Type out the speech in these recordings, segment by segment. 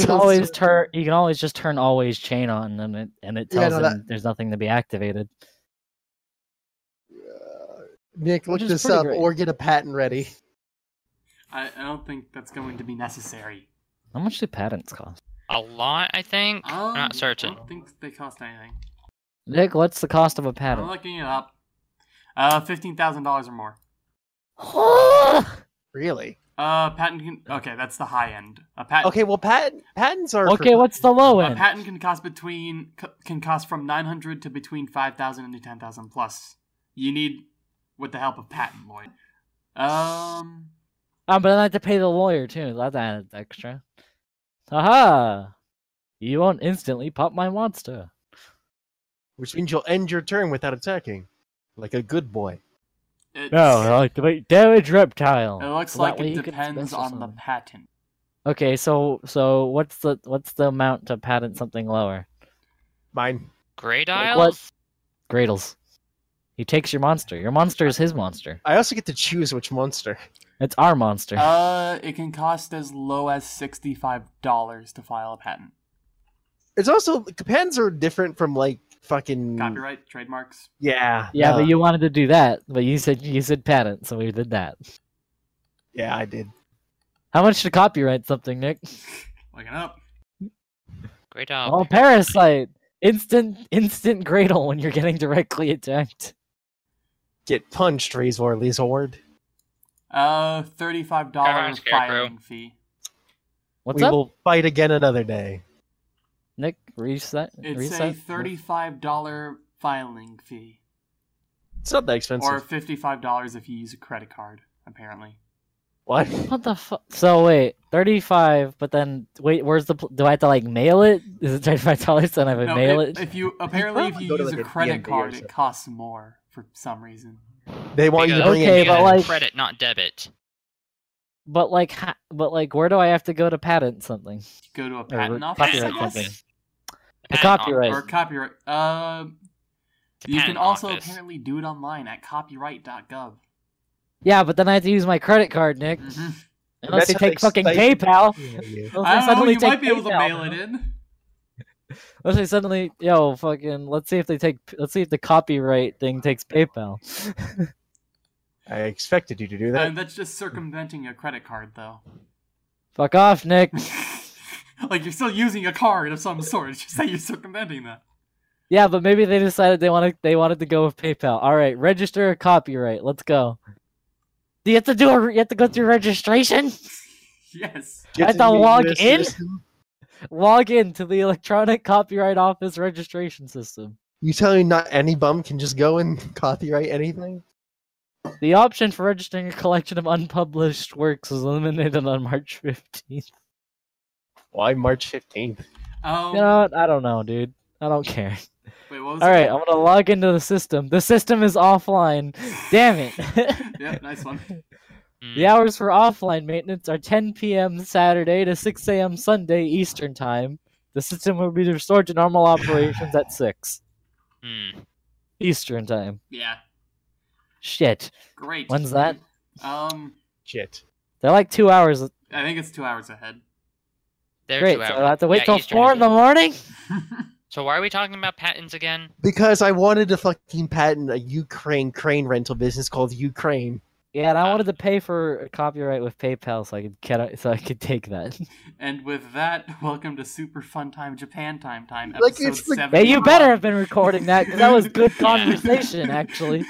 you can always turn. You can always just turn always chain on, and it and it Yeah, tells no, him there's nothing to be activated. Nick, look this up great. or get a patent ready. I, I don't think that's going to be necessary. How much do patents cost? A lot, I think. I'm Um, not certain. I don't think they cost anything. Nick, what's the cost of a patent? I'm looking it up. Uh, fifteen thousand dollars or more. Really? Uh, patent can. Okay, that's the high end. A patent. Okay, well, patent patents are okay, for- what's the low end? A patent can cost between can cost from nine hundred to between five thousand and ten thousand plus. You need with the help of patent Lloyd. Um, Oh, but then I have to pay the lawyer too. That's added extra. Haha! You won't instantly pop my monster. which means you'll end your turn without attacking, like a good boy. It's, No, like to make damage reptile. it looks So like it depends special on the patent. Okay, so so what's the what's the amount to patent something lower? Mine. Grey Like what? Graydles. He takes your monster. Your monster is his monster. I also get to choose which monster. It's our monster. Uh, it can cost as low as sixty-five dollars to file a patent. It's also patents are different from like fucking Copyright, trademarks. Yeah, yeah, no. but you wanted to do that, but you said you said patent, so we did that. Yeah, I did. How much to copyright something, Nick? Looking up. Great job. Oh, parasite! Instant, instant Graydle when you're getting directly attacked. Get punched, Razor Lizard. Uh, thirty-five dollar Alright, filing fee. What's we up, will fight again another day. Nick? Reset. It's reset? a thirty-five dollar filing fee, It's not that expensive. or fifty-five dollars if you use a credit card. Apparently, What? What the fuck? So wait, thirty-five, but then wait, where's the? Do I have to like mail it? Is it thirty-five dollars? Then I have to no. mail it- it. If you apparently if you use like, a a credit DMV card, it costs more for some reason. They want you to Because bring Okay, in but like- credit, not debit. But like, but like, where do I have to go to patent something? Go to a patent re- office, I copyright something. The Patent copyright. or copyright. Uh, you can patent also office. apparently do it online at copyright.gov. Yeah, but then I have to use my credit card, Nick. Mhm. Unless they take fucking spike- PayPal. Yeah, yeah. Unless I they don't know. suddenly You might be able to mail it in. Unless they suddenly, yo, fucking, let's see if they take, let's see if the copyright thing takes PayPal. I expected you to do that. And that's just circumventing a credit card, though. Fuck off, Nick. like you're still using a card of some sort. It's just that you're circumventing that. Yeah, but maybe they decided they wanted they wanted to go with PayPal. All right, register a copyright. Let's go. Do you have to do a? You have to go through registration. Yes. You I have have to log in? citizen? Log in to the Electronic Copyright Office registration system. You telling me not any bum can just go and copyright anything? The option for registering a collection of unpublished works was eliminated on March fifteenth. Why March 15th? Um, You know what? I don't know, dude. I don't care. wait, what was All it? I'm gonna log into the system. The system is offline. Damn it. yeah, nice one. Hmm. The hours for offline maintenance are 10 p.m. Saturday to 6 a.m. Sunday Eastern Time. The system will be restored to normal operations at 6 Hmm. Eastern Time. Yeah, Shit. great. When's that? Um, Shit. They're like two hours. I think it's two hours ahead. They're Great. two So hours. I have to wait Yeah, till Eastern 4 in the morning? So why are we talking about patents again? Because I wanted to fucking patent a Ukraine crane rental business called Ukraine. Yeah, and I ah. wanted to pay for a copyright with PayPal so I could get it, so I could take that. and with that, welcome to Super Fun Time Japan Time Time Like, episode it's like- seven. Hey, you better have been recording that because that was good conversation, actually.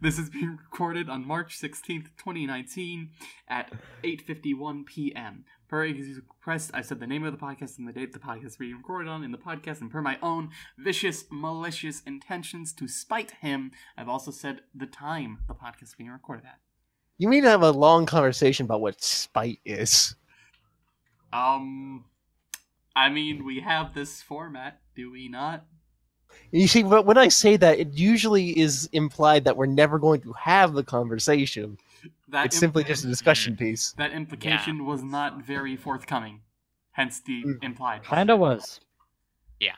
this is being recorded on March 16th, 2019 at 8.51 p.m. Per Executive Request, I said the name of the podcast and the date the podcast is being recorded on in the podcast, and per my own vicious, malicious intentions to spite him, I've also said the time the podcast is being recorded at. You mean to have a long conversation about what spite is? Um, I mean, we have this format, do we not? You see, but when I say that, it usually is implied that we're never going to have the conversation. That It's im- simply just a discussion piece. that implication was not very forthcoming. Hence the Mm. implied. Kinda was. Yeah.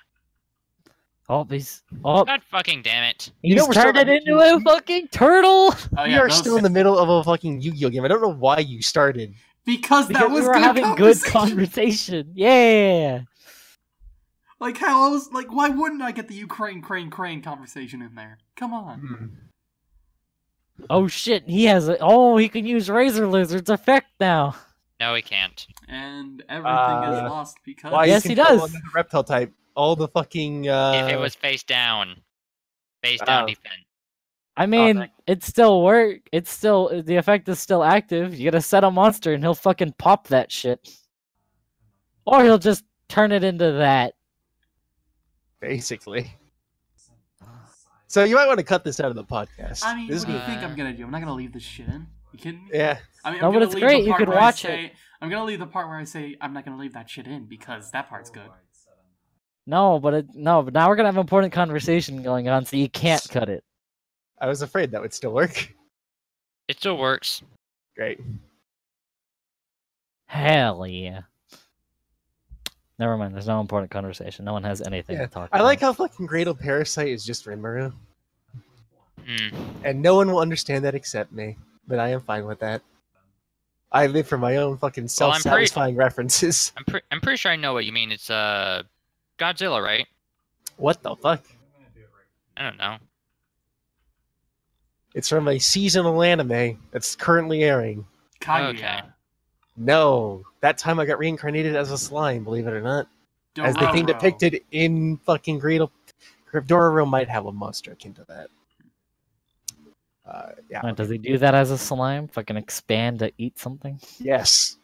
Oh, these. Oh, God fucking damn it. You know he's we're still turned it into a fucking turtle! Oh, we yeah, are those- still in the middle of a fucking Yu-Gi-Oh game. I don't know why you started. Because, that Because that we were good having good conversation. conversation. Yeah. Like how I was like, why wouldn't I get the Ukraine crane crane conversation in there? Come on. Hmm. Oh shit, he has a oh he can use Razor Lizard's effect now. No, he can't. And everything is Uh, lost because Why Yes, he does. another reptile type. All the fucking. Uh, if it was face down, face down Oh. defense. I mean, thank- it still work. It's still the effect is still active. You gotta set a monster and he'll fucking pop that shit. Or he'll just turn it into that. basically. So you might want to cut this out of the podcast. I mean, This what do you uh, think I'm gonna do? I'm not gonna leave this shit in. You kidding me? yeah. I mean, No, I'm but gonna it's leave great, you part could watch say, I'm gonna leave the part where I say I'm not gonna leave that shit in because that part's good. No, but it no, but now we're gonna have an important conversation going on, so you can't cut it. I was afraid that would still work. It still works. Great. Hell yeah. Never mind, there's no important conversation. No one has anything Yeah, to talk I about. I like how fucking Graydle Parasite is just Rimuru, Hmm. and no one will understand that except me. But I am fine with that. I live for my own fucking Well, I'm pretty- self-satisfying references. I'm pre- I'm pretty sure I know what you mean. It's uh Godzilla, right? What the fuck? I don't know. It's from a seasonal anime that's currently airing. Kaguya. Okay. No, that time I got reincarnated as a slime. Believe it or not, as the thing Dororo. depicted in fucking Graydle. Dororo might have a monster akin to that. Uh, yeah. Does he do that as a slime? Fucking expand to eat something? Yes.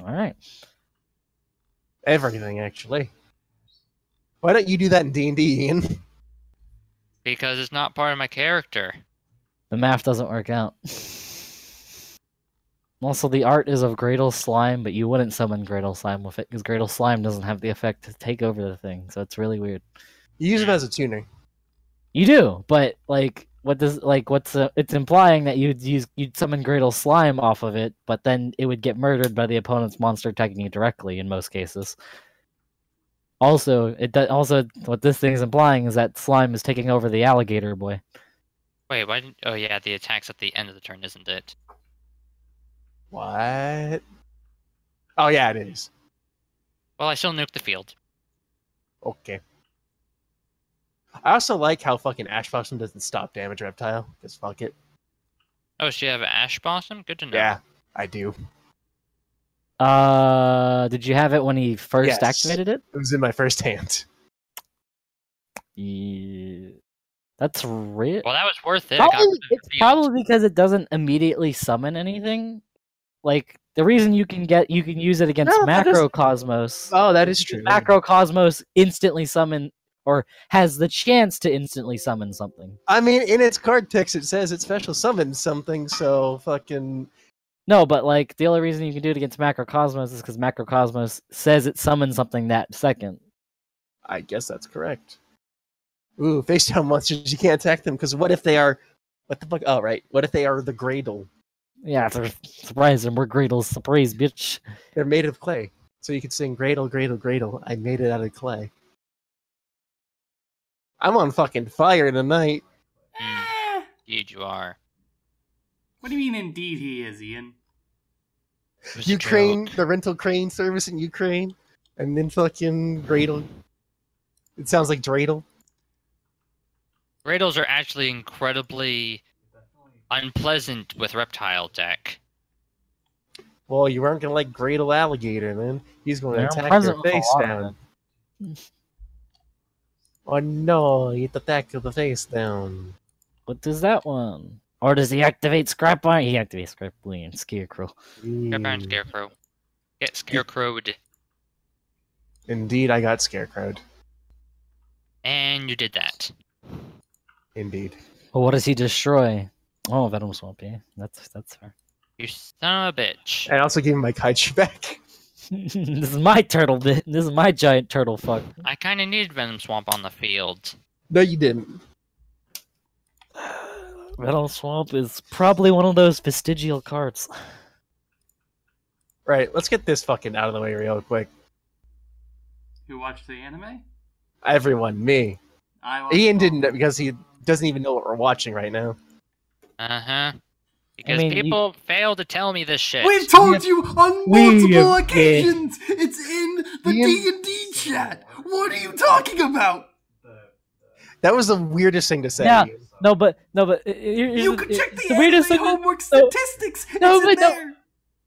Alright. Everything actually. Why don't you do that in D and D, Ian? Because it's not part of my character. The math doesn't work out. Also, the art is of Graydle Slime, but you wouldn't summon Graydle Slime with it because Graydle Slime doesn't have the effect to take over the thing, so it's really weird. You use him as a tuner. You do, but like, what does like what's uh, it's implying that you'd use you'd summon Gradle Slime off of it, but then it would get murdered by the opponent's monster attacking you directly in most cases. Also, it does, also what this thing is implying is that Slime is taking over the alligator boy. Wait, why didn't? Oh yeah, the attack's at the end of the turn, isn't it? What? Oh yeah, it is. Well, I still nuke the field. Okay. I also like how fucking Ash Blossom doesn't stop damage reptile. Because fuck it. Oh, so you have Ash Blossom? Good to know. Yeah, I do. Uh, did you have it when he first Yes. activated it? It was in my first hand. Yeah. That's real. Well, that was worth it. Probably, rid of the it's probably because it doesn't immediately summon anything. Like the reason you can get you can use it against No, that is- Macrocosmos. Oh, that is true. Macrocosmos instantly summon or has the chance to instantly summon something. I mean, in its card text, it says it special summons something. So fucking No, but like the only reason you can do it against Macrocosmos is because Macrocosmos says it summons something that second. I guess that's correct. Ooh, face down monsters, you can't attack them because what if they are. What the fuck? Oh, right. What if they are the Graydle? Yeah, it's a surprise, and we're Graydle's surprise, bitch. They're made of clay. So you could sing Graydle, Graydle, Graydle. I made it out of clay. I'm on fucking fire tonight. Hmm, Indeed, you are. what do you mean? Indeed, he is Ian. It was a Ukraine, the rental crane service in Ukraine, and then fucking Graydle. It sounds like Dreidel. Radals are actually incredibly unpleasant with reptile deck. Well, you weren't gonna like Graydle Alligator, man. He's going to They're attack unpleasant your with a face down. Oh no, he attack the face down. What does that one? Or does he activate Scrap Iron? He activates Scrap Iron, Scarecrow. Scarecrow and Mm, Scarecrow. Get Scarecrowed. Indeed, I got Scarecrowed. And you did that. Indeed. Well, what does he destroy? Oh, Venom Swamp, yeah. That's that's fair. You son of a bitch. I also gave him my Kaiju back. this is my turtle. This is my giant turtle fuck. I kinda needed Venom Swamp on the field. No, you didn't. Venom Swamp is probably one of those vestigial cards. Right, let's get this fucking out of the way real quick. Who watched the anime? Everyone, me. I Ian didn't because he doesn't even know what we're watching right now. Uh huh. Because mean, you- people fail to tell me this shit. We've told you on multiple have- occasions. It's in the D and D chat. What are you talking about? That was the weirdest thing to say. Yeah. No, but no, but here- here's You the- can check the, the weirdest thing. homework no, statistics. no, it's in but no. there.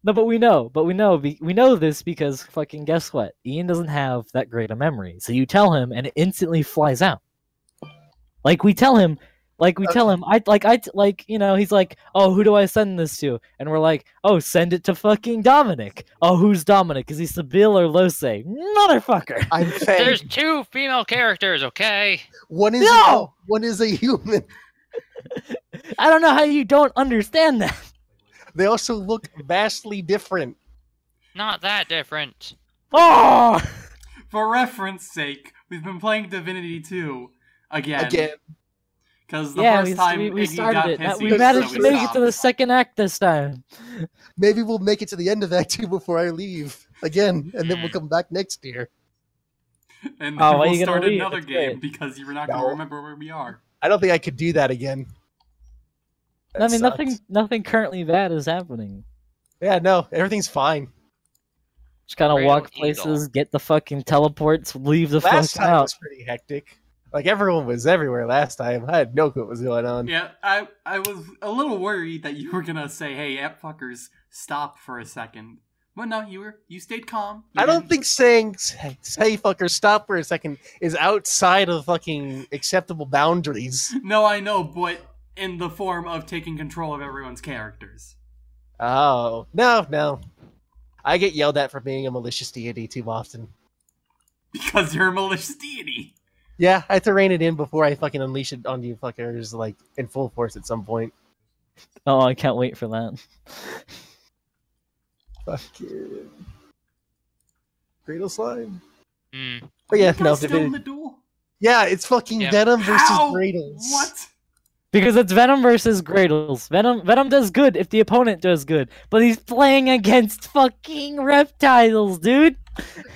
No, but we know, but we know, we know this because fucking guess what? Ian doesn't have that great a memory. So you tell him, and it instantly flies out. Like we tell him, like we tell him, I like I like you know he's like, oh, who do I send this to? And we're like, oh, send it to fucking Dominic. Oh, who's Dominic? Is he Sibyl or Lose? Motherfucker. I'm Fang. There's two female characters, okay? One is No! one is a human. I don't know how you don't understand that. They also look vastly different. Not that different. Oh, For reference sake, we've been playing Divinity 2 again. Again, Because the yeah, first we, time we, we Iggy started got it. pissy, we managed so to we make it to the second act this time. maybe we'll make it to the end of Act Two before I leave again, and then we'll hmm. come back next year. And Oh, then why we'll start another That's game great. because you were not going to remember where we are. I don't think I could do that again. That I mean, sucks. nothing, nothing currently bad is happening. Yeah, no, everything's fine. Just kind of Cradle walk Eagle. places, get the fucking teleports, leave the Last fuck time was pretty hectic. Like everyone was everywhere last time. I had no clue what was going on. Yeah, I I was a little worried that you were going to say, hey, app fuckers, stop for a second. But no, you were you stayed calm. You I don't think saying "Hey, fuckers, stop for a second is outside of fucking acceptable boundaries. No, I know, but in the form of taking control of everyone's characters. Oh no, no. I get yelled at for being a malicious deity too often. Because you're a malicious deity. Yeah, I have to rein it in before I fucking unleash it on you fuckers like in full force at some point. Oh, I can't wait for that. Fuck you. Graydle slime. Hmm. But yeah, you no, still in the duel? yeah, it's fucking Yeah. Venom versus How? Graydles. What? Because it's Venom versus Graydles. Venom, Venom does good if the opponent does good, but he's playing against fucking reptiles, dude.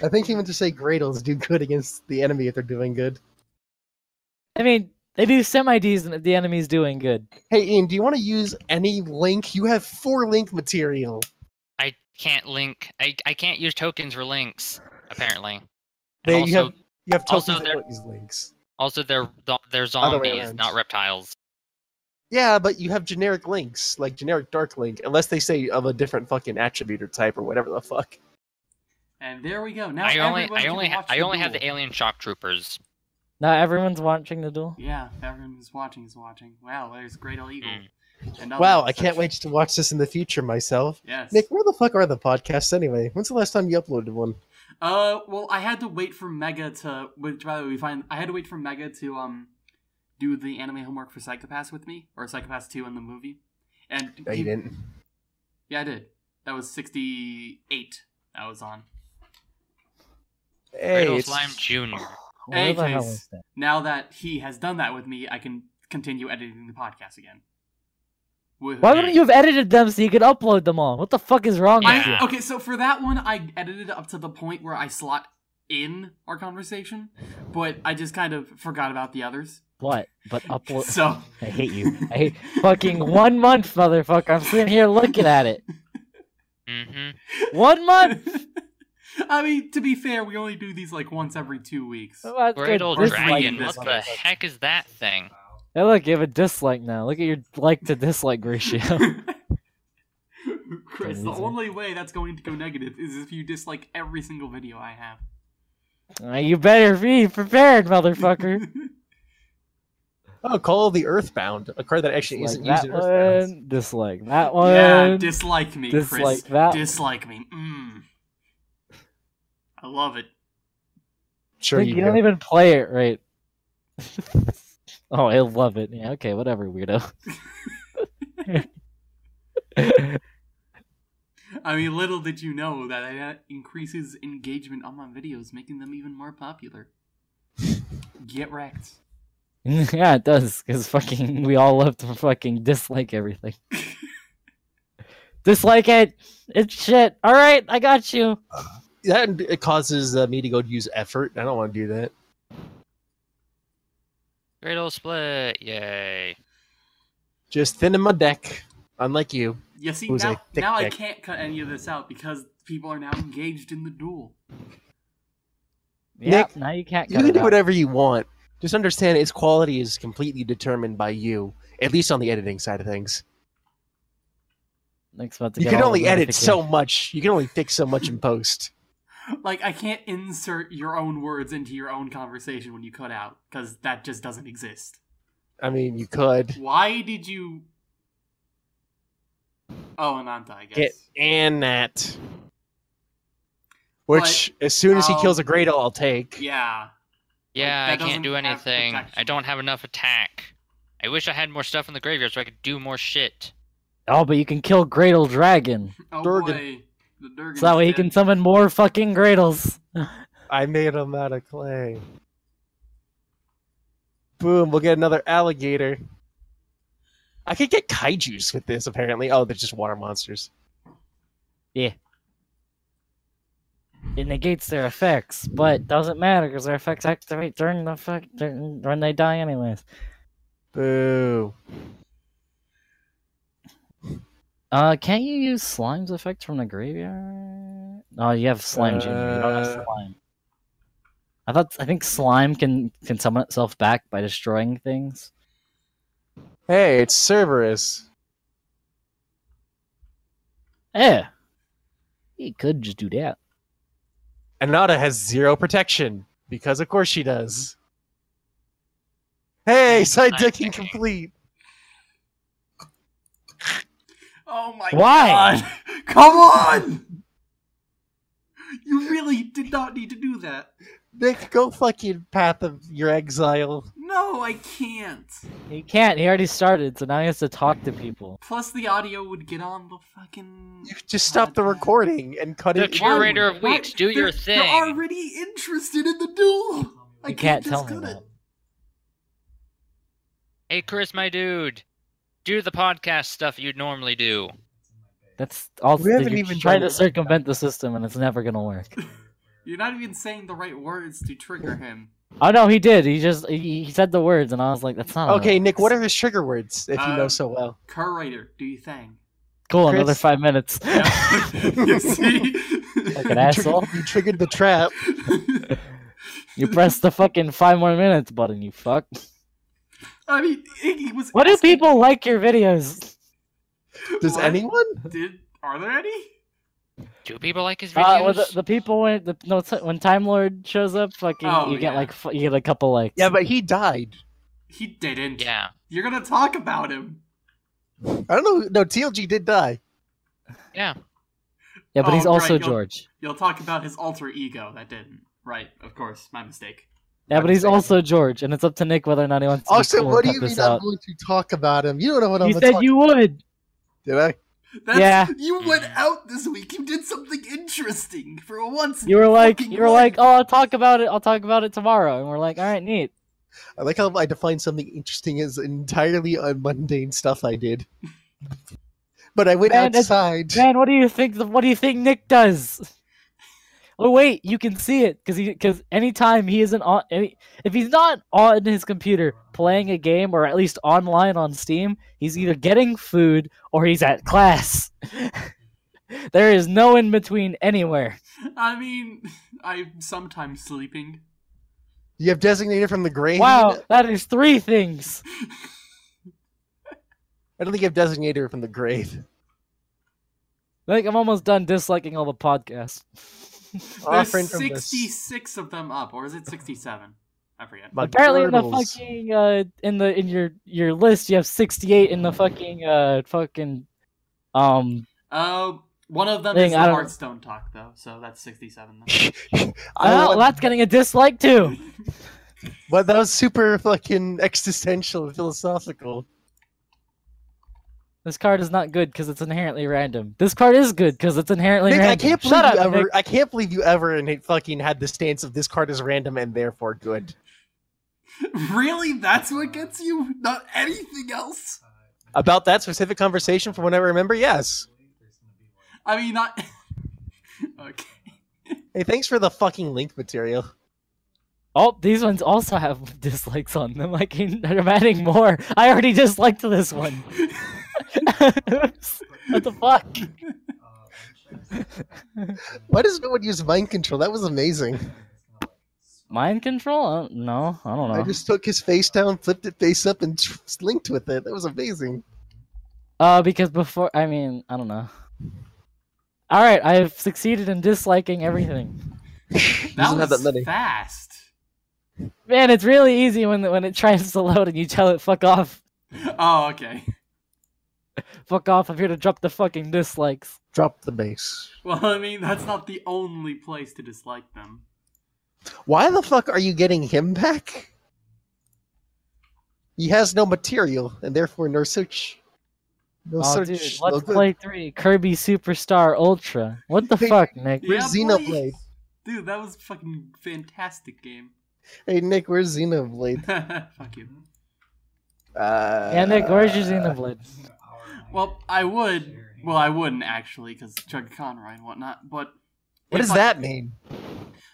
I think he meant to say Graydles do good against the enemy if they're doing good. I mean, they do semi decent if the enemy's doing good. Hey Ian, do you want to use any link? You have four link material. I can't link. I, I can't use tokens for links, apparently. They, also, you have you have also tokens that they're- don't use links. also they're they're zombies, not reptiles. Yeah, but you have generic links, like generic dark link, unless they say of a different fucking attribute or type or whatever the fuck. And there we go. Now I only everyone I only ha- watch I only have the alien shock troopers. Now everyone's watching the duel. Yeah, everyone who's watching is watching. Wow, there's Great Ol' Eagle. Mm. And Wow, I such- can't wait to watch this in the future myself. Yes. Nick, where the fuck are the podcasts anyway? When's the last time you uploaded one? Uh, well, I had to wait for Mega to. Which, by the way, we find I had to wait for Mega to um do the anime homework for Psycho-Pass with me, or Psycho-Pass two in the movie. And No, he- you didn't. Yeah, I did. That was sixty eight. I was on. Hey, Graydle it's- Slime Junior. Where the hell is that? Now that he has done that with me, I can continue editing the podcast again. With Why wouldn't you have edited them so you could upload them all? What the fuck is wrong with you? Okay, so for that one, I edited up to the point where I slot in our conversation, but I just kind of forgot about the others. What? But upload. So I hate you. I hate fucking one month, motherfucker. I'm sitting here looking at it. Mm-hmm. One month. I mean, to be fair, we only do these like once every two weeks. Oh, that's Great good. old Dislike dragon. What the motherfucker. heck is that thing? Hey, look, you have a dislike now. Look at your like to dislike ratio. Chris, the only way that's going to go negative is if you dislike every single video I have. Uh, you better be prepared, motherfucker. Oh, Call of the Earthbound, a card that actually Dislike isn't used that in Earthbound. one. Dislike that one. yeah, dislike me, dislike Chris. that. Dislike me. Mm. I love it. Sure, Think you, you do. don't even play it right. oh, I love it. Yeah, okay, whatever, weirdo. I mean, little did you know that it uh, increases engagement on my videos, making them even more popular. Get wrecked. yeah, it does, because fucking we all love to fucking dislike everything. dislike it. It's shit. All right, I got you. Uh, that it causes uh, me to go to use effort. I don't want to do that. Great old split. Yay. Just thinning my deck. Unlike you. You see, now, now I dick. can't cut any of this out because people are now engaged in the duel. Yeah, Nick, now you can't You can it do out. whatever you want. Just understand its quality is completely determined by you, at least on the editing side of things. Nick's about to You get can only edit so much. You can only fix so much in post. Like, I can't insert your own words into your own conversation when you cut out because that just doesn't exist. I mean, you could Why did you? Oh, Ananta, I guess. get and that. Which, as soon as he um, kills a Graydle, I'll take. Yeah. Yeah, that I can't do anything. I don't have enough attack. I wish I had more stuff in the graveyard so I could do more shit. Oh, but you can kill Graydle Dragon. Oh Durgan. boy. The Durgan. So that way he can summon more fucking Graydles. I made him out of clay. Boom, we'll get another alligator. I could get kaijus with this, apparently. Oh, they're just water monsters. Yeah. It negates their effects, but doesn't matter because their effects activate during the fuck during, when they die anyways. Boo. Uh, can't you use Slime's effect from the graveyard? Oh, you have Slime Junior. You don't have Uh. Slime. I thought I think Slime can can summon itself back by destroying things. Hey, it's Cerberus. Yeah, he could just do that. Anata has zero protection, because of course she does. Hey, side decking picking. complete. Oh my Why? god! Come on! You really did not need to do that. Nick, go fucking path of your exile. No, I can't. He can't. He already started, so now he has to talk to people. Plus, the audio would get on the fucking. You just stop the recording and cut The it. The curator of Why- weeks, do they're- your They're already interested in the duel. I You can't, can't tell just me that. it. Hey, Chris, my dude. Do the podcast stuff you'd normally do. That's all. We haven't you're even trying done to it. circumvent the system, and it's never gonna work. You're not even saying the right words to trigger him. oh no, he did. He just he, he said the words, and I was like, "That's not Okay, a- Nick, what are his trigger words, if you know Uh, so well? Curator, do you thing? cool." Chris? Another five minutes. you see? Like an asshole. you triggered the trap. You pressed the fucking five more minutes button. You fuck. I mean, Iggy was. What do asking- people like your videos? Does What? anyone? Did are there any? Do people like his Uh, videos? well, the, the people when the no when Time Lord shows up, fucking, Oh, you get like you get a couple likes. Yeah, but he died. He didn't. Yeah. You're gonna talk about him. I don't know. No, TLG did die. Yeah. yeah, but Oh, he's also right, you'll- George. You'll talk about his alter ego that didn't. Right, of course, my mistake. Yeah, but he's also George, and it's up to Nick whether or not he wants to. be Also, cool and what do you this mean I'm out. going to talk about him? You don't know what I'm You going to said you would. Did I? That's, Yeah. You went out this week. You did something interesting for once. You were like, you were life. like, oh, I'll talk about it. I'll talk about it tomorrow, and we're like, all right, neat. I like how I define something interesting as entirely mundane stuff I did. But I went Man, outside. Man, what do you think? What do you think Nick does? Oh wait, you can see it because he because anytime he isn't on, any, if he's not on his computer playing a game or at least online on Steam, he's either getting food or he's at class. there is no in between anywhere. I mean, I'm sometimes sleeping. You have designated from the grave. Wow, that is three things. I don't think you have designated from the grave. Like I'm almost done disliking all the podcasts. Our There's from the s- 66 of them up, or is it 67? I forget. My Apparently, in the fucking uh, in the in your your list, you have 68 in the fucking uh fucking um Uh, one of them Thing, is the I don't- Hearthstone talk, though, so that's 67. Then. Well, want- that's getting a dislike too. but that was super fucking existential and philosophical. This card is not good because it's inherently random. This card is good because it's inherently Nick, random. I can't believe Shut up, you ever. Nick. I can't believe you ever and fucking had the stance of this card is random and therefore good. really? That's what gets you? Not anything else? About that specific conversation, from what I remember, yes. I mean, not. okay. Hey, thanks for the fucking link material. Oh, these ones also have dislikes on them. Like I'm adding more. I already disliked this one. what the fuck? Why does no one use mind control? That was amazing. Mind control? Uh, No, I don't know. I just took his face down, flipped it face up, and tr- linked with it. That was amazing. Uh, because before, I mean, I don't know. All right, I've succeeded in disliking everything. that was that many. fast. Man, it's really easy when when it tries to load and you tell it fuck off, Oh, okay. Fuck off. I'm here to drop the fucking dislikes. Drop the base. Well, I mean, that's not the only place to dislike them. Why the fuck are you getting him back? He has no material, and therefore no search. No Oh, search. dude, no let's good. play three Kirby Superstar Ultra. What the Hey, fuck, Nick? Where's Yeah, Xenoblade? Dude, that was a fucking fantastic game. Hey Nick, where's Xenoblade? Fuck you. Uh, Yeah, Nick, where's your Xenoblade? Well, I would. Well, I wouldn't actually, because Chugga Conroy and whatnot. But What does I- that mean?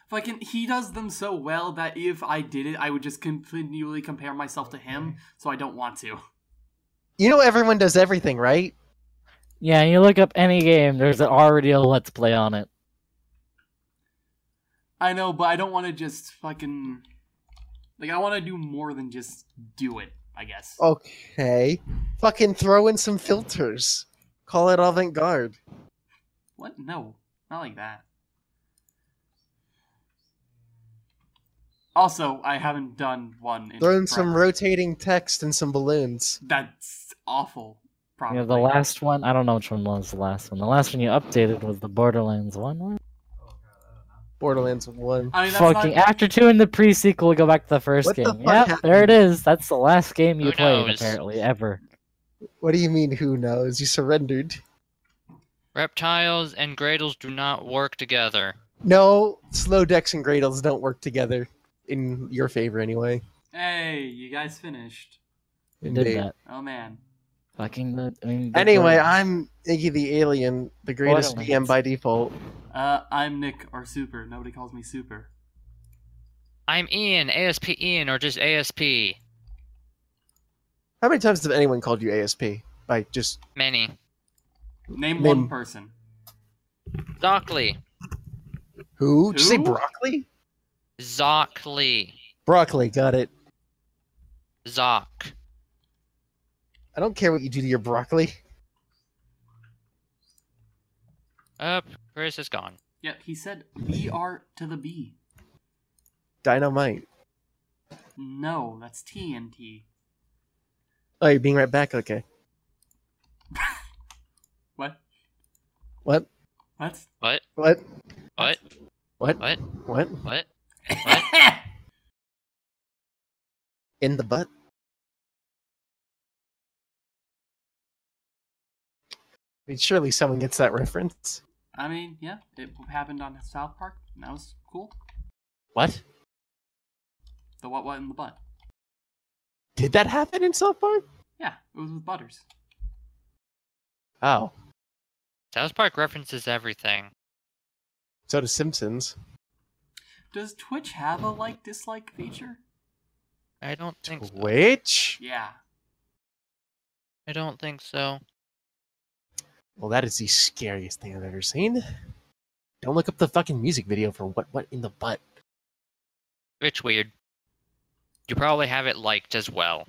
Fucking, he does them so well that if I did it, I would just continually compare myself to him. So I don't want to. You know everyone does everything, right? Yeah, you look up any game, there's already a Let's Play on it. I know, but I don't want to just fucking. Like, I want to do more than just do it. I guess. Okay. Fucking throw in some filters. Call it avant-garde. What? No, not like that. Also, I haven't done one. In Throw in some rotating text and some balloons. That's awful. Probably. Yeah, the last one, I don't know which one was the last one. The last one you updated was the Borderlands one. One? Borderlands 1. I mean, Fucking not... after two in the pre-sequel, we go back to the first What game. fuck Yep, there it is. That's the last game you Who played, knows? apparently, ever. What do you mean, who knows? You surrendered. Reptiles and Graydles do not work together. No, slow decks and graydles don't work together. In your favor, anyway. Hey, you guys finished. Did that. Oh man. Fucking the. I mean, the Anyway, Borderlands. I'm Iggy the Alien, the greatest Borderlands. DM by default. Uh, I'm Nick or Super. Nobody calls me Super. I'm Ian, ASP Ian, or just ASP. How many times have anyone called you ASP? By just Many. Name, Name- one person. Zockley. who? Did you say broccoli? Zockley. Broccoli, got it. Zoc. I don't care what you do to your broccoli. Up. Chris is gone. Yep, he said BR to the B. Dynamite. No, that's TNT. Oh, you're being right back? Okay. What? What? What? What? What? What? What? What? What? What? In the butt? I mean, surely someone gets that reference. I mean, yeah, it happened on South Park. And that was cool. What? The what what in the butt. Did that happen in South Park? Yeah, it was with Butters. Oh. South Park references everything. So does Simpsons. Does Twitch have a like dislike feature? I don't think so. Twitch? Yeah. I don't think so. Well, that is the scariest thing I've ever seen. Don't look up the fucking music video for what what in the butt. It's weird. You probably have it liked as well.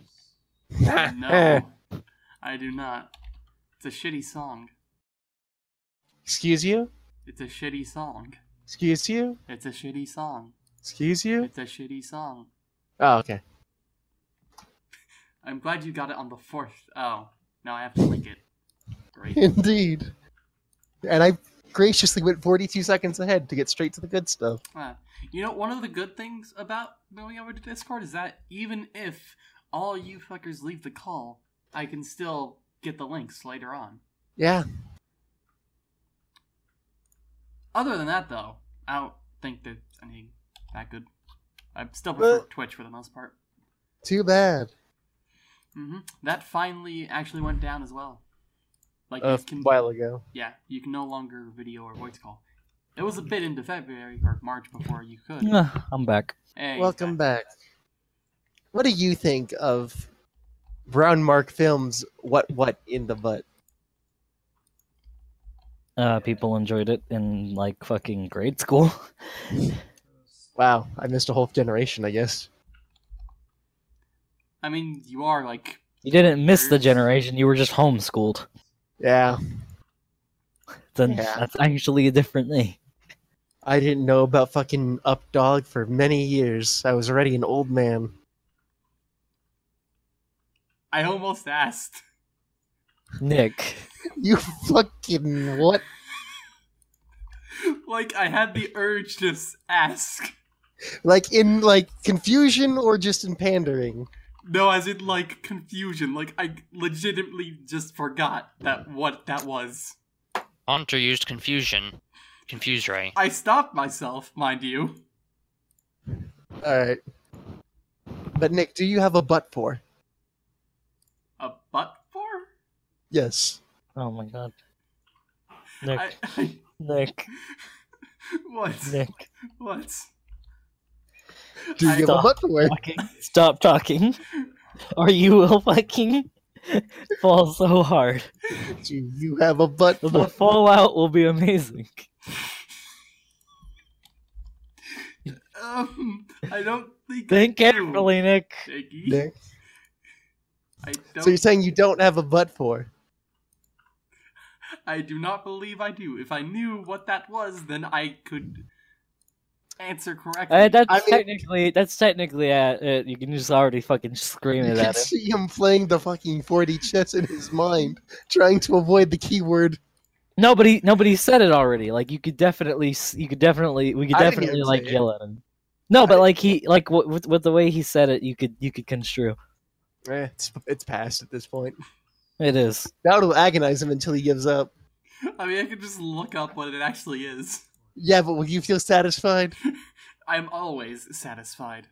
No, I do not. It's a shitty song. Excuse you? It's a shitty song. Excuse you? It's a shitty song. Excuse you? It's a shitty song. Oh, okay. I'm glad you got it on the fourth. Oh, now I have to link it. Great. Indeed. And I graciously went 42 seconds ahead to get straight to the good stuff. Ah, you know, one of the good things about going over to Discord is that even if all you fuckers leave the call, I can still get the links later on. Yeah. Other than that, though, I don't think there's anything that good. I still prefer But- Twitch for the most part. Too bad. hmm That finally actually went down as well. Like A you can, while ago. yeah, you can no longer video or voice call. It was a bit into February or March before you could. I'm back. Hey, Welcome back. What do you think of Brown Mark Films' What What in the Butt? uh, people enjoyed it in like fucking grade school. Wow, I missed a whole generation, I guess. I mean, you are like You didn't miss the generation; you were just homeschooled. Yeah, Then Yeah. that's actually a different thing. I didn't know about fucking Updog for many years. I was already an old man. I almost asked. Nick, You fucking what? like I had the urge to ask. Like in like confusion or just in pandering? No, as in like confusion. Like I legitimately just forgot that what that was. Haunter used confusion. Confuse Ray. I stopped myself, mind you. All right. But Nick, do you have a butt for? A butt for? Yes. oh my god, Nick, I, I, Nick, what? Nick, What? Do you I- have a Stop butt for? talking. Stop talking, or you will fucking fall so hard. Do you have a butt The for? fallout will be amazing. Um, I don't think. Think I do, carefully, Nick. Nick? I don't. So you're saying you don't have a butt for? I do not believe I do. If I knew what that was, then I could answer correctly. Uh, that's I mean- technically that's technically uh, uh, you can just already fucking scream You it can at him. see him playing the fucking 4D chess in his mind, trying to avoid the keyword. Nobody, nobody said it already. Like you could definitely, you could definitely, we could I didn't hear definitely like yell at him. No, but like he, like with with the way he said it, you could you could construe. Eh, it's it's past at this point. It is. That'll agonize him until he gives up. I mean, I could just look up what it actually is. Yeah, but will you feel satisfied? I'm always satisfied.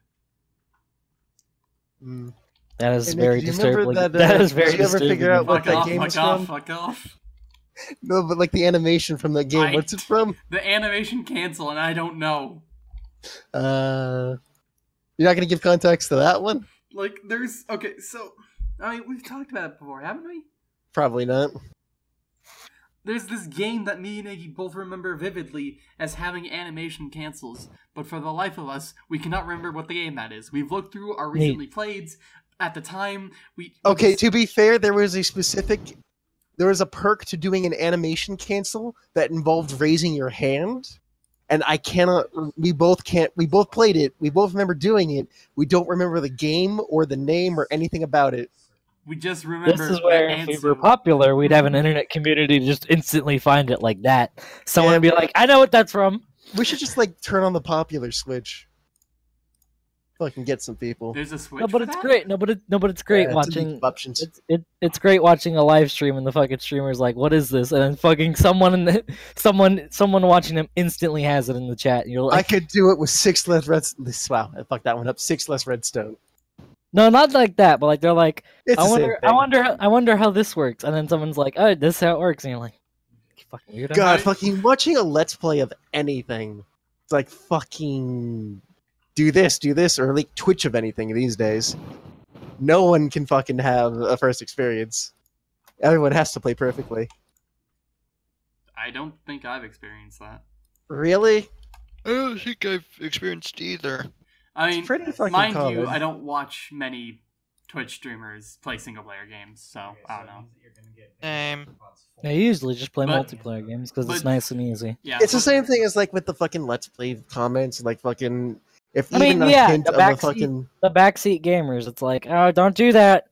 Mm. That is Hey, Nick, very do you remember disturbing. that, uh, that is did very you ever disturbing. figure out what Fuck that off, game fuck is off, from? fuck off. No, but like the animation from that game. I- What's it from? The animation cancel, and I don't know. Uh, you're not gonna give context to that one? Like, there's okay. So, I mean, we've talked about it before, haven't we? Probably not. There's this game that me and Iggy both remember vividly as having animation cancels, but for the life of us, we cannot remember what the game that is. We've looked through our Neat. recently playeds. At the time, we Okay, to be fair, there was a specific, there was a perk to doing an animation cancel that involved raising your hand, and I cannot. We both can't. We both played it. We both remember doing it. We don't remember the game or the name or anything about it. We just remember. This is where if we were popular, we'd have an internet community to just instantly find it like that. Someone would be like, "I know what that's from." We should just like turn on the popular switch. Fucking get some people. There's a switch. No, but for it's that? great. No, but it, no, but it's great Yeah, it's in the watching. options. It's it, it's great watching a live stream and the fucking streamer's like, "What is this?" And then fucking someone in the someone someone watching them instantly has it in the chat, and you're like, I could do it with six less red. Wow, I fucked that one up. Six less redstone. "No, not like that." But like they're like, It's "I wonder, I wonder, how- I wonder how this works." And then someone's like, "Oh, this is how it works," and you're like, "Fucking weirdo." God, I- fucking watching a let's play of anything. It's like fucking do this, do this, or like Twitch of anything these days. No one can fucking have a first experience. Everyone has to play perfectly. I don't think I've experienced that. Really? I don't think I've experienced either. I mean, pretty mind common. you, I don't watch many Twitch streamers play single player games, so I don't know. Same. I usually just play But- multiplayer games because it's nice and easy. Yeah, It's the same thing as like with the fucking let's play comments, like fucking if I even mean, a yeah, hint the of a backseat- fucking The backseat gamers, it's like, oh, don't do that.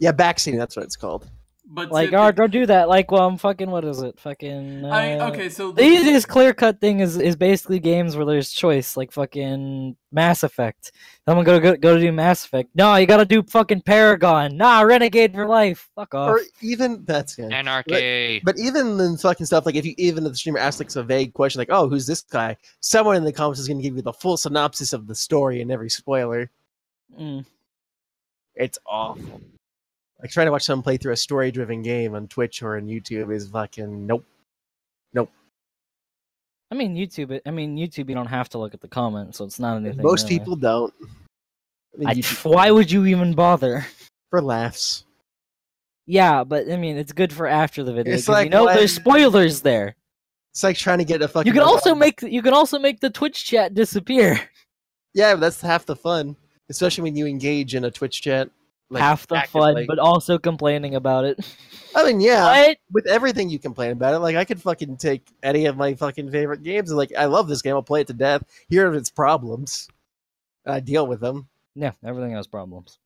yeah backseat. That's what it's called. But Like, to- oh, don't do that. Like, well, I'm fucking. What is it? Fucking. Uh, I mean, okay, so The easiest clear cut thing is is basically games where there's choice, like fucking Mass Effect. Someone go go go to do Mass Effect. No, you gotta do fucking Paragon. Nah, Renegade for life. Fuck off. Or even that's good. Anarchy. But even in fucking stuff, like if you even if the streamer asks like a vague question, like, "Oh, who's this guy?" Someone in the comments is going to give you the full synopsis of the story and every spoiler. Mm. It's awful. Like trying to watch someone play through a story-driven game on Twitch or on YouTube is fucking nope. Nope. I mean, YouTube. I mean, YouTube. You don't have to look at the comments, so it's not anything. Most really. people don't. I mean, I, YouTube- why would you even bother? for laughs? Yeah, but I mean, it's good for after the video. It's like you know, when- there's spoilers there. It's like trying to get a fucking. You can also make you can also make the Twitch chat disappear. Yeah, but that's half the fun, especially when you engage in a Twitch chat. Like, Half the actively. fun, but also complaining about it. I mean, yeah, What? with everything you complain about it, like I could fucking take any of my fucking favorite games and like I love this game, I'll play it to death. Here are its problems. And I deal with them. Yeah, everything has problems.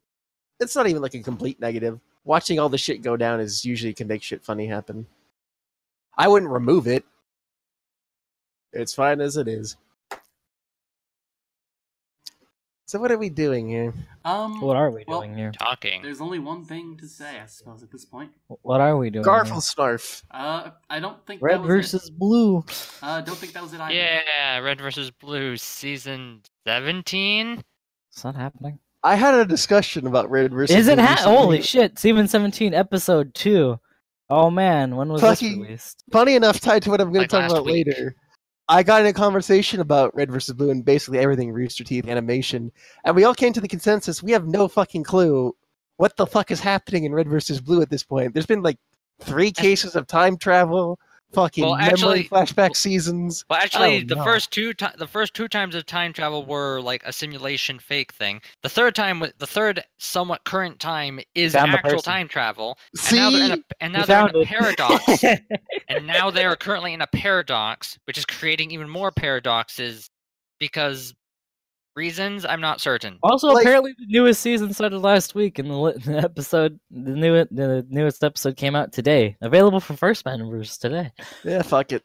It's not even like a complete negative. Watching all the shit go down is usually can make shit funny happen. I wouldn't remove it. It's fine as it is. So what are we doing here? Um, What are we Well- doing here? Talking. there's only one thing to say, I suppose, at this point. What are we doing? here? Garfle Snarf. Uh, I don't think Red that was versus blue. It. Uh, don't think that was it either. Yeah, Red versus Blue season 17. It's not happening? I had a discussion about Red versus Is it? Blue Ha- Holy shit! Season seventeen, episode two. Oh man, when was Fucking- this released? funny enough, tied to what I'm going Like to talk about week. later. I got in a conversation about Red versus Blue and basically everything Rooster Teeth animation, and we all came to the consensus we have no fucking clue what the fuck is happening in Red versus Blue at this point. There's been like three cases of time travel, fucking Well, memory actually- flashback seasons. Well, actually, Oh, the no. first two ti- the first two times of time travel were like a simulation fake thing. The third time, the third somewhat current time is Found actual time travel. And See, now they're in a, and now they're in a paradox. and now they are currently in a paradox, which is creating even more paradoxes because reasons I'm not certain. Also, Like- apparently, the newest season started last week, and the, the episode, the new, the newest episode came out today. Available for first members today. yeah, fuck it.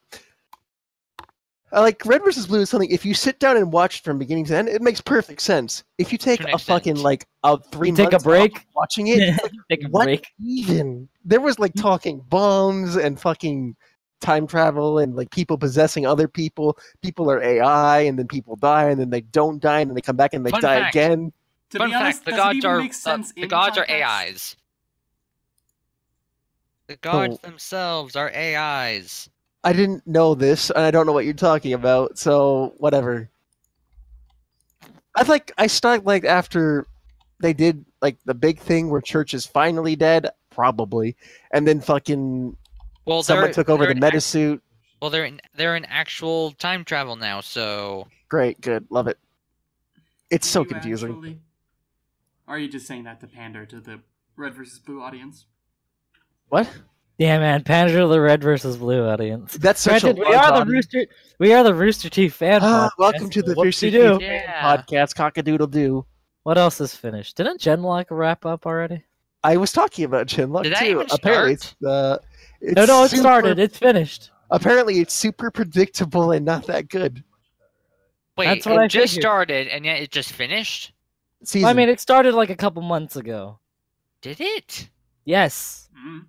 I like Red versus Blue is something. If you sit down and watch it from beginning to end, it makes perfect sense. If you take To a fucking extent. like a three You take a months off break? watching it, it's like, Take a what break. even? There was like talking bombs and fucking time travel and like people possessing other people. People are AI and then people die and then they don't die and then they come back and they Fun die fact. again. To Fun be honest, fact: the gods are uh, the in gods are? AIs. The gods Oh. themselves are AIs. I didn't know this and I don't know what you're talking about, so whatever. I like I started like after they did like the big thing where Church is finally dead, probably, and then fucking Well, someone took over the in act- metasuit. Well, they're in they're in actual time travel now, so Great, good, love it. It's Do so confusing. actually? Are you just saying that to pander to the red versus blue audience? What? Yeah, man, pander to the red versus blue audience. That's such Granted, a we large are the rooster. We are the Rooster Teeth fan. Ah, podcast, welcome to the so Rooster whoop-de-doo. Teeth Yeah. podcast, cockadoodle do. What else is finished? Didn't Genlock wrap up already? I was talking about Chinlock Did that too. even apparently, start? it's, uh, it's no, no, it super- started. It's finished. Apparently, it's super predictable and not that good. wait, That's what it I just figured. started and yet it just finished. Season. I mean, it started like a couple months ago. Did it? Yes. Mm.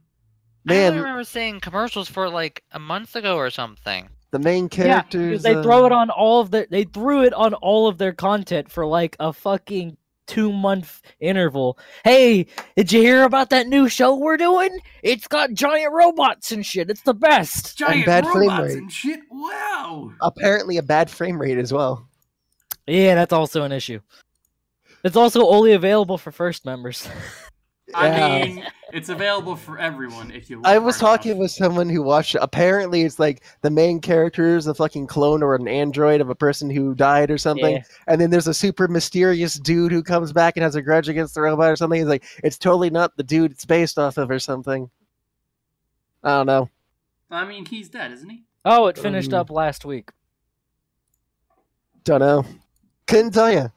I man, only remember seeing commercials for like a month ago or something. the main Yeah, characters. because they uh, throw it on all of their. They threw it on all of their content for like a fucking two month interval. Hey, did you hear about that new show we're doing? It's got giant robots and shit. It's the best. Giant bad frame robots rate. and shit. Wow. apparently a bad frame rate as well. Yeah, that's also an issue. It's also only available for first members. I Yeah. mean, it's available for everyone if you. Look I was talking enough. with someone who watched. it. Apparently, it's like the main character is a fucking clone or an android of a person who died or something. Yeah. And then there's a super mysterious dude who comes back and has a grudge against the robot or something. He's like, it's totally not the dude it's based off of or something. I don't know. I mean, he's dead, isn't he? Oh, it finished Um, up last week. Don't know. Couldn't tell you.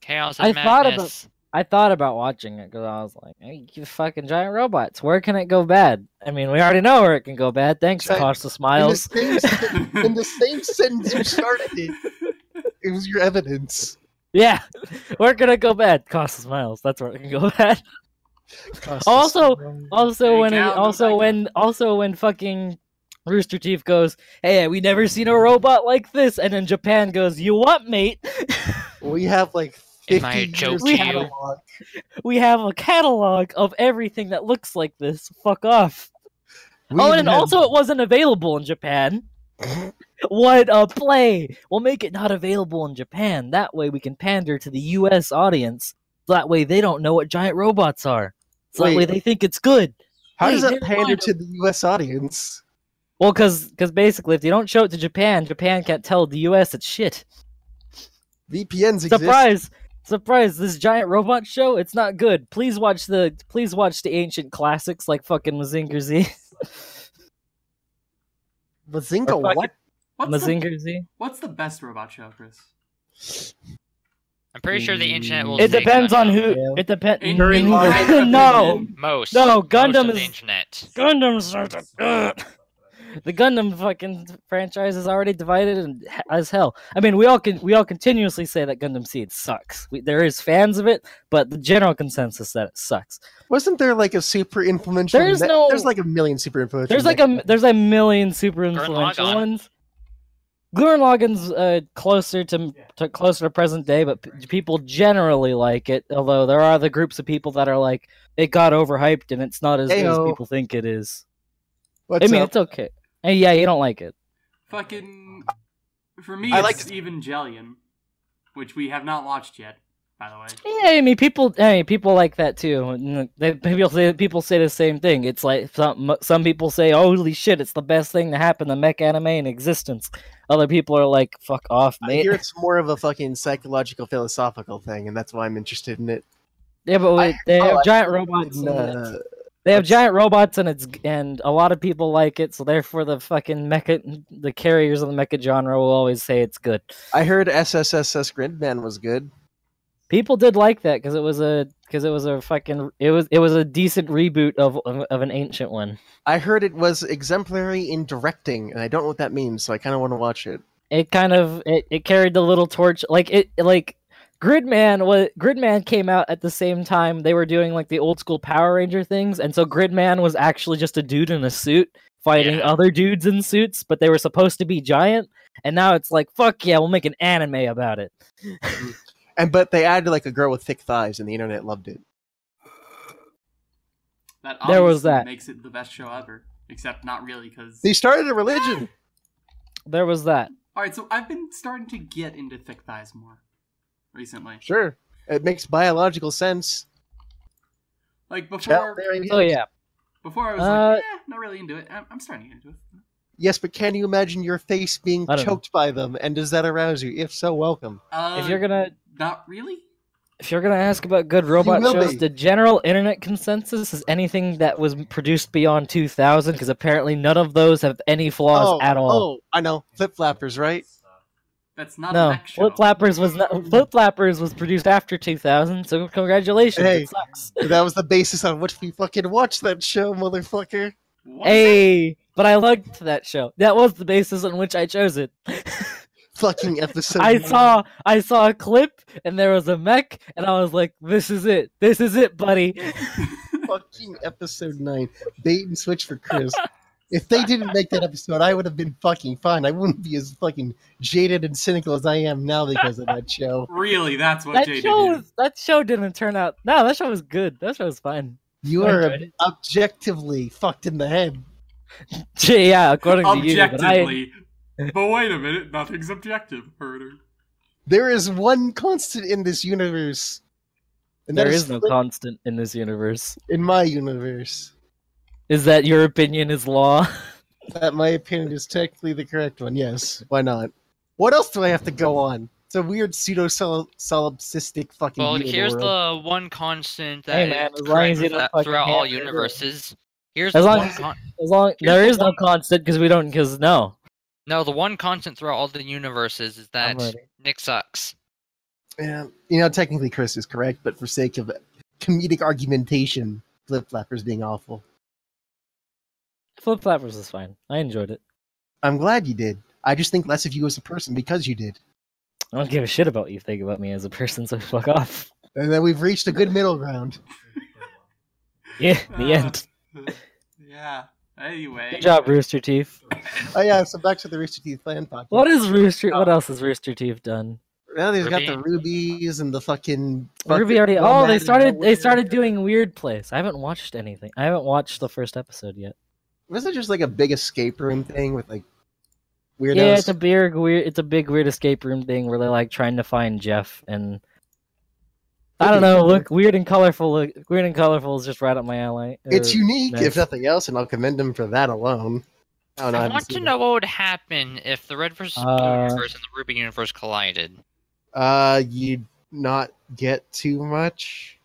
Chaos I and thought about- madness. I thought about watching it because I was like, hey, you fucking giant robots. Where can it go bad? I mean, we already know where it can go bad. Thanks, Right. Costa In the, Smiles. same, in the same sentence you started it, it was your evidence. Yeah, where can it go bad? Costa Smiles. That's where it can go bad. Also- Also, Hey, when it, also back when also when fucking Rooster Teeth goes, "Hey, we never seen a robot like this," and then Japan goes, "You what, mate? We have like 50 Am I a joke years to you? we have a catalog of everything that looks like this. Fuck off." We oh, and have- also it wasn't available in Japan. what a play! We'll make it not available in Japan. That way we can pander to the U.S. audience. That way they don't know what giant robots are. So that way they think it's good. How Hey, does that pander to the U.S. audience? Well, because basically, if you don't show it to Japan, Japan can't tell the U.S. it's shit. VPNs exist. Surprise! Surprise! This giant robot show, it's not good. Please watch the please watch the ancient classics like fucking Mazinger Z. Bazinga, Or fucking- what? What's the, Mazinger Z. what's the best robot show, Chris? I'm pretty sure the internet will. It say depends on who. Yeah. It depends. In- Very no, large. no, Most. No, most Gundam of the is- internet. Gundam's are the, Gundam fucking franchise is already divided and, as hell. I mean, we all can we all continuously say that Gundam Seed sucks. We, there is fans of it, but the general consensus that it sucks. Wasn't there like a super influential? There's no- There's like a million super influential. There's like a there's a million super influential Lagann. ones. Gurren Lagann's uh, closer to, to closer to present day, but p- people generally like it. Although there are the groups of people that are like it got overhyped and it's not as good as people think it is. What's I mean, up? it's okay. Hey, yeah, you don't like it. Fucking. For me, I it's like- Evangelion, which we have not watched yet, by the way. Yeah, I mean, people. I mean, people like that too. And They, people say people say the same thing. It's like some some people say, "Holy shit, it's the best thing to happen to mech anime in existence." Other people are like, "Fuck off, I mate." hear it's more of a fucking psychological, philosophical thing, and that's why I'm interested in it. Yeah, but I- wait, they oh, have I- giant robots. And, and uh, it's- they have giant robots, and it's and a lot of people like it. So therefore, the fucking mecha, the carriers of the mecha genre will always say it's good. I heard SSSS Gridman was good. People did like that because it was a because it was a fucking it was it was a decent reboot of of, of an ancient one. I heard it was exemplary in directing, and I don't know what that means, so I kind of want to watch it. it kind of it, it carried the little torch like it like gridman was gridman came out at the same time they were doing like the old school power ranger things and so gridman was actually just a dude in a suit fighting Yeah. other dudes in suits but they were supposed to be giant and now it's like fuck yeah we'll make an anime about it And but they added like a girl with thick thighs, and the internet loved it. That There was that. makes it the best show ever. Except not really, because. They started a religion. there was that Alright, so I've been starting to get into thick thighs more recently. Sure, it makes biological sense. Like before, Childbearing oh yeah before I was Uh, like, eh, not really into it. I'm, I'm starting to get into it. Yes, but can you imagine your face being I don't know. choked by them? And does that arouse you? If so, welcome. Uh, if you're gonna not really. if you're gonna ask about good robot shows, be. the general internet consensus is anything that was produced beyond 2000, because apparently none of those have any flaws oh, at all. oh, I know. Flip flappers, right? That's not No, mech. Flip Flappers was not, Flip Flappers was produced after 2000, so congratulations. Hey. It sucks. that was the basis on which we fucking watched that show, motherfucker. What? Hey, but I liked that show. That was the basis on which I chose it. Fucking episode. I nine. saw I saw a clip and there was a mech and I was like, "This is it. This is it, buddy." fucking episode nine. Bait and switch for Chris. If they didn't make that episode, I would have been fucking fine. I wouldn't be as fucking jaded and cynical as I am now because of that show. Really, that's what That Jay show did. was, that show didn't turn out. No, that show was good. That show was fine. You I are enjoyed it. objectively fucked in the head. yeah, according to you. Objectively. but wait a minute, nothing's objective, Herder. There is one constant in this universe. And that there is no constant in this universe. in my universe. Is that your opinion is law? That my opinion is technically the correct one. Yes, why not? What else do I have to go on? It's a weird pseudo solipsistic fucking. Well, view of the here's world. the one constant that Hey, man, as long correct as you don't that- fucking throughout all universes. Here's As the long one as- As long Here's there the is no one- constant because we don't because no. no, the one constant throughout all the universes is that. Nick sucks. Yeah, you know, technically Chris is correct, but for sake of comedic argumentation, Flip Flappers being awful. Flip Flappers is fine. I enjoyed it. I'm glad you did. I just think less of you as a person because you did. I don't give a shit about what you think about me as a person, so fuck off. And then we've reached a good middle ground. Yeah, the uh, end. Yeah. Anyway. Good job, Rooster Teeth. Oh yeah, so back to the Rooster Teeth fan podcast. What is Rooster? What oh. else has Rooster Teeth done? Now they've got the rubies and the fucking. RWBY already. Oh, they started. They started doing Weird Place. I haven't watched anything. I haven't watched the first episode yet. Was it just like a big escape room thing with like weirdos? Yeah, it's a big weird. It's a big weird escape room thing where they're like trying to find Jeff and I don't know. Look, weird and colorful. Look, weird and colorful is just right up my alley. It's unique, nice. if nothing else, and I'll commend him for that alone. I don't know. I haven't want to seen know what would happen if the Red versus Blue Uh, universe and the RWBY universe collided. Uh, you'd not get too much.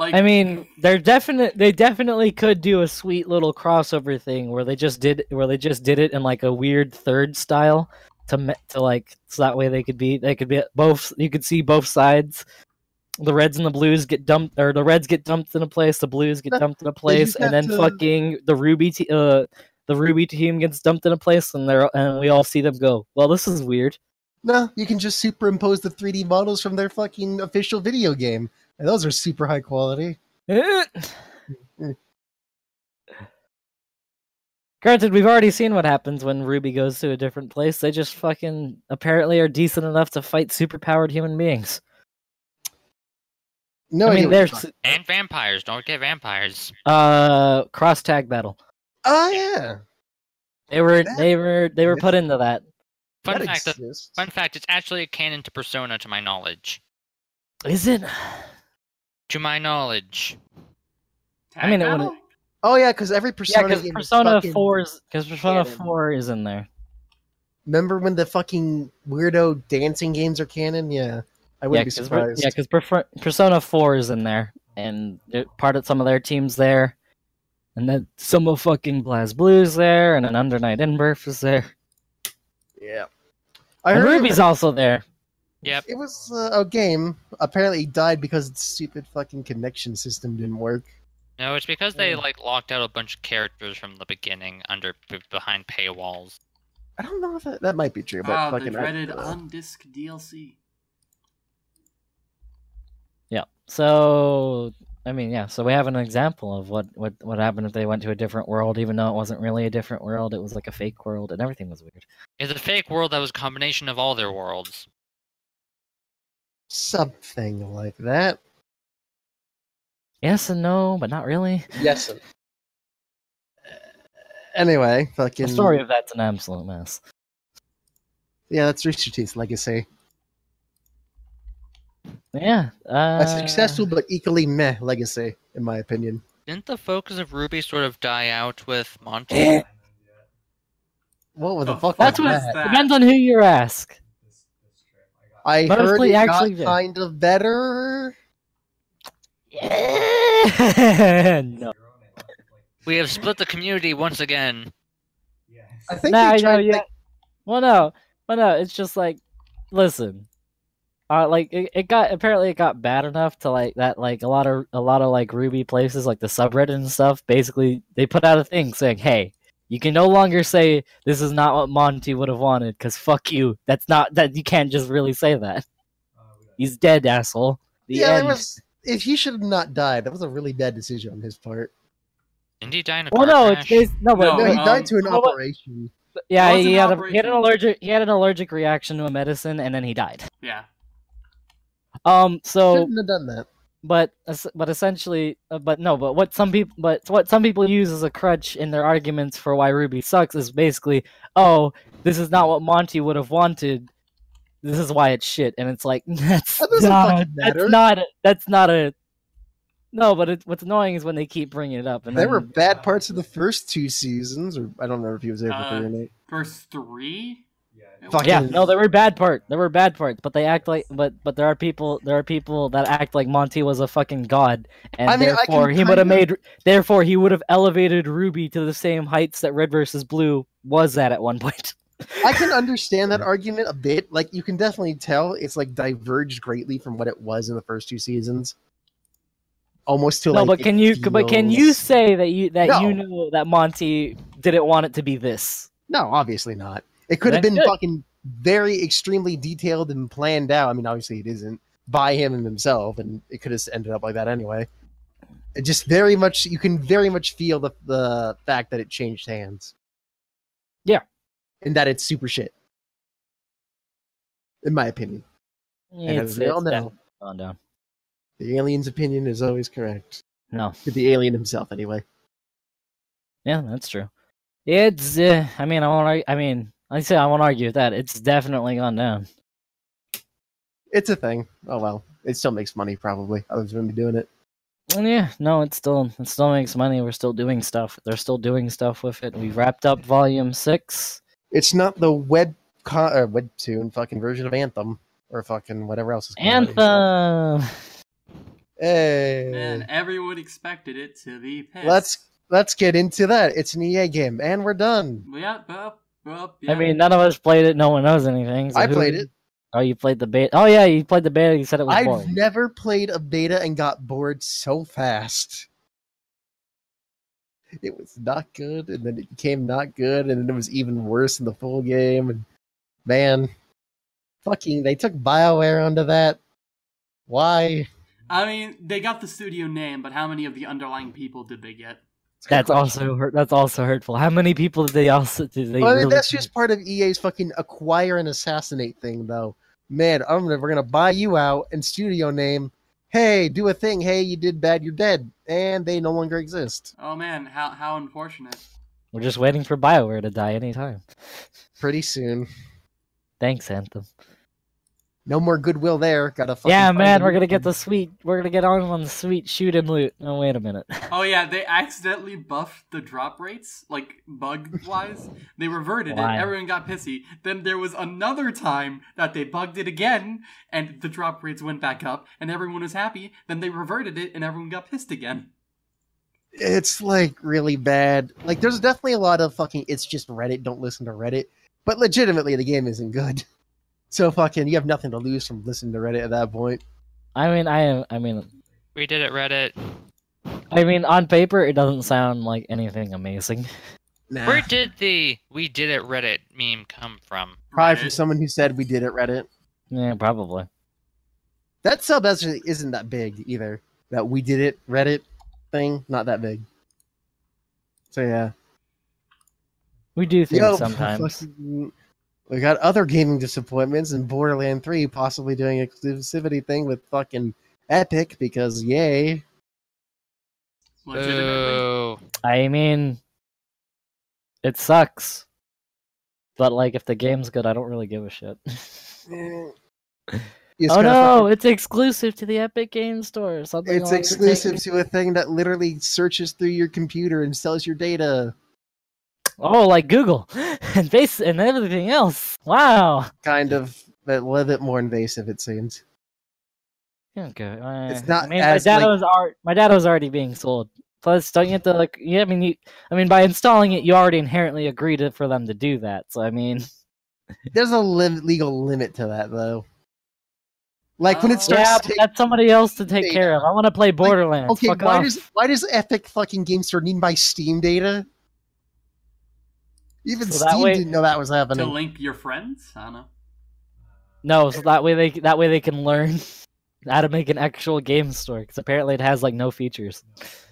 Like I mean, they're definite. They definitely could do a sweet little crossover thing where they just did where they just did it in like a weird third style to to like so that way they could be they could be both. You could see both sides. The Reds and the Blues get dumped, or the Reds get dumped in a place. The Blues get dumped in a place, and then to- fucking the RWBY, te- uh, the RWBY team gets dumped in a place, and they're and we all see them go. Well, this is weird. No, you can just superimpose the 3D models from their fucking official video game. And those are super high quality. Granted, we've already seen what happens when RWBY goes to a different place. They just fucking apparently are decent enough to fight superpowered human beings. No, I mean, there's And vampires. Don't forget vampires. uh cross tag battle. Oh yeah, They were That- they were they were put into that. Fun that fact. That, exists. fun fact. It's actually a canon to Persona, to my knowledge. Is it? To my knowledge. I mean, it wouldn't- Oh yeah, because every Persona. Yeah, Persona because Persona fucking- Four is because Persona canon. Four is in there. Remember when the fucking weirdo dancing games are canon? Yeah, I wouldn't be surprised. yeah, because Persona Four is in there, and part of some of their teams there, and then some of fucking BlazBlue's there, and an Under Night Inbirth is there, yeah. I and heard RWBY's also there. Yep. it was uh, a game. Apparently, it died because its stupid fucking connection system didn't work. No, it's because they Yeah. like locked out a bunch of characters from the beginning under behind paywalls. I don't know if that, that might be true, but the fucking I- dreaded uh, undisc DLC. Yeah. So I mean, yeah. So we have an example of what what what happened if they went to a different world, even though it wasn't really a different world. It was like a fake world, and everything was weird. It's a fake world that was a combination of all their worlds. Something like that. Yes and no, but not really. Yes. Anyway, fucking The story of that's an absolute mess. Yeah, that's Rooster Teeth's legacy. Yeah. Uh, A successful but equally meh legacy, in my opinion. Didn't the focus of RWBY sort of die out with Monty? What the The fuck That's was what that? that? depends on who you ask. I heard Mostly it actually got good. kind of better. Yeah. no. We have split the community once again. Yes. I think No, they know, yeah. like, Well, no, well, no. It's just like, listen, uh, like it, it got apparently it got bad enough to like that like a lot of a lot of like RWBY places like the subreddit and stuff. Basically, they put out a thing saying, "Hey, you can no longer say this is not what Monty would have wanted because fuck you. That's not that you can't just really say that. He's dead, asshole. The yeah, end. it was. If he should have not died, that was a really bad decision on his part. Didn't he die in a Well, car no, it's crash? bas- no, but No, No, he um, died to an well, operation. yeah, he an had, a, he had an allergic he had an allergic reaction to a medicine and then he died. Yeah. Um, so Shouldn't have done that. But but essentially uh, but no but what some people but what some people use as a crutch in their arguments for why RWBY sucks is basically oh this is not what monty would have wanted this is why it's shit and it's like that's That doesn't not, fucking matter. that's not a, that's not a no but it, what's annoying is when they keep bringing it up and There then, were bad parts of the first two seasons, or I don't know if he was there for Uh, three or eight. Three. It Fuck was- yeah no there were bad parts. there were bad parts but they act like but but there are people there are people that act like monty was a fucking god and I mean, therefore he would have made therefore he would have elevated RWBY to the same heights that red versus blue was at at one point I can understand that argument a bit. Like you can definitely tell it's like diverged greatly from what it was in the first two seasons. Almost to no like but can you but can you say that you that you No. know that monty didn't want it to be this No, obviously not. It could have been good. fucking very extremely detailed and planned out. I mean, obviously it isn't by him and himself, and it could have ended up like that anyway. It just very much you can very much feel the the fact that it changed hands. Yeah. and that it's super shit. In my opinion, and as we all know, down the alien's opinion is always correct. no To the alien himself, anyway. Yeah, that's true. It's. Uh, I mean, I won't. I mean, I say, I won't argue with that. It's definitely gone down. It's a thing. Oh well, it still makes money probably. Others would be doing it. And yeah, no, it still it still makes money. We're still doing stuff. They're still doing stuff with it. We've wrapped up volume six. It's not the web con- uh, webtoon fucking version of Anthem or fucking whatever else is coming out. Anthem. Hey, And everyone expected it to be pissed. let's let's get into that. It's an EA game, and we're done. Yeah, well, well, yeah. I mean, none of us played it. No one knows anything. so I who- played it. Oh, you played the beta. Oh yeah, you played the beta. You said it was I've boring. never played a beta and got bored so fast. It was not good, and then it became not good, and then it was even worse in the full game. And man, fucking, they took Bioware onto that. Why? I mean, they got the studio name, but how many of the underlying people did they get? That's also hurt. That's also hurtful. How many people did they also did they? Well, I mean, really that's just part of EA's fucking acquire and assassinate thing, though. Man, I'm gonna, we're gonna buy you out and studio name. Hey, do a thing. Hey, you did bad. You're dead, and they no longer exist. Oh man, how how unfortunate. We're just waiting for Bioware to die anytime. Pretty soon. Thanks, Anthem. No more goodwill there. Gotta fucking Yeah, man, we're gonna get the sweet. We're gonna get on on the sweet shoot and loot. Oh, wait a minute. Oh yeah, they accidentally buffed the drop rates, like bug wise. They reverted Why? it. Everyone got pissy. Then there was another time that they bugged it again, and the drop rates went back up, and everyone was happy. Then they reverted it, and everyone got pissed again. It's like really bad. Like, there's definitely a lot of fucking. It's just Reddit. Don't listen to Reddit. But legitimately, the game isn't good. So fucking, you have nothing to lose from listening to Reddit at that point. I mean, I am. I mean, We did it, Reddit. I mean, on paper, it doesn't sound like anything amazing. Nah. Where did the "We did it" Reddit meme come from? Probably from someone who said we did it Reddit. Yeah, probably. That sub actually isn't that big either. That we did it Reddit thing, not that big. So yeah. We do things Yo, sometimes. fucking- we got other gaming disappointments and Borderland 3 possibly doing exclusivity thing with fucking Epic because yay. Legitimately. Oh, I mean, it sucks. But like, if the game's good, I don't really give a shit. Oh no, fucking- it's exclusive to the Epic Game Store. Something it's exclusive to a thing that literally searches through your computer and sells your data. Oh, like Google and base and everything else. Wow. Kind of, but a little bit more invasive, it seems. Okay. uh, It's not I mean, my data like- was art. My data was already being sold. Plus, don't you have to like? Yeah, I mean, you. I mean, by installing it, you already inherently agree to for them to do that. So I mean, There's a lim- legal limit to that, though. Like when it Oh. starts yeah, take that's somebody else to take data. care of. I want to play Borderlands. Okay, Fuck why off. does why does Epic fucking Game Store need my Steam data? Even So Steam way- didn't know that was happening. to happening. link your friends? I don't know. No, so that way they that way they can learn how to make an actual game store. Because apparently it has like no features.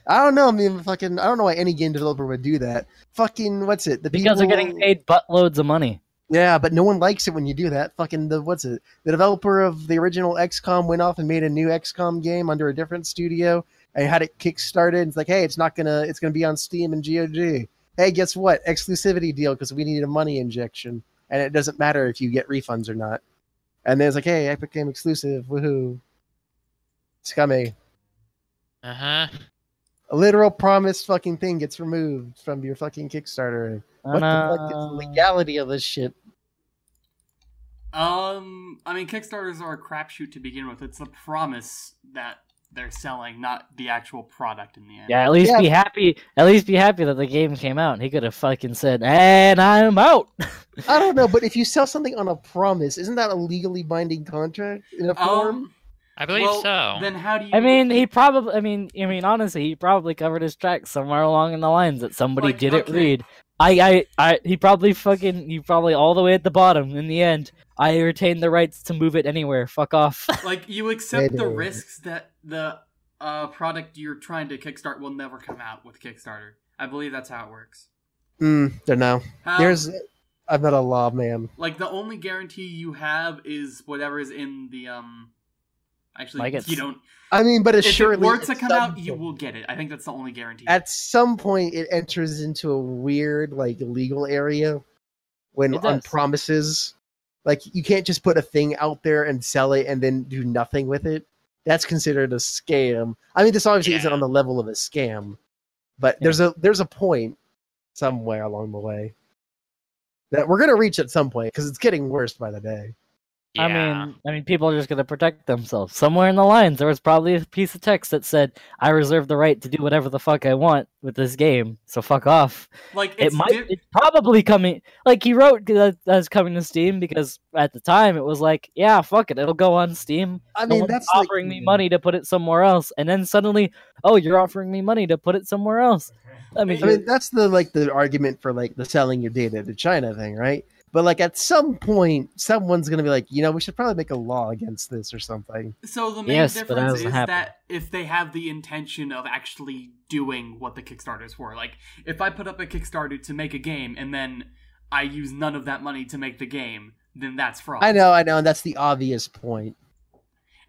I don't know. I mean, fucking, I don't know why any game developer would do that. Fucking, what's it? The Because they're getting paid buttloads of money. Yeah, but no one likes it when you do that. Fucking the what's it? The developer of the original XCOM went off and made a new XCOM game under a different studio and had it kickstarted. It's like, hey, it's not gonna, it's gonna be on Steam and GOG. Hey, guess what? Exclusivity deal because we need a money injection, and it doesn't matter if you get refunds or not. And then it's like, hey, Epic Game exclusive, woohoo! Scummy. uh huh. A literal promised fucking thing gets removed from your fucking Kickstarter. What the fuck is the legality of this shit? Um, I mean, Kickstarters are a crapshoot to begin with. It's the promise that they're selling, not the actual product in the end. Yeah, at least Yeah. be happy. At least be happy that the game came out. He could have fucking said, "And I'm out." I don't know, but if you sell something on a promise, isn't that a legally binding contract in a form? Um, I believe well, so. Then how do you? I mean, he probably. I mean, I mean, honestly, he probably covered his tracks somewhere along in the lines that somebody Like, didn't okay. read. I, I, I. He probably fucking. He probably all the way at the bottom. In the end, I retain the rights to move it anywhere. Fuck off. like you accept the risks that the uh, product you're trying to kickstart will never come out with Kickstarter. I believe that's how it works. Mm, don't know. How, There's, I'm not a lawman. like the only guarantee you have is whatever is in the um. Actually, Like it's- you don't. I mean, but If surely it were to come some out, you will get it. I think that's the only guarantee. At some point, it enters into a weird, like, legal area when on promises, Like you can't just put a thing out there and sell it and then do nothing with it. That's considered a scam. I mean, this obviously isn't on the level of a scam, but Yeah. there's a there's a point somewhere along the way that we're gonna reach at some point because it's getting worse by the day. Yeah. I mean, I mean, people are just going to protect themselves. Somewhere in the lines, there was probably a piece of text that said, "I reserve the right to do whatever the fuck I want with this game, so fuck off." Like it might, di- it's probably coming. Like he wrote that that's coming to Steam because at the time it was like, yeah, fuck it, it'll go on Steam. I No mean, one's that's like- offering me hmm. money to put it somewhere else, and then suddenly, oh, you're offering me money to put it somewhere else. I mean, I mean, that's the like the argument for like the selling your data to China thing, right? But like at some point, someone's gonna be like, you know, we should probably make a law against this or something. So the main Yes, difference doesn't is happen. that if they have the intention of actually doing what the Kickstarters were, like if I put up a Kickstarter to make a game and then I use none of that money to make the game, then that's fraud. I know, I know, and that's the obvious point.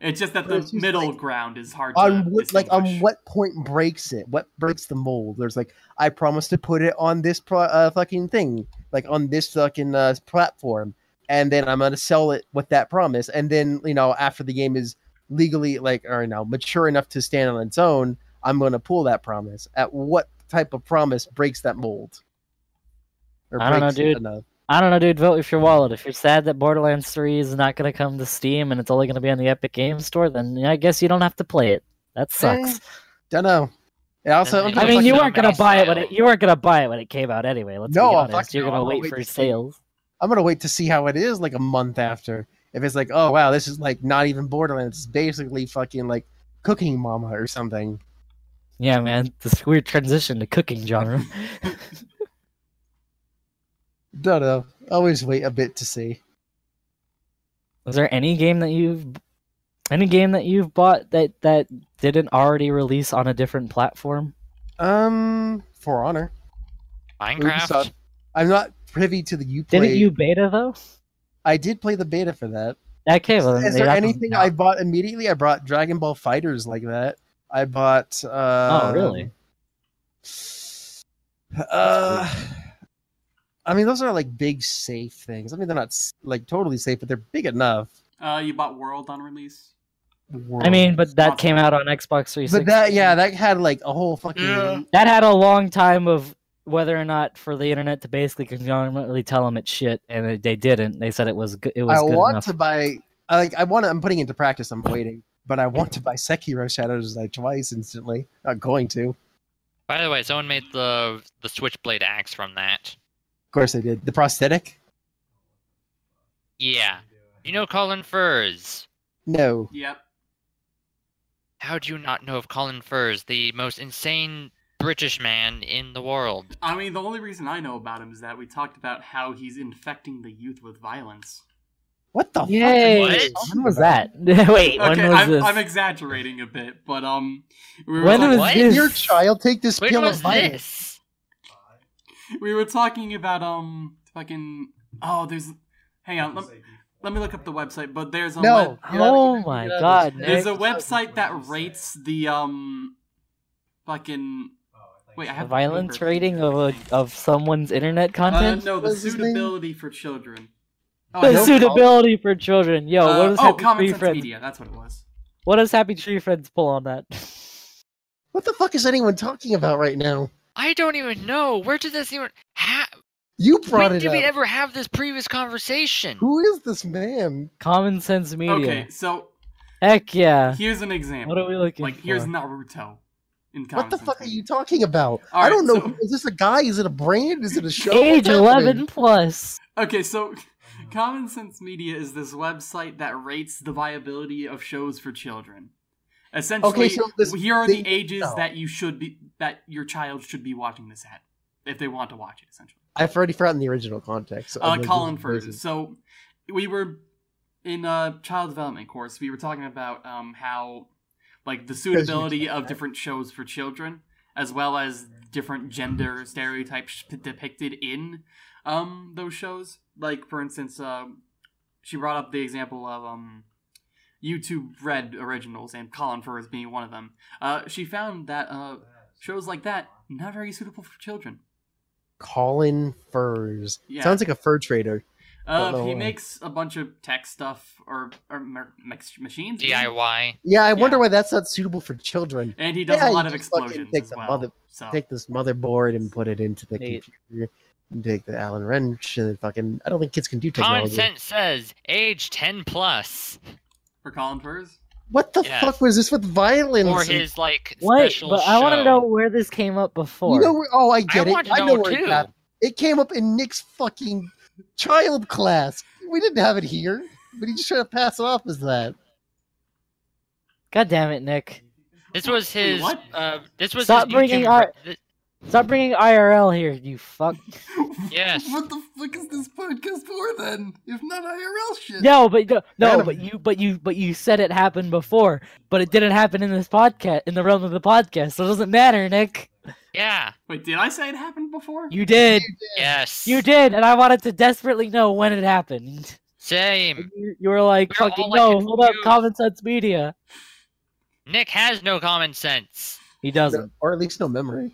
It's just that the just middle like- ground is hard to On what, like on what point breaks it? What breaks the mold? There's like, I promise to put it on this pro- uh, fucking thing, like on this fucking uh, platform, and then I'm gonna sell it with that promise, and then you know after the game is legally like or you know mature enough to stand on its own, I'm gonna pull that promise. At what type of promise breaks that mold? Or I don't know, dude. enough? I don't know, dude. Vote with your wallet. If you're sad that Borderlands 3 is not going to come to Steam and it's only going to be on the Epic Game Store, then I guess you don't have to play it. That sucks. Don't know. It also, And I'm I It's mean, you weren't gonna nice buy it when it you weren't gonna buy it when it came out anyway. Let's No, be honest. You're gonna I'm gonna wait wait for to see. sales. I'm gonna wait to see how it is like a month after. If it's like, oh wow, this is like not even Borderlands, it's basically fucking like Cooking Mama or something. Yeah, man. This weird transition to cooking genre. Don't know. Always wait a bit to see. Was there any game that you've any game that you've bought that that didn't already release on a different platform? Um, For Honor. Minecraft. Ubisoft. I'm not privy to the Uplay. Didn't you beta though? I did play the beta for that. Okay, well, then is there anything. I bought immediately? I bought Dragon Ball FighterZ like that. I bought. Uh, Oh, really? Uh, I mean, those are like big safe things. I mean, they're not like totally safe, but they're big enough. uh, you bought World on release. I mean, but that came out on Xbox 360. but that yeah, that had like a whole fucking. Yeah. that had a long time of whether or not for the internet to basically conglomerately tell them it's shit, and they- they didn't. They said it was good. It was I good want enough. to buy. I like. I want to. I'm putting into practice. I'm waiting, but I want to buy Sekiro Shadows Die Twice instantly. Not going to. By the way, someone made the the switchblade axe from that. Of course, they did. The prosthetic. Yeah. You know Colin Furze. No. Yep. How do you not know of Colin Furze, the most insane British man in the world? I mean, the only reason I know about him is that we talked about how he's infecting the youth with violence. What the? Yay! Fuck What? When was that? Wait, okay, when was I'm, this? I'm exaggerating a bit, but um, we when talk- was What? this? Your child take this When pill was of violence. this? we were talking about um, fucking oh, there's, hang on, let, let me look up the website, but there's a No. web- Oh my god, there's Nick. a website that rates the um, fucking wait, I have the violence paper. rating of a, of someone's internet Uh, content. no, the What is suitability for children. Oh, the know- suitability for children. Yo, uh, what does oh, Happy Common Tree Sense Friends? Media. That's what it was. What does Happy Tree Friends pull on that? What the fuck is anyone talking about right now? I don't even know. Where did this even ha- You brought When it did we up. ever have this previous conversation? Who is this man? Common Sense Media. Okay, so Heck yeah. here's an example. What are we looking like for? here's Naruto. In What the Sense fuck are you talking about? All I don't know. so- Is this a guy? Is it a brand? Is it a show? Age 11 plus. Okay, so Common Sense Media is this website that rates the viability of shows for children. Essentially, Okay, so this here are the ages no. that you should be that your child should be watching this at if they want to watch it. Essentially, I've already forgotten the original context. uh, Colin. Furze. So we were in a child development course. We were talking about um, how like the suitability of different shows for children, as well as different gender stereotypes depicted in um, those shows. Like for instance, um, she brought up the example of um, YouTube Red originals and Colin Furze being one of them. Uh, she found that uh, shows like that not very suitable for children. Colin Furze. Yeah. Sounds like a fur trader. Uh, he why. makes a bunch of tech stuff or or machines, DIY. Yeah, I wonder Yeah. why that's not suitable for children. and he does Yeah, a lot of just explosions take as well. mother- so Take this motherboard and put it into the Nate. computer. And take the Allen wrench and fucking. I don't think kids can do Common technology. sense says age 10 plus. for Colin Furze, What the Yes. fuck was this with violence? Or and- his, like, Wait, special but I want to know where this came up before. You know where? Oh, I get I it. want to I know, know where too. it got. It came up in Nick's fucking child class. We didn't have it here, but he just tried to pass it off as that. God damn it, Nick! This was his. what? Uh, this was Stop his bringing YouTube our- th- Stop bringing IRL here, you fuck. Yes. What the fuck is this podcast for then? If not IRL shit. No, but no, no, but you, but you, but you said it happened before, but it didn't happen in this podcast, in the realm of the podcast, so it doesn't matter, Nick. Yeah. Wait, did I say it happened before? You did, Yes. you did, and I wanted to desperately know when it happened. Same. You, you were like, We're fucking all, like, no, hold up, confused. Common Sense Media. Nick has no common sense. He doesn't. Or at least no memory.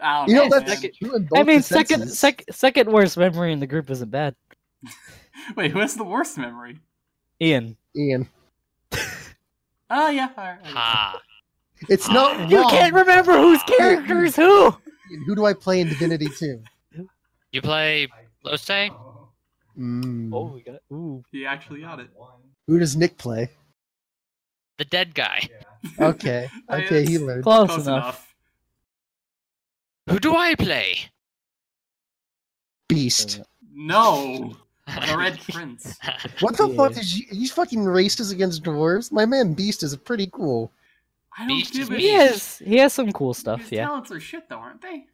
I don't You know, know, that's man. true in both I mean, the second, sec, second worst memory in the group isn't bad. Wait, who has the worst memory? Ian, Ian. Oh yeah, alright. Ha. It's not you can't remember whose character is who. Who do I play in Divinity 2? You play Lohse? Mm. Oh, we got It. ooh. He actually got it. Who does Nick play? The dead guy. Okay. Okay, he learned. Close, Close enough. enough. Who do I play? Beast. No, the Red Prince. What the Yeah. fuck is you? He's fucking racist against dwarves. My man Beast is pretty cool. I don't Beast give is a He shit. has he has some cool stuff. His Yeah. talents are shit though, aren't they?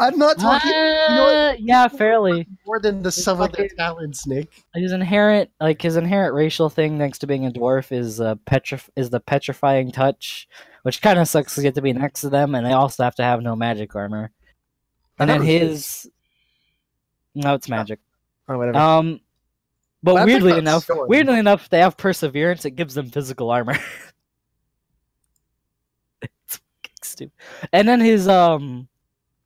I'm not talking Uh, yeah, fairly. more than the sum of their talents, Nick. His inherent, like his inherent racial thing, next to being a dwarf, is uh, petrif- is the petrifying touch, which kind of sucks to get to be next to them, and they also have to have no magic armor. And then thought it was his, no, it's magic. Oh, whatever. Um, but Well, weirdly enough, story. weirdly enough, they have perseverance. It gives them physical armor. it's fucking stupid. And then his um,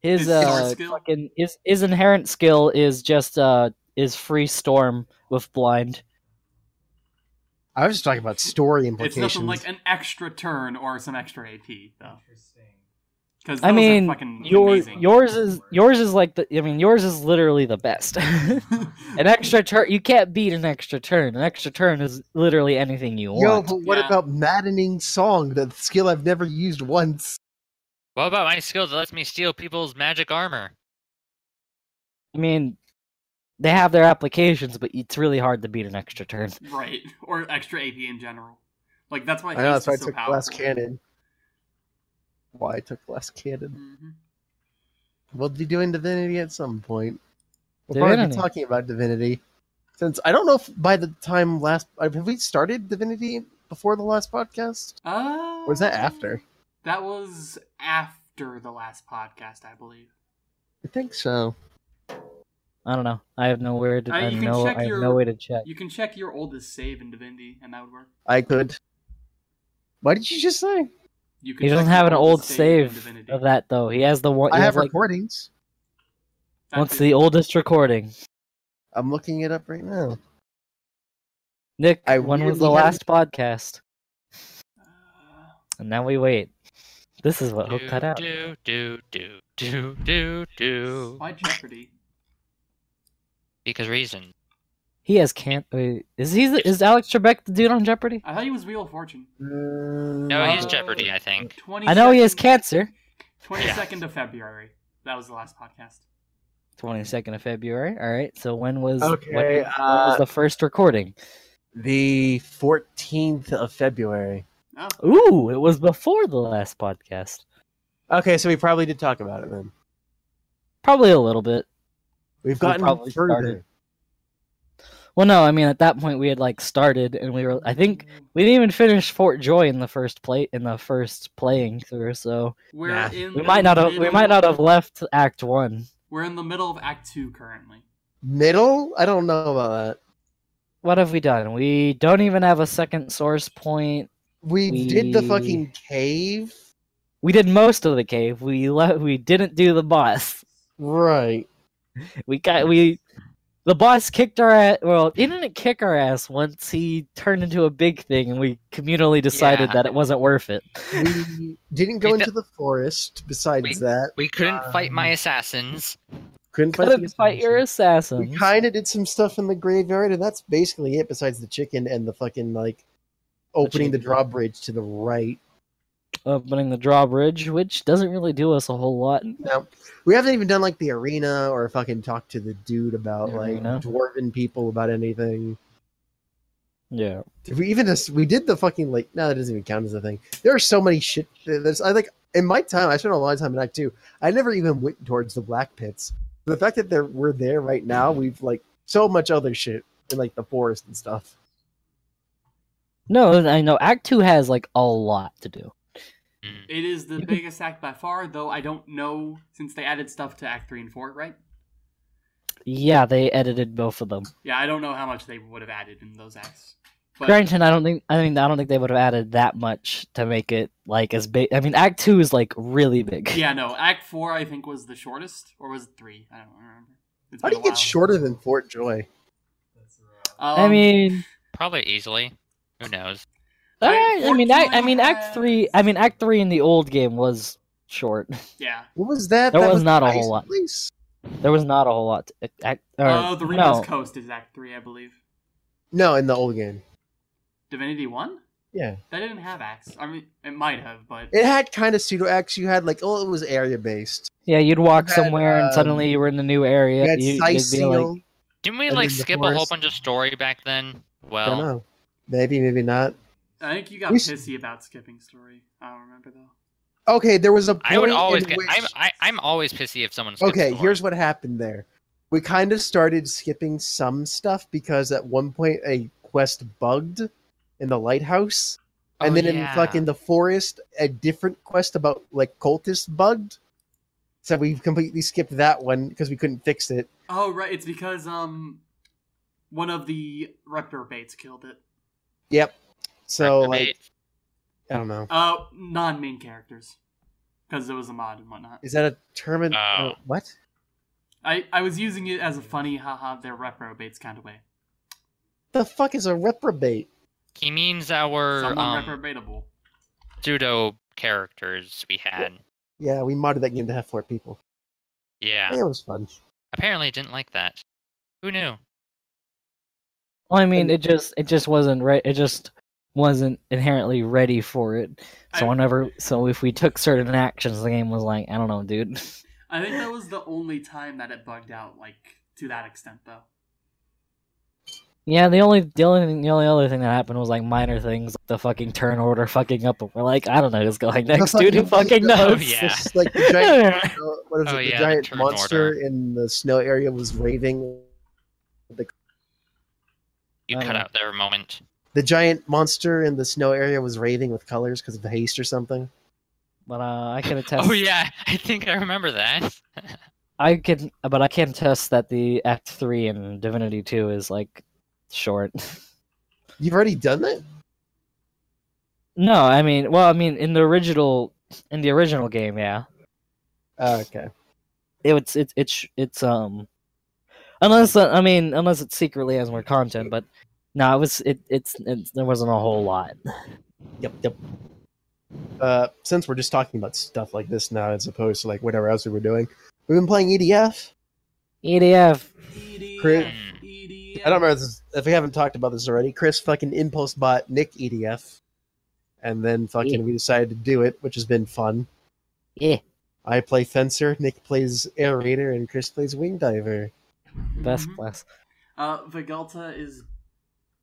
his, His uh, fucking his his inherent skill is just uh is free storm with blind. I was just talking about story implications. It's implications. nothing like an extra turn or some extra AP though. Because I mean, fucking your yours is yours is like the. I mean, yours is literally the best. an extra turn, you can't beat an extra turn. An extra turn is literally anything you Yo, want. but what Yeah. about maddening song? The skill I've never used once. What about my skill that lets me steal people's magic armor? I mean, they have their applications, but it's really hard to beat an extra turn. right or extra AP in general. Like that's why I know haste that's why I is so took powerful. glass cannon. Why I took glass cannon? Mhm. We'll be doing Divinity at some point. We'll probably be talking about Divinity. Since I don't know if by the time last have we started Divinity before the last podcast, Uh, or was that after? That was after the last podcast, I believe. I think so. I don't know. I have nowhere to. I you have can no. check I have your- no way to check. You can check your oldest save in Divinity, and that would work. I could. What did you just say? You He doesn't have an old oldest save of that though. He has the one. I have like, recordings. What's the oldest recording? I'm looking it up right now. Nick, I when was the weirdly last podcast? Uh, And now we wait. This is what Hook Do, cut out. do, do, do, do, do, do. why Jeopardy? Because reason. He has can't. Wait, is he? Is Alex Trebek the dude on Jeopardy? I thought he was Wheel of Fortune. No, Uh, he's Jeopardy, I think. 20 I know he has cancer. 22nd of February. That was the last podcast. Twenty second of February. All right. So when was Okay, when, when uh, was the first recording? The 14th of February. Oh, Ooh, it was before the last podcast. Okay, so we probably did talk about it then. Probably a little bit. We've gotten probably further. started. Well, no, I mean at that point we had like started, and we were. I think we didn't even finish Fort Joy in the first play in the first playing through. So we're Nah. in. we might not have. We might not have left Act One. We're in the middle of Act Two currently. Middle? I don't know about that. What have we done? We don't even have a second source point. We, did the fucking cave. We did most of the cave. We le- We didn't do the boss. Right. We got we the boss kicked our ass. Well, he didn't kick our ass once he turned into a big thing, and we communally decided Yeah. that it wasn't worth it. We didn't go We into the forest. Besides We- that, We couldn't fight my Um, assassins. couldn't fight, Couldn't the fight your assassin. We kind of did some stuff in the graveyard, and that's basically it. Besides the chicken and the fucking like opening the chicken. drawbridge to the right. Opening the drawbridge, which doesn't really do us a whole lot. Now we haven't even done like the arena or fucking talk to the dude about The like arena. dwarven people about anything. Yeah. We even just we did the fucking like no that doesn't even count as a thing. There are so many shit. There's I think in my time I spent a lot of time in Act Two. I never even went towards the black pits. The fact that there we're there right now, we've like so much other shit in like the forest and stuff. No, I know. Act Two has like a lot to do. Mm. It is the biggest act by far, though I don't know since they added stuff to Act Three and Four, right? Yeah, they edited both of them. Yeah, I don't know how much they would have added in those acts. But Granted, I don't think I mean I don't think they would have added that much to make it like as big. I mean, Act Two is like really big. yeah, no, Act Four I think was the shortest, or was it three? I don't remember. It's How do you get shorter than Fort Joy? Um, I mean, Probably easily. Who knows? I- I, I mean, Act, I mean, Act Three. I mean, Act Three in the old game was short. yeah. What was that? There that was not a whole lot. place? There was not a whole lot. To, act, or, Oh, the Remo's no, Coast is Act Three, I believe. No, in the old game. Divinity One? Yeah, That didn't have acts. I mean, it might have, but it had kind of pseudo acts. You had like oh, it was area based. yeah, you'd walk You had, somewhere and um, suddenly you were in the new area. You had You- you'd be like, Didn't we like skip a whole bunch of story back then? I don't Well, know. Maybe, maybe not. I think you got We s- pissy about skipping story. I don't remember though. Okay, there was a point I would always in get. which... I'm I, I'm always pissy if someone. skips Okay, story. here's what happened there. We kind of started skipping some stuff because at one point a quest bugged in the lighthouse, and Oh, then in fucking the forest, a different quest about like cultists bugged. So we completely skipped that one because we couldn't fix it. Oh right, it's because um, one of the reprobates killed it. Yep. So like I don't know. Uh, non-main characters, because it was a mod and whatnot. Is that a term? in- Oh. uh, what? I I was using it as a funny haha they're reprobates kind of way. The fuck is a reprobate? he means our Someone um, reprobatable. pseudo characters we had. Yeah, we modded that game to have four people. Yeah. Yeah, it was fun. Apparently, didn't like that. Who knew? well, I mean, it just it just wasn't right. It just wasn't inherently ready for it. So I- whenever, so if we took certain actions, the game was like, I don't know, dude. I think that was the only time that it bugged out like to that extent though. Yeah, the only the only thing, the only other thing that happened was like minor things, like the fucking turn order fucking up. We're like, I don't know who's going next, dude. Who fucking the- knows? Oh, yeah. it's like the giant, uh, what is Oh, it? The yeah, giant turn monster order. in the snow area was raving. The, You I cut don't out there a moment. The giant monster in the snow area was raving with colors because of the haste or something. But uh, I can attest. Oh yeah, I think I remember that. I can, but I can attest that the Act Three in Divinity Two is like short. You've already done that? no, I mean, well, I mean, in the original, in the original game, yeah, Oh, okay. it's it's it's it's um, unless uh, I mean, unless it secretly has more content, but no, it was it it's, it's there wasn't a whole lot. Yep, yep. Uh, since we're just talking about stuff like this now, as opposed to like whatever else we were doing, we've been playing EDF. EDF. Chris- EDF, EDF. I don't remember this, if we haven't talked about this already. Chris fucking impulse bought Nick EDF, and then fucking Yeah. we decided to do it, which has been fun. Yeah, I play fencer, Nick plays air raider, and Chris plays wing diver. best Mhm. class. Uh, Vigelta is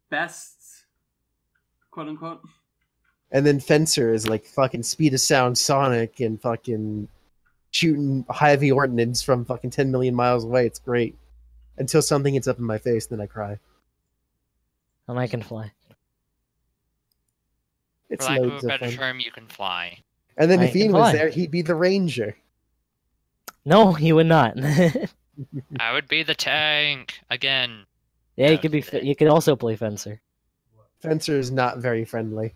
best, quote unquote. And then fencer is like fucking speed of sound, Sonic, and fucking shooting heavy ordnance from fucking ten million miles away. It's great. Until something gets up in my face, then I cry. And I can fly. For It's lack of a better fun. term, you can fly. And then I if can Ian was there, he'd be the ranger. No, he would not. I would be the tank again. Yeah, you Yeah, could be. You could also play fencer. Fencer is not very friendly.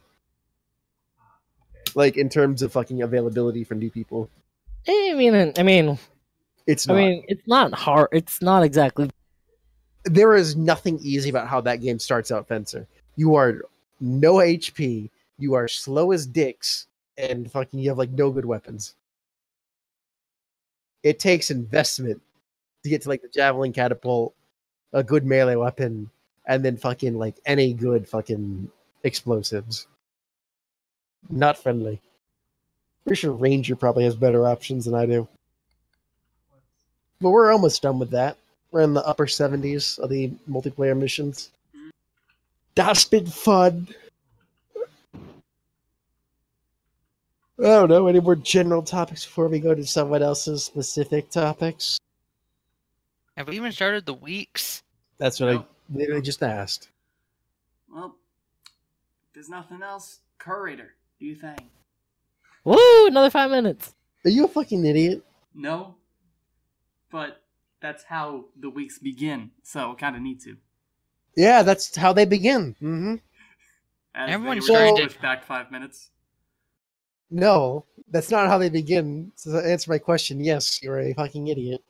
Like in terms of fucking availability for new people, Eh, I mean, I mean, it's I not. mean, it's not hard. It's not exactly. there is nothing easy about how that game starts out, Fencer. You are no HP, you are slow as dicks, and fucking you have like no good weapons. It takes investment to get to like the javelin catapult, a good melee weapon, and then fucking like any good fucking explosives. Not friendly. Pretty sure Ranger probably has better options than I do. But we're almost done with that. We're in the upper 70s of the multiplayer missions. That's been fun. I don't know. Any more general topics before we go to someone else's specific topics? Have we even started the weeks? That's what No. I literally just asked. Well, if there's nothing else, curator, do you think? Woo! Another five minutes. Are you a fucking idiot? No, but that's how the weeks begin, so kind of need to. Yeah, that's how they begin. Mm-hmm. As Everyone's they were trying to to- push back five minutes. No, that's not how they begin. So to answer my question, yes, you're a fucking idiot.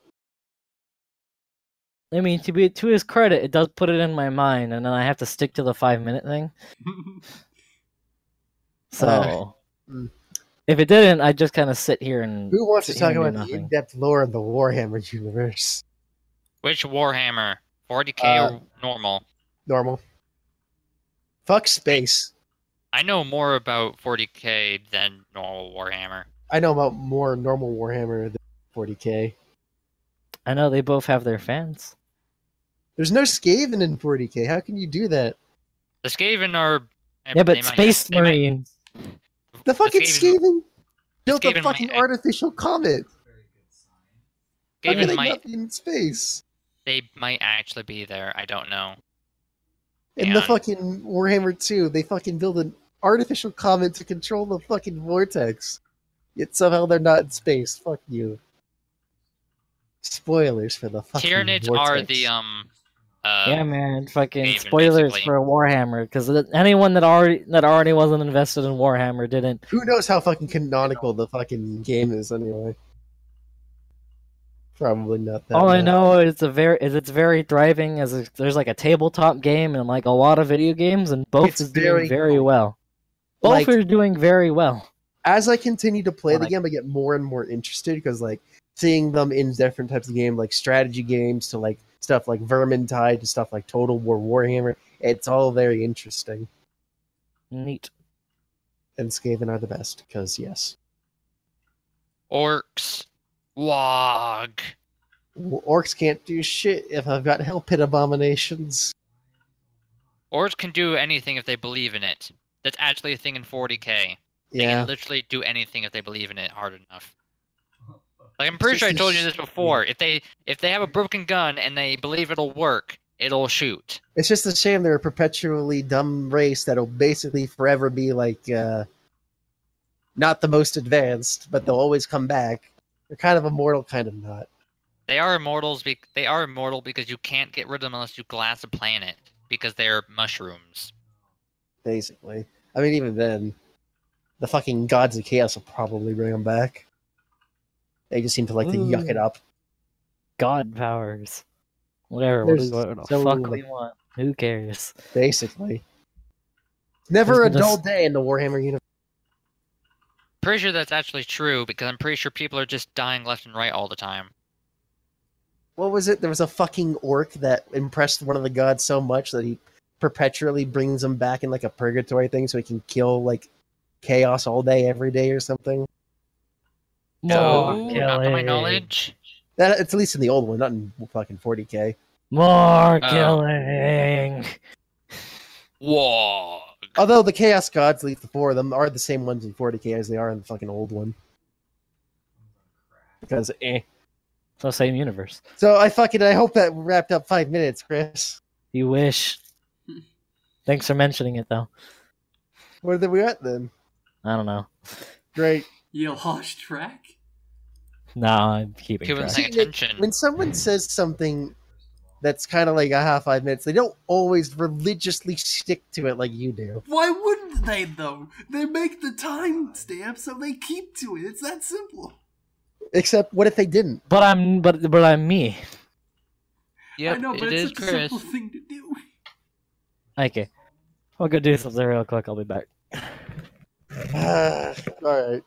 I mean, to be to his credit, it does put it in my mind, and then I have to stick to the five minute thing. So, Uh, mm. if it didn't, I'd just kind of sit here and Who wants to talk about do the in-depth lore of the Warhammer universe? Which Warhammer? 40k Uh, or normal? Normal. Fuck space. I know more about 40k than normal Warhammer. I know about more normal Warhammer than 40k. I know they both have their fans. There's no Skaven in 40k. How can you do that? The Skaven are. Yeah, but they might- Space they might- Marines. The fucking Skaven- Skaven built a fucking might- artificial comet. Skaven they might. not in space? They might actually be there. I don't know. In the fucking Warhammer 2, they fucking build an artificial comet to control the fucking vortex. Yet somehow they're not in space. Fuck you. Spoilers for the fucking Tyranids vortex. are the um. Uh, yeah, man, fucking spoilers basically. for Warhammer because anyone that already that already wasn't invested in Warhammer didn't. Who knows how fucking canonical the fucking game is anyway? Probably not that. All I know is a very is it's very thriving as a, there's like a tabletop game and like a lot of video games and both It's is very doing very well. Both Like- are doing very well. As I continue to play the game, I get more and more interested because like seeing them in different types of game, like strategy games to like stuff like Vermintide to stuff like Total War Warhammer. It's all very interesting. Neat. And Skaven are the best because yes, orcs. Wog. orcs can't do shit if I've got hell pit abominations. Orcs can do anything if they believe in it. That's actually a thing in 40k. They Yeah, can literally do anything if they believe in it hard enough. Like I'm pretty sure I told you this before. If they if they have a broken gun and they believe it'll work, it'll shoot. it's just a shame they're a perpetually dumb race that'll basically forever be like uh not the most advanced, but they'll always come back. They're kind of immortal, kind of not. They are immortals. Be- they are immortal because you can't get rid of them unless you glass a planet because they're mushrooms. basically. I mean, even then, the fucking gods of chaos will probably bring them back. They just seem to like to yuck it up. God powers. Whatever. There's what the so- fuck we want? Who cares? Basically, never a There's a dull day in the Warhammer universe. Pretty sure that's actually true because I'm pretty sure people are just dying left and right all the time. What was it? There was a fucking orc that impressed one of the gods so much that he perpetually brings him back in like a purgatory thing, so he can kill like chaos all day, every day, or something. More No, not to my killing. knowledge. That it's at least in the old one, not in fucking 40k. More Oh. killing. Whoa. Although the chaos gods, at least the four of them, are the same ones in 40k as they are in the fucking old one. Because eh. the same universe. So I fucking I hope that wrapped up five minutes, Chris. You wish. Thanks for mentioning it though. Where did we at then? I don't know. Great. You lost track? No, I'm keeping People track. paying attention. When someone mm. says something that's kind of like a half five minutes, they don't always religiously stick to it like you do. Why wouldn't they, though? They make the time stamp so they keep to it. It's that simple. Except, what if they didn't? But I'm but but I'm me. Yep, I know, but it it's is such a Chris. simple thing to do. Okay. I'll go do something real quick. I'll be back. All right.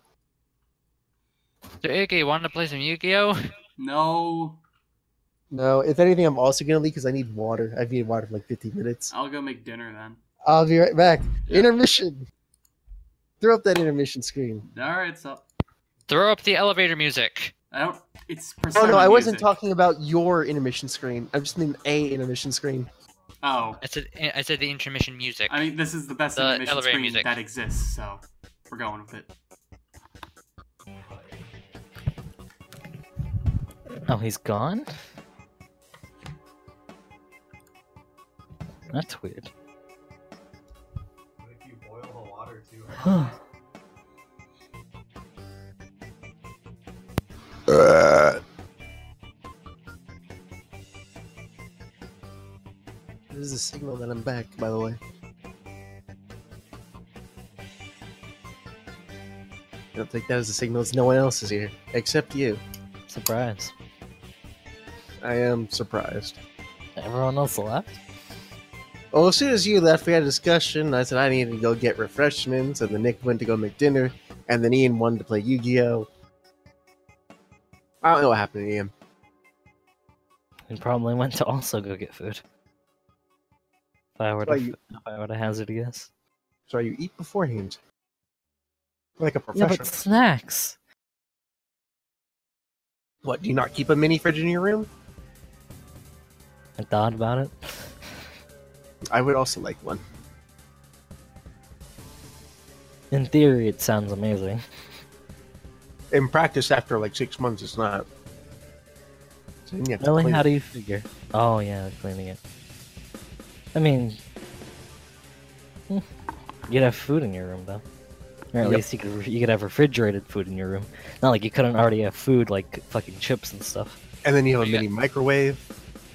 So, Iggy, you want to play some Yu-Gi-Oh? No, No, if anything, I'm also gonna leave because I need water. I've needed water for like 15 minutes. I'll go make dinner then. I'll be right back. Yeah. Intermission. Throw up that intermission screen. All right, so Throw up the elevator music. I don't. It's Oh no, I wasn't talking about your intermission screen. I'm just mean a intermission screen. Oh, I said, I said the intermission music. I mean, this is the best The animation elevator screen music. that exists, so we're going with it. Oh, he's gone? That's weird. If you boil the water too Huh. This is a signal that I'm back, by the way. I don't take that as a signal as no one else is here, except you. Surprise. I am surprised. Everyone else left? Well, as soon as you left, we had a discussion. I said I needed to go get refreshments, and then Nick went to go make dinner, and then Ian wanted to play Yu-Gi-Oh. I don't know what happened to Ian. He probably went to also go get food. If I were to, you- if I were to hazard a guess. So you eat beforehand, like a Yeah, professional. but snacks. What? Do you not keep a mini fridge in your room? I thought about it. I would also like one. In theory, it sounds amazing. In practice, after like six months, it's not. So you have Really? clean How it. do you figure? Oh yeah, cleaning it. I mean, hmm, you'd have food in your room though, or at Yep. least you could you could have refrigerated food in your room. Not like you couldn't already have food like fucking chips and stuff. And then you have a Yeah. mini microwave,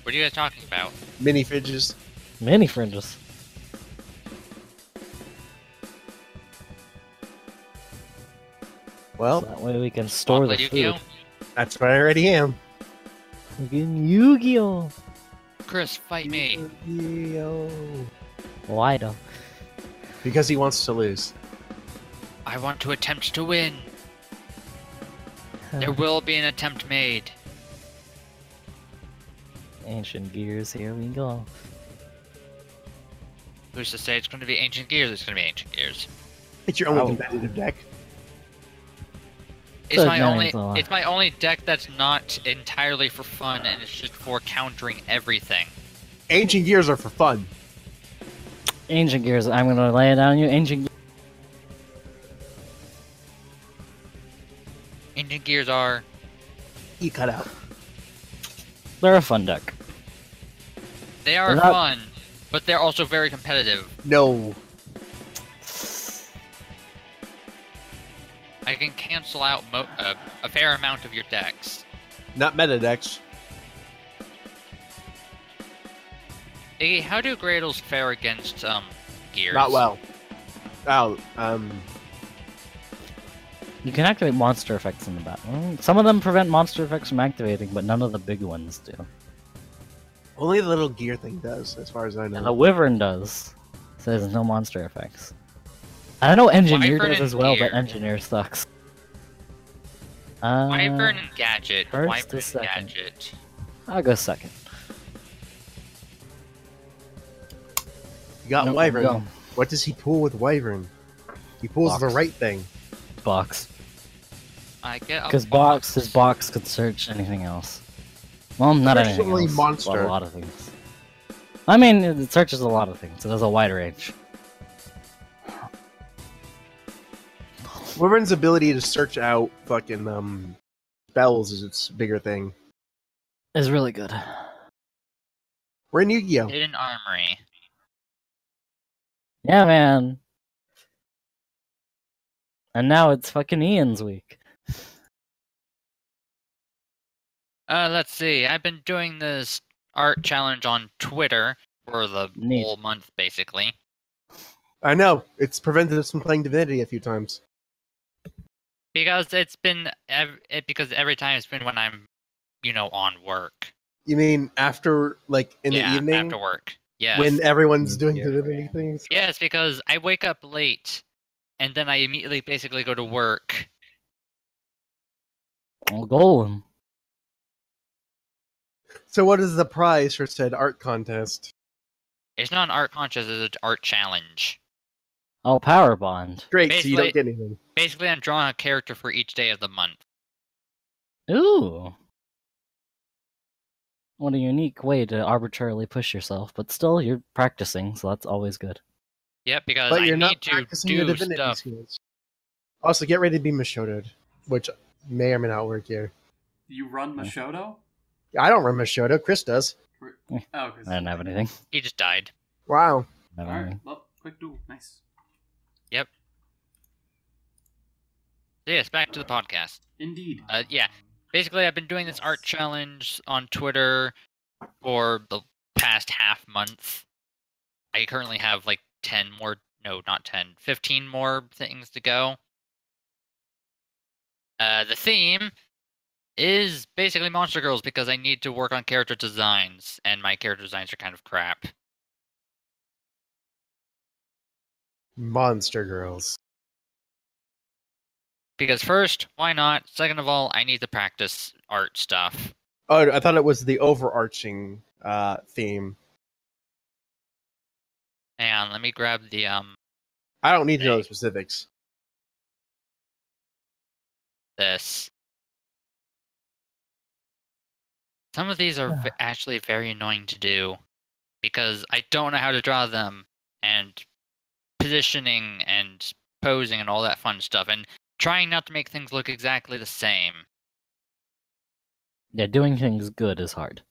What are you guys talking about? mini fridges. Mini fridges. Well, So that way we can store the play Yu-Gi-Oh? food. that's what I already am. Fucking Yu-Gi-Oh! Chris, fight me. Yu-Gi-Oh. Why though? Because he wants to lose. I want to attempt to win. There will be an attempt made. Ancient gears. Here we go. Who's to say it's going to be Ancient Gears? It's going to be Ancient Gears. It's your only Oh. competitive deck. It's Good my only. It's my only deck that's not entirely for fun, and it's just for countering everything. Ancient Gears are for fun. Ancient gears. I'm gonna lay it down on you. Ancient. Ge- Ancient Gears are. You cut out. They're a fun deck. They are not- fun, but they're also very competitive. No. I can cancel out mo- uh, a fair amount of your decks. Not meta decks. Iggy, how do Graydles fare against um Gears? Not well. Oh, um, You can activate monster effects in the battle. Some of them prevent monster effects from activating, but none of the big ones do. Only the little gear thing does, as far as I know. And the Wyvern does. So there's no monster effects. I know Engineer Wyvern does as well, but Engineer sucks. Uh, Wyvern and Gadget. first Wyvern or and second? Gadget. I'll go second. you got Nope, Wyvern. go. What does he pull with Wyvern? He pulls the right thing. Box. I get Because box, his box could search anything else. Well, not anything else. monster. but a lot of things. I mean, it searches a lot of things. It has a wide range. Wyvern's ability to search out fucking um spells is its bigger thing. Is really good. We're in Yu-Gi-Oh. Hidden Armory. Yeah, man. And now it's fucking Ian's week. Uh, let's see. I've been doing this art challenge on Twitter for the Neat. whole month, basically. I know it's prevented us from playing Divinity a few times. Because it's been ev- it, because every time it's been when I'm, you know, on work. You mean after, like, in yeah, the evening after work. Yes. when everyone's doing Yeah. the living things? Yes, because I wake up late, and then I immediately basically go to work. Well, Golem. So, what is the prize for said art contest? It's not an art contest; it's an art challenge. Oh, Power Bond. Great, so you don't Basically- get anything. Basically, I'm drawing a character for each day of the month. Ooh. What a unique way to arbitrarily push yourself, but still you're practicing, so that's always good. Yep, because But I you're need not to practicing your do divinity stuff. skills. Also, get ready to be Mashotoed, which may or may not work here. You run Mashoto? I don't remember Mashoto. Chris does. Oh, 'cause- I don't have anything. He just died. Wow. All right, well, quick duel, nice. So yes, back to the podcast. Indeed. Uh, yeah, basically, I've been doing this art challenge on Twitter for the past half month. I currently have like 10 more, no, not 10, 15 more things to go. Uh, the theme is basically Monster Girls because I need to work on character designs, and my character designs are kind of crap. Monster Girls. Because first, why not? Second of all, I need to practice art stuff. Oh, I thought it was the overarching uh, theme. Hang on, let me grab the um I don't need to know the specifics. this. Some of these are v- actually very annoying to do because I don't know how to draw them and positioning and posing and all that fun stuff and trying not to make things look exactly the same. Yeah, doing things good is hard.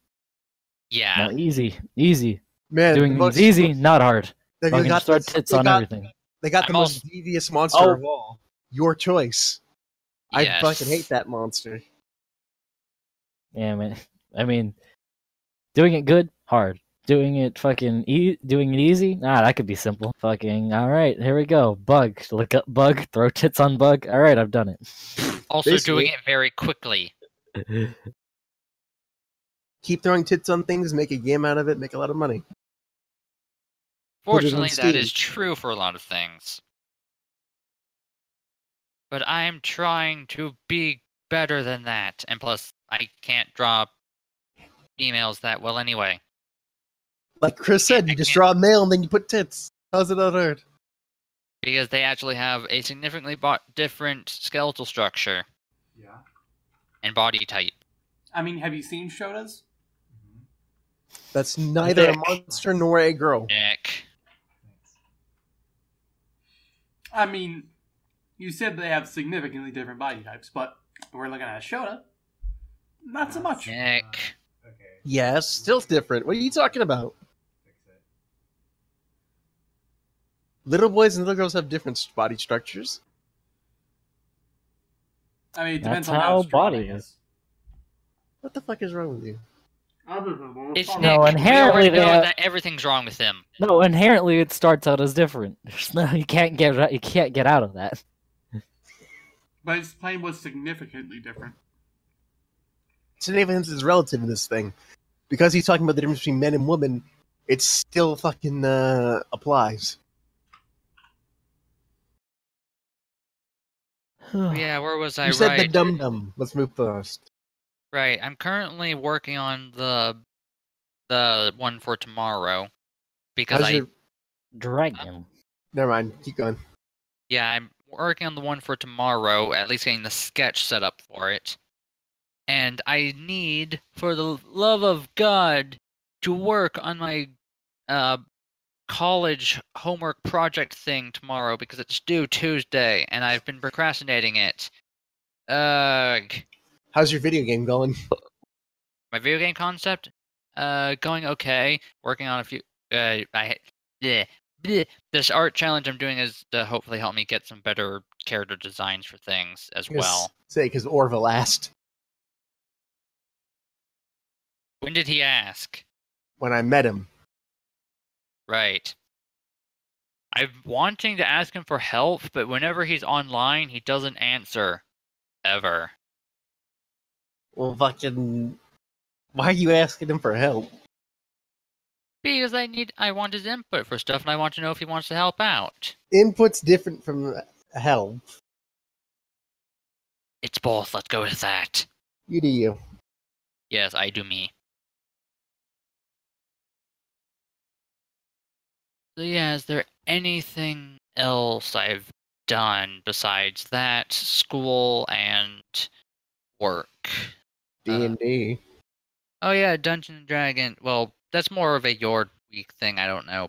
Yeah. No, easy, easy. Man, doing the things most- easy, not hard. They Fucking got, start the, tits they on got, everything. they got the I'm most devious monster Oh. of all. Your choice. I fucking hate that monster. Yeah, man. I mean, doing it good, hard. Doing it fucking e- doing it easy, nah, that could be simple. Fucking all right, here we go. Bug, look up bug, throw tits on bug. All right, I've done it. Also doing basically- it very quickly. Keep throwing tits on things, make a game out of it, make a lot of money. Put it on Fortunately, that is true for a lot of things. But I'm trying to be better than that. And plus, I can't draw emails that well anyway. Like Chris said, I you just can't- draw a male and then you put tits. How's it not hard? Because they actually have a significantly bo- different skeletal structure Yeah. and body type. I mean, have you seen Shotas? That's neither a monster nor a girl. Nick. I mean, you said they have significantly different body types, but we're looking at a Shota. Not so much. Nick. Okay. Yes, still different. What are you talking about? Little boys and little girls have different body structures. I mean, it depends That's on how it's body I is. What the fuck is wrong with you? It's fine. Nick. No, inherently they know that everything's wrong with him. No, inherently it starts out as different. No, you can't get you can't get out of that. But his plane was significantly different. Significance is relative in this thing. Because he's talking about the difference between men and women, it still fucking uh, applies. Yeah, where was I you said right? the dum dum. Let's move first. Right. I'm currently working on the the one for tomorrow because How's I your... Dragon. Never mind. Keep going. yeah, I'm working on the one for tomorrow, at least getting the sketch set up for it. And I need for the love of God to work on my uh college homework project thing tomorrow because it's due Tuesday and I've been procrastinating it. Ugh. How's your video game going? my video game concept uh going okay working on a few uh i bleh, bleh. this art challenge i'm doing is to hopefully help me get some better character designs for things as well Say, because Orville asked when did he ask when I met him. right i'm wanting to ask him for help but whenever he's online he doesn't answer ever Well, fucking Why are you asking him for help? Because I need, I want his input for stuff, and I want to know if he wants to help out. Input's different from help. It's both. Let's go with that. You do you. Yes, I do me. So yeah, is there anything else I've done besides that, school and work? D and D. Uh, oh yeah, Dungeon and Dragon. Well, that's more of a your week thing. I don't know.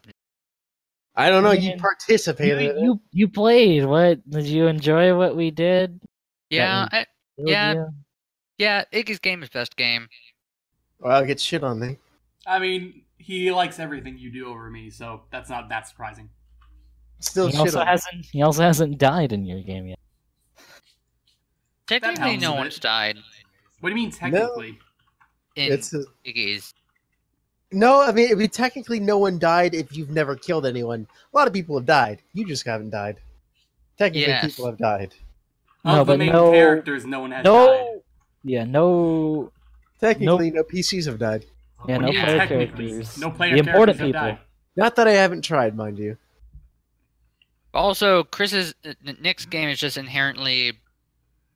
I don't know. You participated. You, you you played. What did you enjoy? What we did? Yeah, I, Yeah. Yeah. yeah. Iggy's game is best game. Well, I'll get shit on me. I mean, he likes everything you do over me, so that's not that surprising. Still He also hasn't. He also hasn't died in your game yet. Technically, no a bit. one's died What do you mean technically? in It's a, Iggy's. no. I mean, I mean, technically, no one died if you've never killed anyone. A lot of people have died. You just haven't died. Technically, Yes. people have died. No, of the but main no- characters, no one has died. No. Yeah. No. Technically, no PCs have died. Yeah. What No do you mean player technically? characters. No player the important characters people. died. Not that I haven't tried, mind you. Also, Chris's uh, Nick's game is just inherently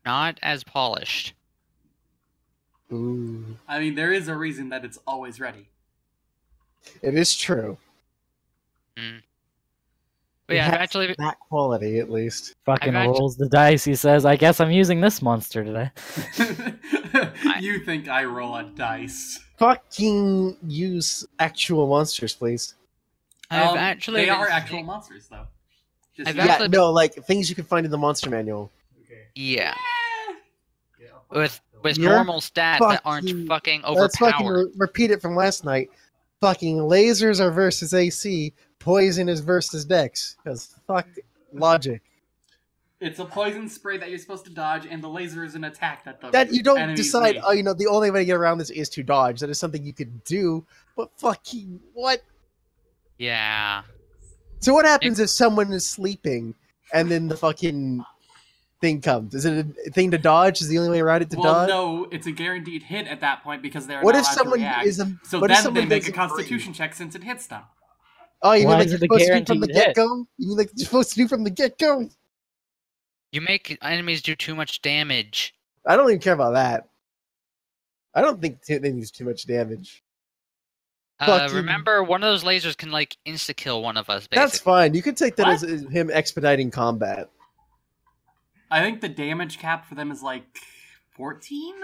not as polished. Ooh, I mean, there is a reason that it's always ready. it is true. But It yeah, I've actually that quality at least. Fucking I've actu- rolls the dice. He says, "I guess I'm using this monster today." you think I roll a dice? Fucking use actual monsters, please. I've Um, actually they are seeing- actual monsters, though. Just I've yeah. Yeah, actually no, like things you can find in the monster manual. Yeah, with with You're normal stats that aren't fucking- fucking Let's fucking re- repeat it from last night. Fucking lasers are versus AC. Poison is versus Dex. Because fuck logic. It's a poison spray that you're supposed to dodge, and the laser is an attack that the That you don't decide. make. Oh, you know, the only way to get around this is to dodge. That is something you could do. But fucking what? Yeah, So what happens if someone is sleeping and then the fucking thing comes? Is it a thing to dodge? Is the only way around it to well, dodge? no, it's a guaranteed hit at that point because they're What not if someone to is a? so what if then they someone make a doesn't Constitution check since it hits them. Oh, you Why mean like is you're supposed to do from the get go? You mean like you're supposed to do from the get go? You make enemies do too much damage. I don't even care about that. I don't think t- they need too much damage. Uh, remember, one of those lasers can like insta kill one of us. Basically. That's fine. You could take that as, as him expediting combat. I think the damage cap for them is like 14.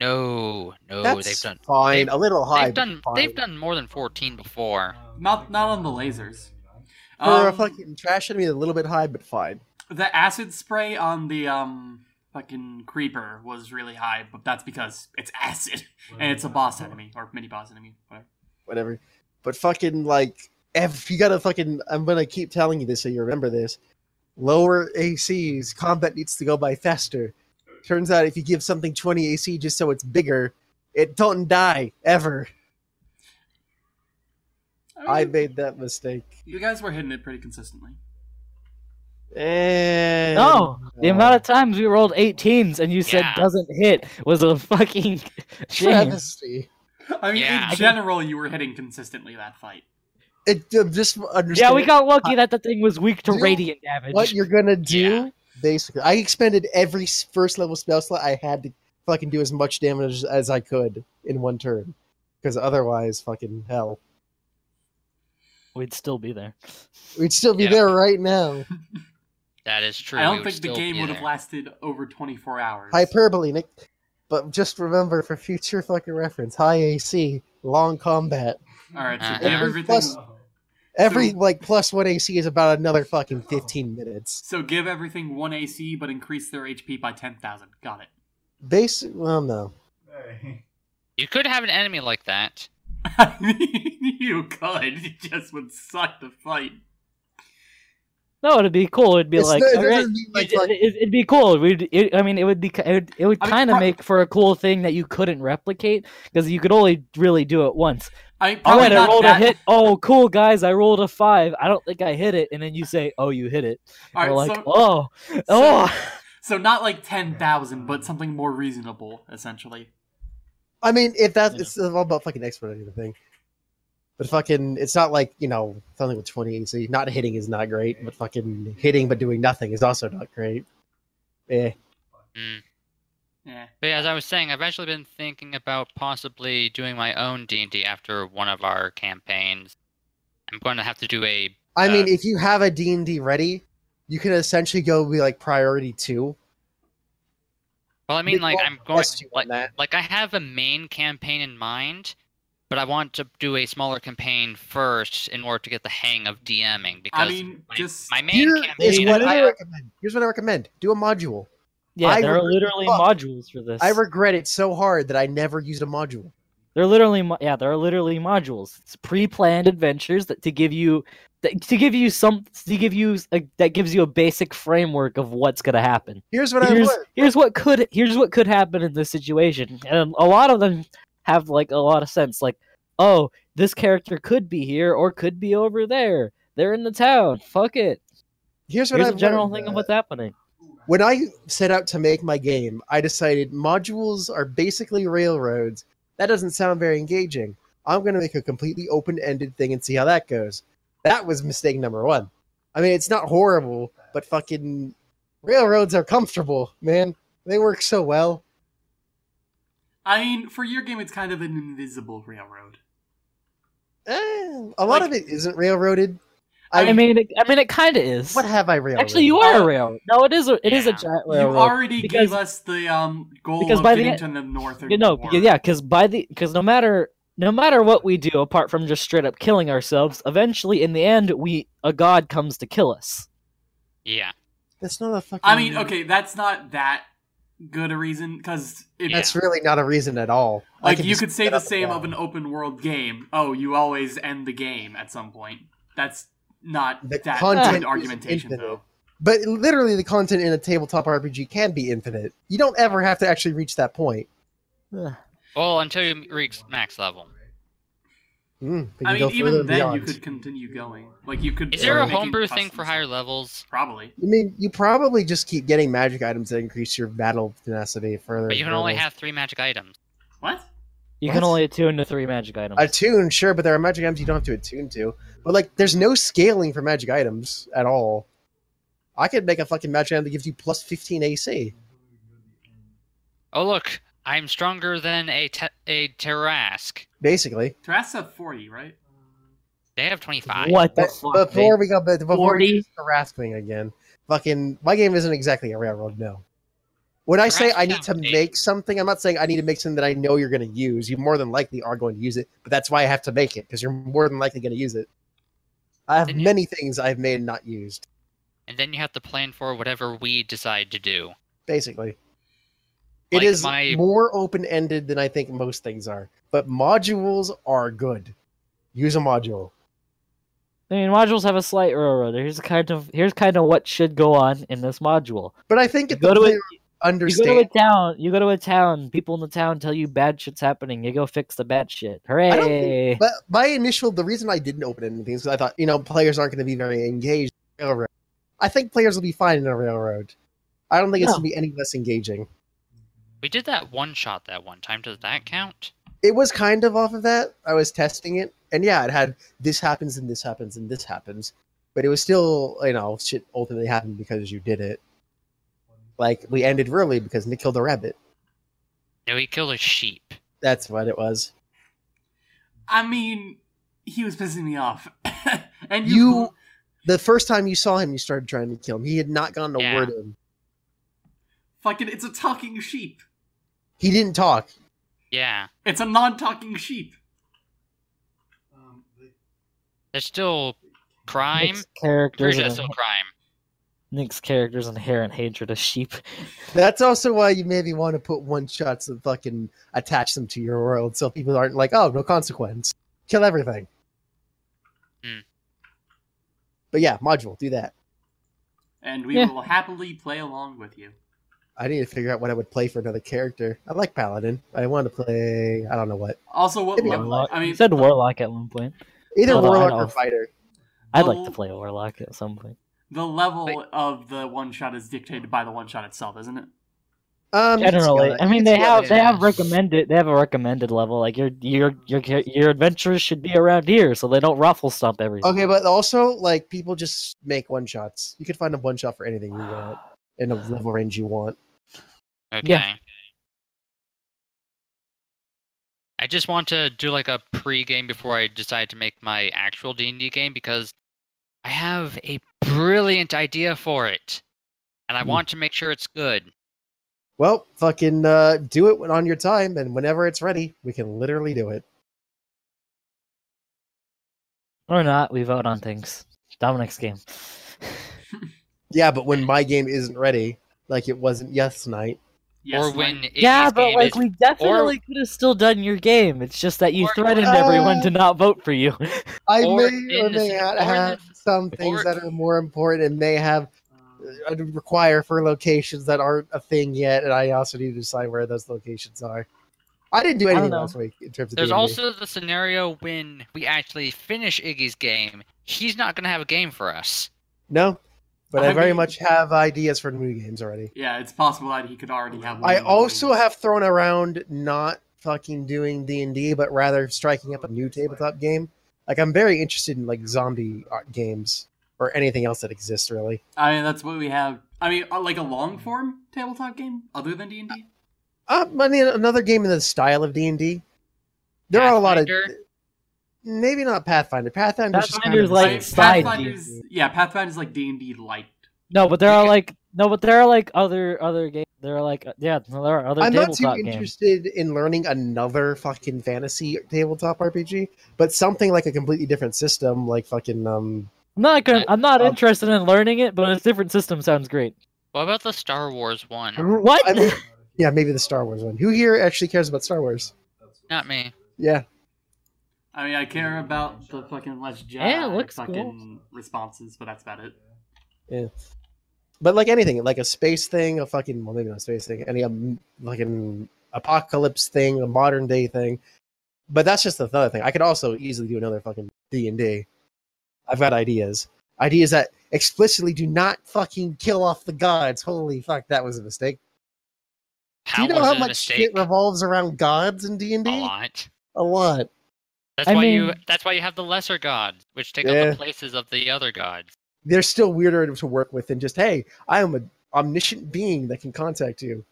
No, no, That's they've done. fine. they've- a little high. They've done. fine. They've done more than fourteen before. Not not on the lasers. for a Um, fucking trash enemy. A little bit high, but fine. The acid spray on the um fucking creeper was really high, but that's because it's acid and it's a boss enemy or mini boss enemy, whatever. Whatever. But fucking like, if you gotta fucking, I'm gonna keep telling you this so you remember this. Lower ACs, combat needs to go by faster. Turns out if you give something 20 AC just so it's bigger, it don't die ever. I mean, made that mistake. you guys were hitting it pretty consistently. And No, the amount of times we rolled 18s and you said Yeah. doesn't hit was a fucking shame. travesty. I mean, Yeah. in general, you were hitting consistently that fight. It uh, just understand Yeah, we got lucky that the thing was weak to Do radiant damage. what you're gonna do. Yeah. Basically, I expended every first level spell slot I had to fucking do as much damage as I could in one turn, because otherwise, fucking hell, We'd still be there. we'd still be Yeah. there right now. That is true. I don't think the game would have lasted over 24 hours. Hyperbole, Nick. But just remember for future fucking reference, high AC, long combat. All right, so Uh, give every everything. plus- Every So- like plus one AC is about another fucking fifteen minutes. So give everything one AC, but increase their HP by 10,000. Got it. Basic. Well, no. You could have an enemy like that. I mean, you could. It just would suck to fight. No, it'd be cool. It'd be It's like, not- it alright, doesn't mean, like, it, like- it, it'd be cool. We'd, it, I mean, it would be, it would, it would kind of pro- make for a cool thing that you couldn't replicate because you could only really do it once. I mean, All probably right, I not rolled that. a hit. Oh, cool, guys! I rolled a five. I don't think I hit it, and then you say, "Oh, you hit it." All We're like, so, "Oh, oh." so not like 10,000, but something more reasonable, essentially. I mean, if that's Yeah. it's all about fucking expert and everything. But fucking, it's not like you know something with twenty AC. Not hitting is not great, but fucking hitting but doing nothing is also not great. Eh. Mm. Yeah. But as I was saying, I've actually been thinking about possibly doing my own D and D after one of our campaigns. I'm going to have to do a I mean, Uh, if you have a D and D ready, you can essentially go be like priority two. well, I mean, like I'm going test like like I have a main campaign in mind, but I want to do a smaller campaign first in order to get the hang of DMing because I mean, my, just my main Here campaign. is what I Yeah. recommend. Here's what I recommend: do a module. Yeah, I there are regret- literally fuck. modules for this. I regret it so hard that I never used a module. They're literally yeah, there are literally modules. It's pre-planned adventures that to give you that, to give you some to give you a, that gives you a basic framework of what's going to happen. Here's what Here's I learned. here's what could here's what could happen in this situation. And a lot of them have like a lot of sense like, "Oh, this character could be here or could be over there. They're in the town. Fuck it." Here's what Here's I've a general learned, thing uh, of what's happening. when I set out to make my game, I decided modules are basically railroads. That doesn't sound very engaging. I'm going to make a completely open ended thing and see how that goes. That was mistake number one. I mean, it's not horrible, but fucking railroads are comfortable, man. They work so well. I mean, for your game, it's kind of an invisible railroad. Eh, a lot Like- of it isn't railroaded. I, I, mean, it, I mean, it kind of is. what have I railroaded? Actually, you are Uh, a railroad. No, it is a it is a yeah. giant You already because- gave us the um goal because of by the getting end- to the northern. You know, border. yeah, because by the because no matter no matter what we do, apart from just straight up killing ourselves, eventually in the end, we a god comes to kill us. Yeah, That's not a fucking. I mean, okay, that's not that good a reason because it That's really not a reason at all. Like you could say the same of an open world game. Oh, you always end the game at some point. That's not The that content good argumentation infinite. though. But literally, the content in a tabletop RPG can be infinite. You don't ever have to actually reach that point. Well, until you reach max level. Mm, I mean, even then beyond. you could continue going. Like you could. Is there a homebrew thing for higher levels? Probably. I mean, you probably just keep getting magic items that increase your battle tenacity further. But you and can only have three magic items. What? You What? can only attune to three magic items. attune, sure, but there are magic items you don't have to attune to. But like, there's no scaling for magic items at all. I could make a fucking magic item that gives you plus 15 AC. Oh look, I'm stronger than a te- a Tarrasque. Basically, Terras have forty, right? They have 25. what the But fuck? before we go, but before 40? we get to the Rask thing again, fucking, my game isn't exactly a railroad. No. When I say I need to sounds make something, I'm not saying I need to make something that I know you're going to use. You more than likely are going to use it, but that's why I have to make it because you're more than likely going to use it. I have Then you- many things I've made and not used. And then you have to plan for whatever we decide to do. basically. Like it is my- more open ended than I think most things are, but modules are good. Use a module. I mean, modules have a slight railroad. Here's kind of here's kind of what should go on in this module. But I think You if go the to a- player You go to a town. You go to a town. People in the town tell you bad shit's happening. You go fix the bad shit. Hooray! think, but my initial the reason I didn't open anything is because I thought you know players aren't going to be very engaged. In railroad. I think players will be fine in a railroad. I don't think it's going to be any less engaging. We did that one shot that one time. Does that count? It was kind of off of that. I was testing it, and yeah, it had this happens and this happens and this happens, but it was still you know shit ultimately happened because you did it. Like we ended early because Nick killed a rabbit. No, he killed a sheep. That's what it was. I mean, he was pissing me off. and You- you, The first time you saw him, you started trying to kill him. He had not gotten a Yeah. word in. fucking, it's a talking sheep. He didn't talk. Yeah. It's a non-talking sheep. There's still crime. Nick's characters, sure that's still crime. Nick's character's inherent hatred of sheep. That's also why you maybe want to put one shots and fucking attach them to your world so people aren't like, oh, no consequence. Kill everything. Hmm. But yeah, module, do that. And we Yeah. will happily play along with you. I need to figure out what I would play for another character. I like Paladin. I want to play, I don't know what. Also, what Maybe level? Warlock. I mean, you said warlock at one point. Either Although Warlock or Fighter. I'd the- like to play a warlock at some point. the level Wait. of the one shot is dictated by the one shot itself, isn't it? Um, Generally, it's I mean, they have they have recommended they have a recommended level. Like your your your your adventures should be around here, so they don't ruffle stump everything. Okay, but also like people just make one shots. You could find a one shot for anything you want in a level range you want. Okay. Yeah. I just want to do like a pre-game before I decide to make my actual D&D game because I have a brilliant idea for it. And I Hmm. want to make sure it's good. Well, fucking uh, do it when- on your time, and whenever it's ready, we can literally do it. Or not, we vote on things. Dominic's game. Yeah, but when my game isn't ready, like it wasn't yes night. Yes, or Mike. when yeah, but game like is- we definitely could have still done your game. It's just that you Or- threatened Uh, everyone to not vote for you. I Or may or may not have some things or- that are more important and may have uh, require for locations that aren't a thing yet, and I also need to decide where those locations are. I didn't do anything know. last week in terms of There's also the scenario when we actually finish Iggy's game. He's not going to have a game for us. no, but I, I very mean- much have ideas for new games already. Yeah, it's possible that he could already have one. I also things. have thrown around not fucking doing D and D, but rather striking up a new tabletop game. Like I'm very interested in like zombie art games or anything else that exists. Really, I mean, that's what we have. I mean, uh, like a long form tabletop game other than D and D. uh, I mean another game in the style of D and D. There are a lot of Pathfinder? Maybe not Pathfinder. Pathfinder's just kind Pathfinder's of like the same. side Pathfinder's, D&D. yeah, Pathfinder's like D and D light. No, but there are like no, but there are like other other games. There are like yeah, there are other I'm not too tabletop games. interested in learning another fucking fantasy tabletop RPG, but something like a completely different system, like fucking um. I'm not gonna, I'm not Um, interested in learning it, but a different system sounds great. What about the Star Wars one? What? I mean, yeah, maybe the Star Wars one. Who here actually cares about Star Wars? Not me. Yeah, I mean, I care about the fucking Let's Jedi Yeah, it looks fucking responses, but that's about it. Yeah. But like anything, like a space thing, a fucking well, maybe not a space thing, any um, fucking apocalypse thing, a modern day thing. But that's just another thing. I could also easily do another fucking D and D. I've got ideas, ideas that explicitly do not fucking kill off the gods. Holy fuck, that was a mistake. How do you know how much mistake? shit revolves around gods in D and a D? lot. A lot. That's I why you. That's why you have the lesser gods, which take up the places of the other gods. They're still weirder to work with than just hey, I am an omniscient being that can contact you.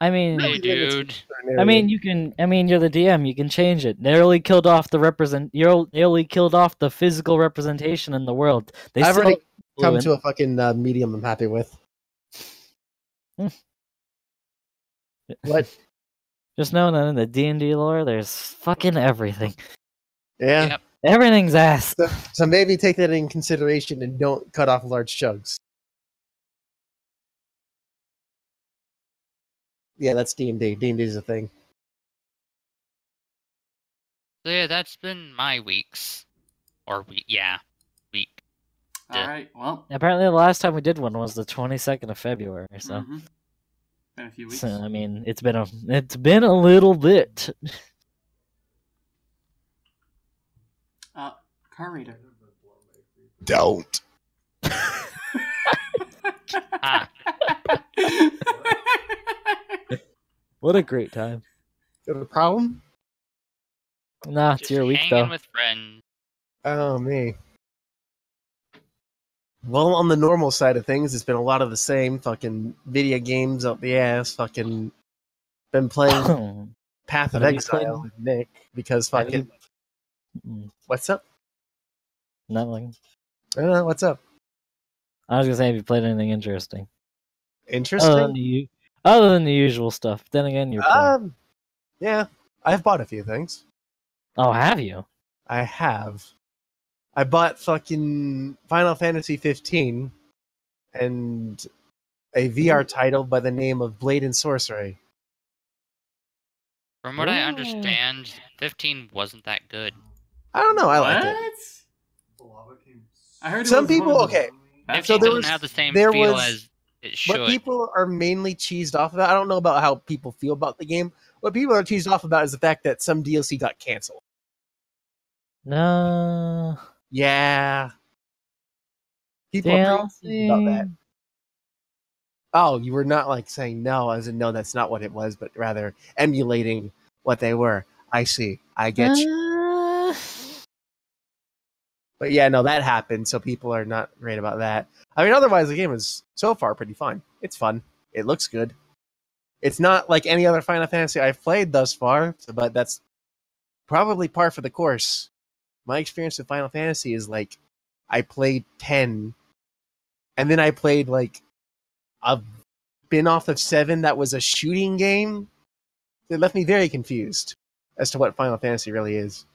I mean, Hey, dude. I mean, you can. I mean, you're the DM. You can change it. They only killed off the represent. You're only killed off the physical representation in the world. They I've already come fluent. to a fucking uh, medium I'm happy with. What? Just know that in the D and D lore, there's fucking everything. Yeah. Yep. Everything's ass. So, so maybe take that in consideration and don't cut off large chunks. Yeah, that's D and D. D and D is a thing. So yeah, that's been my weeks, or week. Yeah, week. Yeah. All right. Well, Apparently, the last time we did one was the 22nd of February. So, mhm. Been a few weeks. so I mean, it's been a it's been a little bit. Uh, car reader. Don't. Ah. What a great time. Got a problem? Nah, it's Just your week hanging though. with friends. Oh me. Well, on the normal side of things, it's been a lot of the same fucking video games up the ass. Fucking been playing Path of Exile with Nick because fucking Mm, what's up? Nothing. Uh, what's up? I was gonna say, have you played anything interesting? Interesting. Other than the, other than the usual stuff. Then again, you're. Um, yeah, I've bought a few things. oh, have you? I have. I bought fucking Final Fantasy 15 and a VR title by the name of Blade and Sorcery. From what I understand, 15 wasn't that good. I don't know. I liked it. I heard it Some was people- okay, best So 15 there doesn't was- have the same there feel was- as it should. What people are mainly cheesed off about, I don't know about how people feel about the game. What people are cheesed off about is the fact that some DLC got canceled. No. Yeah. People are pretty cheesed about that. Oh, you were not like saying no, as in no, that's not what it was, but rather emulating what they were. I see. I get you. Uh, But yeah, no, that happened, so people are not great about that. I mean, otherwise, the game is so far pretty fun. It's fun. It looks good. It's not like any other Final Fantasy I've played thus far, but that's probably par for the course. My experience with Final Fantasy is like I played 10, and then I played like a spin off of 7 that was a shooting game. It left me very confused as to what Final Fantasy really is.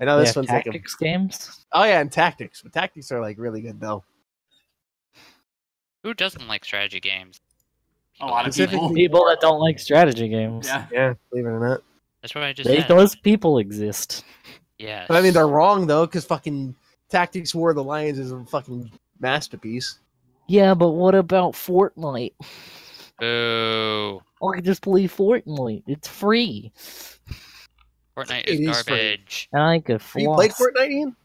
I know this have one's like a tactics games. Oh yeah, and tactics. But tactics are like really good though. Who doesn't like strategy games? A lot of Specifically- people. People that don't like strategy games. Yeah. Yeah, believe it or not. That's what I just They, said. those people exist. Yes. But I mean, they're wrong though, because fucking Tactics War of the Lions is a fucking masterpiece. Yeah, but what about Fortnite? Boo. I can just play Fortnite. It's free, Fortnite It is is free. garbage. and I could Have you played. Fortnite, Ian?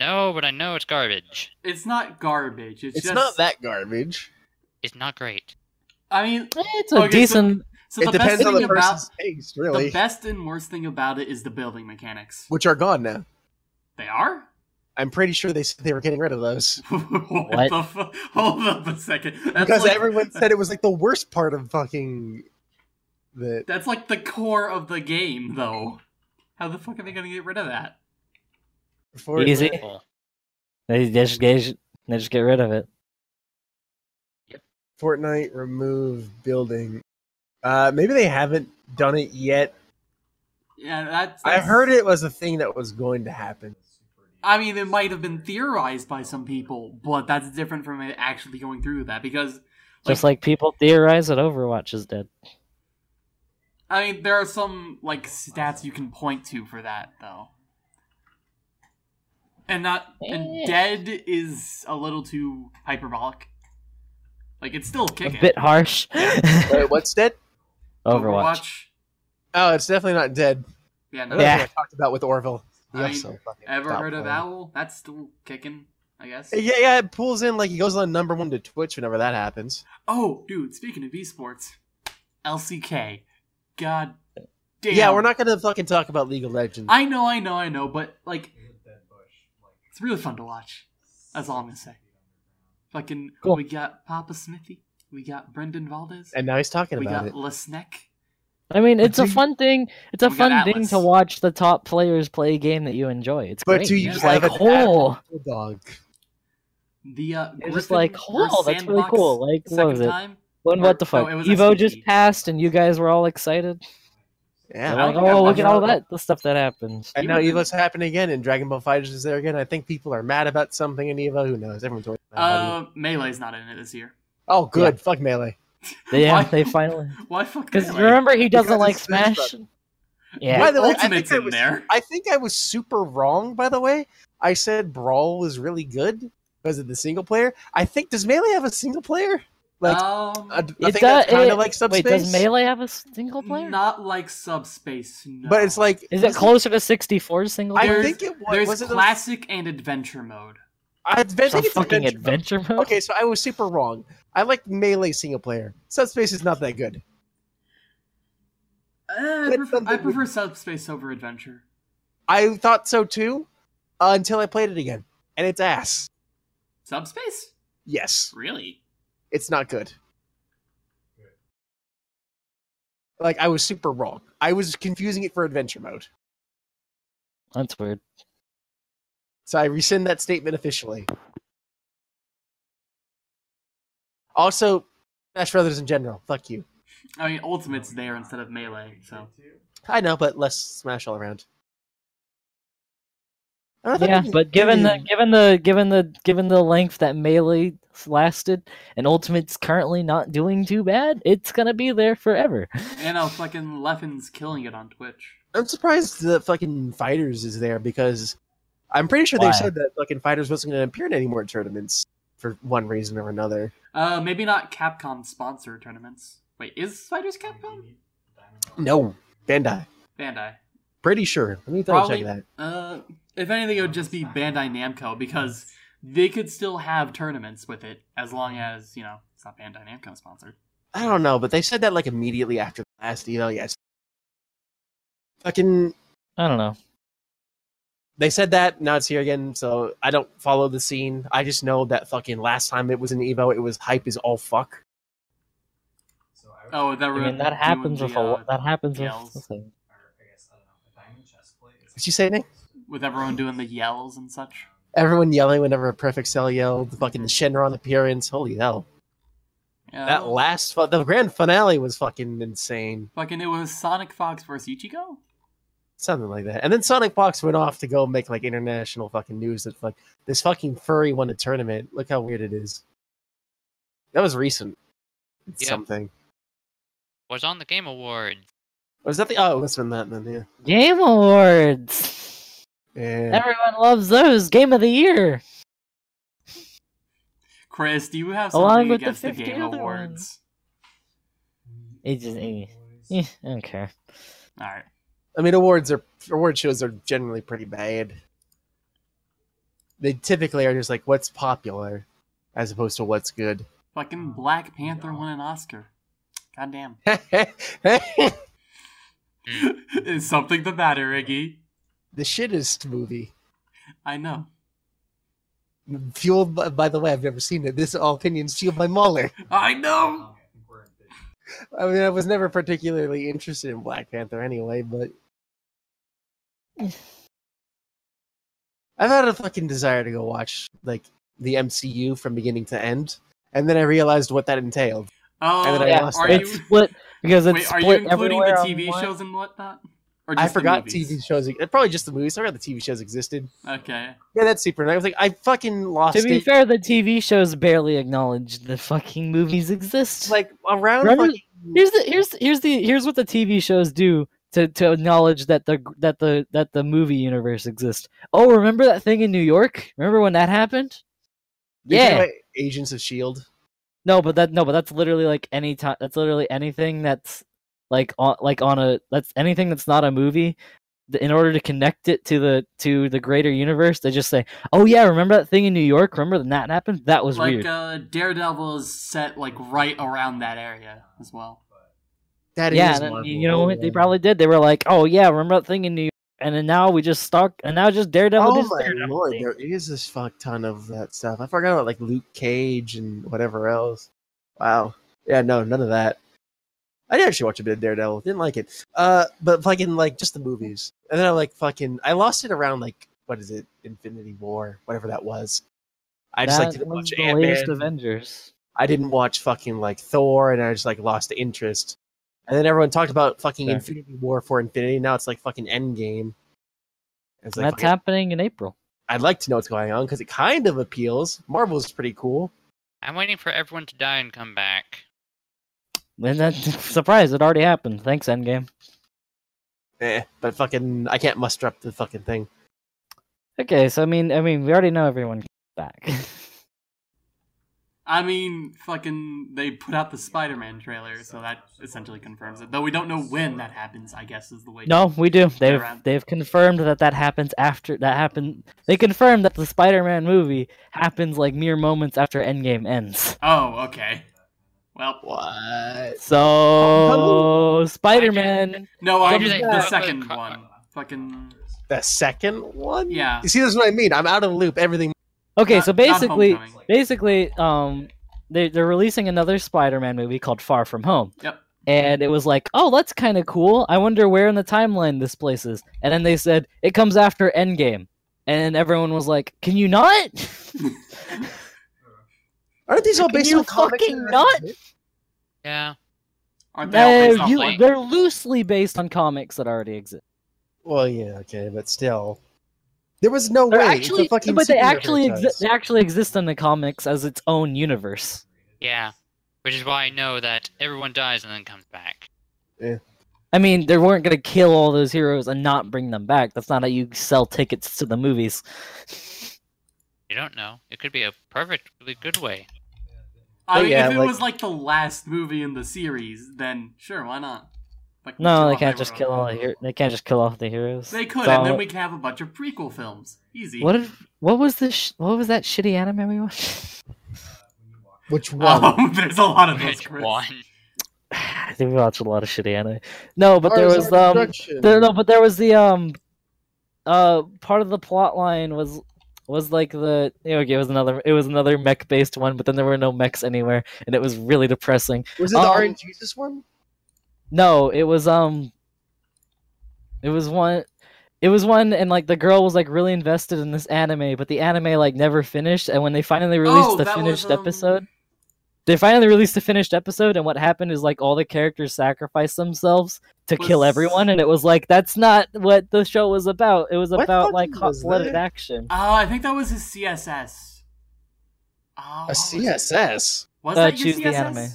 No, but I know it's garbage. It's not garbage. It's, It's just not that garbage. It's not great. I mean, Eh, It's a Okay, so- decent. So it the best depends on thing the about person's taste, really. the best and worst thing about it is the building mechanics. Which are gone now. They are. I'm pretty sure they said they were getting rid of those what, What? the fu- Hold up a second. That's because like, everyone said it was like the worst part of fucking the. that's like the core of the game, though. How the fuck are they gonna get rid of that? Fortnite. Easy. They they just, they just they just get rid of it. Yep. Fortnite remove building. Uh, maybe they haven't done it yet. Yeah, that's. I heard it was a thing that was going to happen. I mean, it might have been theorized by some people, but that's different from it actually going through that because, Just like people theorize that Overwatch is dead. I mean, there are some like stats you can point to for that though, and not and dead is a little too hyperbolic. Like it's still A kicking. bit harsh. Wait, what's dead? Overwatch. Oh, it's definitely not dead. Yeah, no. Another Yeah. I talked about with Orville. He I also fucking Ever heard of. Owl? That's still kicking, I guess. Yeah, yeah, it pulls in like he goes on number one to Twitch whenever that happens. Oh, dude, speaking of esports, LCK. God damn. Yeah, we're not gonna fucking talk about League of Legends. I know, I know, I know, but like, it's really fun to watch. That's all I'm gonna say. Fucking, Cool. we got Papa Smithy, we got Brendan Valdez, and now he's talking we about it. We got it. Lesnek. I mean, it's a fun thing. It's a We fun thing to watch the top players play a game that you enjoy. It's But great. do you It's have like, an oh, Dog. The uh, it's just like, versus oh, that's really cool. Like, what was it? time. When Or- what the no, fuck? it Evo SCP. just passed, and you guys were all excited. Yeah. I Like, don't I oh, look at all that the stuff that happens. And now Evo's happening again, and Dragon Ball FighterZ is there again. I think people are mad about something in Evo. Who knows? Everyone's worried about. Uh, Melee's not in it this year. Oh, good. Fuck Melee. Yeah, Why- they finally. Why fuck Because remember, he doesn't Because like Smash Smash. Yeah, By the way, I Ultimate's think I in was, there. I think I was super wrong. By the way, I said Brawl was really good because of the single player. I think does Melee have a single player? Like um, a, a It does- that's kind of like Subspace. Wait, does Melee have a single player? not like Subspace. No. But it's like Is it closer to 64 single I player? There's- think it was. There's was it a- classic and adventure mode. I, I think Some it's fucking adventure. adventure mode. Okay, so I was super wrong. I like Melee single player. Subspace is not that good. Uh, I, prefer, I prefer Subspace over Adventure. I thought so too, uh, until I played it again, and it's ass. Subspace? Yes, Really? it's not good. Like I was super wrong. I was confusing it for adventure mode. That's weird. So I rescind that statement officially. Also, Smash Brothers in general. Fuck you. I mean, Ultimate's there instead of Melee, so. I know, but less Smash all around. I don't think Yeah, but given the given the given the given the length that melee lasted, and Ultimate's currently not doing too bad, it's gonna be there forever. And now fucking Leffen's killing it on Twitch. I'm surprised that fucking FighterZ is there because I'm pretty sure they said that fucking FighterZ wasn't going to appear in any more tournaments for one reason or another. Uh, maybe not Capcom sponsor tournaments. Wait, is FighterZ Capcom? No, Bandai. Bandai. Pretty sure. Let me double check that. Uh, if anything, it would just be Bandai Namco because they could still have tournaments with it as long as you know It's not Bandai Namco sponsored. I don't know, but they said that like immediately after the last Evo. Yes. Fucking I don't know. They said that now it's here again so i don't follow the scene i just know that fucking last time it was an evo it was hype is all fuck Oh, that I mean that doing happens the, with a uh, lot. That happens yells. with. with Did you say Nick? with everyone doing the yells and such. everyone yelling whenever a perfect cell yelled the fucking shenron appearance holy hell Yeah, that last the grand finale was fucking insane fucking it was Sonic Fox versus Ichigo. Something like that and then Sonic Fox went off to go make like international fucking news that like this fucking furry won a tournament look how weird it is that was recent Yeah. something Was on the Game Awards. was that the oh it must have been that then yeah Game Awards. yeah Everyone loves those. Game of the year. Chris, do you have Along something with the against the, 50 Game other Awards? It just, eh, eh, I don't care. All right. I mean, awards are award shows are generally pretty bad. They typically are just like what's popular, as opposed to what's good. Fucking Black Panther won an Oscar. Goddamn. Is something the matter, Iggy? The shittest movie. I know. Fueled by, by the way, I've never seen it. This all opinions fueled by Mahler. I know. I mean, I was never particularly interested in Black Panther anyway, but I've had a fucking desire to go watch like the MCU from beginning to end, and then I realized what that entailed. Oh, And then I oh, Yeah, lost are that. you? It's split because it's Wait, are split you including the TV online. shows and whatnot? Or I just the forgot movies? TV shows, probably just the movies. I forgot the TV shows existed. Okay. Yeah, that's super. nice. I was like, I fucking lost To be it. fair, the TV shows barely acknowledge the fucking movies exist. like around. Remember- fucking- here's the here's here's the here's what the TV shows do to to acknowledge that the that the that the movie universe exists. Oh, remember that thing in New York? Remember when that happened? You're talking Yeah. Agents of Shield. No, but that no, but that's literally like any time. That's literally anything that's like on like on a that's anything that's not a movie. In order to connect it to the to the greater universe, they just say, "Oh yeah, remember that thing in New York? Remember when that happened? That was like weird." uh, Daredevil is set like right around that area as well. That yeah, is and then, Marvel. you know what they probably did? They were like, "Oh yeah, remember that thing in New York?" And then now we just stuck, and now just Daredevil. Oh just my Daredevil lord, thing. there is this fuck ton of that stuff. I forgot about like Luke Cage and whatever else. Wow. Yeah, no, none of that. I did actually watch a bit of Daredevil. Didn't like it. Uh, but fucking like just the movies. And then I like fucking I lost it around like what is it? Infinity War, whatever that was. I just like didn't watch the Ant latest Avengers. I didn't watch fucking like Thor, and I just like lost interest. And then everyone talked about fucking Fair. Infinity War for Infinity. Now it's like fucking Endgame. It's like that's fucking- happening in April. I'd like to know what's going on because it kind of appeals. Marvel's pretty cool. I'm waiting for everyone to die and come back. And that surprise, it already happened. Thanks, Endgame. Eh, but fucking, I can't muster up the fucking thing. Okay, so I mean, I mean, we already know everyone back. I mean, fucking, they put out the Spider-Man trailer, so that essentially confirms it. Though we don't know when that happens. I guess is the way. no, we do. They've around. they've confirmed that that happens after that happened. They confirmed that the Spider-Man movie happens like mere moments after Endgame ends. Oh, okay. Well, What? So Spider-Man. no, I do mean the second one. Fucking The second one? yeah. You see, this is what I mean. I'm out of the loop. Everything. Okay, Not- so basically, basically, um, they they're releasing another Spider-Man movie called Far From Home. Yep. And it was like, oh, that's kind of cool. I wonder where in the timeline this place is. And then they said it comes after Endgame, and everyone was like, "Can you not? Aren't these all Can based you on comics? fucking not? Yeah. Aren't they they're, you- they're loosely based on comics that already exist. Well, yeah, okay, but still, there was no They're way. actually, it's a fucking but they actually franchise. exist. They actually exist in the comics as its own universe. Yeah. Which is why I know that everyone dies and then comes back. I mean, they weren't gonna kill all those heroes and not bring them back. That's not how you sell tickets to the movies. You don't know. It could be a perfectly good way. I mean, yeah, if it like- was like the last movie in the series, then sure, why not? Like, No, they can't just kill all the hero- They can't just kill off the heroes. They could, So- and then we can have a bunch of prequel films. Easy. What if? What was this? Sh- what was that shitty anime we watched? Which one? Um, there's a lot of those. Which Chris. one? I think we watched a lot of shitty anime. No, but there was um, there, no, but there was the um, uh, part of the plot line was was like the okay, it was another it was another mech based one, but then there were no mechs anywhere, and it was really depressing. Was it the um, Orange Jesus one? No, it was um, it was one. It was one, and like the girl was like really invested in this anime, but the anime like never finished. And when they finally released Oh, the that was, finished um, episode, they finally released the finished episode, and what happened is like all the characters sacrificed themselves to kill everyone, and it was like that's not what the show was about. It was What about like fucking was hot-blooded action. Oh, I think that was his CSS. Oh, A what was? CSS. Was Uh, that your choose the anime.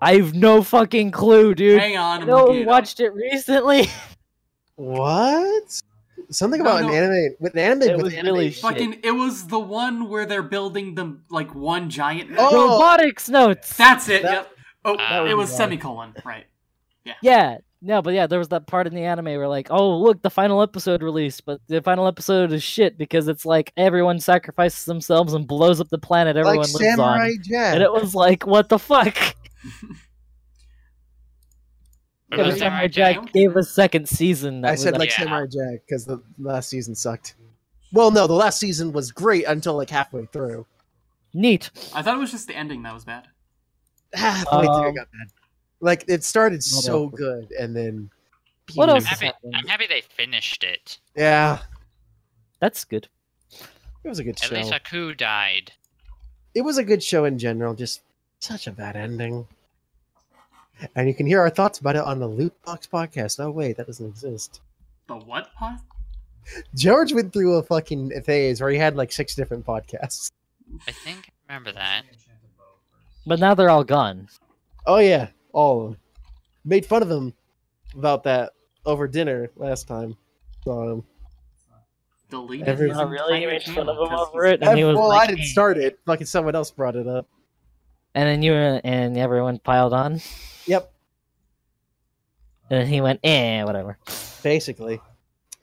I have no fucking clue, dude. Hang on, I'm no looking one it watched it recently. What? Something about no. an anime with an anime It with was anime. really shit. Fucking, it was the one where they're building them like one giant. Oh! Robotics notes. That's it. That- yep. Oh, That it was was wrong. semicolon. Right. Yeah, Yeah. no, but yeah, there was that part in the anime where like, oh look, the final episode released, but the final episode is shit because it's like everyone sacrifices themselves and blows up the planet everyone like lives Samurai on, Jack. and it was like, what the fuck? What Yeah, but Samurai Samurai Jack? Jack gave a second season. That I was said a- like Yeah. Samurai Jack because the last season sucked. Well, no, the last season was great until like halfway through. neat. I thought it was just the ending that was bad. Halfway through, it Um, got bad. Like it started so else? good, and then What I'm else happy. I'm happy they finished it. Yeah, That's good. it was a good At show. least Aku died. It was a good show in general. Just such a bad ending. And you can hear our thoughts about it on the Loot Box podcast. Oh wait, that doesn't exist. The what pod? George went through a fucking phase where he had like six different podcasts. I think I remember that. But now they're all gone. Oh yeah, all of them. Made fun of him about that over dinner last time. So, um, Deleted. Every- his Oh, really? You made fun of him 'cause over it, and he was well, like, I didn't start it. Fucking someone else brought it up. And then you were, and everyone piled on, Yep, and then he went, eh, whatever. basically.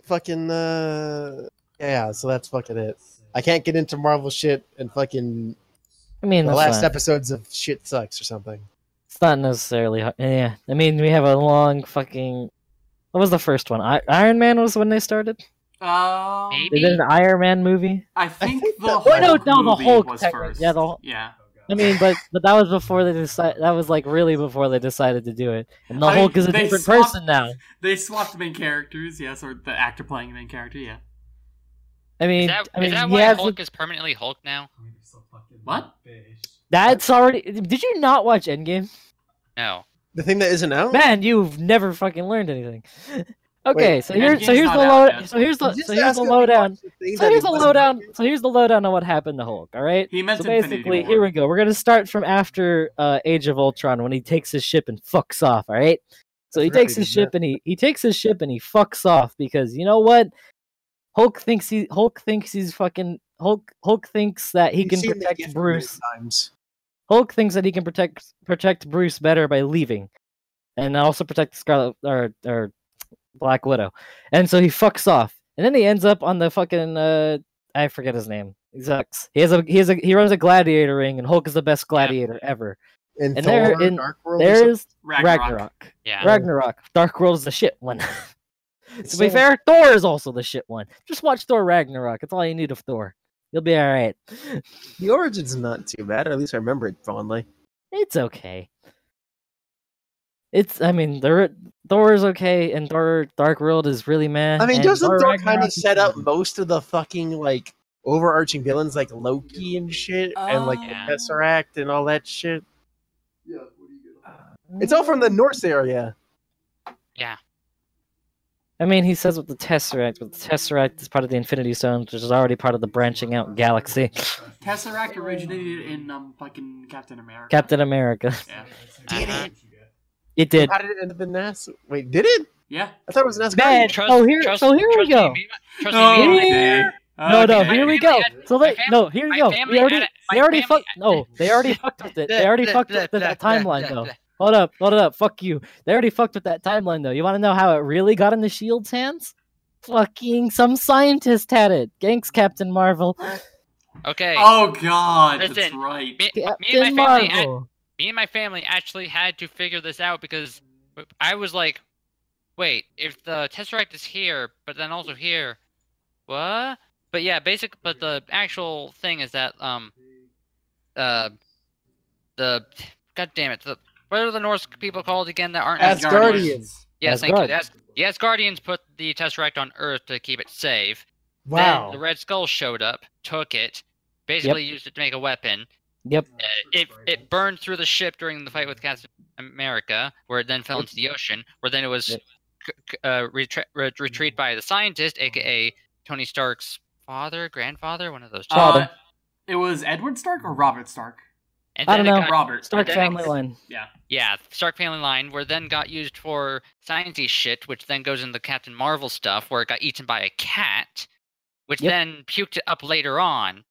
Fucking uh, yeah. So that's fucking it. I can't get into Marvel shit and fucking I mean, the last fine. episodes of shit sucks or something. It's not necessarily. hard. Yeah, I mean, we have a long fucking. What was the first one? I- Iron Man was when they started. Um, Maybe? They did an Iron Man movie. I think think the that- Hulk Wait, no, no, the movie Hulk was first. yeah, the Hulk- yeah. I mean, but but that was before they decided. That was like really before they decided to do it. And the I mean, Hulk is a different swapped- person now. They swapped main characters, yes, or the actor playing the main character, yeah. I mean, Is that, I mean, is that why Hulk the- is permanently Hulk now? What? that's already. Did you not watch Endgame? No. The thing that isn't out. Man, you've never fucking learned anything. Okay, Wait, so here's so here's the out low. yet. So here's the You just so here's the if we lowdown. watched the thing So here's the lowdown. So here's the lowdown on what happened to Hulk. All right. He meant So basically, War. here we go. We're gonna start from after uh, Age of Ultron when he takes his ship and fucks off. All right. So I he takes his did ship and he he takes his ship and he fucks off because you know what? Hulk thinks he Hulk thinks he's fucking Hulk. Hulk thinks that he You've can protect Bruce. Hulk thinks that he can protect protect Bruce better by leaving, and also protect Scarlet or or Black Widow. And so he fucks off, and then he ends up on the fucking uh, I forget his name. He sucks. He has a he has a he runs a gladiator ring, and Hulk is the best gladiator ever. In And there- Thor, in- Dark World. or something? There's Ragnarok. Ragnarok. Yeah. Ragnarok. Dark World is the shit one. to be fair, Thor is also the shit one. Just watch Thor Ragnarok. It's all you need of Thor. You'll be all right. The origin's not too bad, or at least I remember it fondly. It's okay. It's I mean the Thor is okay and Thor Dark World is really meh. I mean, and doesn't Thor kind of set up most of the fucking like overarching villains like Loki and shit, and like the Yeah. Tesseract and all that shit? Yeah, what do you get? Uh it's all from the Norse area. Yeah. I mean, he says with the Tesseract, but the Tesseract is part of the Infinity Stones, which is already part of the branching out galaxy. Tesseract originated in um fucking Captain America. Captain America. Yeah. Did it? It did. How did it end up in NASA? Wait, did it? Yeah. I thought it was NASA. Man, Trust, oh, here- trust, so here we go. Me, trust Oh, me, me, oh, Here- okay. Uh, no, no, Okay. here we go. had- So they fam- no, here we go. family We already, it. they already fucked. No, they already fucked with it. They already fucked with that timeline though. Hold up, hold it up. Fuck you. They already fucked with that timeline though. You want to know how it really got in the Shield's hands? Fucking some scientist had it. Ganks Captain Marvel. Okay. Oh god, that's right. me, me and Captain my family, had- Marvel. Me and my family actually had to figure this out because I was like, wait, if the Tesseract is here, but then also here, what? But yeah, basic. But the actual thing is that um, uh, the god damn it, the what are the Norse people called again that aren't Asgardians. Asgardians. Yes, thank you. As- yes, Guardians put the Tesseract on Earth to keep it safe. Wow. Then the Red Skull showed up, took it, basically used it to make a weapon. Yep. Uh, it it burned through the ship during the fight with Captain America, where it then fell into the ocean, where then it was Yep. c- c- uh, retra- re- retrieved by the scientist, aka Tony Stark's father, grandfather, one of those two. Uh, it was Edward Stark or Robert Stark? and I don't know. got- Robert. Stark family it's- line. Yeah. yeah, Stark family line, where then got used for sciencey shit, which then goes into Captain Marvel stuff, where it got eaten by a cat, which Yep. then puked it up later on,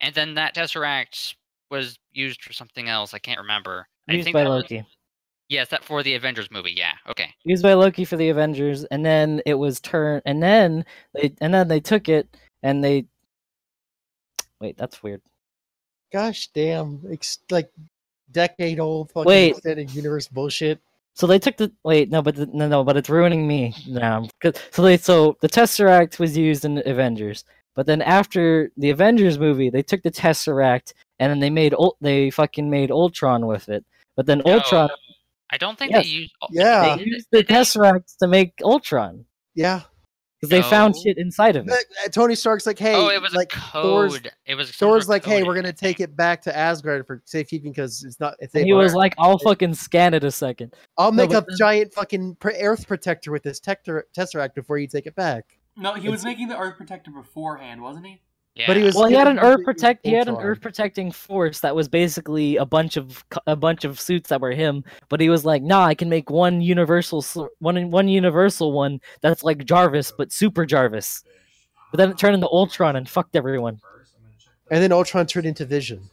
and then that Tesseract was used for something else. I can't remember. I Used think by that was- Loki. Yes, that for the Avengers movie. Yeah. Okay. Used by Loki for the Avengers, and then it was turned, and then they, and then they took it, and they. Wait, that's weird. Gosh damn. Ex- like decade old fucking Wait. extended universe bullshit. So they took the wait no, but the, no, no, but it's ruining me now. 'Cause- So they so the Tesseract was used in Avengers, but then after the Avengers movie, they took the Tesseract and then they made Ul- they fucking made Ultron with it. But then No, Ultron, I don't think Yes. they used. Yeah. they used the Tesseract to make Ultron Yeah. because they found shit inside of it. But, uh, Tony Stark's like, hey, oh, it was like a Thor's- code. it was. Thor's sort of like, hey, we're gonna take it back to Asgard for safekeeping because it's not. It's And he on was like, "I'll fucking scan it a second. I'll No, make a then- giant fucking Earth protector with this tector- tesseract before you take it back. No, he was making the Earth Protector beforehand, wasn't he? Yeah. But he was- Well, he had an Earth protect. He had an Earth protecting force that was basically a bunch of a bunch of suits that were him. But he was like, "Nah, I can make one universal one one universal one that's like Jarvis, but super Jarvis." But then it turned into Ultron and fucked everyone. And then Ultron turned into Vision.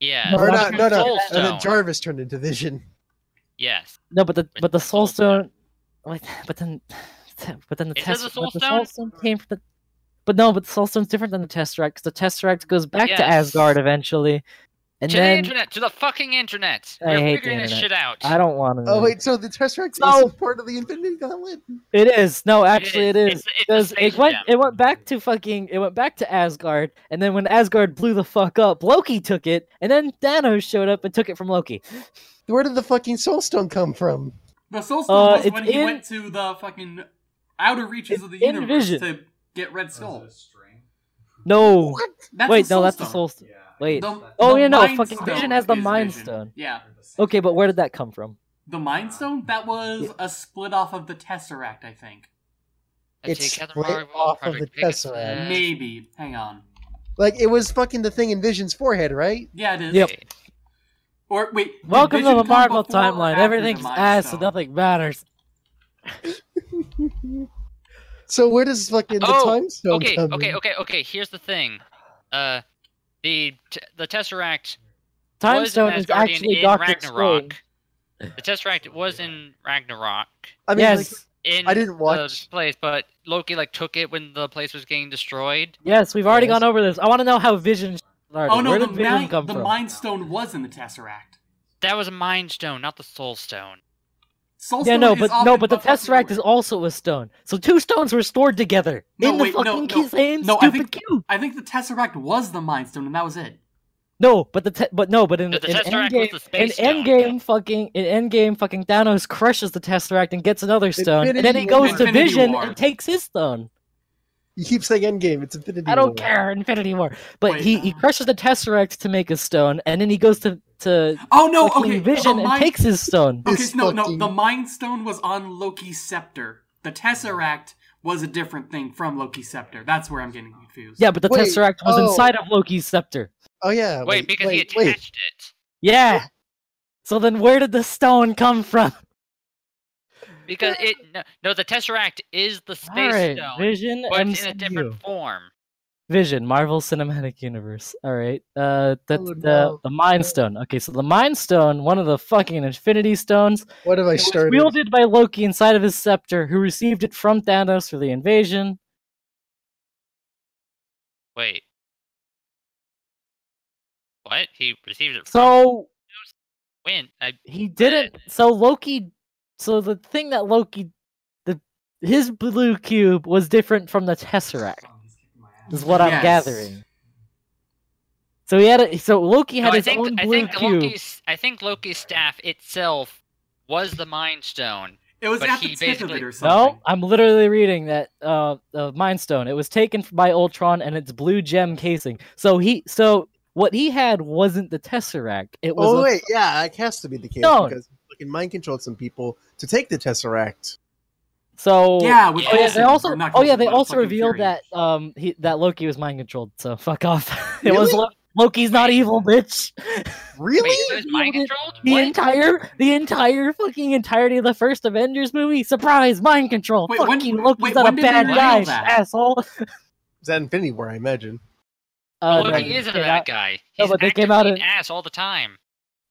Yeah. No, or not, no, no. Soul And then Jarvis turned into Vision. Yes. No, but the But but the the Soul Soul Stone- Stone, but then but then the test the Soul but the Stone? Soul Stone came from the. But no, but the Soul Stone's different than the Tesseract because the Tesseract goes back to Asgard eventually, and to the internet, to the fucking internet. I We're hate the figuring this shit out. I don't want to. Oh wait, so the tesseract No. is part of the Infinity Gauntlet. It is no, actually, it is. It's, it's a Because it went, gem. it went back to fucking, it went back to Asgard, and then when Asgard blew the fuck up, Loki took it, and then Thanos showed up and took it from Loki. Where did the fucking Soul Stone come from? The Soul Stone Uh, was it's when he in- went to the fucking outer reaches It's of the in universe Vision. to get Red Skull. No, That's wait, no, Soul that's the Stone. Soul Stone. Wait, The- Oh, the yeah, no, fucking Vision has the is Mind Vision. Stone. Yeah. okay, but where did that come from? The Mind Stone? That was a split off of the Tesseract, I think. It's see, split Marvel, off of the Tesseract. Pegasus. Maybe. Hang on. Like it was fucking the thing in Vision's forehead, right? Yeah, it is. Yep. Or wait. Welcome to the Marvel timeline. after the Everything's ass, so nothing matters. So where does fucking the Oh, time stone Okay, come okay, in? okay, okay. Here's the thing. Uh, the t- the Tesseract Time was Stone an is Asgardian actually in Doctor Ragnarok. Strange. The Tesseract was in Ragnarok I mean, yes, like, in I didn't the watch- place, but Loki like took it when the place was getting destroyed. yes, we've already Yes. gone over this. I want to know how Vision started. Oh no, where the, did Vision mind, come the from? Mind Stone was in the Tesseract. That was a Mind Stone, not the Soul Stone. Soul Yeah, Stone no, but no, but the Tesseract is also a stone. So two stones were stored together No, in the wait, no, fucking no. same No, I think- cube. I think the Tesseract was the Mind Stone, and that was it. No, but the te- but no, but in, The- the in Tesseract Endgame, in Space Stone. Endgame, fucking in Endgame, fucking Thanos crushes the Tesseract and gets another stone, and then he goes War. to Vision War. and takes his stone. You keep saying Endgame. It's Infinity. I don't War. care, Infinity War. But Wait, he, he uh, crushes the Tesseract to make a stone, and then he goes to to Oh no, fucking okay. Vision the and takes his stone. Okay, This no, no. The Mind Stone was on Loki's scepter. The Tesseract was a different thing from Loki's scepter. That's where I'm getting confused. Yeah, but the Wait, Tesseract was oh. inside of Loki's scepter. Oh yeah. Wait, because he wait, wait. attached it. Yeah. So then, where did the stone come from? Because it no, no, the Tesseract is the Space All right, Stone, Vision, but in a different form. Vision, Marvel Cinematic Universe. All right, uh, that's Oh, the no. the Mind Stone. Okay, so the Mind Stone, one of the fucking Infinity Stones, What have I it was started? wielded by Loki inside of his scepter, who received it from Thanos for the invasion. Wait, What? He received it from So when? I, he didn't. So Loki. So the thing that Loki, the his blue cube was different from the Tesseract. Is what I'm Yes. gathering. So he had a. So Loki had I his think own I think cube. Loki's I think Loki's staff itself was the Mind Stone. It was But at the tip of it or something. No, I'm literally reading that uh the Mind Stone. It was taken by Ultron and its blue gem casing. So he so what he had wasn't the Tesseract. It was Oh a- wait, yeah, that has to be the case No. because he fucking mind controlled some people to take the Tesseract. so Yeah, with Oh yeah, Coulson, they also oh yeah they also revealed Fury. that um he that Loki was mind controlled. So fuck off. it was Really? Lo- Loki's not evil, bitch. Really? Wait, mind controlled? The What? entire the entire fucking entirety of the first Avengers movie, surprise, mind control. Wait, Fuck when- Loki's wait, not a when did they bad guy, asshole. Is that Infinity War? I imagine. Uh, Loki no, isn't a bad out- guy. No, He's but they came out actively in- ass all the time.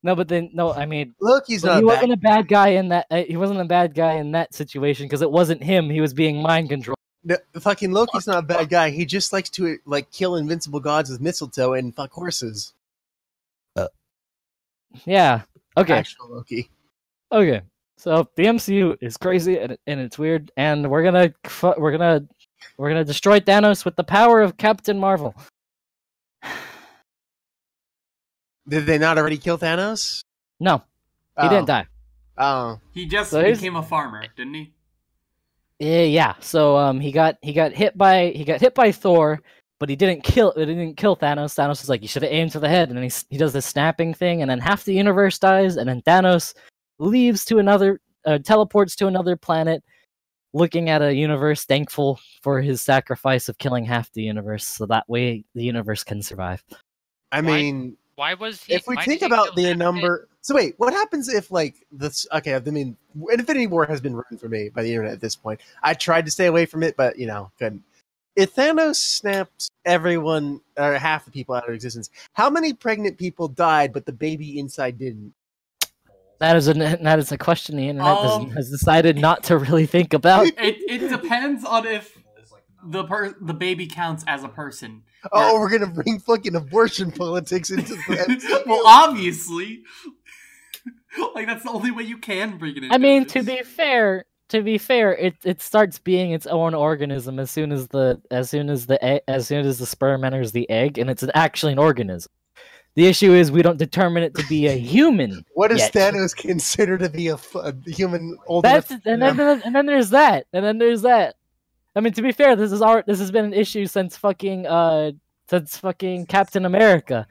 No, but then no, I mean Loki's But not he a wasn't bad. a bad guy in that. Uh, he wasn't a bad guy in that situation because it wasn't him. He was being mind controlled. No, fucking Loki's not a bad guy. He just likes to like kill invincible gods with mistletoe and fuck horses. Yeah. Okay. Actual Loki. Okay. So the MCU is crazy and, and it's weird, and we're gonna we're gonna we're gonna destroy Thanos with the power of Captain Marvel. Did they not already kill Thanos? No, he Oh. didn't die. Oh, He just So here's- became a farmer, didn't he? Yeah, yeah. So um, he got he got hit by he got hit by Thor, but he didn't kill he didn't kill Thanos. Thanos is like you should have aimed for the head, and then he he does this snapping thing, and then half the universe dies, and then Thanos leaves to another uh, teleports to another planet, looking at a universe thankful for his sacrifice of killing half the universe, so that way the universe can survive. I Why- mean, Why was he? if we think about the number, so wait, what happens if like this? Okay, I mean, Infinity War has been ruined for me by the internet at this point. I tried to stay away from it, but you know, couldn't. If Thanos snapped everyone or half the people out of existence, how many pregnant people died, but the baby inside didn't? That is a that is a question the internet does- Um, has decided not to really think about. It it depends on if the per the baby counts as a person. Oh, we're gonna bring fucking abortion politics into the well, obviously, like that's the only way you can bring it. Into I mean, this. to be fair, to be fair, it it starts being its own organism as soon as the as soon as the as soon as the sperm enters the egg, and it's an, actually an organism. The issue is we don't determine it to be a human. What does Yet. Thanos consider to be a human old That's enough? and then and then there's that, and then there's that. I mean, to be fair, this is our this has been an issue since fucking uh since fucking Captain America.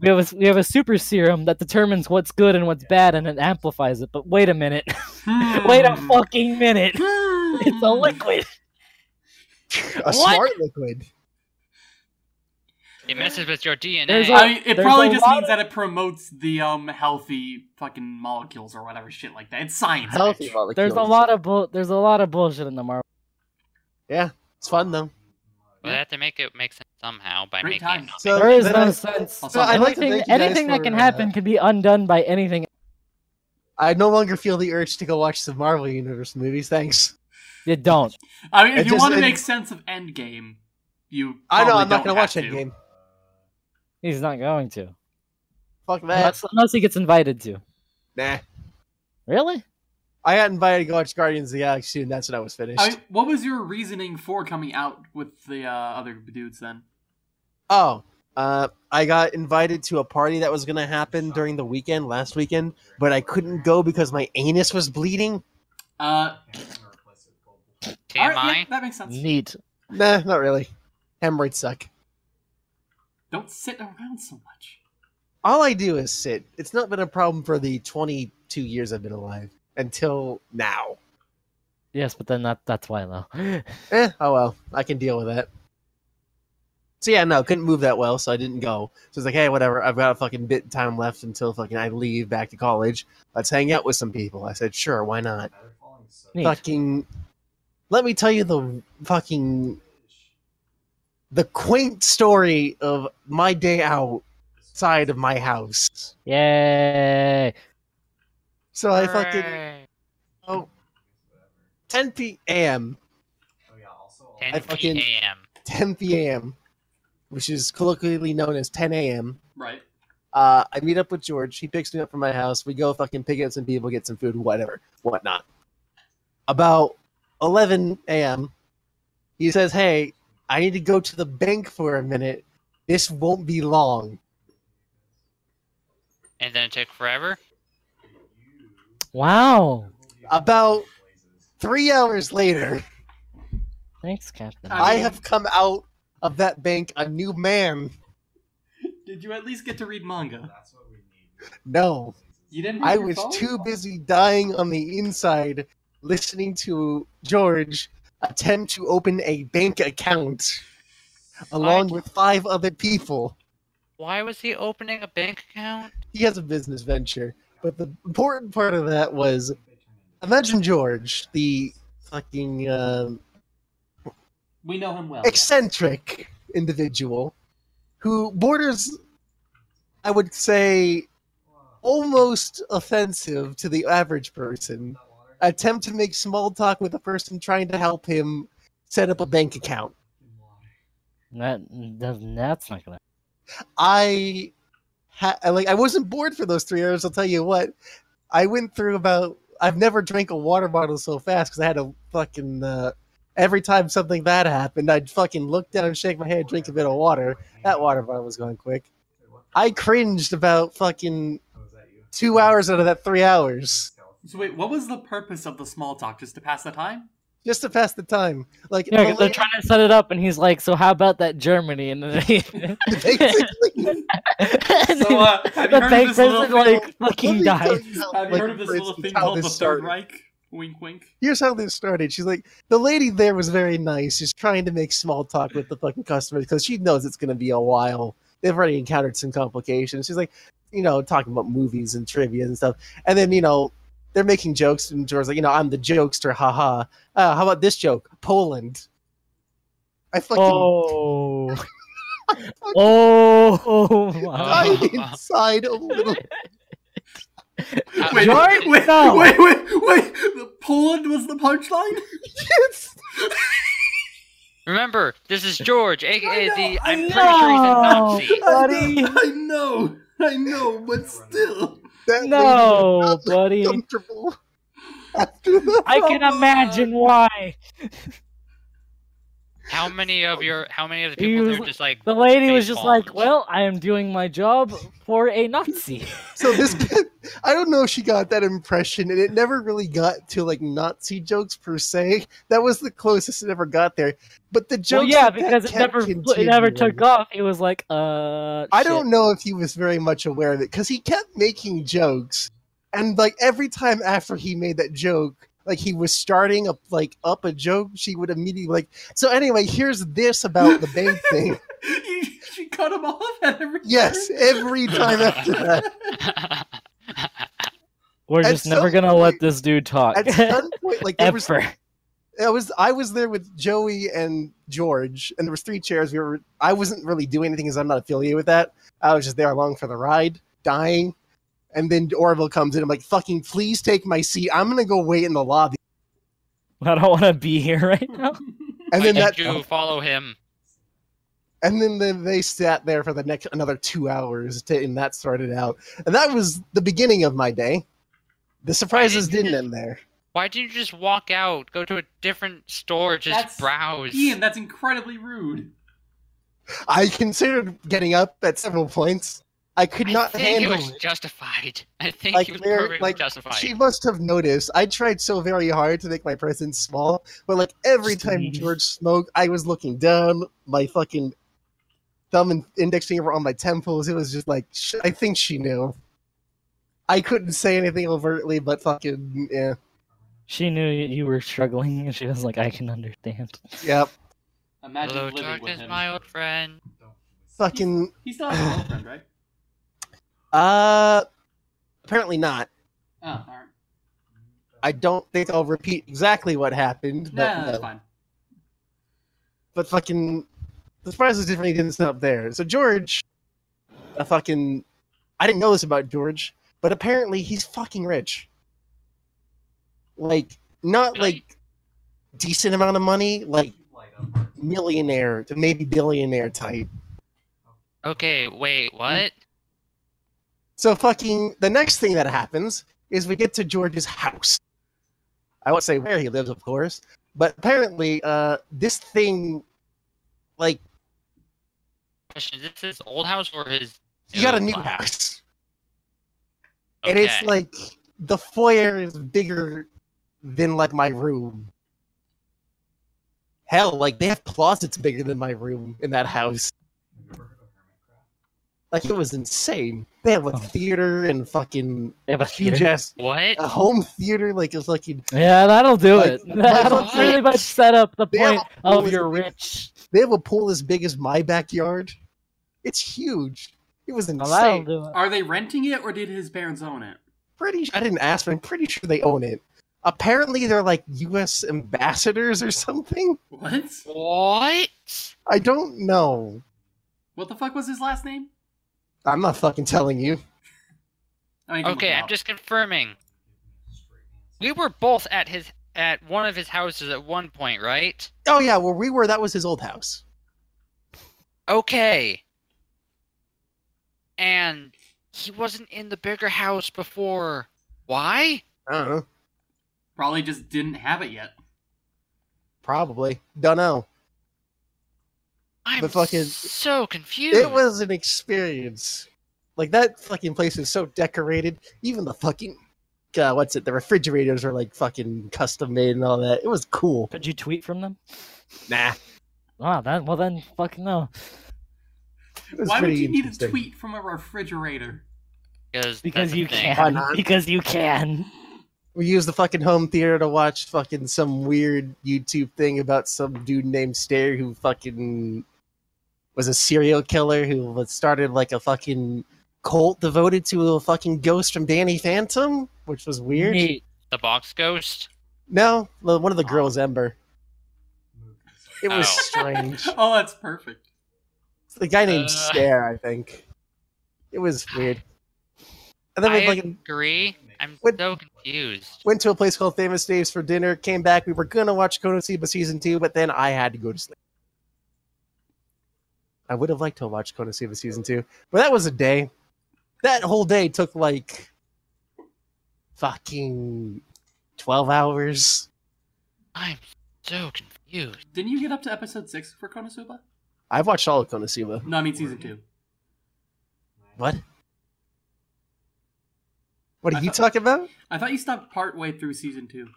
We have a we have a super serum that determines what's good and what's bad, and it amplifies it. But wait a minute, wait a Hmm. fucking minute. It's a liquid. a What? smart liquid. It messes with your DNA. A- I mean, it probably just means of- that it promotes the um healthy fucking molecules or whatever shit like that. It's science. Healthy bitch. molecules. There's a lot of bull. There's a lot of bullshit in the Marvel. Yeah, it's fun though. Well, they have to make it make sense somehow by Great making time. it not So- There is no I- sense. So I'd like to anything thank you guys anything that for, can uh, happen can be undone by anything. I no longer feel the urge to go watch the Marvel Universe movies. Thanks. You don't. I mean, if It you just- want to it- make sense of Endgame, you. I know I'm not gonna watch have to. Endgame. He's not going to. Fuck that. Unless, unless he gets invited to. Nah. Really? I got invited to go watch Guardians of the Galaxy, and that's when I was finished. I what was your reasoning for coming out with the uh, other dudes then? Oh, uh, I got invited to a party that was gonna happen during the weekend, last weekend, but I couldn't go because my anus was bleeding. Uh, TMI. all right, yeah, that makes sense. Neat. Nah, not really. Hemorrhoids suck. Don't sit around so much. All I do is sit. It's not been a problem for the 22 years I've been alive until now. Yes, but then that that's why though. Eh, oh well, I can deal with that. So yeah, no, couldn't move that well, so I didn't go. So it's like, hey, whatever. I've got a fucking bit time left until fucking I leave back to college. Let's hang out with some people. I said, sure, why not? Neat. Fucking, let me tell you the fucking the quaint story of my day outside of my house. Yay! So I fucking Hooray. oh, 10 p.m. 10 I fucking- p.m. 10 p.m., which is colloquially known as 10 a.m. Right. Uh, I meet up with George. He picks me up from my house. We go fucking pick up some people, get some food, whatever, whatnot. About 11 a.m., he says, "Hey, I need to go to the bank for a minute. This won't be long." And then it took forever. Wow. About three hours later, Thanks, Captain. I I mean- have come out of that bank a new man. Did you at least get to read manga? No, You didn't. I was phone? too busy dying on the inside listening to George attempt to open a bank account along Why- with five other people. Why was he opening a bank account? He has a business venture. But the important part of that was imagine George, the fucking um We know him well. eccentric individual who borders, I would say, almost offensive to the average person. Attempt to make small talk with a person trying to help him set up a bank account. That doesn't. That's not gonna. I ha- like I wasn't bored for those three hours. I'll tell you what. I went through about. I've never drank a water bottle so fast because I had to fucking. Uh, every time something bad happened, I'd fucking look down, and shake my head, drink a bit of water. That water bottle was going quick. I cringed about fucking two hours out of that three hours So wait, what was the purpose of the small talk? Just to pass the time? Just to pass the time. Like Yeah, the 'cause they're trying to set it up, and he's like, "So how about that Germany?" And then he, basically. So, uh, have you the heard of bank this little person thing like called- fucking me tell dies. you how, Have you like, heard of this little thing called the Third started. Reich? Wink, wink. here's how this started. She's like, the lady there was very nice, She's trying to make small talk with the fucking customers because she knows it's going to be a while. They've already encountered some complications. She's like, you know, talking about movies and trivia and stuff. And then, you know, they're making jokes, and George's like, you know, I'm the jokester, haha. Uh, how about this joke? Poland. I fucking Oh. oh. died my. inside a little. Wait, George, wait, no. wait, wait, wait. The Poland was the punchline? Yes. Remember, this is George, aka know, the. I I'm pretty sure he's a know. Nazi. Buddy. I know, I know, but still. That No, lady was not buddy. Comfortable. After that, I can imagine why. How many of your? How many of the people was- there just like? The lady was just Face like, "Well, I am doing my job for a Nazi." So this, I don't know if she got that impression, and it never really got to like Nazi jokes per se. That was the closest it ever got there. But the jokes, well, yeah, that because it kept never it never took off. It was like, "Uh." I shit." don't know if he was very much aware of it because he kept making jokes, and like every time after he made that joke, like he was starting up like up a joke, she would immediately like. So anyway, here's this about the bank thing. You, she cut him off every Yes, turn? every time after that. We're At just never gonna let this dude talk At some point, like there was. I was I was there with Joey and George, and there was three chairs. We were I wasn't really doing anything because I'm not affiliated with that. I was just there along for the ride, dying. And then Orville comes in. I'm like, "Fucking, please take my seat. I'm gonna go wait in the lobby." I don't want to be here right now. And then did that, you follow him? and then the, they sat there for the next another two hours, to, and that started out. And that was the beginning of my day. The surprises didn't didn't end there. Why didn't you just walk out, go to a different store, just That's- browse? Ian, that's incredibly rude. I considered getting up at several points. I could I not think handle it was it. justified. I think Like, he was there- perfectly like, justified. She must have noticed. I tried so very hard to make my presence small, but like every time George smoked, I was looking down, my fucking thumb and index finger on my temples. It was just like sh- I think she knew. I couldn't say anything overtly, but fucking yeah, She knew you were struggling, and she was like, "I can understand." yep, Imagine Hello, living with darkness, him. my old friend. fucking. He's not has a girlfriend, right? Uh, apparently not. Oh, alright. I don't think I'll repeat exactly what happened, but Nah, that's no. fine. but fucking the surprises definitely didn't stop there. So George, a fucking, I didn't know this about George, but apparently he's fucking rich. Like not like decent amount of money, like millionaire to maybe billionaire type. Okay, wait, what? So fucking the next thing that happens is we get to George's house. I won't say where he lives, of course, but apparently, uh, this thing, like, Question: Is this his old house or his? he got a new flat? house, and it's like the foyer is bigger than like my room. Hell, like they have closets bigger than my room in that house. Like it was insane. They have a Oh. theater and fucking They have a huge ass What? a home theater. Like it's fucking Yeah, that'll do Like, it. That'll what? pretty much set up the They point a pool of as your big- rich. they have a pool as big as my backyard. It's huge. It was insane. that'll do it. Are they renting it or did his parents own it? pretty I didn't ask, but I'm pretty sure they own it. Apparently they're like US ambassadors or something. What? What? I don't know. What the fuck was his last name? I'm not fucking telling you. I mean, Okay, I'm just confirming. We were both at his at one of his houses at one point, right? Oh yeah, where we were, that was his old house. Okay. And he wasn't in the bigger house before. Why? I don't know. Probably just didn't have it yet. Probably. Don't know. I'm But fucking- so confused. It was an experience. Like that fucking place is so decorated. Even the fucking uh, what's it? The refrigerators are like fucking custom made and all that. It was cool. Could you tweet from them? Nah. Wow, that well then fucking no. Why would you need a tweet from a refrigerator? because Because you can. Because you can. We used the fucking home theater to watch fucking some weird YouTube thing about some dude named Stare who fucking was a serial killer who was started like a fucking cult devoted to a fucking ghost from Danny Phantom, which was weird. Neat. The box ghost. No, one of the girls, Ember. It was Oh. strange. oh, that's perfect. It's the guy named Uh. Stare, I think. It was weird. And then we I fucking agree. I'm What- so confused. went to a place called Famous Dave's for dinner, came back. We were going to watch Konosuba season two, but then I had to go to sleep. I would have liked to watch Konosuba season two, but that was a day. That whole day took like fucking 12 hours. I'm so confused. Didn't you get up to episode six for Konosuba? I've watched all of Konosuba. No, I mean season two. What? What are I you thought- talking about? I thought you stopped part way through season two.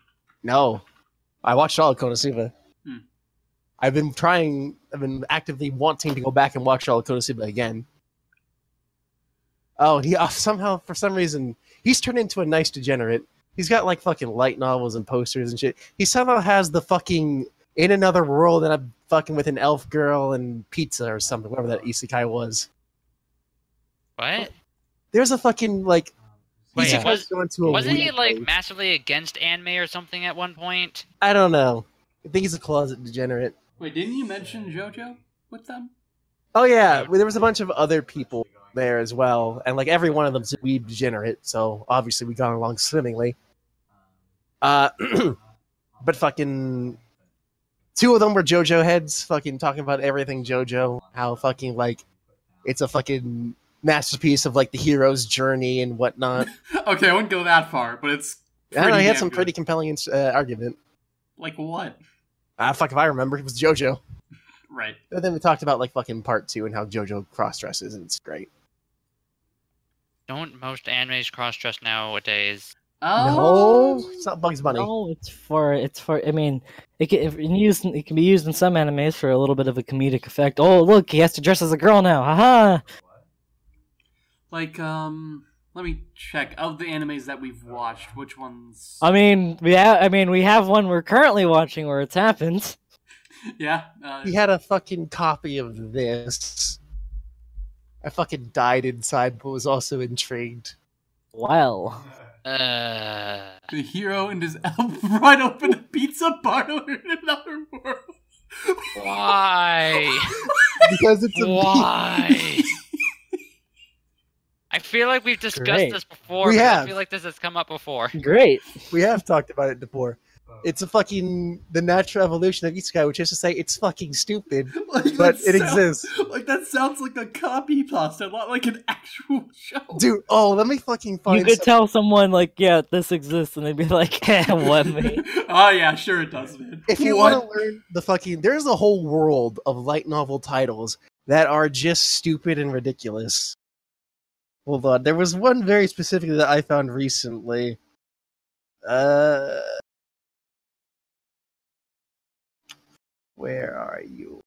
No, I watched all of Konosuba. I've been trying. I've been actively wanting to go back and watch all of Konosuba again. Oh, he uh, somehow, for some reason, he's turned into a nice degenerate. He's got like fucking light novels and posters and shit. He somehow has the fucking in another world, and I'm fucking with an elf girl and pizza or something, whatever that isekai was. What? There's a fucking like. Wait, Yeah. a Wasn't he like place. massively against anime or something at one point? I don't know. I think he's a closet degenerate. Wait, didn't you mention JoJo with them? Oh yeah, there was a bunch of other people there as well, and like every one of them's a weeb degenerate, so obviously we got along swimmingly. Uh, but fucking two of them were JoJo heads, fucking talking about everything JoJo, how fucking like it's a fucking masterpiece of like the hero's journey and whatnot. Okay, I wouldn't go that far, but it's. I don't know, he had some good. pretty compelling uh, argument. Like what? Ah, fuck if I remember, it was JoJo. Right. And then we talked about like fucking part two and how JoJo cross dresses, and it's great. Don't most animes cross dress nowadays? Oh. No, it's not Bugs Bunny. No, it's for it's for. I mean, it can if used. It can be used in some animes for a little bit of a comedic effect. Oh, look, he has to dress as a girl now. Haha. Like, um. Let me check. Of the animes that we've watched, which ones. I mean, we have. I mean, we have one we're currently watching where it's happened. yeah. Uh, He had a fucking copy of this. I fucking died inside, but was also intrigued. Well, Uh, The hero and his elf ride open a pizza parlor in another world. why? Because it's a why? I feel like we've discussed Great. this before. We but I feel like this has come up before. great. we have talked about it before. It's a fucking the natural evolution of isekai, which is to say it's fucking stupid, Like, but it sounds- exists. Like that sounds like a copy pasta, not like an actual show. Dude, oh, let me fucking find You could some- tell someone like, yeah, this exists, and they'd be like, eh, what me? oh yeah, sure it does, man. If you want to learn the fucking, there's a whole world of light novel titles that are just stupid and ridiculous. Hold on, there was one very specifically that I found recently. Uh, where are you?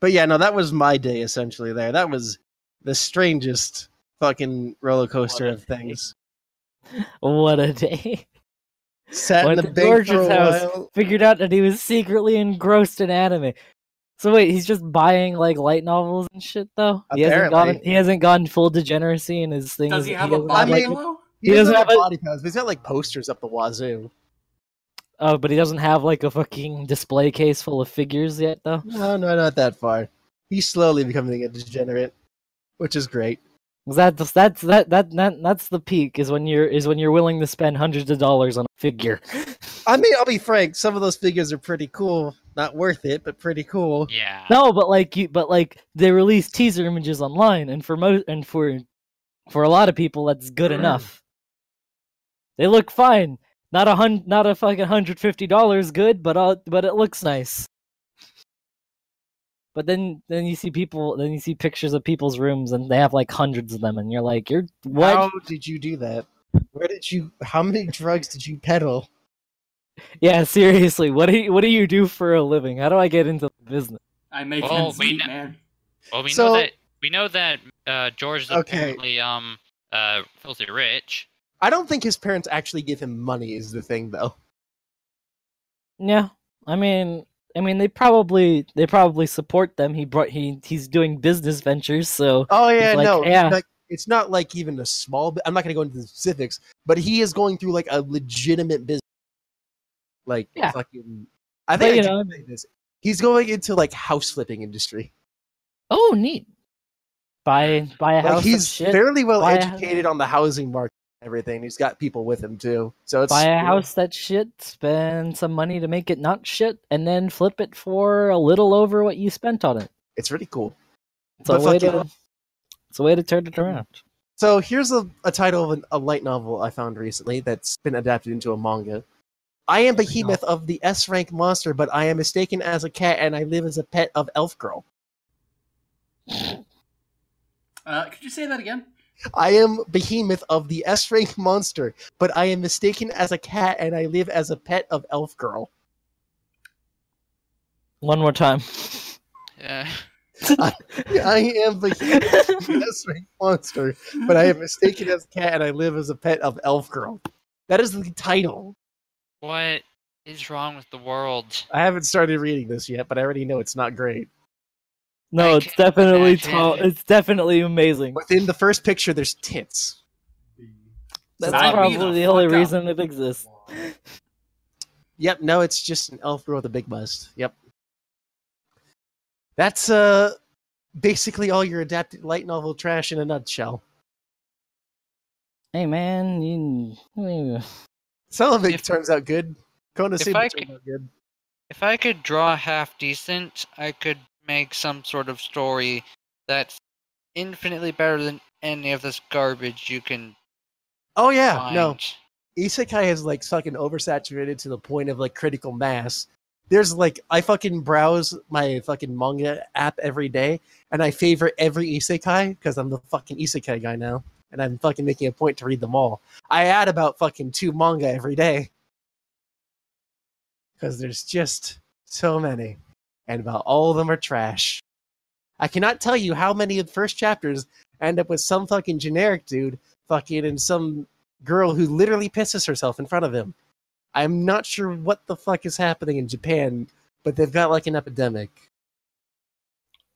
But yeah, no, that was my day essentially. There, that was the strangest fucking roller coaster of things. what a day. Sat in Went the to bank for a house. while. Figured out that he was secretly engrossed in anime. So wait, he's just buying like light novels and shit though. He hasn't gone. Apparently. He hasn't gone full degeneracy in his thing. Does he have a doesn't body I mean- like- pillow? He, He doesn't, doesn't have, have a- body pads, but he's got like posters up the wazoo. Oh, but he doesn't have like a fucking display case full of figures yet, though. No, no, not that far. He's slowly becoming a degenerate, which is great. 'Cause That's that's that that that that's the peak is when you're is when you're willing to spend hundreds of dollars on a figure. I mean, I'll be frank. Some of those figures are pretty cool. Not worth it, but pretty cool. Yeah. No, but like you, but like they release teaser images online, and for most and for for a lot of people, that's good enough. They look fine. Not a hundred, not a fucking hundred fifty dollars good, but uh, but it looks nice. But then then you see people, then you see pictures of people's rooms, and they have like hundreds of them, and you're like, you're what? How did you do that? Where did you? How many drugs did you peddle? Yeah, seriously, what do you what do you do for a living? How do I get into business? I make Well, ends we meet, kn- man. Well, we So- know that we know that uh, George is Okay. apparently um uh filthy rich. I don't think his parents actually give him money. Is the thing though? Yeah, I mean, I mean, they probably they probably support them. He brought he he's doing business ventures, so Oh yeah, like, no, it's yeah. Like, it's not like even a small. I'm not going to go into the specifics, but he is going through like a legitimate business. Like Yeah. fucking, I But, think you I know- this. He's going into like house flipping industry. oh neat. Buy buy a Like house. he's fairly well Buy educated on the housing market everything. He's got people with him too. So it's buy a house that shit, spend some money to make it not shit, and then flip it for a little over what you spent on it. It's really cool. It's a way to it's a way to turn it around. So here's a, a title of an, a light novel I found recently that's been adapted into a manga. I am behemoth of the S rank monster, but I am mistaken as a cat and I live as a pet of Elf Girl. Uh, could you say that again? I am behemoth of the S rank monster, but I am mistaken as a cat and I live as a pet of Elf Girl. One more time. Yeah. I am behemoth of the S rank monster, but I am mistaken as a cat and I live as a pet of Elf Girl. That is the title. What is wrong with the world? I haven't started reading this yet, but I already know it's not great. No, I it's definitely tall. It's definitely amazing. Within the first picture, there's tits. That's Sign me probably the the only fuck up. reason it exists. Yep, no, it's just an elf girl with a big bust. Yep. That's uh basically all your adapted light novel trash in a nutshell. Hey man, you, you Some of it If- turns out good. Kona if Suba I could- out good. If I could draw half decent, I could make some sort of story that's infinitely better than any of this garbage you can Oh yeah, find. no. Isekai is like fucking oversaturated to the point of like critical mass. There's like I fucking browse my fucking manga app every day and I favor every isekai because I'm the fucking isekai guy now and I'm fucking making a point to read them all. I add about fucking two manga every day because there's just so many and about all of them are trash. I cannot tell you how many of the first chapters end up with some fucking generic dude fucking and some girl who literally pisses herself in front of him. I'm not sure what the fuck is happening in Japan, but they've got like an epidemic.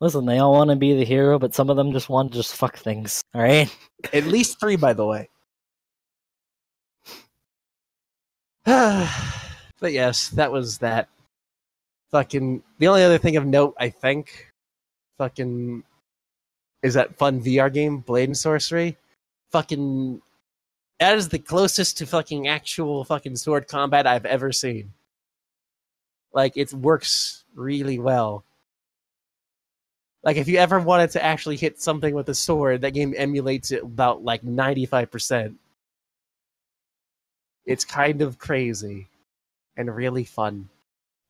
Listen. They all want to be the hero, but some of them just want to just fuck things. All right. At least three, by the way. but yes, that was that. Fucking the only other thing of note, I think, fucking is that fun VR game, Blade and Sorcery. Fucking That is the closest to fucking actual fucking sword combat I've ever seen. Like it works really well. Like if you ever wanted to actually hit something with a sword, that game emulates it about like 95%. It's kind of crazy and really fun.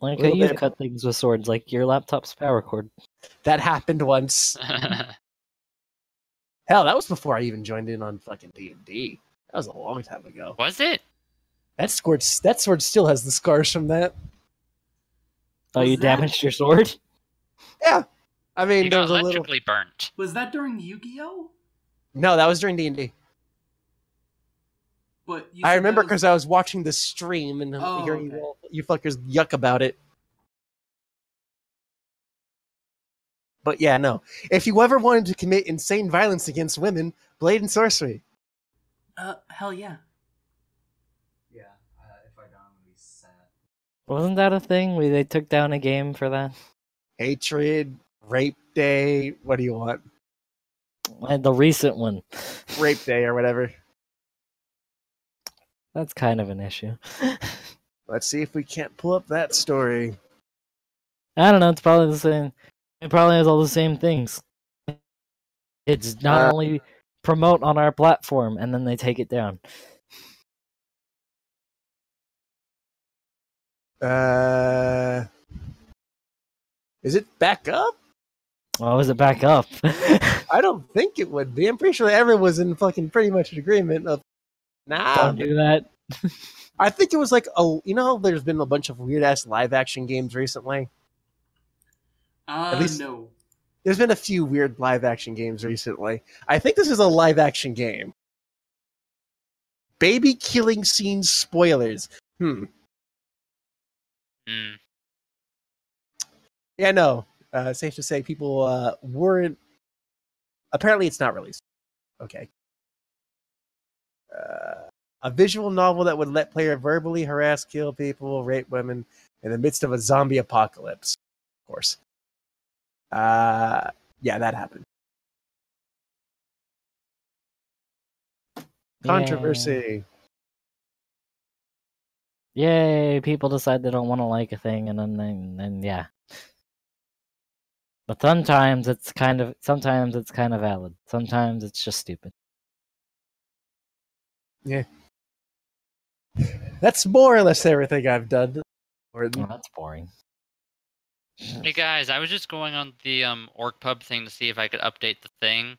Like Little you've cut things with swords, like your laptop's power cord. That happened once. Hell, that was before I even joined in on fucking D&D. That was a long time ago. Was it? That sword, that sword still has the scars from that. Oh, Was you that- damaged your sword? Yeah. I mean, You there got was a little... burnt. Was that during Yu-Gi-Oh? No, that was during D&D. But you I remember that was- because I was watching the stream and Oh, hearing okay. you, all, you fuckers yuck about it. But yeah, no. If you ever wanted to commit insane violence against women, Blade and Sorcery. Uh, hell yeah. Yeah, uh, if I die, I'm gonna sad. Wasn't that a thing? We they took down a game for that. Hatred, Rape Day, what do you want? And the recent one. Rape Day or whatever. That's kind of an issue. Let's see if we can't pull up that story. I don't know. It's probably the same. It probably has all the same things. It's not Uh, only promote on our platform and then they take it down. Uh, is it back up? Oh, was it back up? I don't think it would be. I'm pretty sure everyone was in fucking pretty much agreement of. Nah, Don't do that. I think it was like a. You know, there's been a bunch of weird ass live action games recently. Uh, least- no. There's been a few weird live action games recently. I think this is a live action game. Baby killing scene spoilers. Hmm. Hmm. Yeah, no. Uh, safe to say, people uh, weren't. Apparently, it's not released. Okay. Uh, a visual novel that would let player verbally harass, kill people, rape women in the midst of a zombie apocalypse. Of course. Uh, yeah, that happened. Controversy. Yay! People decide they don't want to like a thing, and then, then, then yeah. But sometimes it's kind of sometimes it's kind of valid. Sometimes it's just stupid. Yeah. That's more or less everything I've done. Or- Oh, that's boring. Hey guys, I was just going on the um OrcPub thing to see if I could update the thing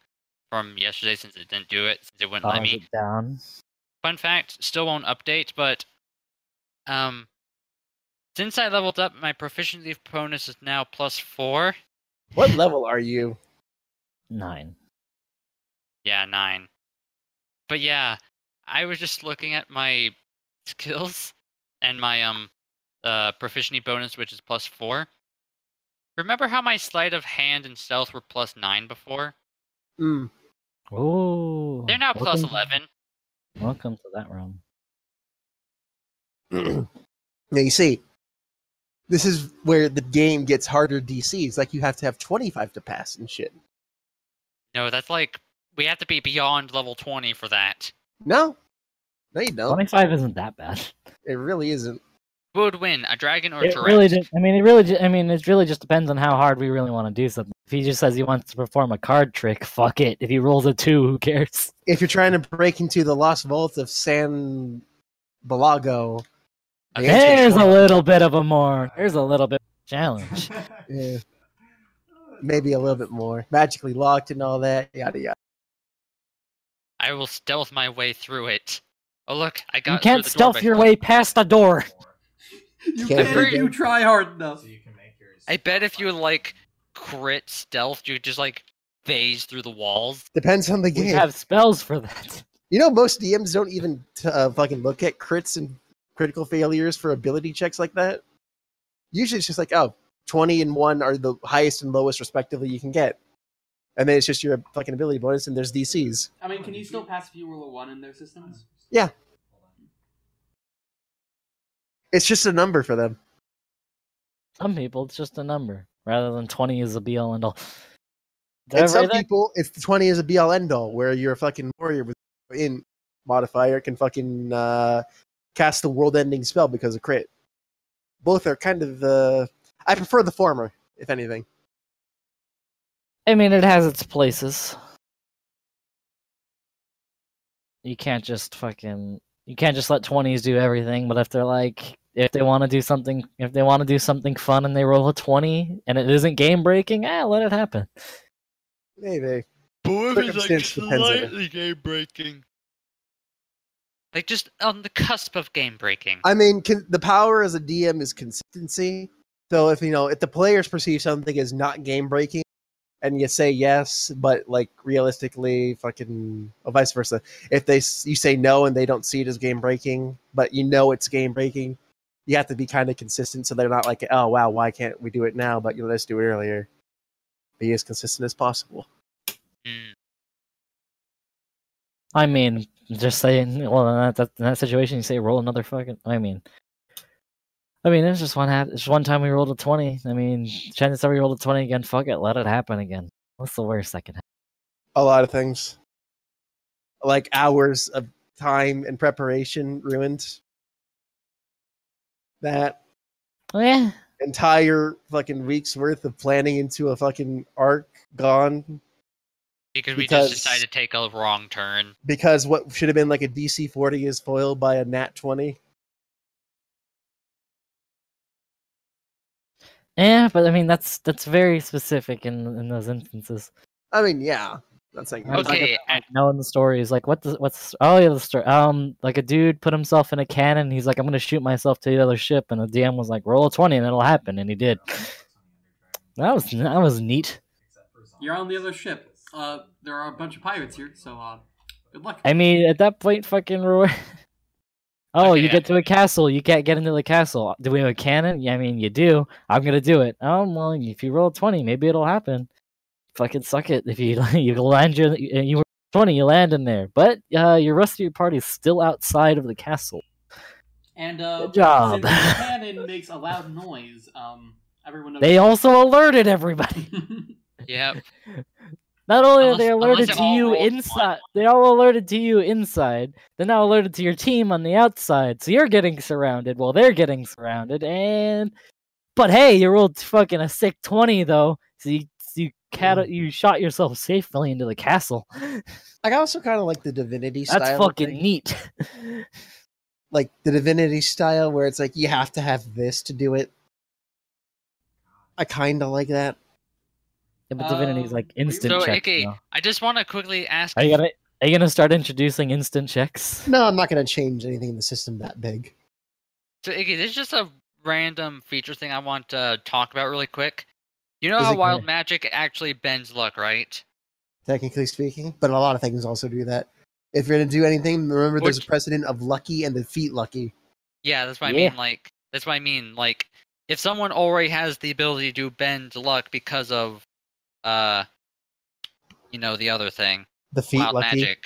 from yesterday since it didn't do it since it wouldn't let me. it down. Fun fact, still won't update, but um since I leveled up, my proficiency bonus is now plus four. What level are you? Nine. Yeah, nine. But yeah, I was just looking at my skills and my um uh proficiency bonus, which is plus four. Remember how my sleight of hand and stealth were plus nine before? Mm. Oh. They're now plus welcome- eleven. Welcome to that realm. now you see, this is where the game gets harder DCs. Like you have to have 25 to pass and shit. No, that's like we have to be beyond level twenty for that. No, no, you don't. Twenty-five isn't that bad. It really isn't. Who would win, a dragon or a It Tourette? really, just, I mean, it really, ju- I mean, it really just depends on how hard we really want to do something. If he just says he wants to perform a card trick, fuck it. If he rolls a two, who cares? If you're trying to break into the lost vault of San Balago, the Okay. answer is There's a little bit of a more. There's a little bit of a challenge. yeah, maybe a little bit more magically locked and all that. Yada yada. I will stealth my way through it. Oh look, I got You can't the stealth by- your way past a door. You Can't can't. You try hard enough. So you can make yours. I bet if you like crit stealth, you just like phase through the walls. Depends on the game. We game. have spells for that. You know, most DMs don't even uh, fucking look at crits and critical failures for ability checks like that. Usually it's just like, oh, 20 and 1 are the highest and lowest, respectively, you can get. And then it's just your fucking ability bonus, and there's DCs. I mean, can you still pass if you roll a one in their systems? Yeah. It's just a number for them. Some people, it's just a number rather than twenty is a be all and all. Did And some that? people, it's 20 is a be all end all, where you're a fucking warrior with in modifier can fucking uh, cast the world-ending spell because of crit. Both are kind of the. I prefer the former, if anything. I mean, it has its places. You can't just fucking. You can't just let twenties do everything. But if they're like, if they want to do something, if they want to do something fun and they roll a twenty and it isn't game breaking, ah, let it happen. Maybe. But what if it's, like, Circumstance depends on it. slightly game breaking? Like just on the cusp of game breaking. I mean, can, the power as a DM is consistency. So if you know if the players perceive something as not game breaking, and you say yes, but like realistically, fucking, or vice versa. If they you say no and they don't see it as game breaking, but you know it's game breaking, you have to be kind of consistent so they're not like, oh wow, why can't we do it now? But you know, let's do it earlier. Be as consistent as possible. Mm. I mean, just saying. Well, in that, that, in that situation, you say roll another fucking. I mean, I mean, it's just one hap- It's one time we rolled a twenty. I mean, chances are we rolled a twenty again. Fuck it, let it happen again. What's the worst that can happen? A lot of things, like hours of time and preparation ruined. That Oh, yeah, entire fucking week's worth of planning into a fucking arc gone Because we Because- just decided to take a wrong turn. because what should have been like a DC 40 is foiled by a nat 20. yeah, but I mean, that's that's very specific in in those instances. I mean, yeah. That's like Okay, like, knowing the stories, like what the what's oh yeah the story. Um, like a dude put himself in a cannon. He's like, I'm gonna shoot myself to the other ship, and the DM was like, roll a twenty, and it'll happen, and he did. That was that was neat. You're on the other ship. Uh, there are a bunch of pirates here, so uh, good luck. I mean, at that point, fucking Roy. Oh, you get to a castle. You can't get into the castle. Do we have a cannon? Yeah, I mean, you do. I'm gonna do it. Oh well, if you roll twenty, maybe it'll happen. Fucking suck it. If you you land your you were twenty, you land in there. But uh, your rest of your party is still outside of the castle. And uh, Good job. since the cannon makes a loud noise, um, everyone knows. They also alerted everybody. Yep. Not only are they alerted to you rolls one. inside, they all alerted to you inside. They're now alerted to your team on the outside. So you're getting surrounded while they're getting surrounded. And but hey, you rolled fucking a sick twenty though, so you you cat you shot yourself safely into the castle. I also kind of like the divinity style. That's of fucking thing. neat. Like the divinity style where it's like you have to have this to do it. I kind of like that. Yeah, but Divinity's Um, like what do instant So, check. Ike, now. I just want to quickly ask. Are you gonna are you gonna start introducing instant checks? No, I'm not going to change anything in the system that big. So, Iggy, this is just a random feature thing I want to talk about really quick. You know Is how wild gonna- magic actually bends luck, right? Technically speaking, but a lot of things also do that. If you're going to do anything, remember there's a precedent of lucky and defeat lucky. Yeah, that's what I mean. Like, that's what I mean. Like, if someone already has the ability to bend luck because of, uh, you know, the other thing, Defeat wild lucky. magic.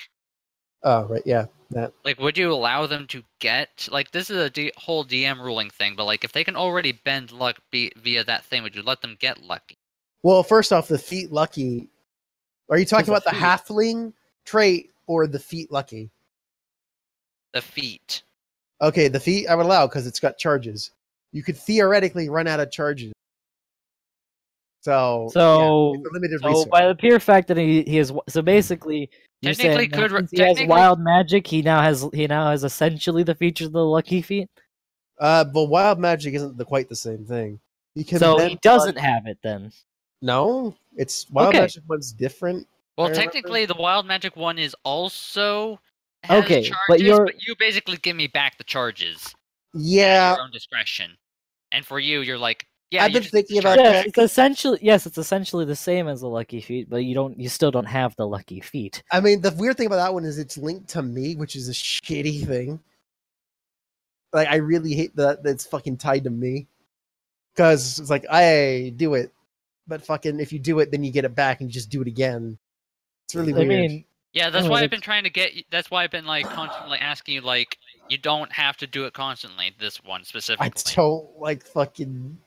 Oh, right, yeah. That Like, would you allow them to get like this is a D- whole DM ruling thing? But like, if they can already bend luck be- via that thing, would you let them get lucky? Well, first off, the feat lucky. Are you talking about a the halfling trait or the feat lucky? The feat. Okay, the feat I would allow because it's got charges. You could theoretically run out of charges. So, So- yeah, limited So resource. by the pure fact that he he is so basically you're Technically saying could re- since he has wild magic, he now has he now has essentially the features of the lucky feat. uh, but wild magic isn't the, quite the same thing. You can So he doesn't luck- have it then. No, it's wild Okay. magic one's different. Well, I remember- technically, the wild magic one is also has Okay, charges, but you're- you basically give me back the charges at Yeah, your own discretion. And for you, you're like, yeah. I've been thinking about it. Yes, check. it's essentially yes, it's essentially the same as the lucky feat, but you don't you still don't have the lucky feat. I mean the weird thing about that one is it's linked to me, which is a shitty thing. Like I really hate that that's fucking tied to me, because it's like I do it, but fucking if you do it, then you get it back and you just do it again. It's really I weird. mean, Yeah, that's why I've been trying to get. you- That's why I've been like constantly asking you, like, you don't have to do it constantly. This one specifically. I don't like fucking.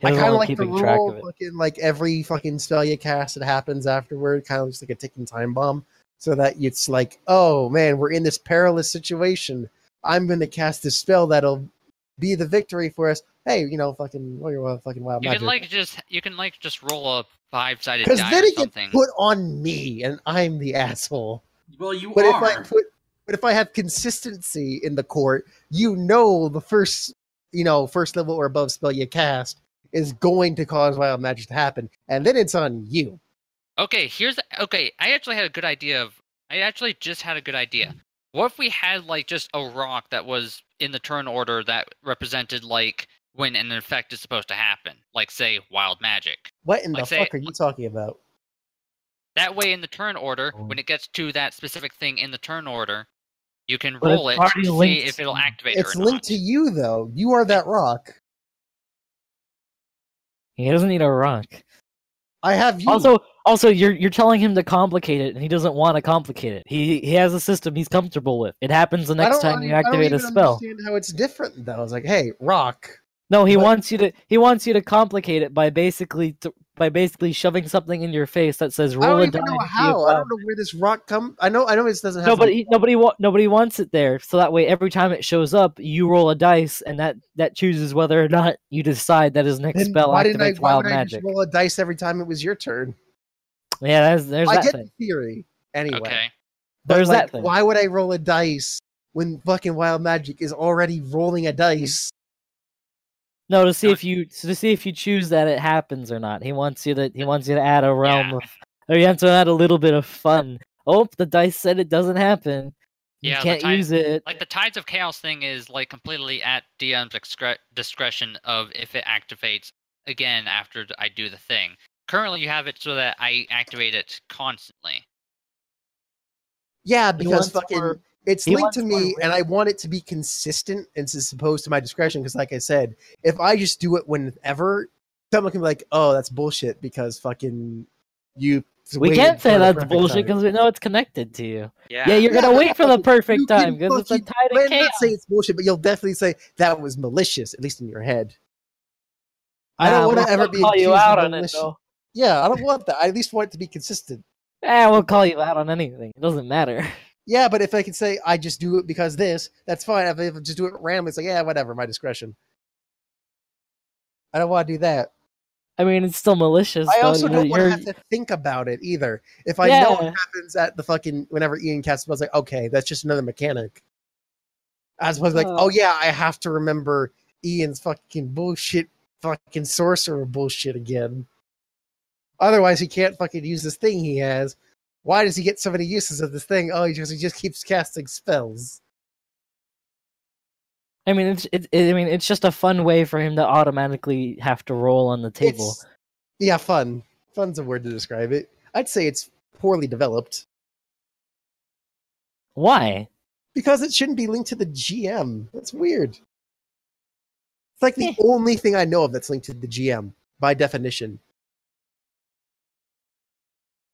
He I kind of like like the rule, of it. fucking like every fucking spell you cast, it happens afterward, kind of looks like a ticking time bomb. so that it's like, oh man, we're in this perilous situation. I'm going to cast this spell that'll be the victory for us. Hey, you know, fucking, what your fucking wild You magic. can like just you can like just roll a five sided because die then or it gets put on me, and I'm the asshole. Well, you But if. I put, but if I have consistency in the court, you know, the first, you know, first level or above spell you cast is going to cause wild magic to happen, and then it's on you. Okay, here's okay. I actually had a good idea of. I actually just had a good idea. What if we had like just a rock that was in the turn order that represented like when an effect is supposed to happen, like say wild magic. What in Like, the say- fuck are you talking about? That way, in the turn order, Oh. when it gets to that specific thing in the turn order, you can But roll it to see if it'll activate It's or linked not. to you though. You are that rock. He doesn't need a rock. I have you. Also, also, you're you're telling him to complicate it, and he doesn't want to complicate it. He he has a system he's comfortable with. It happens the next time you I don't activate a spell. Understand how it's different though. It's like, hey, rock. No, he But- wants you to he wants you to complicate it by basically t- by basically shoving something in your face that says I roll don't a even die. know and see if how. I don't know where this rock come. I know. I know it doesn't have. Nobody, like- nobody, wa- nobody wants it there. So that way, every time it shows up, you roll a dice, and that that chooses whether or not you decide that his next Then spell why didn't I? Why wild would I just roll a dice every time it was your turn? Yeah, there's there's I that get thing. the theory anyway. Okay. But There's like, that thing. Why would I roll a dice when fucking wild magic is already rolling a dice? No, to see if you to see if you choose that it happens or not. He wants you to he wants you to add a realm Yeah. of or you have to add a little bit of fun. Oh, the dice said it doesn't happen. You Yeah, the can't ti- use it. Like the Tides of Chaos thing is like completely at DM's excre- discretion of if it activates again after I do the thing. Currently, you have it so that I activate it constantly. Yeah, because fucking more- it's he linked to me, and I want it to be consistent and it's opposed to my discretion. Because, like I said, if I just do it whenever, someone can be like, "Oh, that's bullshit," because fucking you. We can't say that's bullshit because we know it's connected to you. Yeah. Yeah, you're Yeah, gonna wait for the no, perfect you can time because it's a fucking- tide Well, of not say it's bullshit, but you'll definitely say that was malicious, at least in your head. I don't want to ever be call you accused of out on it malicious- though. Yeah, I don't want that. I at least want it to be consistent. Yeah, we'll call you out on anything. It doesn't matter. Yeah, but if I can say I just do it because this, that's fine. If I just do it randomly, it's like, yeah, whatever, my discretion. I don't want to do that. I mean, it's still malicious. I also don't want to have to think about it either. If I know Yeah. what happens at the fucking whenever Ian casts spells, like, okay, that's just another mechanic. As opposed to like, oh. oh yeah, I have to remember Ian's fucking bullshit, fucking sorcerer bullshit again. Otherwise, he can't fucking use this thing he has. Why does he get so many uses of this thing? Oh, he just he just keeps casting spells. I mean, it's it, it- I mean, it's just a fun way for him to automatically have to roll on the table. It's- yeah, fun. Fun's a word to describe it. I'd say it's poorly developed Why? because it shouldn't be linked to the GM. That's weird. It's like the Eh. only thing I know of that's linked to the GM by definition.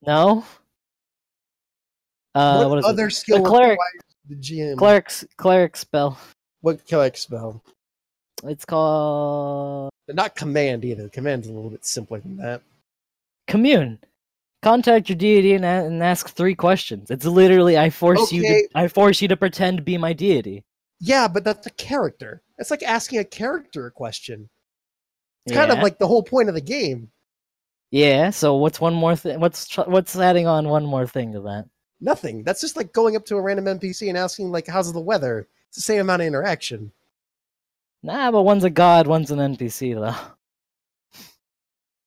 No. Uh, what, what other it? skill The cleric, the GM? cleric's cleric spell. What cleric spell? It's called Not command either. Command's a little bit simpler than that. commune. Contact your deity and, and ask three questions. It's literally I force you to I force you to pretend to be my deity. Yeah, but that's a character. It's like asking a character a question. It's kind of like the whole point of the game. yeah. So what's one more thing? What's tr- what's adding on one more thing to that? Nothing. That's just like going up to a random NPC and asking like, "How's the weather?" It's the same amount of interaction. Nah, but one's a god, one's an NPC though.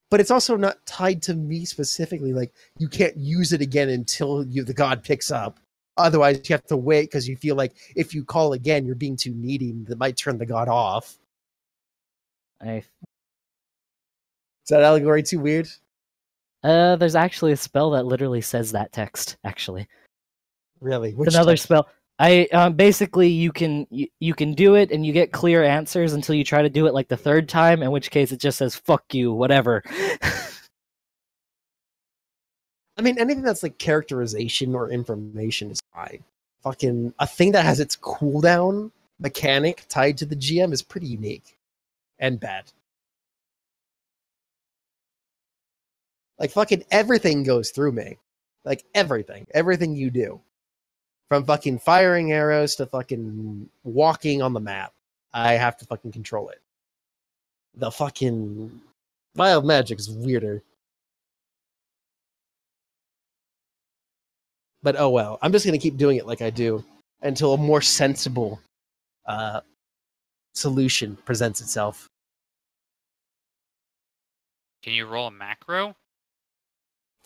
But it's also not tied to me specifically. Like you can't use it again until you the god picks up. Otherwise, you have to wait because you feel like if you call again, you're being too needy. and That might turn the god off. I Is that allegory too weird? Uh, there's actually a spell that literally says that text. Actually, Really? It's another type? spell. I um, basically you can you, you can do it and you get clear answers until you try to do it like the third time, in which case it just says "fuck you," whatever. I mean, anything that's like characterization or information is fine. Fucking a thing that has its cooldown mechanic tied to the GM is pretty unique and bad. Like fucking everything goes through me. Like everything, everything you do, from fucking firing arrows to fucking walking on the map, I have to fucking control it. The fucking wild magic is weirder. But oh well, I'm just gonna keep doing it like I do until a more sensible uh, solution presents itself. Can you roll a macro?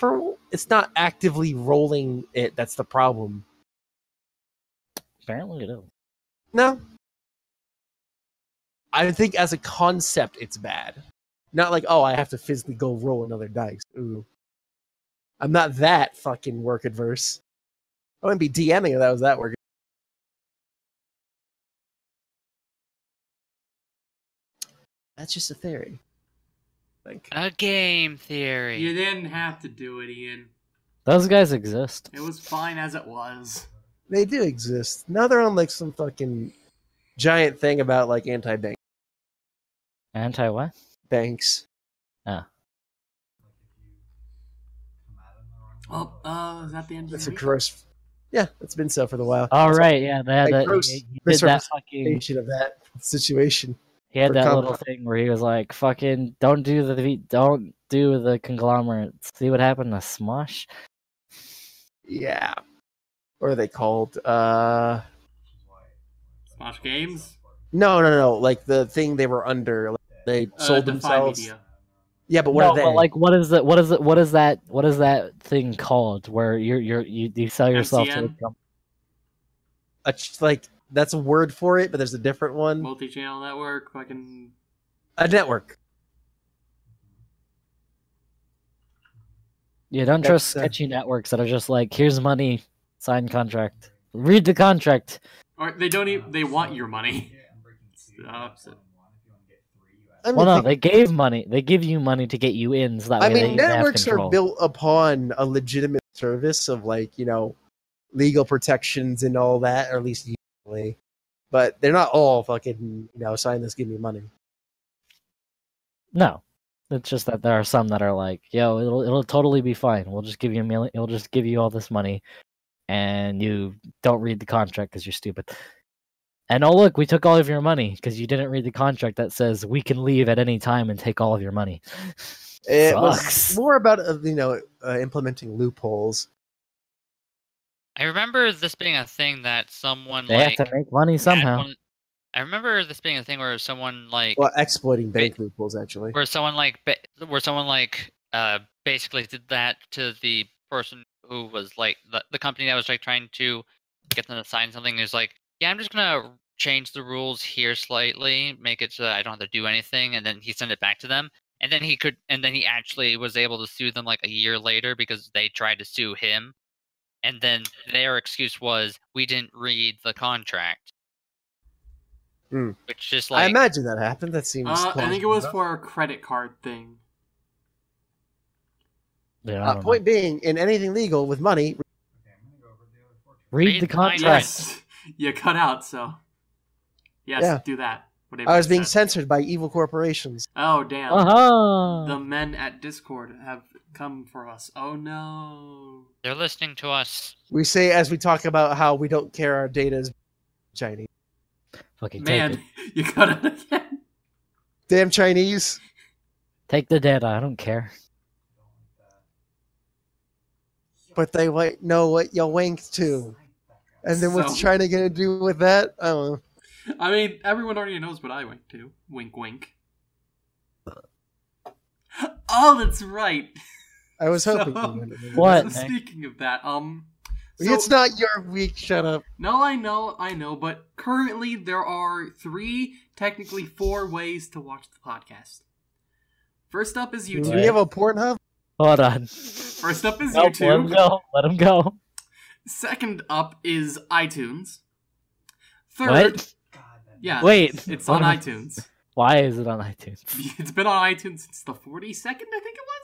For it's not actively rolling it. That's the problem. Apparently it is. No, I think as a concept, it's bad. Not like oh, I have to physically go roll another dice. Ooh, I'm not that fucking work adverse. I wouldn't be DMing if that was that work. That's just a theory. Like, A game theory. You didn't have to do it, Ian. Those guys exist. It was fine as it was. they do exist. Now they're on like some fucking giant thing about like anti-bank Anti what? banks. Oh, uh, is that the end of That's the a week? gross. Yeah, it's been so for the while. All That's right, yeah, they had like that. gross He, he did that fucking. Of that situation. He had that little thing where he was like, "Fucking don't do the don't do the conglomerates. See what happened to Smosh." Yeah. What are they called? Uh, Smosh Games? no, no, no. Like the thing they were under. Like, they Uh, sold Defy themselves. Media. Yeah, but what no, are they? but like, what is that? What is it? What is that? What is that thing called? Where you're you're you, you sell yourself to a company? com- A ch- like that's a word for it, but there's a different one. Multi-channel network, fucking... A network. Yeah, don't trust That's, uh, sketchy networks that are just like, "Here's money, sign contract, read the contract." Or they don't even... They want your money. Stop. I mean, Well, no, think- they gave money. They give you money to get you in, so that way I they, mean, they have networks control. are built upon a legitimate service of like you know legal protections and all that, or at least But they're not all fucking you know sign this, give me money. No, it's just that there are some that are like, "Yo, it'll it'll totally be fine. We'll just give you a million. We'll just give you all this money, and you don't read the contract because you're stupid." And oh look, we took all of your money because you didn't read the contract that says we can leave at any time and take all of your money. It Sucks. was more about uh, you know uh, implementing loopholes. I remember this being a thing that someone They like have to make money somehow. one- I remember this being a thing where someone like Well, exploiting bank loopholes actually. where someone like ba- where someone like uh basically did that to the person who was like the, the company that was like trying to get them to sign something is like yeah i'm just gonna change the rules here slightly make it so that i don't have to do anything and then he sent it back to them and then he could and then he actually was able to sue them like a year later because they tried to sue him and then their excuse was we didn't read the contract Hmm. which just I imagine that happened. That seems. Uh, I think it was for a credit card thing. Yeah, Uh, don't know. point being, in anything legal with money, read read the the contract. contract. Yes, you cut out. So, yes, Yeah. do that. I was being said. censored by evil corporations. Oh damn! Uh-huh. The men at Discord have come for us. Oh no! they're listening to us We say as we talk about how we don't care our data is Chinese. Fucking take it. Man, you cut it again. Damn Chinese. Take the data. I don't care. But they like know what you winked to. And then what's So- China gonna do with that? I don't know. I mean, everyone already knows what I wink to. Wink, wink. Uh. Oh, that's right. I was hoping. you would. What? So speaking of that, um, so- it's not your week. Shut up. No, I know, I know, but currently there are three, technically four ways to watch the podcast. First up is Do YouTube. we have a Pornhub? Hold on. First up is Nope, let him YouTube. go. Let him go. Second up is iTunes. Third, What? yeah, Wait. it's on. iTunes. Why is it on iTunes? It's been on iTunes since the 42nd, I think it was,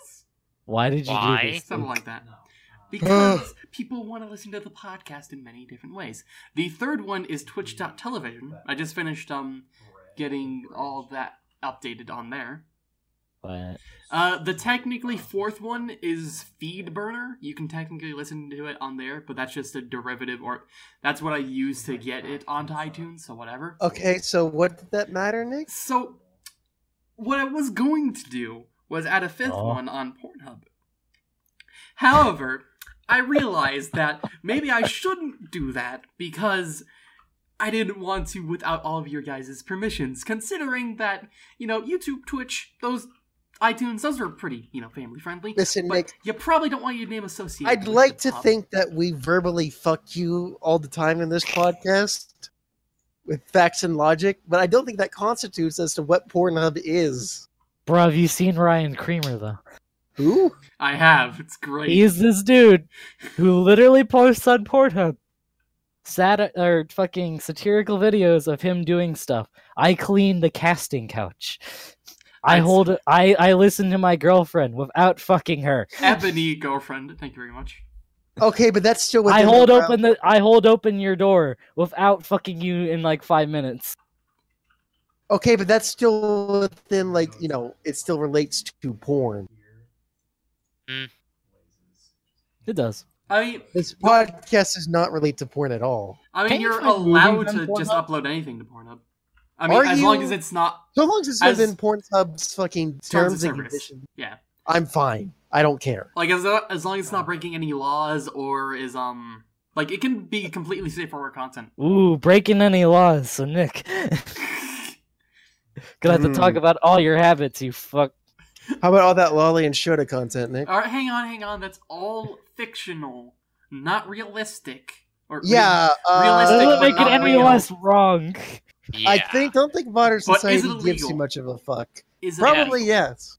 Why did you Why? do this? something like that. Because people want to listen to the podcast in many different ways. The third one is Twitch.television. I just finished um getting all that updated on there. But Uh, the technically fourth one is FeedBurner. You can technically listen to it on there, but that's just a derivative, or that's what I use to get it onto iTunes. So whatever. Okay, so what did that matter, Nick? So, what I was going to do was at a fifth Oh. one on Pornhub. However, I realized that maybe I shouldn't do that because I didn't want to without all of your guys' permissions, considering that, you know, YouTube, Twitch, those iTunes, those are pretty, you know, family friendly. Listen, But Nick, you probably don't want your name associated I'd with like to think that we verbally fuck you all the time in this podcast with facts and logic, but I don't think that constitutes as to what Pornhub is. Bro, have you seen Ryan Creamer though? Who? I have. It's great. He's this dude who literally posts on Pornhub sat or fucking satirical videos of him doing stuff. I clean the casting couch. I hold I I listen to my girlfriend without fucking her. Ebony girlfriend. Thank you very much. Okay, but that's still I hold open the I hold open your door without fucking you in like 5 minutes. Okay, but that's still within like you know it still relates to porn. It does. I mean, This podcast does not relate to porn at all. I mean, Can you you're allowed to just Pornhub? upload anything to Pornhub. I mean, Are as long as it's not, So long as it's As- within Pornhub's fucking Terms terms and conditions, yeah, I'm fine. I don't care. like as as long as it's not breaking any laws or is um like it can be completely safe for our content. Ooh, breaking any laws. So Nick, gonna have to talk Hmm. about all your habits, you fuck. How about all that loli and Shota content, Nick? All right, hang on, hang on. That's all fictional, not realistic. Or Yeah, uh, Realistic, Doesn't make it not any real. less wrong. Yeah. I think don't think modern But is it society gives illegal? you much of a fuck. is it Probably yes.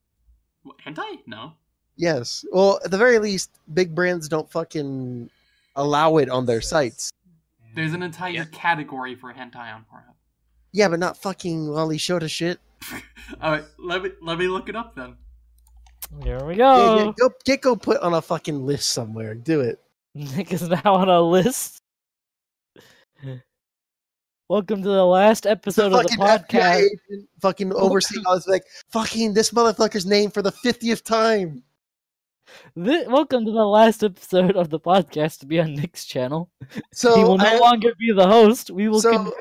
What, hentai? No. Yes. Well, at the very least, big brands don't fucking allow it on their sites. There's an entire Yeah. category for hentai on Pornhub. Yeah, but not fucking loli Shota shit. All right, let me let me look it up then. Here we go. yeah, go get go put on a fucking list somewhere. Do it. Nick is now on a list. Welcome to the last episode of the fucking FBI podcast. agent fucking overseeing all this like fucking this motherfucker's name for the fiftieth time. Thi- welcome to the last episode of the podcast to be on Nick's channel. So he will no I- longer be the host. We will so convert to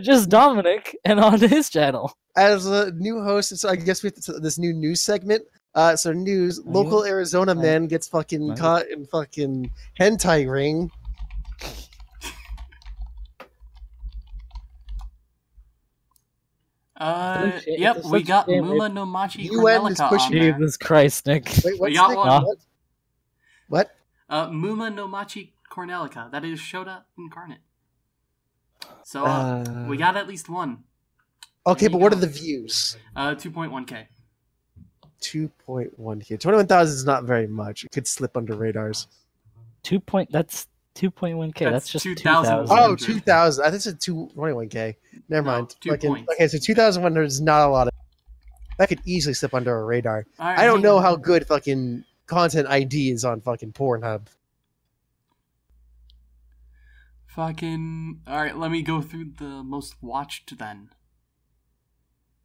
just Dominic and on his channel. as a new host, so I guess we have this new news segment. Uh, so news: Are local Arizona Are man gets fucking Are caught in fucking hentai ring. Uh, Oh, yep, we got damn- Muma no Machi UN is Cornelica on pushing- there. Jesus Christ, Nick. Wait, what's got the- one. What? What? Uh, Muma no Machi Cornelica. That is Shota incarnate. So uh, Uh, we got at least one. okay, but you what are the views? Uh, 2.1k. 2.1k. Twenty-one thousand is not very much. It could slip under radars. Two point. That's two point one k. That's That's just two 2,000. thousand. Oh, 100. 2,000. I think it's two twenty-one k. Never No, mind. two Fucking- points. okay, so two thousand one hundred is not a lot of. That could easily slip under a radar. All right, I don't know how good fucking content ID is on fucking Pornhub. Fucking. Alright, let me go through the most watched then.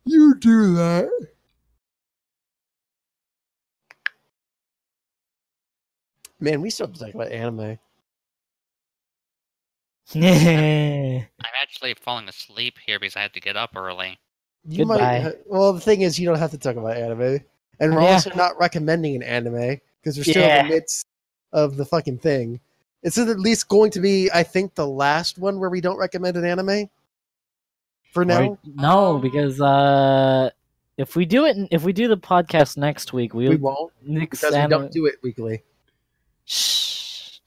You do that. Man, we still have to talk about anime. I'm actually falling asleep here because I had to get up early. You Goodbye. might. Well, the thing is, you don't have to talk about anime, and we're Yeah. also not recommending an anime because we're still in the midst of the fucking thing. It's at least going to be, I think, the last one where we don't recommend an anime. For now, Or- no, because uh, if we do it, if we do the podcast next week, we we won't Nick's because we don't do it weekly. Shh.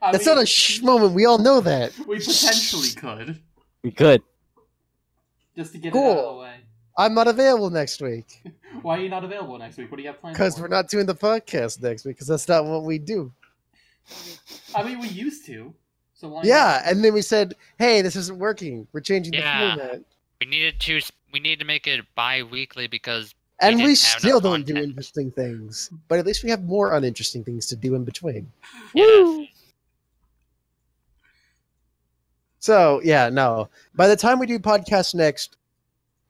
I That's mean, not a shh moment. We all know that. We potentially could. We could. Just to get it out of Cool. the way. I'm not available next week Why are you not available next week? What do you have planned? because we're not doing the podcast next week because that's not what we do. I mean, we used to. So why? Yeah, and then we said, "Hey, this isn't working. We're changing Yeah. the format." We needed to. We need to make it bi-weekly because And we, didn't still don't do interesting things, but at least we have more uninteresting things to do in between. yeah, So yeah, no. By the time we do podcast next,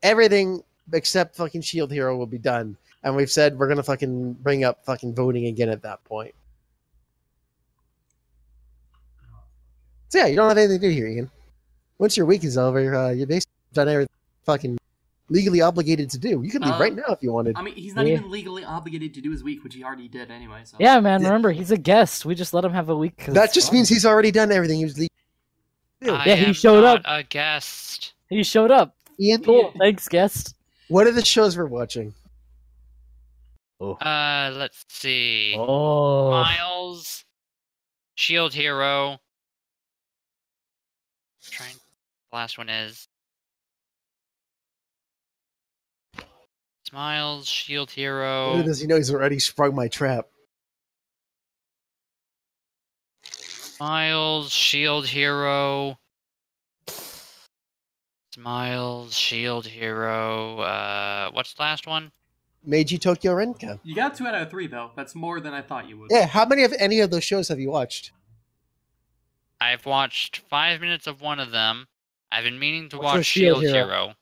everything except fucking Shield Hero will be done. And we've said we're gonna fucking bring up fucking voting again at that point. So yeah, you don't have anything to do here, Ian. Once your week is over, uh, you're basically done everything fucking legally obligated to do. You could leave Uh, right now if you wanted. I mean, he's not Yeah. even legally obligated to do his week, which he already did anyway. So Yeah, man. Remember, he's a guest. We just let him have a week. that just means he's already done everything he was legally. do. I Yeah, he showed not up. A guest. he showed up. Ian, Cool. Thanks, guest. what are the shows we're watching? Uh, let's see. Oh. Miles, Shield Hero. Trying. The last one is. Smiles, Shield Hero. Little does he know he's already sprung my trap. Smiles, Shield Hero. Smiles, Shield Hero. Uh, what's the last one? Meiji Tokyo Renka. you got two out of three though. That's more than I thought you would. Yeah, how many of any of those shows have you watched? I've watched five minutes of one of them. I've been meaning to What's watch Shield Shield, Hero? Hero.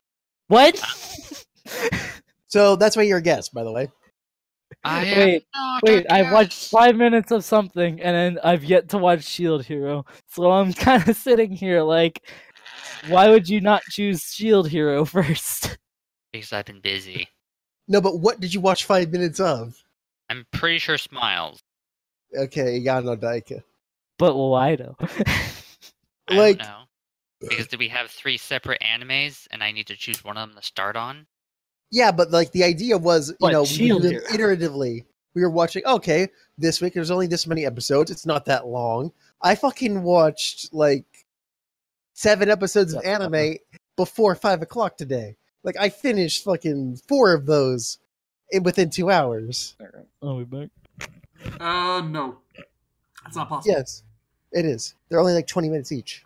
What? Uh, so that's why you're a guest, by the way. I am Wait, not Wait, a I've watched five minutes of something, and then I've yet to watch Shield Hero. So I'm kind of sitting here like, why would you not choose Shield Hero first? because I've been busy. No, but what did you watch five minutes of? I'm pretty sure Smiles. Okay, Yano Daika. But why though? I Like- don't know. Because do we have three separate animes, and I need to choose one of them to start on? Yeah, but like the idea was, you But know, we did them iteratively. We were watching. Okay, this week there's only this many episodes. It's not that long. I fucking watched like seven episodes of anime before five o'clock today. Like I finished fucking four of those in within two hours. oh, we back. Uh, no, that's not possible. Yes, it is. They're only like twenty minutes each.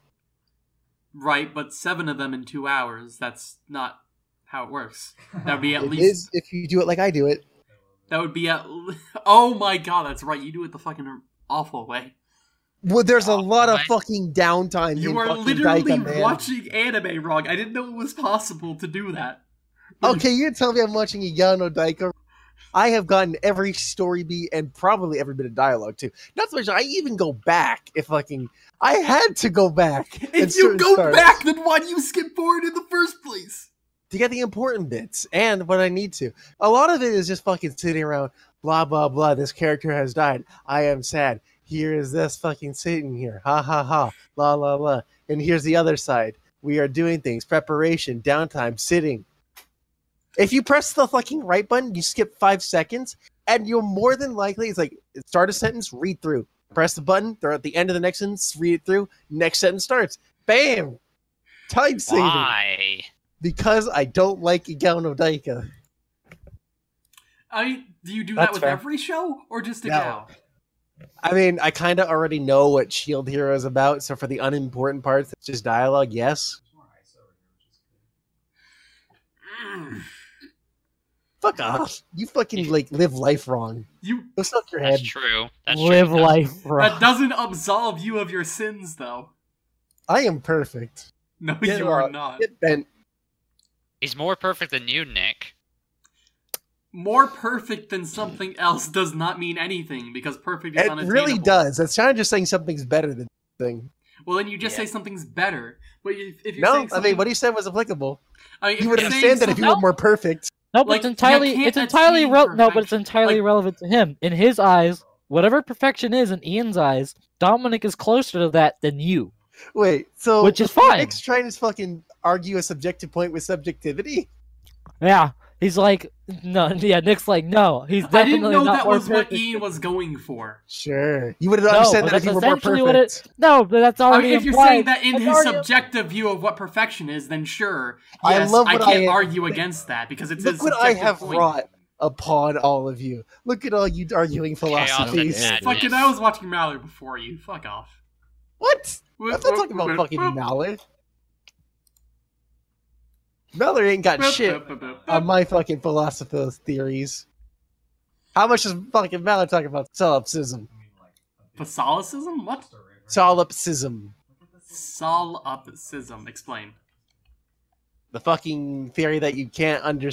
Right, but seven of them in two hours. That's not how it works. That would be at It least. is if you do it like I do it. That would be at. Oh my god, that's right. You do it the fucking awful way. Well, there's a Oh, lot of my- fucking downtime. You in are literally Daika, watching anime wrong. I didn't know it was possible to do that. Okay, you tell me I'm watching Yano Daika. I have gotten every story beat and probably every bit of dialogue too. Not so much I even go back if fucking I had to go back. If you go parts back, then why do you skip forward in the first place? to get the important bits and what I need to. A lot of it is just fucking sitting around, blah blah blah. This character has died. I am sad. Here is this fucking sitting here. Ha ha ha. La la la. And here's the other side. We are doing things. Preparation, downtime, sitting. If you press the fucking right button, you skip five seconds, and you're more than likely it's like start a sentence, read through. Press the button, they're at the end of the next sentence, read it through. Next sentence starts. Bam! Time saving. Why? Because I don't like Egao Daika. I mean, do you do that with fair. every show or just a No. gal? I mean, I kind of already know what Shield Hero is about, so for the unimportant parts, it's just dialogue, yes. There's more ice over here, which is good. Mm. Fuck off. You fucking, like, live life wrong. You Go suck your head. That's true. That's Live true. life, bro. that doesn't absolve you of your sins, though. I am perfect. No, Get you uh, are lost. not. Get bent. He's more perfect than you, Nick. More perfect than something else does not mean anything because perfect is It unattainable. really does. That's kind of just saying something's better than thing. Well, then you just Yeah. say something's better. But if, if you're No, saying I mean, what he said was applicable. I mean, You would you're understand that if you something- were more perfect. No, but Like, it's entirely it's entirely attain re- no, but it's entirely Like- relevant to him. In his eyes, whatever perfection is in Ian's eyes, Dominic is closer to that than you. Wait, so Which is fine. Nick's trying to fucking argue a subjective point with subjectivity. Yeah. He's like no yeah, Nick's like, no, he's definitely I definitely didn't know not that more was what perfect. Ian was going for. Sure, you would No, said that if you were more essentially what it- perfect. No, but that's all I already mean, if you're saying that in That's his already- subjective view of what perfection is, then sure. I Yes, love I what can't I- argue against that because it's Look his what I have point. wrought upon all of you. Look at all you arguing philosophies. madness. Fucking, I was watching Mallard before you. Fuck off. What? I'm not talking about fucking Mallard. Mallard ain't got shit on my fucking philosophical theories. How much does fucking Mallard talk about solipsism? I mean, like, a big What? Solipsism. Look at this little- Solipsism. Explain. The fucking theory that you can't under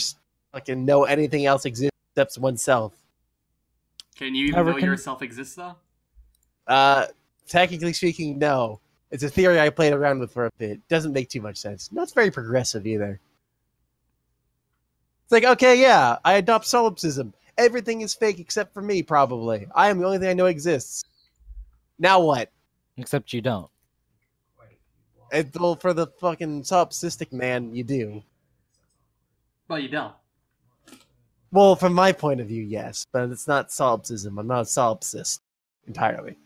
fucking know anything else exists except oneself. Can you even However, know yourself exists though? Uh, technically speaking, no. It's a theory I played around with for a bit. Doesn't make too much sense. Not very progressive either. It's like, okay, yeah, I adopt solipsism. Everything is fake except for me, probably. I am the only thing I know exists. Now what? Except you don't. Quite a. And, well, for the fucking solipsistic man, you do. But you don't. Well, from my point of view, yes, but it's not solipsism. I'm not a solipsist entirely.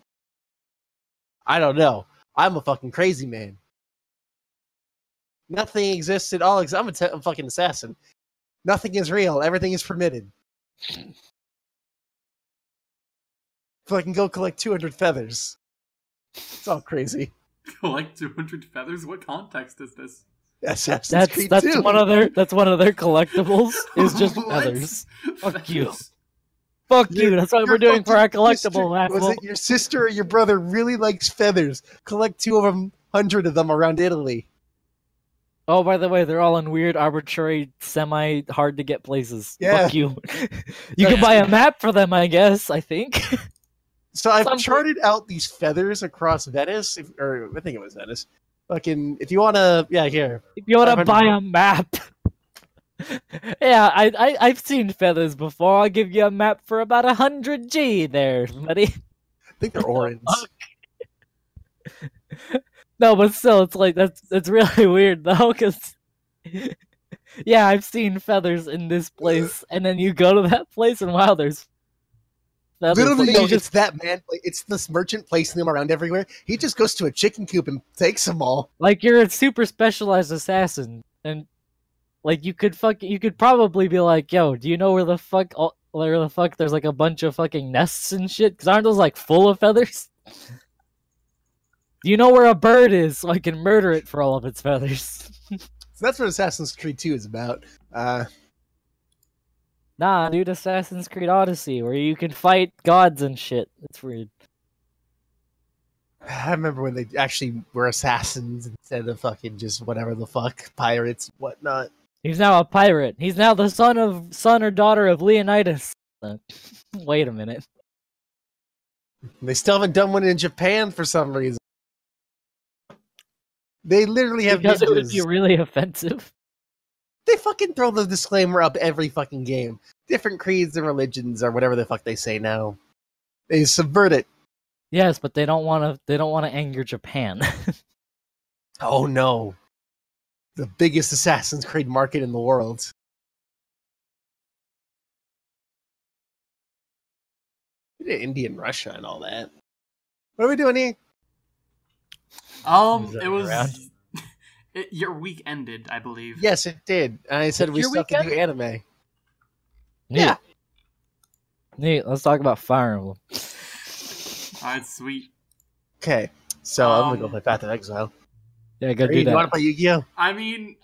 I don't know. I'm a fucking crazy man. Nothing exists at all. I'm a, a fucking assassin. Nothing is real. Everything is permitted. Fucking go collect 200 feathers. It's all crazy. Collect 200 feathers? What context is this? Assassin's That's Creed that's 2. one of their that's one of their collectibles. Is just feathers. Fuck you. Feathers? Fuck Your- you. That's what your we're doing for our fucking sister- collectible. Was it your sister or your brother really likes feathers? Collect two of them, hundred of them around Italy. Oh, by the way, they're all in weird, arbitrary, semi hard to get places. Yeah. Fuck you. you can buy a map for them, I guess. I think. So I've Some- charted out these feathers across Venice, if, or I think it was Venice. Fucking, if you want to, yeah, here. if you want to buy a map. yeah, I, I I've seen feathers before. I'll give you a map for about a hundred G there, buddy. I think they're orange. No, but still, it's like that's it's really weird though, because yeah, I've seen feathers in this place, and then you go to that place, and wow, there's feathers. Literally, Like, it's just that man. like, It's this merchant placing them around everywhere. He just goes to a chicken coop and takes them all. like you're a super specialized assassin, and like you could fuck, you could probably be like, yo, do you know where the fuck, all, where the fuck, there's like a bunch of fucking nests and shit? Because aren't those like full of feathers? Do you know where a bird is, so I can murder it for all of its feathers? So that's what Assassin's Creed 2 is about. Uh, Nah, dude, Assassin's Creed Odyssey, where you can fight gods and shit. It's weird. I remember when they actually were assassins instead of fucking just whatever the fuck pirates, whatnot. He's now a pirate. He's now the son of son or daughter of Leonidas. Wait a minute. They still haven't done one in Japan for some reason. They literally have Because it would be really offensive. They fucking throw the disclaimer up every fucking game. Different creeds and religions or whatever the fuck they say now. They subvert it. Yes, but they don't want to. They don't want to anger Japan. Oh no. The biggest Assassin's Creed market in the world. India and Russia and all that. What are we doing here? Um, Is that it was. It, your week ended, I believe. Yes, it did. And I said Did we your still have to do anime. Neat. Neat. Let's talk about Fire Emblem. Alright, sweet. Okay. So I'm gonna go Um, play Path of Exile. Yeah, go Hey, do you want to play Yu-Gi-Oh? I mean,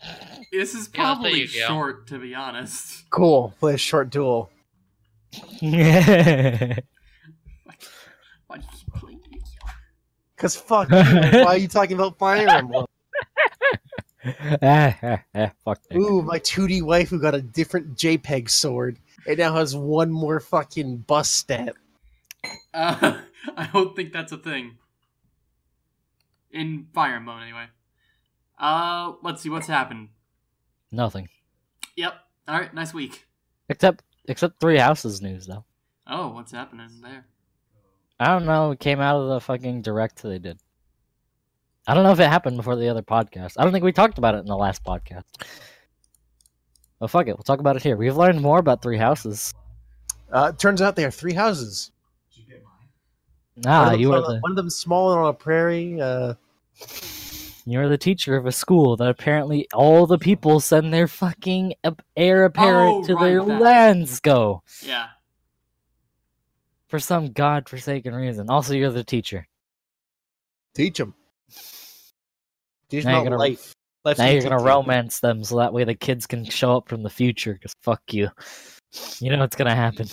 this is Yeah, I'll play probably Yu-Gi-Oh. short, to be honest. Cool. Play a short duel. Yeah. Why do you keep playing Yu-Gi-Oh? Cause fuck. you. Why are you talking about Fire Emblem? ah, ah, ah, fuck. Ooh, my 2D wife who got a different JPEG sword. It now has one more fucking bust stat. Uh, I don't think that's a thing. In Fire Emblem, anyway. Uh, let's see what's happened. Nothing. Yep. Alright, nice week. Except except Three Houses news though. Oh, what's happening there? I don't know. It came out of the fucking direct they did. I don't know if it happened before the other podcast. I don't think we talked about it in the last podcast. Well, fuck it. We'll talk about it here. We've learned more about Three Houses. Uh, it turns out they are three houses. Did you get mine? Nah, one, of you them's were the one of them small and on a prairie. Uh, You're the teacher of a school that apparently all the people send their fucking heir apparent Oh, to right, their that. lands go Yeah. For some godforsaken reason. Also, you're the teacher. teach them. Teach Now them you're about gonna- life. Life's Now you're take gonna romance them so that way the kids can show up from the future. Because fuck you. You know what's gonna happen.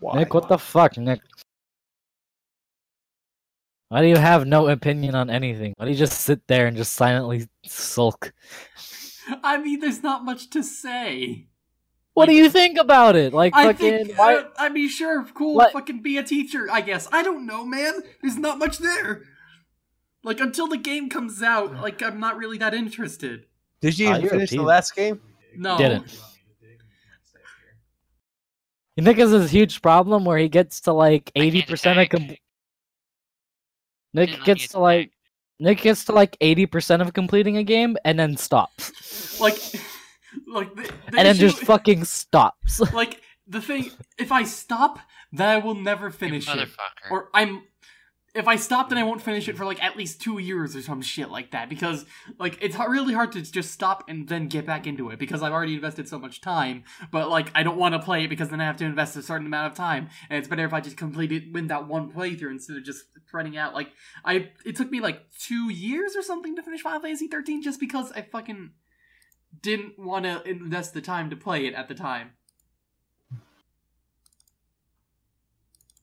Why? Nick, what the fuck, Nick? Why do you have no opinion on anything? Why do you just sit there and just silently sulk? I mean, there's not much to say. What do you think about it? Like I fucking think, why? uh, I mean, sure, cool, What? fucking be a teacher, I guess. I don't know, man. There's not much there. Like, until the game comes out, like, I'm not really that interested. Did you even you're finish the last game? No. Didn't. You think it's this huge problem where he gets to like eighty percent of attack. Nick gets to like attack. Nick gets to like eighty percent of completing a game and then stops, Like, like, the, the and then issue- just fucking stops. Like, the thing, if I stop, then I will never finish it. Or I'm. If I stop, then I won't finish it for like at least two years or some shit like that. Because like it's really hard to just stop and then get back into it because I've already invested so much time. But like I don't want to play it because then I have to invest a certain amount of time, and it's better if I just complete it win that one playthrough instead of just spreading out. Like I, it took me like two years or something to finish Final Fantasy 13 just because I fucking didn't want to invest the time to play it at the time.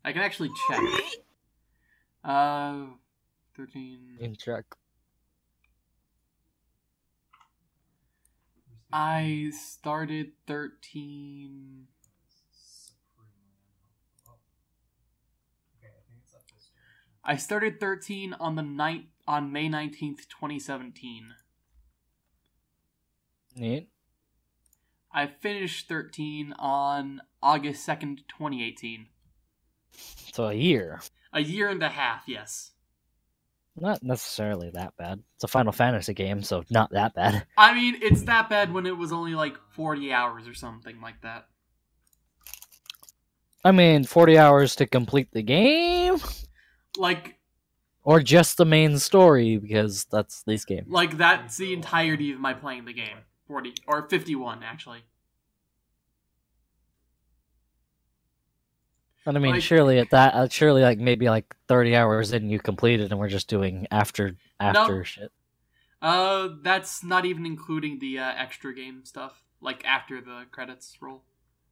I can actually check. Uh, thirteen. In check. I started thirteen. I started thirteen on the night on May nineteenth, twenty seventeen. Neat. I finished thirteen on August second, twenty eighteen. So a year. A year and a half, yes. Not necessarily that bad. It's a Final Fantasy game, so not that bad. I mean, it's that bad when it was only like forty hours or something like that. I mean, forty hours to complete the game, Like, or just the main story because that's this game. like that's the entirety of my playing the game. Forty or fifty-one, actually. And I mean, Like- surely at that, uh, surely like maybe like thirty hours in, you completed, and we're just doing after after shit. Uh, that's not even including the uh, extra game stuff, like after the credits roll.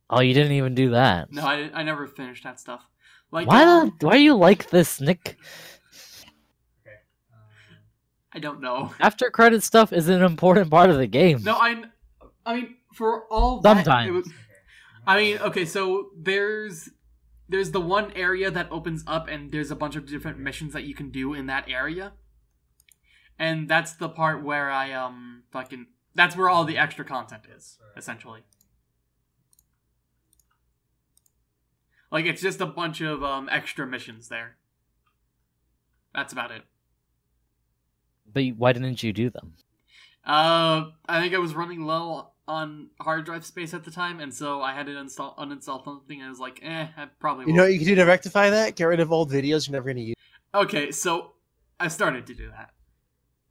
Oh, you didn't even do that. No, I, I never finished that stuff. Like, why um, the, Why you like this, Nick? Okay. I don't know. After credit stuff is an important part of the game. No, I, I mean, for all that, it Sometimes. was- I mean, okay, so there's there's the one area that opens up, and there's a bunch of different missions that you can do in that area, and that's the part where I um fucking that's where all the extra content is essentially. Like it's just a bunch of um extra missions there. That's about it. But why didn't you do them? Uh, I think I was running low on hard drive space at the time, and so I had to install uninstall something. And I was like, eh, I probably. You Won't. know what you can do to rectify that? Get rid of old videos you're never going to use. Okay, so I started to do that.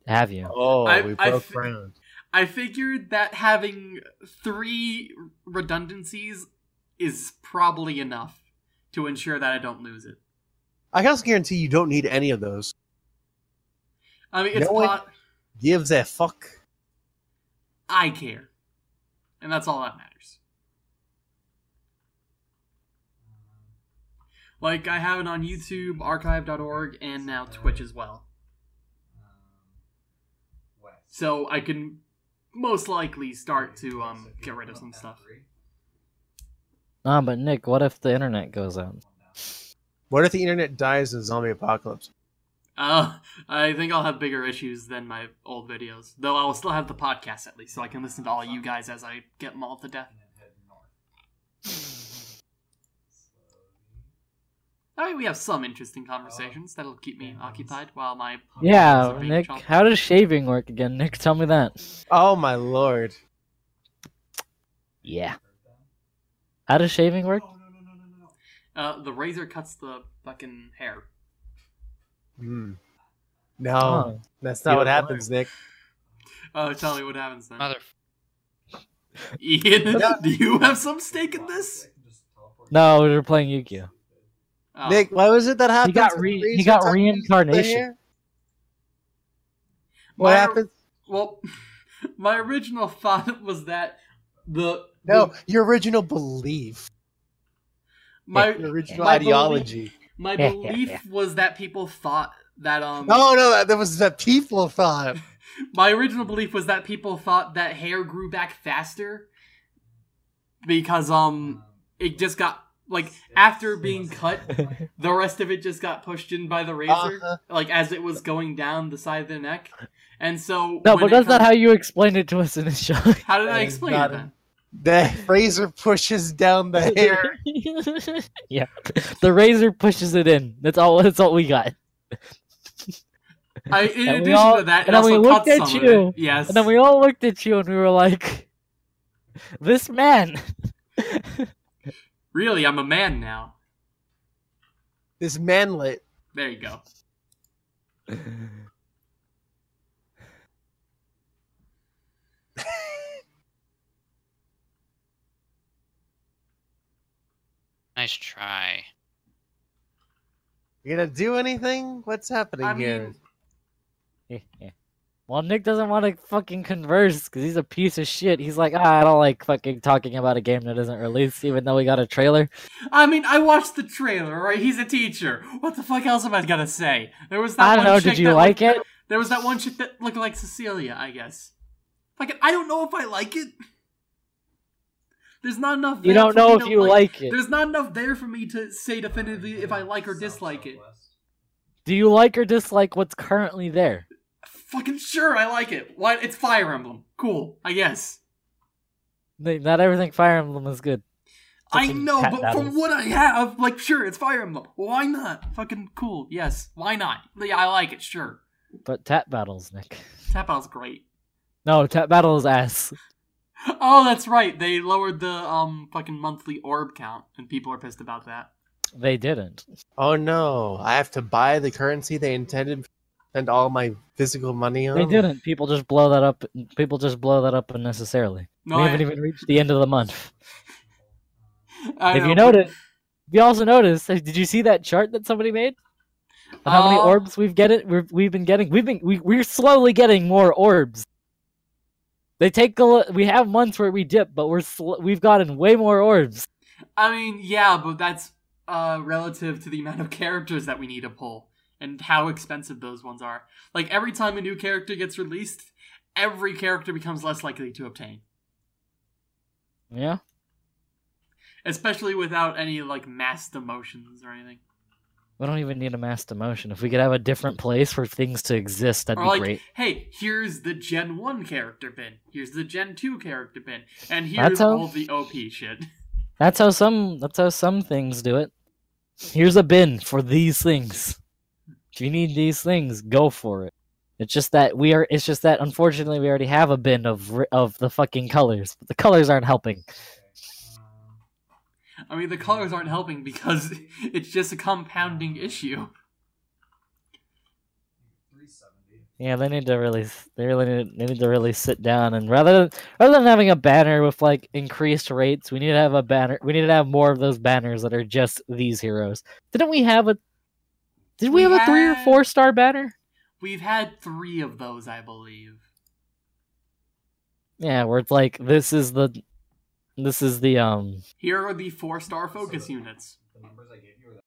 Have you? Oh, I- we I broke ground. I figured that having three redundancies is probably enough to ensure that I don't lose it. I can also guarantee you don't need any of those. I mean, it's No one- pot. Gives a fuck. I care, and that's all that matters. Like I have it on YouTube, archive.org, and now Twitch as well. So I can most likely start to um get rid of some stuff. Nah, but Nick, what if the internet goes out? What if the internet dies in a zombie apocalypse? Uh, I think I'll have bigger issues than my old videos. Though I will still have the podcast at least, so I can listen to all you guys as I get mauled to death. I mean, we have some interesting conversations that'll keep me occupied while my Yeah, Nick. chopped. How does shaving work again? Nick, tell me that. Oh my lord. Yeah. How does shaving work? Uh, the razor cuts the fucking hair. Hmm. No, Oh. that's not You what don't happens, Nick. Oh, tell me what happens then. Mother. Ian, do you have some stake in this? No, we were playing Yu-Gi-Oh. Oh. Nick, why was it that happened? got re- he got reincarnation. What My- happened? Well, my original thought was that the No, the- your original belief. my Your original my ideology. My Yeah, yeah, belief yeah. was that people thought that um No, no, that, that was that people thought. my original belief was that people thought that hair grew back faster because um it just got like after being cut the rest of it just got pushed in by the razor Uh-huh. like as it was going down the side of the neck and so No, but it that's not how you explained it to us in the show. how did i explain it not then The razor pushes down the hair. yeah, the razor pushes it in. That's all. That's all we got. I, in And addition all- to that, and then we also looked at you, it. Yes. And then we all looked at you and we were like, "This man." Really, I'm a man now. This manlet. There you go. Nice try. You gonna do anything? What's happening I here? mean, Yeah. Well, Nick doesn't want to fucking converse because he's a piece of shit. He's like, ah, I don't like fucking talking about a game that isn't released, even though we got a trailer. I mean, I watched the trailer. Right? He's a teacher. What the fuck else am I gonna say? There was that I don't one know. Did you that like looked- it? There was that one chick that looked like Cecilia. I guess. Fucking, I don't know if I like it. There's not enough. You don't know if you like it. There's not enough there for me to say definitively if I like or dislike it. Do you like or dislike what's currently there? Fucking sure, I like it. What? It's Fire Emblem. Cool, I guess. Not everything Fire Emblem is good. I know, but battles. from what I have, like, sure, it's Fire Emblem. Why not? Fucking cool. Yes, why not? Yeah, I like it. Sure, But tap battles, Nick. Tap battles great. No, tap battles is ass. Oh, that's right. They lowered the um fucking monthly orb count, and people are pissed about that. They didn't. Oh no! I have to buy the currency they intended to spend all my physical money on. They didn't. People just blow that up. People just blow that up unnecessarily. No, we I, haven't even reached the end of the month. I if you know, but- notice, if you also notice, uh, did you see that chart that somebody made? On how many Uh, orbs we've get it? We've, we've been getting. We've been. We, we're slowly getting more orbs. They take a. li- We have months where we dip, but we're sl- we've gotten way more orbs. I mean, yeah, but that's uh relative to the amount of characters that we need to pull and how expensive those ones are. Like every time a new character gets released, every character becomes less likely to obtain. Yeah. Especially without any like mass emotions or anything. We don't even need a mass demotion. If we could have a different place for things to exist, that'd or be like, great. hey, here's the Gen 1 character bin. Here's the Gen 2 character bin. And here's how- all the OP shit. That's how some. That's how some things do it. Here's a bin for these things. If you need these things, go for it. It's just that we are. It's just that unfortunately we already have a bin of of the fucking colors, but the colors aren't helping. I mean, the colors aren't helping because it's just a compounding issue. Yeah, they need to really. They really need. They need to really sit down and rather than rather than having a banner with like increased rates, we need to have a banner. We need to have more of those banners that are just these heroes. Didn't we have a? Did we, We have a three or four star banner? We've had three of those, I believe. Yeah, where it's like this is the, this is the um. Here are the four star focus units. The numbers I gave you were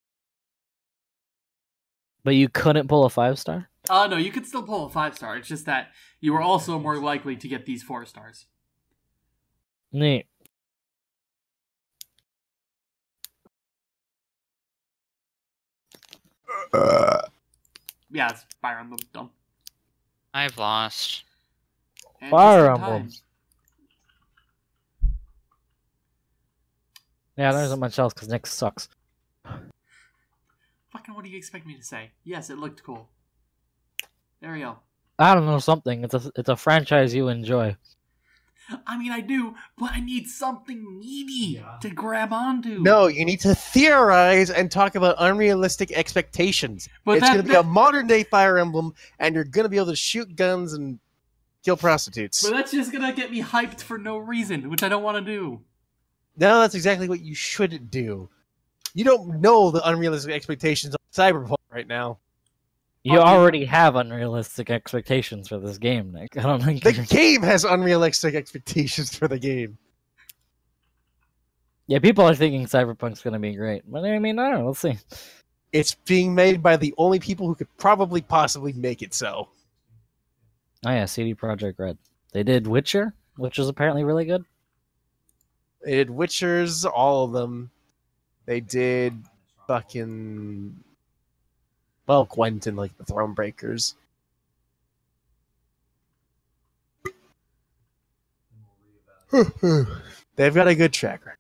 But you couldn't pull a five star. Uh, no, you could still pull a five star. It's just that you were also more likely to get these four stars. Neat. Yeah, it's Fire Emblem dumb. I've lost. And Fire just in Emblem. Yeah, there isn't much else because Nick sucks. Fucking, what do you expect me to say? Yes, it looked cool. There we go. I don't know something. It's a it's a franchise you enjoy. I mean, I do, but I need something meaty Yeah. to grab onto. No, you need to theorize and talk about unrealistic expectations. but it's going to be that- a modern day Fire Emblem, and you're going to be able to shoot guns and kill prostitutes. but that's just gonna get me hyped for no reason, which I don't want to do. No, that's exactly what you should do. You don't know the unrealistic expectations of Cyberpunk right now. You already have unrealistic expectations for this game, Nick. I don't think. The game has unrealistic expectations for the game. Yeah, people are thinking Cyberpunk's gonna be great, but I mean, I don't know. Let's see. It's being made by the only people who could probably possibly make it so. Oh yeah, CD Projekt Red. They did Witcher, which was apparently really good. They did Witchers, all of them. They did fucking well, Gwent and like the Thronebreakers. They've got a good track record.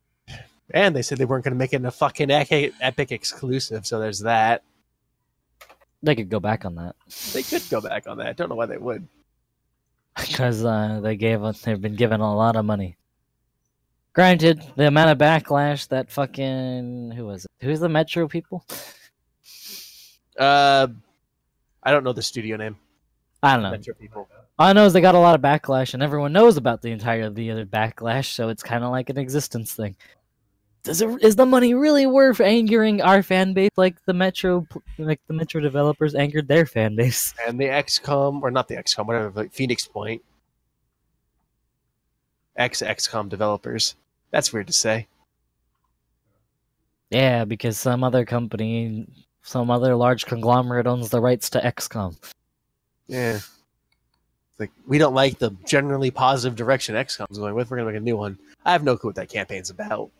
And they said they weren't going to make it a fucking Epic, Epic exclusive, so there's that. They could go back on that They could go back on that. I Don't know why they would. because uh, they gave us- they've been given a lot of money. Granted, the amount of backlash that fucking who was it? Who's the Metro people? Uh, I don't know the studio name. I don't know. Metro people. All I know is they got a lot of backlash, and everyone knows about the entire the other backlash, so it's kind of like an existence thing. Does it is the money really worth angering our fan base like the Metro like the Metro developers angered their fan base? And the XCOM, or not the XCOM, whatever, like Phoenix Point. Ex XCOM developers. That's weird to say. Yeah, because some other company, some other large conglomerate owns the rights to XCOM. Yeah. Like, we don't like the generally positive direction XCOM's going with. We're going to make a new one. I have no clue what that campaign's about.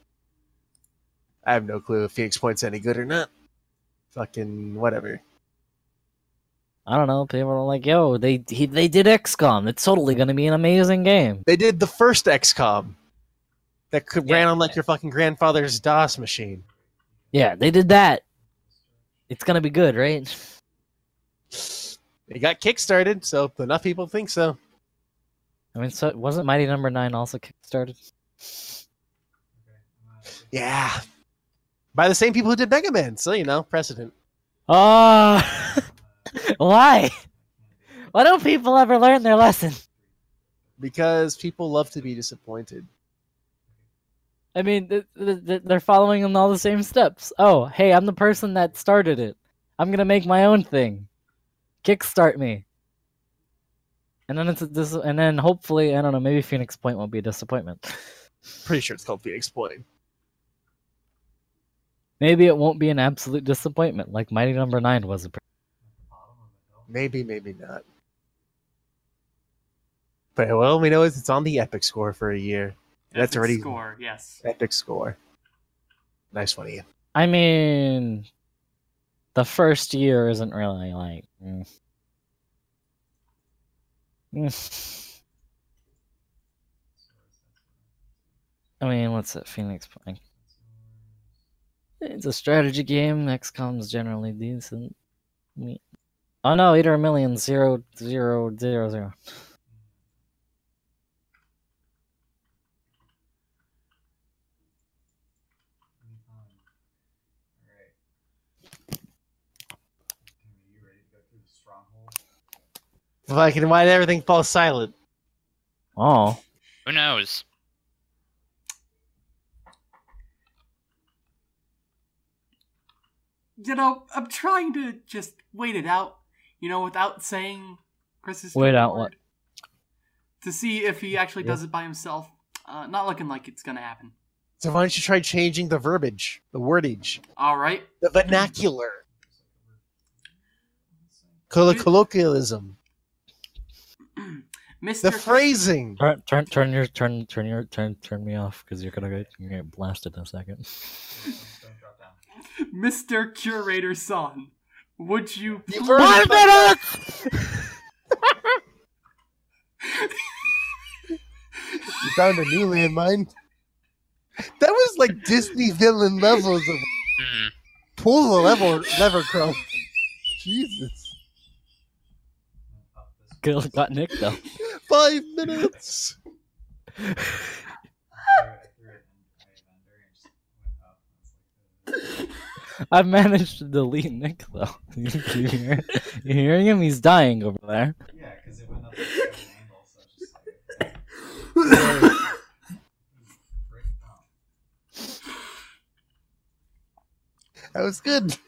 I have no clue if Phoenix Point's any good or not. Fucking whatever. I don't know. People are like, "Yo, they he, they did XCOM. It's totally going to be an amazing game." They did the first XCOM that could Yeah. ran on like your fucking grandfather's DOS machine. Yeah, they did that. It's going to be good, right? It got kickstarted, so enough people think so. I mean, so wasn't Mighty Number Nine also kickstarted? Yeah. By the same people who did Mega Man, so you know, precedent. Oh, why? Why don't people ever learn their lesson? Because people love to be disappointed. I mean, th- th- th- they're following in all the same steps. Oh, hey, I'm the person that started it. I'm gonna make my own thing. Kickstart me. And then it's a dis- and then hopefully, I don't know, maybe Phoenix Point won't be a disappointment. Pretty sure it's called Phoenix Point. Maybe it won't be an absolute disappointment, like Mighty Number Nine was. A Maybe, maybe not. But well, we know is it's on the Epic score for a year. That's Epic already- score. Yes. Epic score. Nice one, Ian. I mean, the first year isn't really like. mm. Mm. I mean, what's it? Phoenix Point. It's a strategy game. XCOM's generally decent. Oh no, Eater a Million zero zero zero zero. you ready to go through the stronghold? Fucking why did everything fall silent? Oh, Who knows? You know, I'm trying to just wait it out. You know, without saying Chris's Wait out what? To see if he actually Yeah. does it by himself. Uh, not looking like it's gonna happen. So why don't you try changing the verbiage, the wordage, All right. the vernacular, Collo- colloquialism, Mr. the phrasing? turn turn turn your turn turn your turn turn me off because you're gonna get you're gonna get blasted in a second. Don't drop down. Mr. Curator Son, would you You please- heard. You found a new landmine. That was like Disney villain levels of pull the lever, lever, crow. Jesus, Up this Good- Got nicked though. five minutes. I threw it, I threw it and I vendor and just went up. and it's like, I've managed to delete Nick though. you, you hear, you hearing him? He's dying over there. yeah, because it went up at angle, so like. That was good. Um,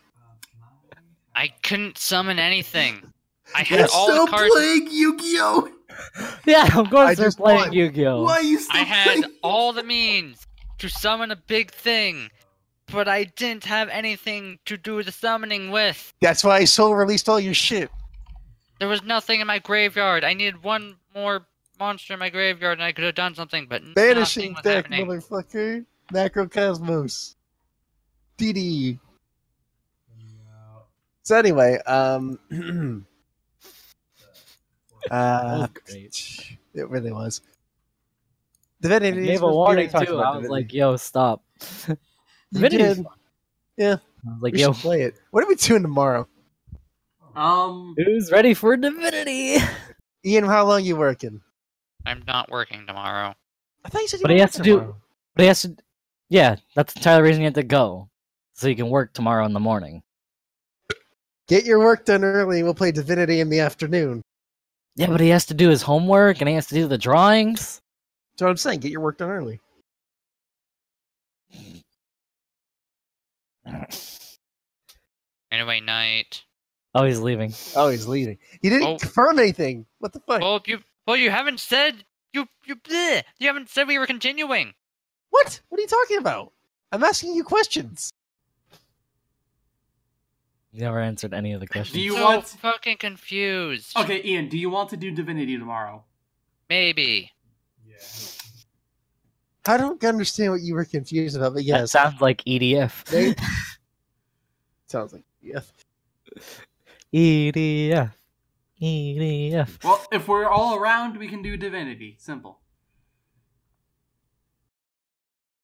I? I couldn't summon anything. I had You're all still the cards. playing Yu-Gi-Oh. Yeah, of course I they're just playing won. Yu-Gi-Oh. Why are you still I had playing? all the means to summon a big thing. but I didn't have anything to do the summoning with. That's why I soul released all your shit. There was nothing in my graveyard. I needed one more monster in my graveyard, and I could have done something, but Banishing nothing was deck, happening. motherfucker. Macrocosmos. DD. So anyway, um, That uh, great. it really was. I Divinity gave was- a warning already talked too. I was Divinity. like, "Yo, stop." You Divinity's did. fun. Yeah. I was like, we "Yo, play it. What are we doing tomorrow? Um, who's ready for divinity?" Ian, how long you working? I'm not working tomorrow. I thought you said you But were he has working to do- But he has to. Yeah, that's the entire reason you have to go, so you can work tomorrow in the morning. Get your work done early. We'll play Divinity in the afternoon. Yeah, but he has to do his homework and he has to do the drawings. That's what I'm saying. Get your work done early. Anyway, night. Oh, he's leaving. Oh, he's leaving. He didn't Oh. confirm anything. What the fuck? Well, you well you haven't said you you bleh, you haven't said we were continuing. What? What are you talking about? I'm asking you questions. He never answered any of the questions. Do you so want- fucking confused. okay, Ian, do you want to do Divinity tomorrow? Maybe. Yeah. I don't understand what you were confused about, but That yes, sounds like EDF. They- sounds like yeah. EDF. EDF. Well, if we're all around, we can do Divinity. Simple.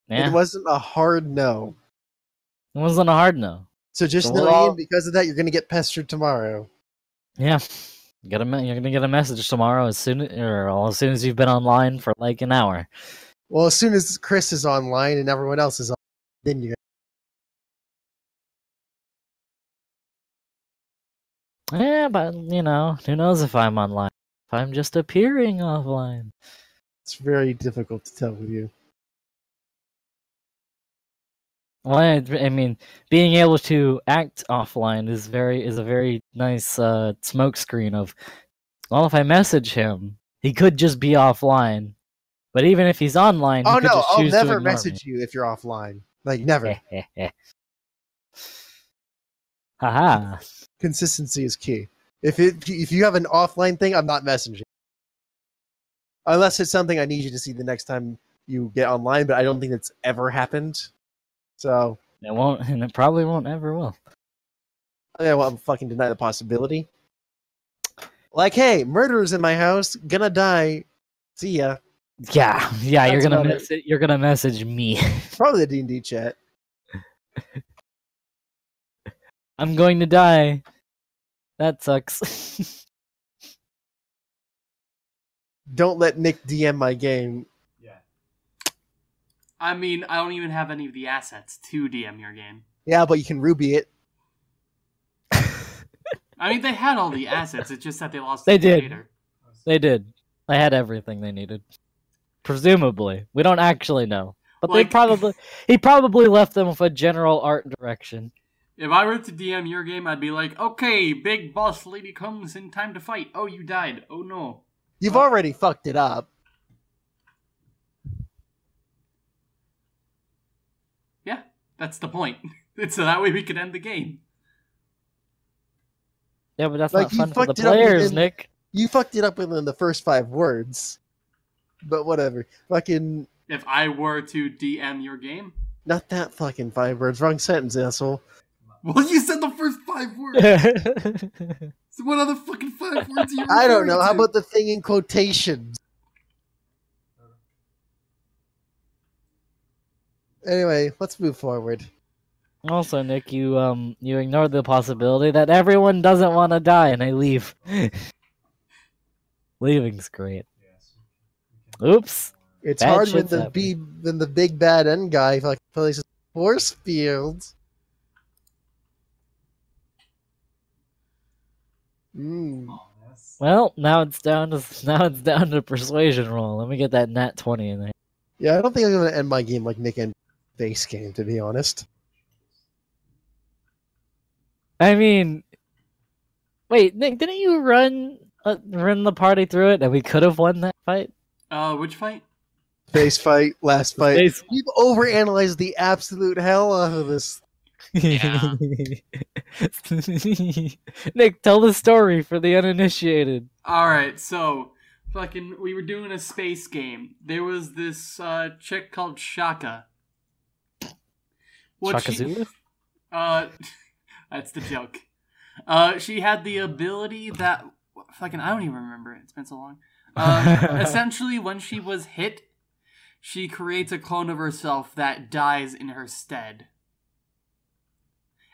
Yeah, It wasn't a hard no. it wasn't a hard no. So just know, all- Ian, because of that, you're gonna get pestered tomorrow. Yeah, get a you're gonna get a message tomorrow as soon or as soon as you've been online for like an hour. Well, as soon as Chris is online and everyone else is on, then you're Yeah, but you know, who knows if I'm online? If I'm just appearing offline. it's very difficult to tell with you. Well, I, mean, being able to act offline is very is a very nice uh, smokescreen of. Well, if I message him, he could just be offline. But even if he's online, he Oh could no, I'll never message you if you're offline. Like never. me. Haha. Consistency is key. If it if you have an offline thing, I'm not messaging. Unless it's something I need you to see the next time you get online, but I don't think that's ever happened. So It won't, and it probably won't ever will. Oh, yeah, well, I'm fucking deny the possibility. Like, hey, murderers in my house, gonna die. See ya. Yeah, yeah. you're gonna it. You're gonna message me. Probably the D and D chat. I'm going to die. That sucks. Don't let Nick DM my game. Yeah. I mean, I don't even have any of the assets to DM your game. Yeah, but you can Ruby it. I mean, they had all the assets. It's just that they lost. They the did. creator. they did. They had everything they needed. Presumably, we don't actually know, but Like- they probably he probably left them with a general art direction. If I were to DM your game, I'd be like, "Okay, big boss lady comes in time to fight. Oh, you died. Oh no." You've Oh. already fucked it up. Yeah, that's the point. It's so that way we could end the game. Yeah, but that's Like, not you fun for the fucked it up players, within- Nick. You fucked it up within the first five words. But whatever. Fucking If I were to DM your game, not that fucking five words. Wrong sentence, asshole. well, you said the first five words. so what other fucking five words are you? I don't referring know. How about the thing in quotations? Anyway, let's move forward. also, Nick, you um you ignored the possibility that everyone doesn't want to die and they leave. Leaving's great. Yes. we can- Oops. It's Bad hard when the be when the big bad end guy fucking places force fields. Mm. Well, now it's down to now it's down to persuasion roll. Let me get that nat twenty in there. Yeah, I don't think I'm gonna end my game like Nick and base game, to be honest. I mean, wait, Nick, didn't you run uh, run the party through it, and we could have won that fight? Uh, which fight? Face fight, last fight. Face- We've overanalyzed the absolute hell out of this. Yeah. Nick, tell the story for the uninitiated. All right, so fucking, we were doing a space game. There was this uh, chick called Shaka. What Shaka she- Zulu? Uh, that's the joke. Uh, she had the ability that fucking I don't even remember it. It's been so long. Um, essentially, when she was hit, she creates a clone of herself that dies in her stead.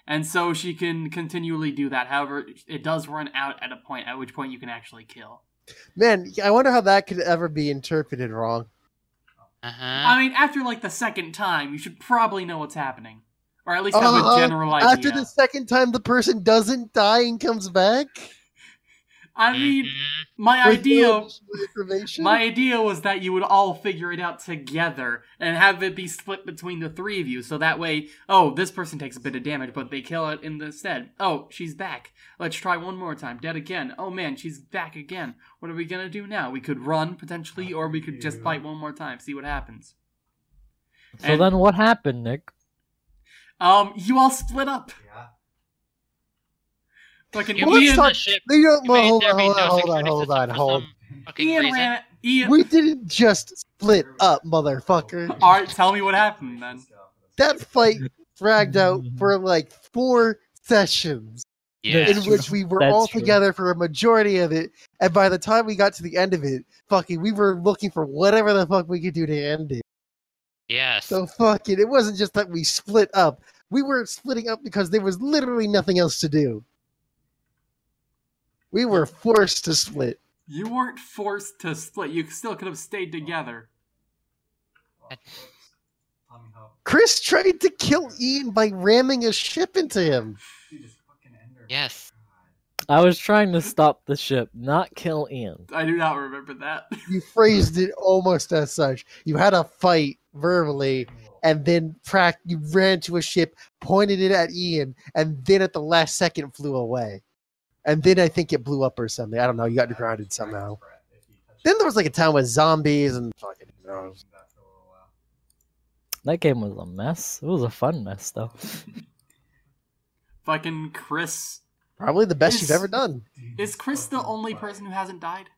And so she can continually do that. However, it does run out at a point at which point you can actually kill. Man, I wonder how that could ever be interpreted wrong. Uh-huh. I mean, after like the second time, you should probably know what's happening, or at least have Uh-huh. a general idea. After the second time the person doesn't die and comes back? I mean, Mhm. my with idea? My idea was that you would all figure it out together and have it be split between the three of you, so that way, oh, this person takes a bit of damage, but they kill it in the stead. Oh, she's back. Let's try one more time. Dead again. Oh man, she's back again. What are we gonna do now? We could run potentially, or we could just fight one more time, see what happens. So And- then what happened, Nick? Um, you all split up. Yeah. Fucking You Well, let's talk- the ship? You don't, well, hold on, be hold no on, hold on, hold on, hold some fucking Ian ran. Ian. We didn't just split up, motherfucker. All right, tell me what happened then. That fight dragged out for like four sessions. Yeah. in which we were That's all true. together for a majority of it. And by the time we got to the end of it, fucking, we were looking for whatever the fuck we could do to end it. Yes. So fucking, it wasn't just that we split up. We were splitting up because there was literally nothing else to do. We were forced to split. You weren't forced to split. You still could have stayed together. Tell me how. Chris tried to kill Ian by ramming a ship into him. Dude, just fucking end her. Yes. I was trying to stop the ship, not kill Ian. I do not remember that. You phrased it almost as such. You had a fight verbally, and then you ran to a ship, pointed it at Ian, and then at the last second flew away. And then I think it blew up or something. I don't know. You got grounded somehow. Then there was like a town with zombies and fucking. who knows. That game was a mess. It was a fun mess, though. Fucking Chris. Probably the best Is- you've ever done. Is Chris the only person who hasn't died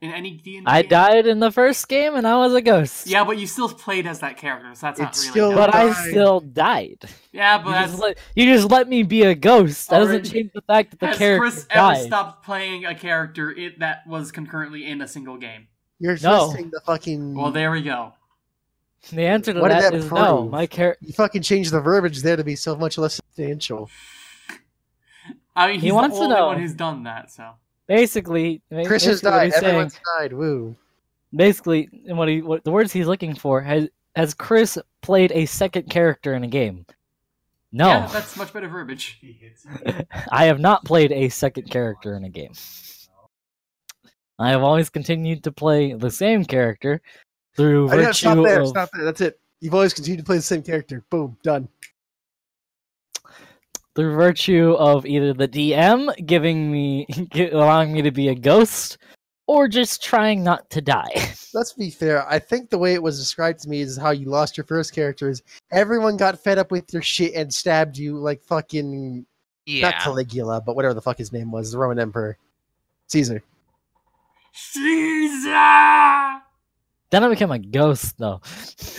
in any D&D? I game? died in the first game and I was a ghost. Yeah, but you still played as that character, so that's not It's really. still- counting. But I still died. yeah, but You just, let, you just let me be a ghost. That doesn't change the fact that the has character Chris ever stopped playing a character it, that was concurrently in a single game? You're No. twisting the fucking. Well, there we go. The answer to What did that that is no. prove? My character. you fucking changed the verbiage there to be so much less substantial. I mean, He he's wants the to only know. one who's done that, so. Basically, Chris has basically what died. he's saying- died. Woo. basically, and what he what the words he's looking for has has Chris played a second character in a game? No, Yeah, that's much better verbiage. He hits you. I have not played a second character in a game. I have always continued to play the same character through I know, virtue stop there. of Stop there. That's it. You've always continued to play the same character. Boom. Done. Through virtue of either the DM giving me allowing me to be a ghost or just trying not to die. Let's be fair. I think the way it was described to me is how you lost your first character is everyone got fed up with your shit and stabbed you like fucking not Caligula, but whatever the fuck his name was, the Roman Emperor. Caesar. Caesar! then I became a ghost though.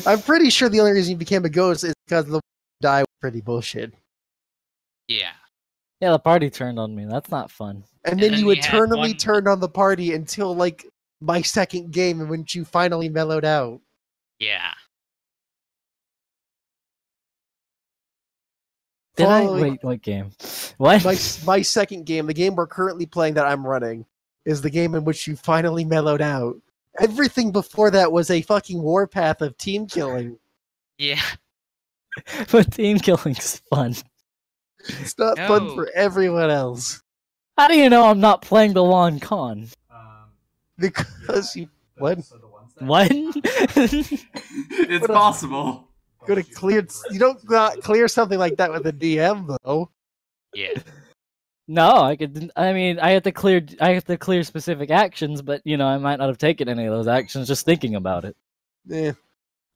I'm pretty sure the only reason you became a ghost is because the die was pretty bullshit. Yeah. Yeah, the party turned on me. That's not fun. And And then then you eternally one- turned on the party until like my second game in which you finally mellowed out. Yeah. Did I Following- wait? What game? What? my my second game, the game we're currently playing that I'm running, is the game in which you finally mellowed out. Everything before that was a fucking warpath of team killing. Yeah. but team killing's fun. It's not fun for everyone else How do you know I'm not playing the long con? Um, because yeah, you what? So the ones that What? it's What a- possible. go to clear. You don't not clear something like that with a DM though. Yeah. no, I could. I mean, I have to clear. I have to clear specific actions, but you know, I might not have taken any of those actions just thinking about it. Eh.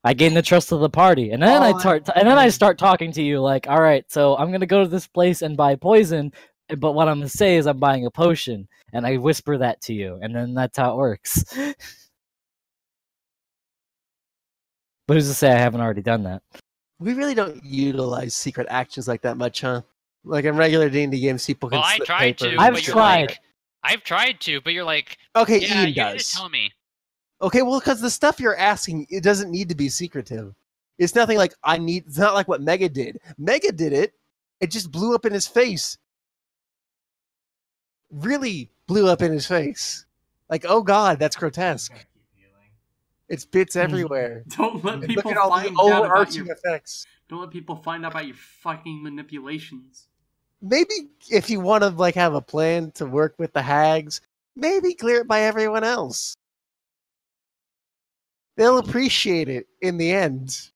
I gain the trust of the party, and then I Oh, start, and then I start talking to you like, all right, so I'm gonna go to this place and buy poison, but what I'm gonna say is I'm buying a potion, and I whisper that to you, and then that's how it works. but who's to say I haven't already done that? We really don't utilize secret actions like that much, huh? Like in regular D and D games, people can Well, I slip tried paper. to. I've but you're tried. like- I've tried to, but you're like, Okay, yeah, Ian you didn't does. tell me. Okay, well, because the stuff you're asking, it doesn't need to be secretive. It's nothing like I need. It's not like what Mega did. Mega did it. It just blew up in his face. Really blew up in his face. Like, oh god, that's grotesque. Gotta keep healing. It's bits mm. everywhere. Don't let Look people at all find the out about overarching your. effects. Don't let people find out about your fucking manipulations. Maybe if you want to like have a plan to work with the hags, maybe clear it by everyone else. They'll appreciate it in the end.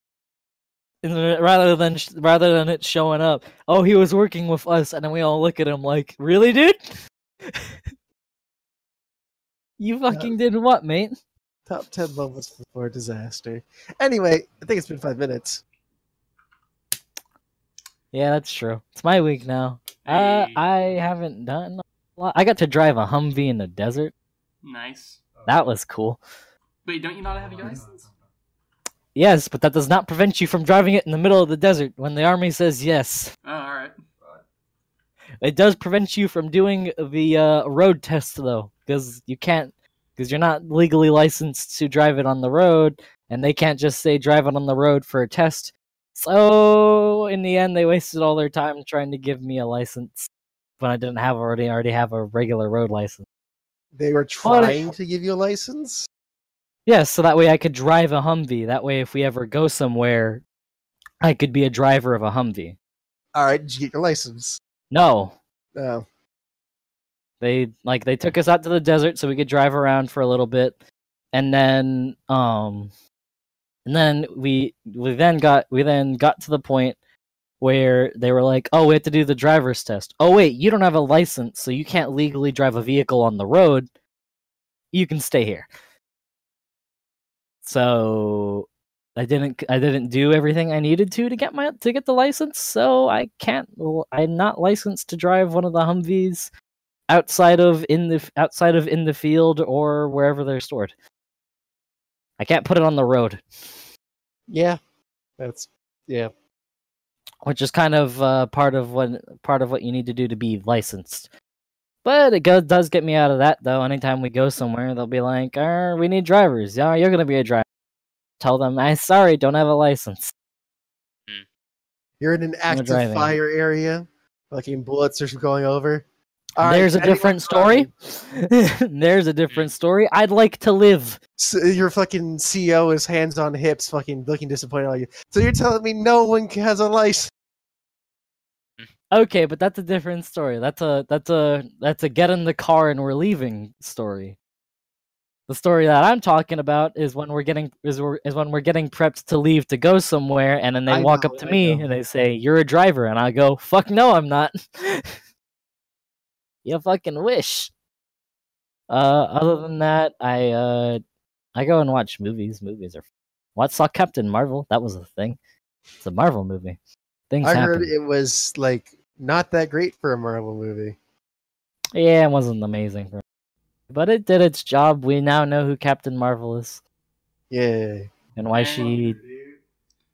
And rather than rather than it showing up, oh, he was working with us, and then we all look at him like, really, dude? you fucking did what, mate? Top 10 moments before disaster. Anyway, I think it's been five minutes. Yeah, that's true. It's my week now. Uh, I haven't done a lot. I got to drive a Humvee in the desert. Nice. That was cool. Wait, don't you not have your license? Yes, but that does not prevent you from driving it in the middle of the desert when the army says yes. Oh, alright. It does prevent you from doing the uh, road test though, because you can't, because you're not legally licensed to drive it on the road, and they can't just say drive it on the road for a test. So in the end, they wasted all their time trying to give me a license when I didn't have already already have a regular road license. They were Well, trying to give you a license? Yes, so that way I could drive a Humvee. That way, if we ever go somewhere, I could be a driver of a Humvee. All right, did you get your license? No, No. they like they took us out to the desert so we could drive around for a little bit, and then um, and then we we then got we then got to the point where they were like, "Oh, we have to do the driver's test." Oh, wait, you don't have a license, so you can't legally drive a vehicle on the road. You can stay here. So I didn't I didn't do everything I needed to to get my to get the license, so I can't I'm not licensed to drive one of the Humvees outside of in the outside of in the field or wherever they're stored. I can't put it on the road, Yeah. That's yeah. which is kind of uh, part of what part of what you need to do to be licensed. But it go, does get me out of that though. Anytime we go somewhere, they'll be like, uh, "We need drivers. Yeah, you're gonna be a driver." Tell them, "I sorry, don't have a license." You're in an active fire area. Fucking bullets are going over. All right, There's a different story. There's a different story. I'd like to live. So your fucking CEO is hands on hips, fucking looking disappointed on you. So you're telling me no one has a license? Okay, but that's a different story. That's a that's a that's a get in the car and we're leaving story. The story that I'm talking about is when we're getting is, we're, is when we're getting prepped to leave to go somewhere, and then they I walk know, up to I me know. and they say, "You're a driver," and I go, "Fuck no, I'm not." you fucking wish. Uh, other than that, I uh, I go and watch movies. Movies are. What saw Captain Marvel? That was a thing. It's a Marvel movie. Things I happen. heard it was like not that great for a Marvel movie. Yeah, it wasn't amazing, for but it did its job. We now know who Captain Marvel is Yay. and why she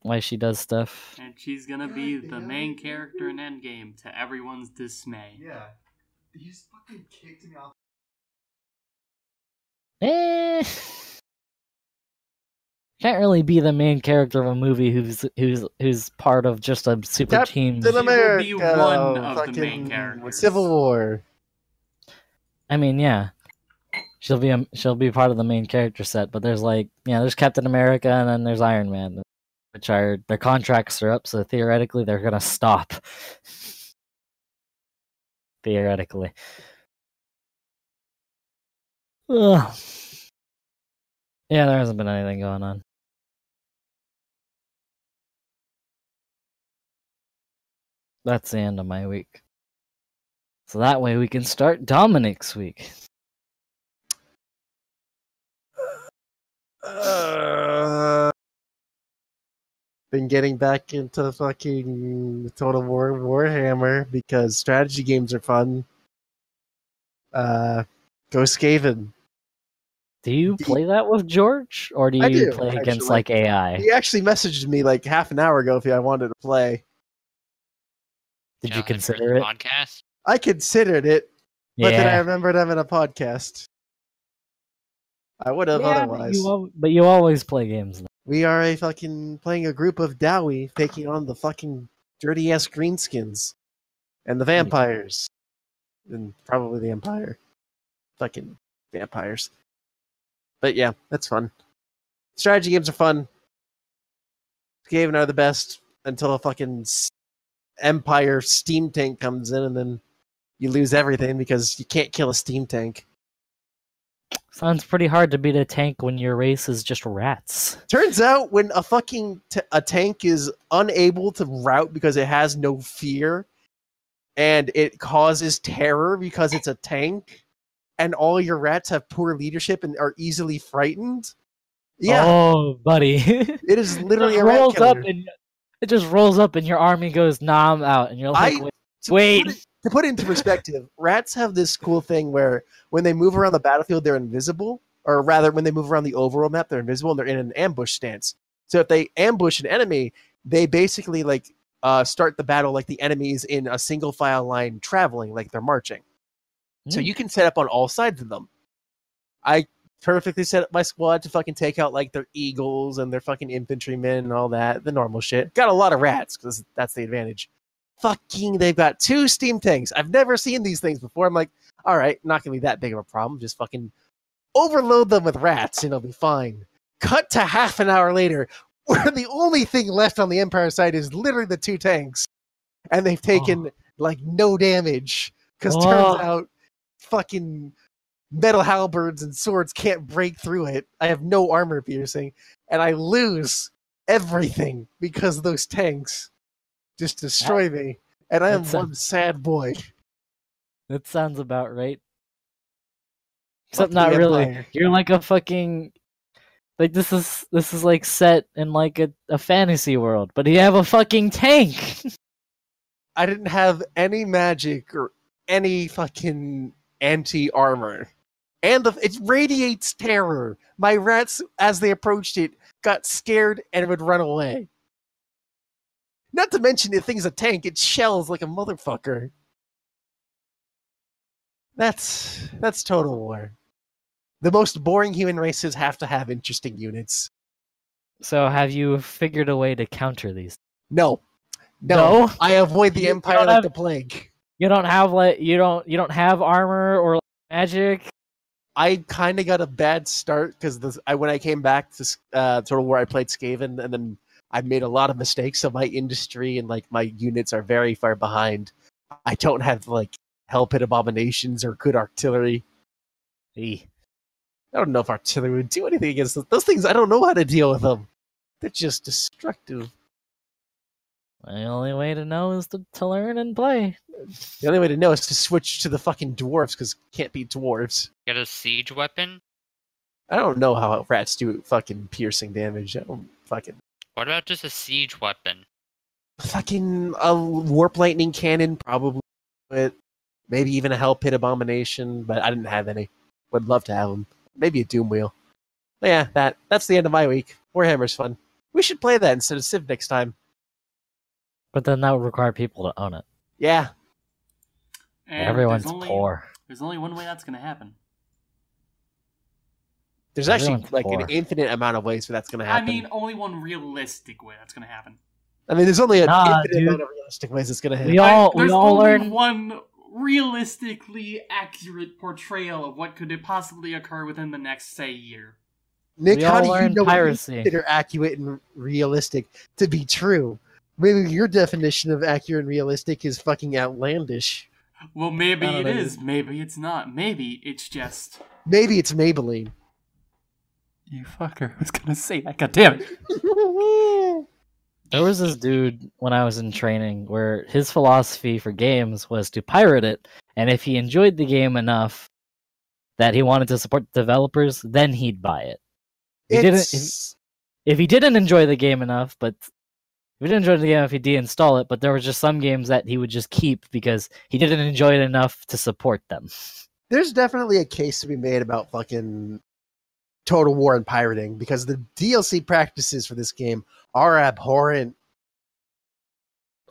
why she does stuff. And she's gonna be the main character in Endgame to everyone's dismay. Yeah. He just fucking kicked me off. Eh, can't really be the main character of a movie who's who's who's part of just a super Captain team. will be America, one of the main characters. Civil War. I mean, yeah, she'll be a, she'll be part of the main character set. But there's like yeah, there's Captain America and then there's Iron Man, which are their contracts are up, so theoretically they're gonna stop. theoretically. Ugh. Yeah, there hasn't been anything going on. That's the end of my week. So that way we can start Dominic's week. Uh, been getting back into fucking Total War Warhammer because strategy games are fun. Uh, go Skaven. Do you Do you- play that with George, or do you do, play against like AI? He actually messaged me like half an hour ago if I wanted to play. Did Yeah, you like for the consider it? Podcast. I considered it, but then I Yeah. remembered having a podcast. I would have Yeah, but otherwise. you, but you always play games. though. We are a fucking playing a group of Dawi taking on the fucking dirty ass greenskins and the vampires. And probably the Empire. Fucking vampires. But yeah, that's fun. Strategy games are fun. Skaven are the best until a fucking s- Empire steam tank comes in and then you lose everything because you can't kill a steam tank. Sounds pretty hard to beat a tank when your race is just rats. Turns out when a fucking t- a tank is unable to route because it has no fear and it causes terror because it's a tank and all your rats have poor leadership and are easily frightened. Yeah, Oh, buddy. it is literally it rolls up and it just rolls up and your army goes, nah, I'm out. And you're like, I- wait, To wait. put it- to put it into perspective, rats have this cool thing where when they move around the battlefield, they're invisible, or rather, when they move around the overall map, they're invisible and they're in an ambush stance. So if they ambush an enemy, they basically like uh, start the battle like the enemies in a single file line traveling, like they're marching. So Hmm. you can set up on all sides of them. I perfectly set up my squad to fucking take out like their eagles and their fucking infantrymen and all that, the normal shit. Got a lot of rats because that's the advantage. Fucking, they've got two steam tanks. I've never seen these things before. I'm like, all right, not gonna be that big of a problem. Just fucking overload them with rats and it'll be fine. Cut to half an hour later, where the only thing left on the Empire side is literally the two tanks, and they've taken oh. like no damage because Oh. turns out fucking metal halberds and swords can't break through it. I have no armor piercing, and I lose everything because those tanks just destroy me. And I am a- one sad boy. That sounds about right. Except not really. Empire. You're like a fucking like this is this is like set in like a, a fantasy world, but you have a fucking tank. I didn't have any magic or any fucking anti armor. And the, it radiates terror. My rats, as they approached it, got scared and would run away. Not to mention the thing's a tank, it shells like a motherfucker. That's that's total war. The most boring human races have to have interesting units. so have you figured a way to counter these? No. No. No? I avoid the You- you empire don't like have- the plague. You don't have like you don't you don't have armor or magic. I kind of got a bad start because I when I came back to uh, Total War, I played Skaven, and then I made a lot of mistakes. So my industry and like my units are very far behind. I don't have like hell pit abominations or good artillery. Eeh. I don't know if artillery would do anything against those, those things. I don't know how to deal with them. They're just destructive. The only way to know is to, to learn and play. The only way to know is to switch to the fucking dwarves because can't beat dwarves. Get a siege weapon. I don't know how rats do fucking piercing damage. I don't fucking What about just a siege weapon? fucking a warp lightning cannon probably but maybe even a hell pit abomination but i didn't have any would love to have them maybe a doom wheel but yeah that that's the end of my week warhammer's fun we should play that instead of civ next time But then that would require people to own it. yeah And Everyone's there's only, poor. There's only one way that's going to happen. there's actually Everyone's like poor. an infinite amount of ways where that's going to happen. I mean, only one realistic way that's going to happen. I mean there's only an Nah, infinite dude. amount of realistic ways it's going to happen We all I- we all only learn one realistically accurate portrayal of what could possibly occur within the next, say, year. nick we how all do you learn know what you piracy. consider accurate and realistic to be true maybe your definition of accurate and realistic is fucking outlandish Well, maybe I don't it know. is. Maybe it's not. Maybe it's just. maybe it's maybelline You fucker. I was going to say that? God damn it. There was this dude when I was in training where his philosophy for games was to pirate it, and if he enjoyed the game enough that he wanted to support the developers, then he'd buy it. He didn't- It's- If he didn't enjoy the game enough, but He didn't enjoy the game, if he deinstall it, but there were just some games that he would just keep because he didn't enjoy it enough to support them. There's definitely a case to be made about fucking Total War and pirating because the DLC practices for this game are abhorrent.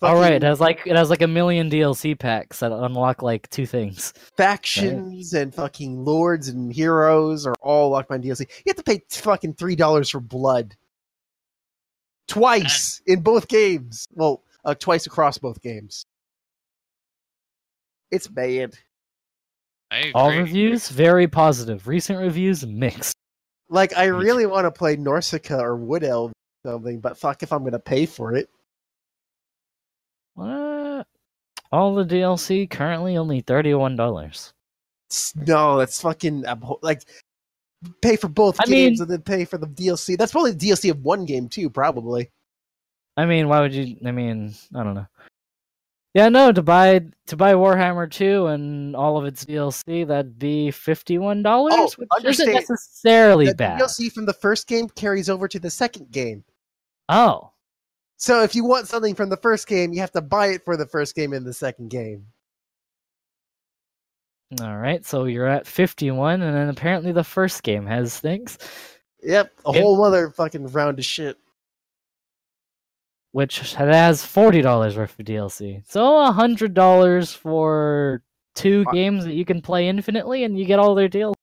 All right, it has like it has like a million DLC packs that unlock like two things. factions and fucking lords and heroes are all locked behind DLC. You have to pay fucking three dollars for blood twice in both games. Well, uh, twice across both games. It's bad. All reviews very positive. Recent reviews mixed. Like I really want to play Norsca or Wood Elf or something, but fuck if I'm gonna pay for it. What? All the DLC currently only thirty one dollars. No, that's fucking like pay for both I games mean- and then pay for the DLC. That's probably the DLC of one game too, probably. I mean, why would you? I mean, I don't know. Yeah, no. To buy to buy Warhammer two and all of its DLC, that'd be fifty one dollars, Oh, which isn't necessarily The bad. DLC from the first game carries over to the second game. Oh, So if you want something from the first game, you have to buy it for the first game in the second game. All right. So you're at fifty one, and then apparently the first game has things, Yep, a Yep. whole other fucking round of shit. which has forty dollars worth of DLC. So hundred dollars for two Uh, games that you can play infinitely, and you get all their DLC.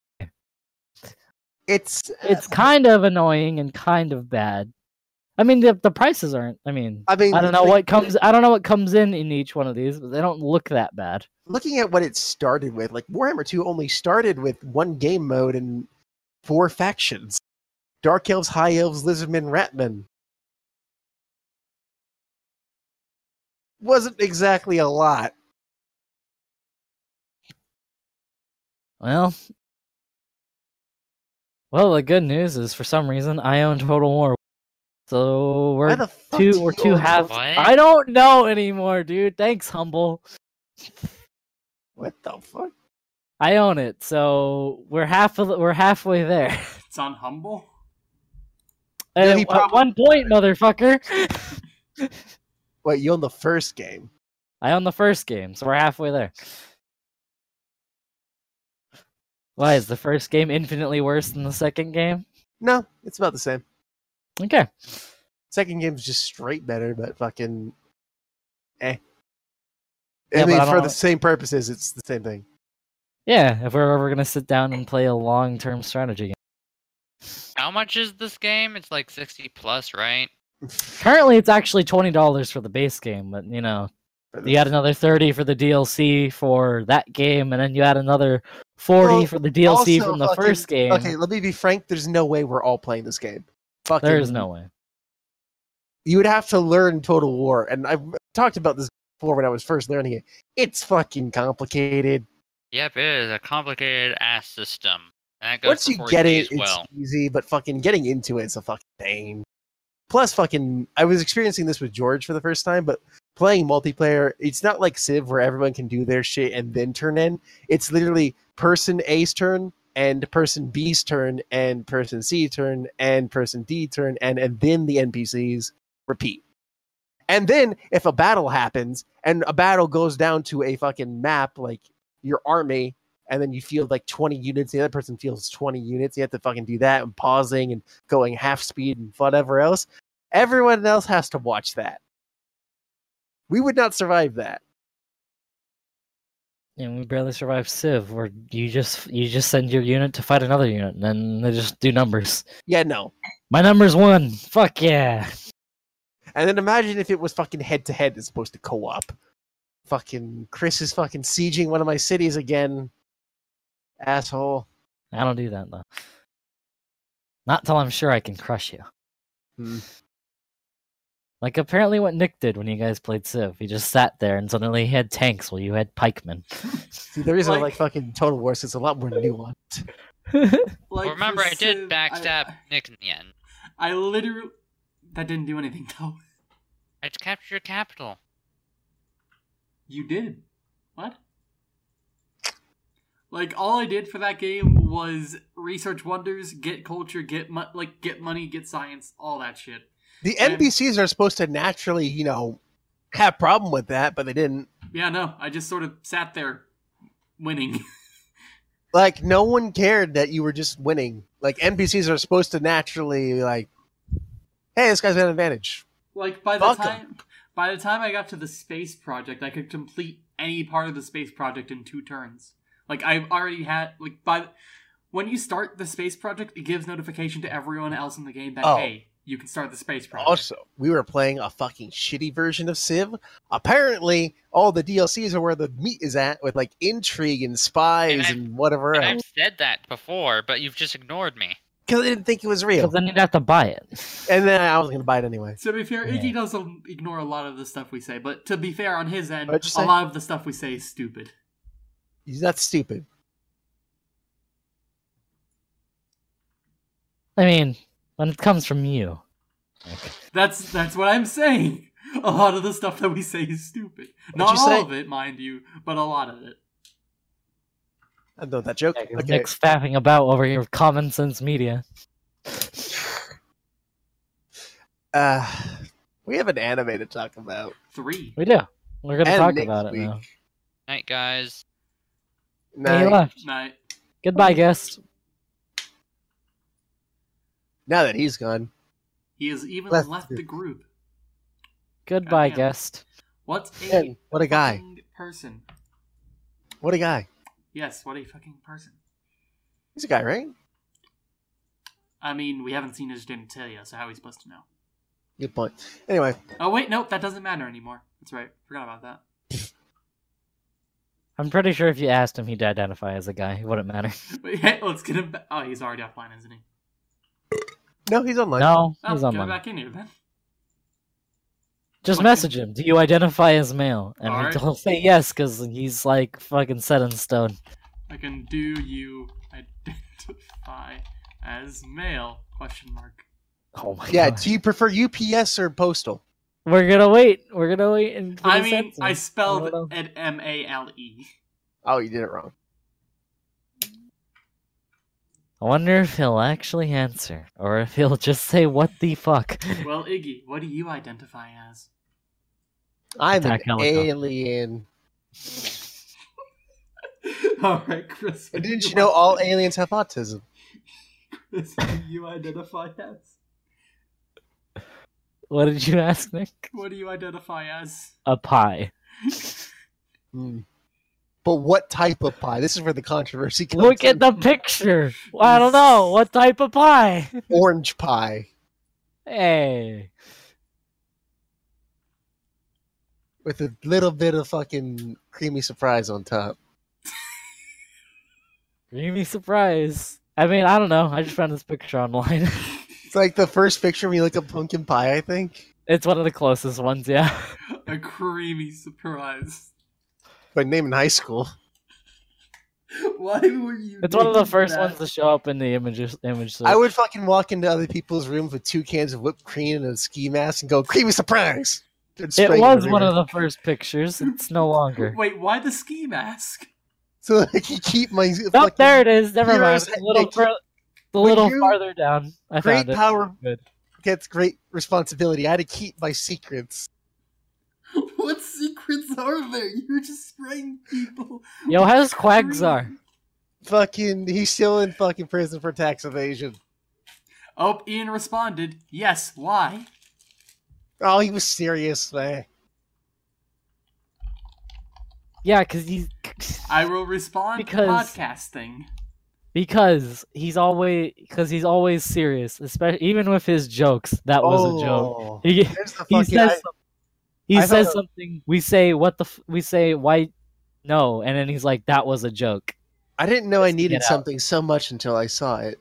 It's It's kind of annoying and kind of bad. I mean, the the prices aren't. I mean, I mean, I don't know like, what comes. I don't know what comes in in each one of these, but they don't look that bad. looking at what it started with. Like Warhammer 2 only started with one game mode and four factions: Dark Elves, High Elves, Lizardmen, Ratmen. Wasn't exactly a lot. Well, well, the good news is for some reason I own Total War, so we're the two. do We're two own half. I don't know anymore, dude. Thanks, humble. What the fuck? I own it, so we're half. Of, we're halfway there. It's on Humble. Uh, yeah, At he at one point, motherfucker. Wait, you own the first game. I own the first game, so we're halfway there. Why is the first game infinitely worse than the second game? No, it's about the same. Okay. Second game's just straight better, but fucking eh. Yeah, I mean, I for the same purposes, it's the same thing. Yeah, if we're ever gonna sit down and play a long-term strategy game. How much is this game? It's like 60 plus, right? Currently, it's actually twenty dollars for the base game, but you know, you add another thirty for the DLC for that game, and then you add another forty Well, for the DLC also from the fucking- first game. Okay, let me be frank. There's no way we're all playing this game. Fucking, there is no way. You would have to learn Total War, and I've talked about this before when I was first learning it. It's fucking complicated. Yep, it is a complicated ass system. And that goes Once you get as it, it's well. easy, but fucking getting into it's a fucking pain. Plus, fucking, I was experiencing this with George for the first time, but playing multiplayer, it's not like Civ where everyone can do their shit and then turn in. It's literally person A's turn and person B's turn and person C turn and person D turn and and then the NPCs repeat. And then if a battle happens and a battle goes down to a fucking map like your army and then you feel like 20 units, the other person feels 20 units. You have to fucking do that and pausing and going half speed and whatever else. Everyone else has to watch that. We would not survive that. And we barely survived Civ, where you just you just send your unit to fight another unit, and then they just do numbers. Yeah, no. My number's one. Fuck yeah. And then imagine if it was fucking head to head as opposed to co op. Fucking Chris is fucking sieging one of my cities again. Asshole. I don't do that though. Not till I'm sure I can crush you. Hmm. Like apparently what Nick did when you guys played Civ. He just sat there and suddenly he had tanks while you had pikemen. See, the reason I Like- like fucking Total War is it's a lot more nuanced. Like remember, I did backstab I, Nick in the end. I literally that didn't do anything though. I had to capture your capital. You did what? Like all I did for that game was research wonders, get culture, get mo- like get money, get science, all that shit. The NPCs are supposed to naturally, you know, have problem with that, but they didn't. Yeah, no, I just sort of sat there winning. Like no one cared that you were just winning. Like NPCs are supposed to naturally like, hey, this guy's got an advantage. like by the time by the time I got to the space project, I could complete any part of the space project in two turns. Like I've already had like by when you start the space project, it gives notification to everyone else in the game that Oh. hey, you can start the space project. Also, we were playing a fucking shitty version of Civ. Apparently, all the DLCs are where the meat is at, with like intrigue and spies And and, whatever And I've said that before, but you've just ignored me. Because I didn't think it was real. Because then you'd have to buy it. And then I was going to buy it anyway. So to be fair, Yeah. Iggy does um, ignore a lot of the stuff we say, but to be fair, on his end, a say? lot of the stuff we say is stupid. He's not stupid. I mean, when it comes from you. Like, That's that's what I'm saying. A lot of the stuff that we say is stupid. Not you all say? of it, mind you, but a lot of it. I know that joke. yeah, 'cause Okay. Nick's faffing about over your common sense media. Uh, we have an anime to talk about. Three. We do. We're gonna talk next about it week. now. Night, guys. Hey, Now, you left. Night. Goodbye, guest. Now that he's gone, He has even Left left, the the group. Goodbye, Goddamn. guest. What a Man, what a guy. person. what a guy. Yes, what a fucking person. He's a guy, right? I mean, we haven't seen his genitalia, so how are we supposed to know? Good point. Anyway, Oh wait, nope, that doesn't matter anymore. That's right. Forgot about that. I'm pretty sure if you asked him, he'd identify as a guy. It wouldn't matter. Wait, let's get him. Oh, he's already offline, isn't he? No, he's online. No, Oh, he's get on back in here then. Just What- message him. Do you identify as male? And Alright. he'll say yes because he's like fucking set in stone. I can do you identify as male? Question mark. Oh my Yeah, god. do you prefer UPS or postal? We're gonna wait. We're gonna wait. And I mean, sensor. I spelled I it M A L E. Oh, you did it wrong. I wonder if he'll actually answer, or if he'll just say "What the fuck." Well, Iggy, what do you identify as? I'm an helicopter. alien. all right, Chris. what And do didn't you know all aliens have autism? Chris, what do you identify as? What did you ask, Nick? What do you identify as? A pie. Hmm. But what type of pie? This is where the controversy comes. Look in. at the picture. I don't know what type of pie. orange pie Hey, with a little bit of fucking creamy surprise on top. creamy surprise. I mean, I don't know. I just found this picture online. It's like the first picture when you look up pumpkin pie. I think it's one of the closest ones. Yeah. A creamy surprise. By name in high school. Why were you? It's one of the first that? ones to show up in the images. Image. Search. I would fucking walk into other people's rooms with two cans of whipped cream and a ski mask and go creamy surprise. It was one of the first pictures. It's no longer. Wait, why the ski mask? so I can keep my Oh, fucking there it is. Never mind. heroes A little, Nick. fur- the little you- farther down. I great found it. power Good. gets great responsibility. I had to keep my secrets. what secrets are there? You're just spraying people. Yo, how's Quagsire? Fucking, he's still in fucking prison for tax evasion. Oh, Ian responded, "Yes, why?" Oh, he was serious, man. Yeah, because he's I will respond Because- to podcasting. because he's always because he's always serious, especially even with his jokes. That was a joke. Oh, He, the he says I- some- he I says thought- something. We say what the f-? we say why no, and then he's like that was a joke. I didn't know I needed get out. something so much until I saw it.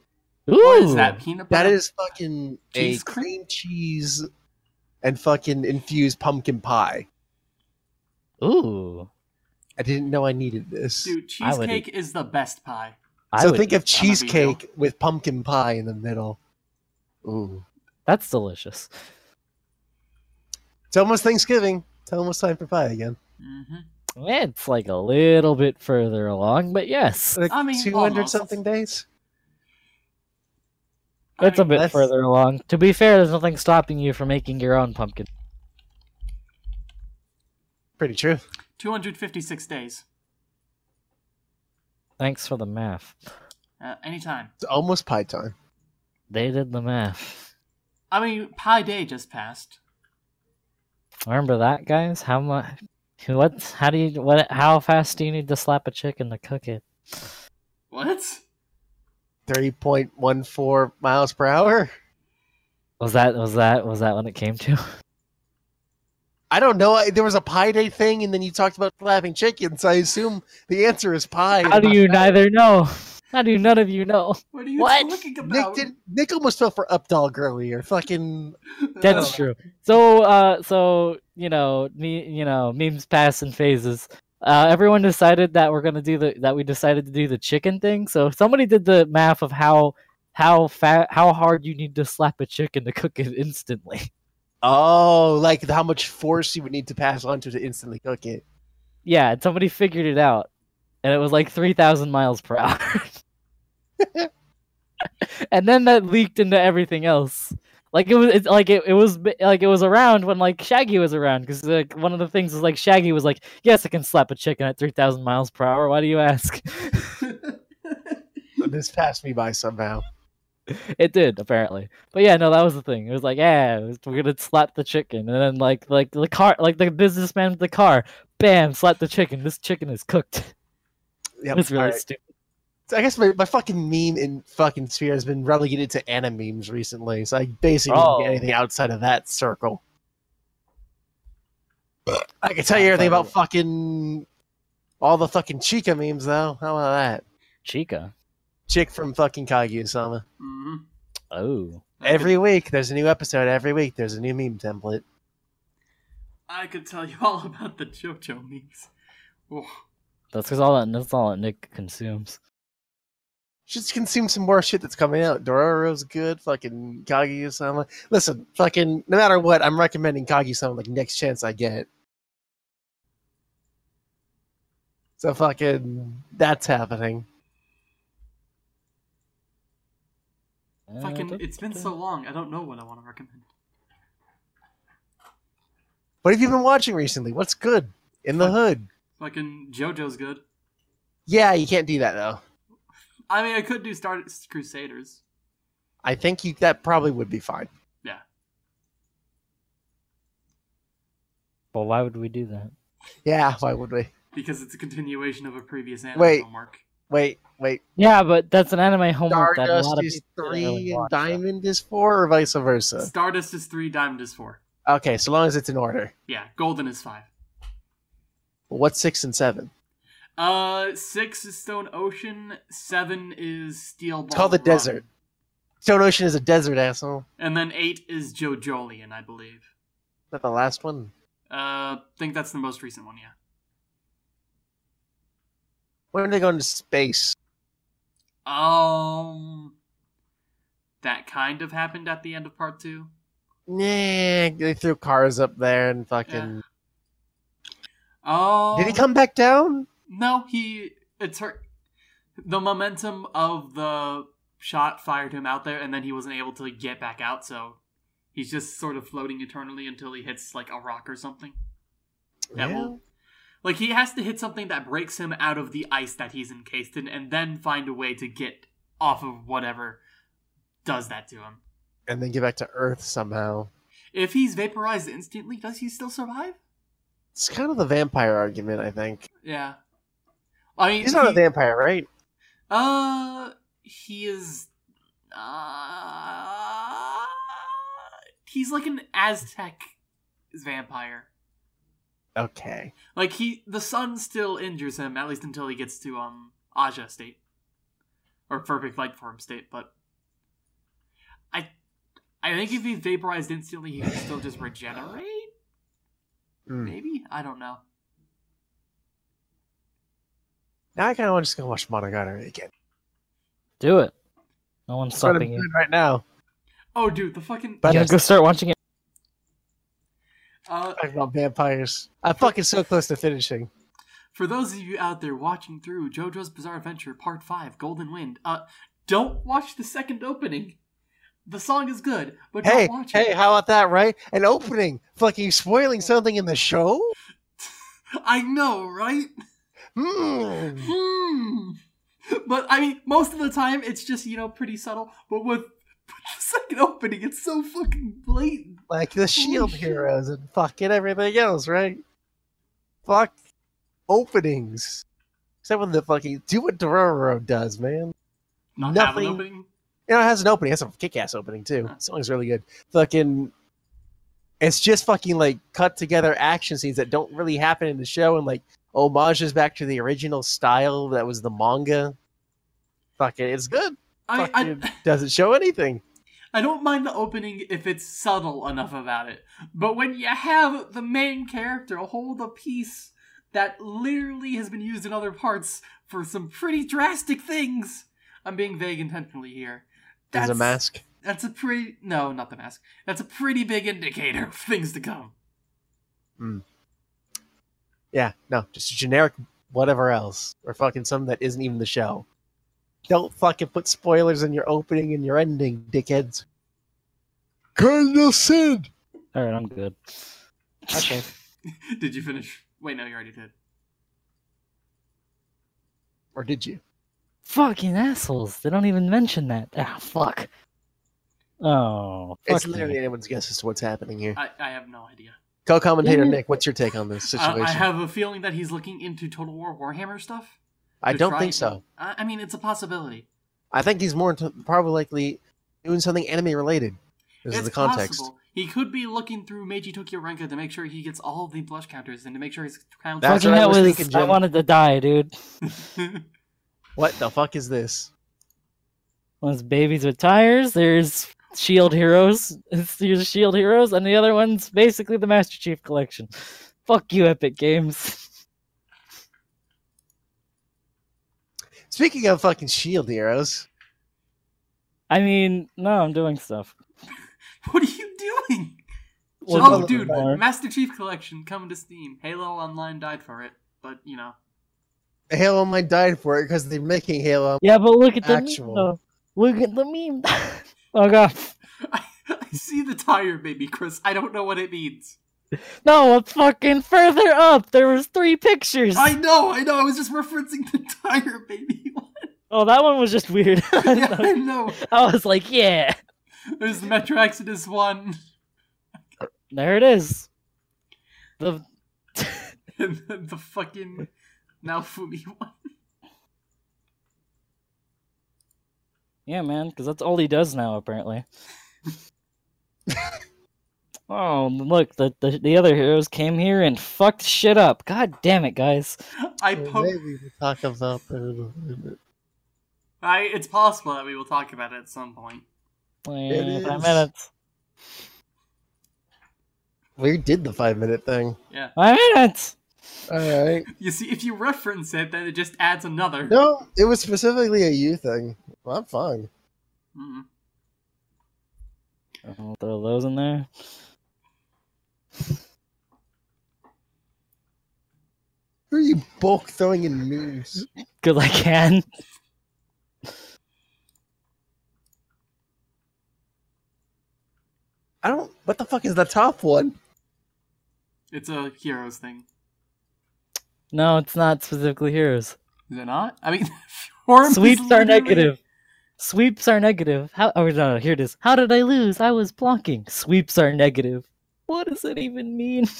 Ooh, What is that? Peanut That butter? is fucking Cheese a cream cheese and fucking infused pumpkin pie. Ooh, I didn't know I needed this. Dude, cheesecake is the best pie. I so think of I'm a big deal. cheesecake with pumpkin pie in the middle. Ooh. that's delicious. It's almost Thanksgiving. It's almost time for pie again. hmm It's like a little bit further along, but yes. Like I mean, 200 almost. something days? I It's a bit that's- further along. To be fair, there's nothing stopping you from making your own pumpkin. Pretty true. 256 days. Thanks for the math. Uh, anytime. It's almost pie time. They did the math. I mean, Pi Day just passed. Remember that, guys? How much? What? How do you? What? How fast do you need to slap a chicken to cook it? What? 3.14 miles per hour. Was that? Was that? Was that when it came to? I don't know. I- There was a pie day thing, and then you talked about slapping chickens. I assume the answer is pie. How do you neither know? How do none of you know? What are you What? talking Nick did. Nick almost fell for Updog earlier. Fucking. That's Uh, true. So, uh, so you know, me, you know, memes pass in phases. Uh, everyone decided that we're gonna do the that we decided to do the chicken thing. So somebody did the math of how how fat how hard you need to slap a chicken to cook it instantly. Oh, like how much force you would need to pass on to to instantly cook it. Yeah, and somebody figured it out, and it was like three thousand miles per hour. and then that leaked into everything else. Like it was, it's like it, it was like it was around when like Shaggy was around because like one of the things is like Shaggy was like, yes, I can slap a chicken at three thousand miles per hour. Why do you ask? This passed me by somehow. it did apparently, but yeah, no, that was the thing. It was like, yeah, was- we're gonna slap the chicken, and then like like the car, like the businessman with the car, bam, slap the chicken. This chicken is cooked. Yep. It's really alright. stupid. So I guess my, my fucking meme in fucking sphere has been relegated to anime memes recently, so I basically Oh. don't get anything outside of that circle. I can tell you everything about fucking all the fucking Chika memes though. How about that? Chika. Chick from fucking Kaguya-sama. Mhm. Oh. Every week there's a new episode. Every week there's a new meme template. I could tell you all about the JoJo memes. Oh, That's because all that that's all that Nick consumes. Just consume some more shit that's coming out. Dororo's good. Fucking Kaguya-sama. Listen, fucking no matter what, I'm recommending Kaguya-sama like next chance I get. So fucking that's happening. Uh, fucking, it's been so long. I don't know what I want to recommend. What have you been watching recently? What's good in the hood? Fucking JoJo's good. Yeah, you can't do that though. I mean, I could do Star Crusaders. I think you that probably would be fine. Yeah. Well, why would we do that? Yeah, why would we? Because it's a continuation of a previous anime Wait. homework. Wait, wait. Yeah, but that's an anime homework that a lot of is people didn't three really and watch, so. Diamond is four, or vice versa. Stardust is three, Diamond is four. Okay, so long as it's in order. Yeah, Golden is five. What's six and seven? Uh, six is Stone Ocean. Seven is Steel Ball. It's called the Run. desert. Stone Ocean is a desert asshole. And then eight is JoJolion, I believe. Is that the last one? Uh, think that's the most recent one. Yeah. When are they going to space? Um, that kind of happened at the end of part two. Nah, they threw cars up there and fucking. Oh, Did he um, come back down? No, he. It's her. The momentum of the shot fired him out there, and then he wasn't able to get back out. So he's just sort of floating eternally until he hits like a rock or something. That Yeah. will. Like he has to hit something that breaks him out of the ice that he's encased in, and then find a way to get off of whatever does that to him. And then get back to Earth somehow. If he's vaporized instantly, does he still survive? It's kind of the vampire argument, I think. Yeah. I mean, He's not a vampire, right? Uh, he is. Uh, he's like an Aztec vampire. Okay. Like he, the sun still injures him at least until he gets to um Aja state, or perfect light form state. But I, I think if he's vaporized instantly, he can still just regenerate. Hmm. Maybe I don't know. Now I kind of want to just go watch Monogatari again. Do it. No one's I'm stopping you. right now. Oh, dude, the fucking But Yeah, yes. go start watching it. uh, Talking about vampires. I'm fucking so close to finishing. For those of you out there watching through JoJo's Bizarre Adventure Part 5 Golden Wind, uh don't watch the second opening. The song is good, but Hey, don't watch hey, how about that, right? An opening, fucking spoiling something in the show. I know, right? Hmm. Hmm. But I mean, most of the time it's just you know pretty subtle. But with, the second opening, it's so fucking blatant. Like the Shield shit. heroes and fucking everything else, right? Fuck openings. Except when the fucking do what Dororo does, man. Not Nothing- opening. You know, it has an opening. It has a kick-ass opening too. The song's really good. Fucking, it's just fucking like cut together action scenes that don't really happen in the show, and like homages back to the original style that was the manga. Fucking, it's good. I, Fucking I doesn't show anything. I don't mind the opening if it's subtle enough about it. But when you have the main character hold a piece that literally has been used in other parts for some pretty drastic things, I'm being vague intentionally here. There's a mask. That's a pretty no, not the mask. That's a pretty big indicator of things to come. Hmm. Yeah, no, just a generic whatever else, or fucking something that isn't even the show. Don't fucking put spoilers in your opening and your ending, dickheads. Cardinal Sin. All right, I'm good. Okay. did you finish? Wait, no, you already did. Or did you? Fucking assholes! They don't even mention that. Ah, fuck. Oh, fuck It's literally me. anyone's guess as to what's happening here. I, I have no idea. Co-commentator Yeah. Nick, what's your take on this I, situation? I have a feeling that he's looking into Total War Warhammer stuff. I don't think so. I, I mean, it's a possibility. I think he's more probably likely doing something anime related. This is it's the context. possible. He could be looking through Meiji Tokyo Renka to make sure he gets all the blush counters and to make sure his counts. That's Fucking what I was was. thinking, I wanted to die, dude. What the fuck is this? One's babies with tires. There's Shield Heroes. There's Shield Heroes, and the other one's basically the Master Chief Collection. Fuck you, Epic Games. Speaking of fucking shield heroes, I mean, no, I'm doing stuff. what are you doing? Well, oh, dude. Master Chief Collection coming to Steam. Halo Online died for it, but you know. Halo Online died for it because they're making Halo. Yeah, but look at the Actual. meme. Though. Look at the meme. oh god. I, I see the tire, baby Chris. I don't know what it means. No, it's fucking further up. There was three pictures. I know, I know. I was just referencing the tire, baby one. Oh, that one was just weird. yeah, I know. I was like, yeah, There's the Metro Exodus one, there it is. The and then the fucking Naofumi one. yeah, man, because that's all he does now, apparently. oh, look, the, the the other heroes came here and fucked shit up. God damn it, guys. I Well, Maybe we'll talk about that in a little bit. I, it's possible that we will talk about it at some point. Eh, Five is. minutes. We did the five minute thing. Yeah. Five minutes. All right. You see, if you reference it, then it just adds another. No, it was specifically a you thing. Well, I'm fine. Mm. I'll throw those in there. Who are you bulk throwing in memes? Because I can. I don't. What the fuck is the top one? It's a heroes thing. No, it's not specifically heroes. Is it not? I mean, Sweeps are negative. Sweeps are negative. How? Oh no, here it is. How did I lose? I was blocking. Sweeps are negative. What does it even mean?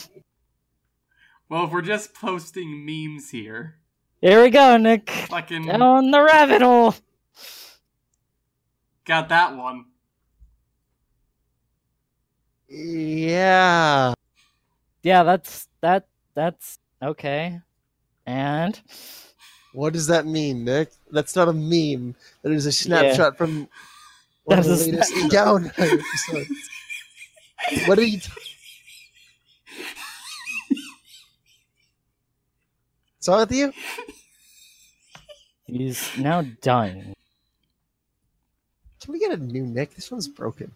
Well, if we're just posting memes here, Here we go, Nick. fucking Down the rabbit hole. got that one. Yeah. Yeah, that's that. That's okay. And What does that mean, Nick? That's not a meme. That is a snapshot from one of the a latest. Down episodes. What are you? T- What's wrong with you? he's now dying. Can we get a new Nick? This one's broken.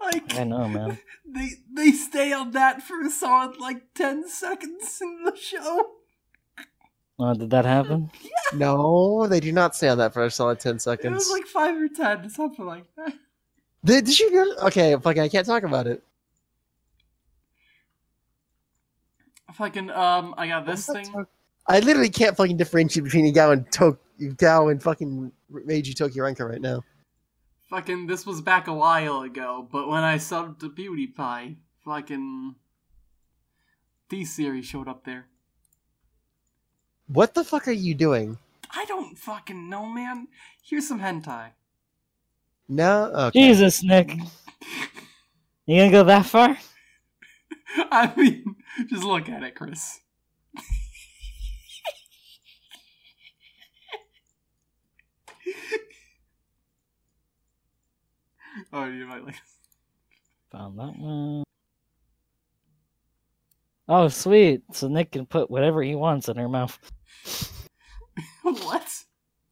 Like I know, man. they they stay on that for a solid like ten seconds in the show. Oh, did that happen? No, they do not stay on that for a solid ten seconds. It was like five or ten, something like that. Did, did you go? Okay, fucking, I can't talk about it. Fucking um, I got this thing. I literally can't fucking differentiate between Egao and Tok Igao and fucking Meiji Tokyo Renka right now. Fucking this was back a while ago, but when I subbed to Beauty Pie, fucking these series showed up there. What the fuck are you doing? I don't fucking know, man. Here's some hentai. No? Okay. Jesus, Nick. You gonna go that far? I mean, just look at it, Chris. oh, you might like. Found that one. Oh, sweet. So Nick can put whatever he wants in her mouth. what?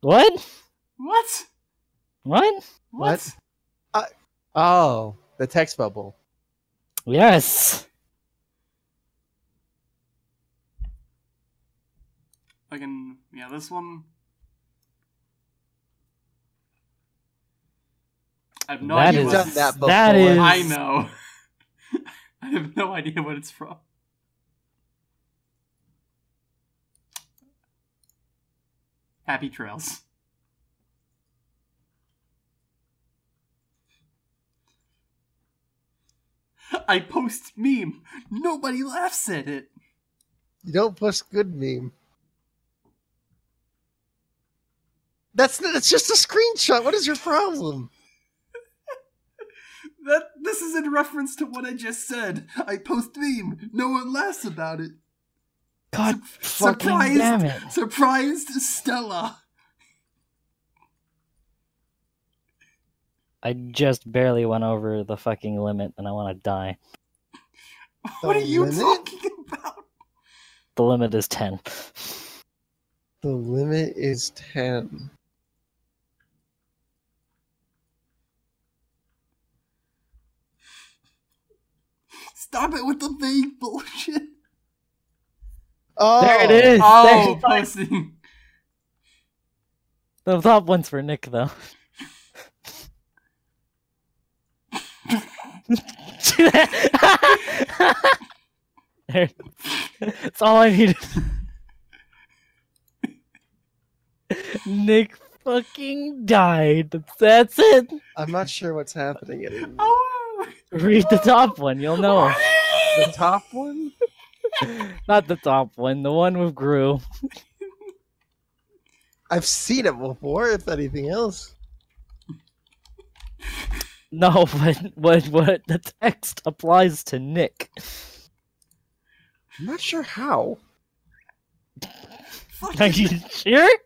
What? What? What? What? Uh, oh, the text bubble. Yes. Fucking yeah, this one. I have no That idea. is- what done that before. that is- I know. I have no idea what it's from. Happy trails. I post meme. Nobody laughs at it. You don't post good meme. That's that's just a screenshot. What is your problem? That this is in reference to what I just said. I post meme. No one laughs about it. God fucking Surprised, damn it. surprised Stella. I just barely went over the fucking limit and I want to die. What The are you limit? talking about? The limit is 10. The limit is ten. Stop it with the vague bullshit. Oh. oh, There it is. Oh, There's- posting. The top one's for Nick, though. there. That's all I needed. Nick fucking died. That's it. I'm not sure what's happening anymore. Oh. Read the top one. You'll know. The top one? Not the top one. The one with Gru. I've seen it before. If anything else, No, but what what the text applies to Nick. I'm not sure how. Are you sure?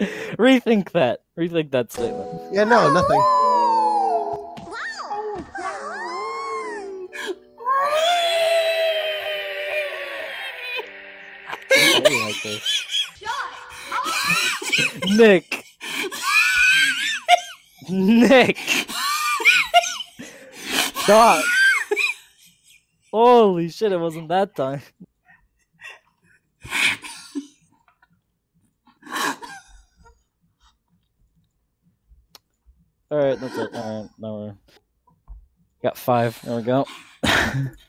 Rethink that. Rethink that statement. Yeah, no, nothing. This. Nick. Nick. Stop. Holy shit! It wasn't that time. All right, that's it. All right, now we're got five. There we go.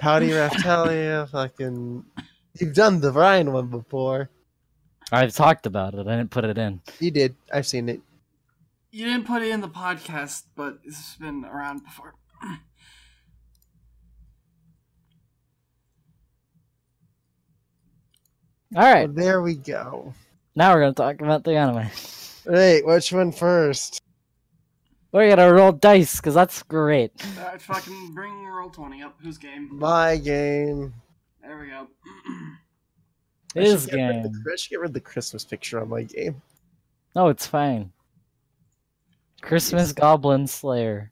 Pouty Raphtalia, fucking. You've done the Ryan one before. I've talked about it. I didn't put it in. You did. I've seen it. You didn't put it in the podcast, but it's been around before. All right, Well, there we go. now we're gonna talk about the anime. Wait, which one first? We're gonna roll dice because that's great. Uh, Alright, fucking bring Roll20 up. Who's game? My game. There we go. I should His get rid of game. the- I should get rid of the Christmas picture on my game. No, it's fine. Christmas Goblin Slayer.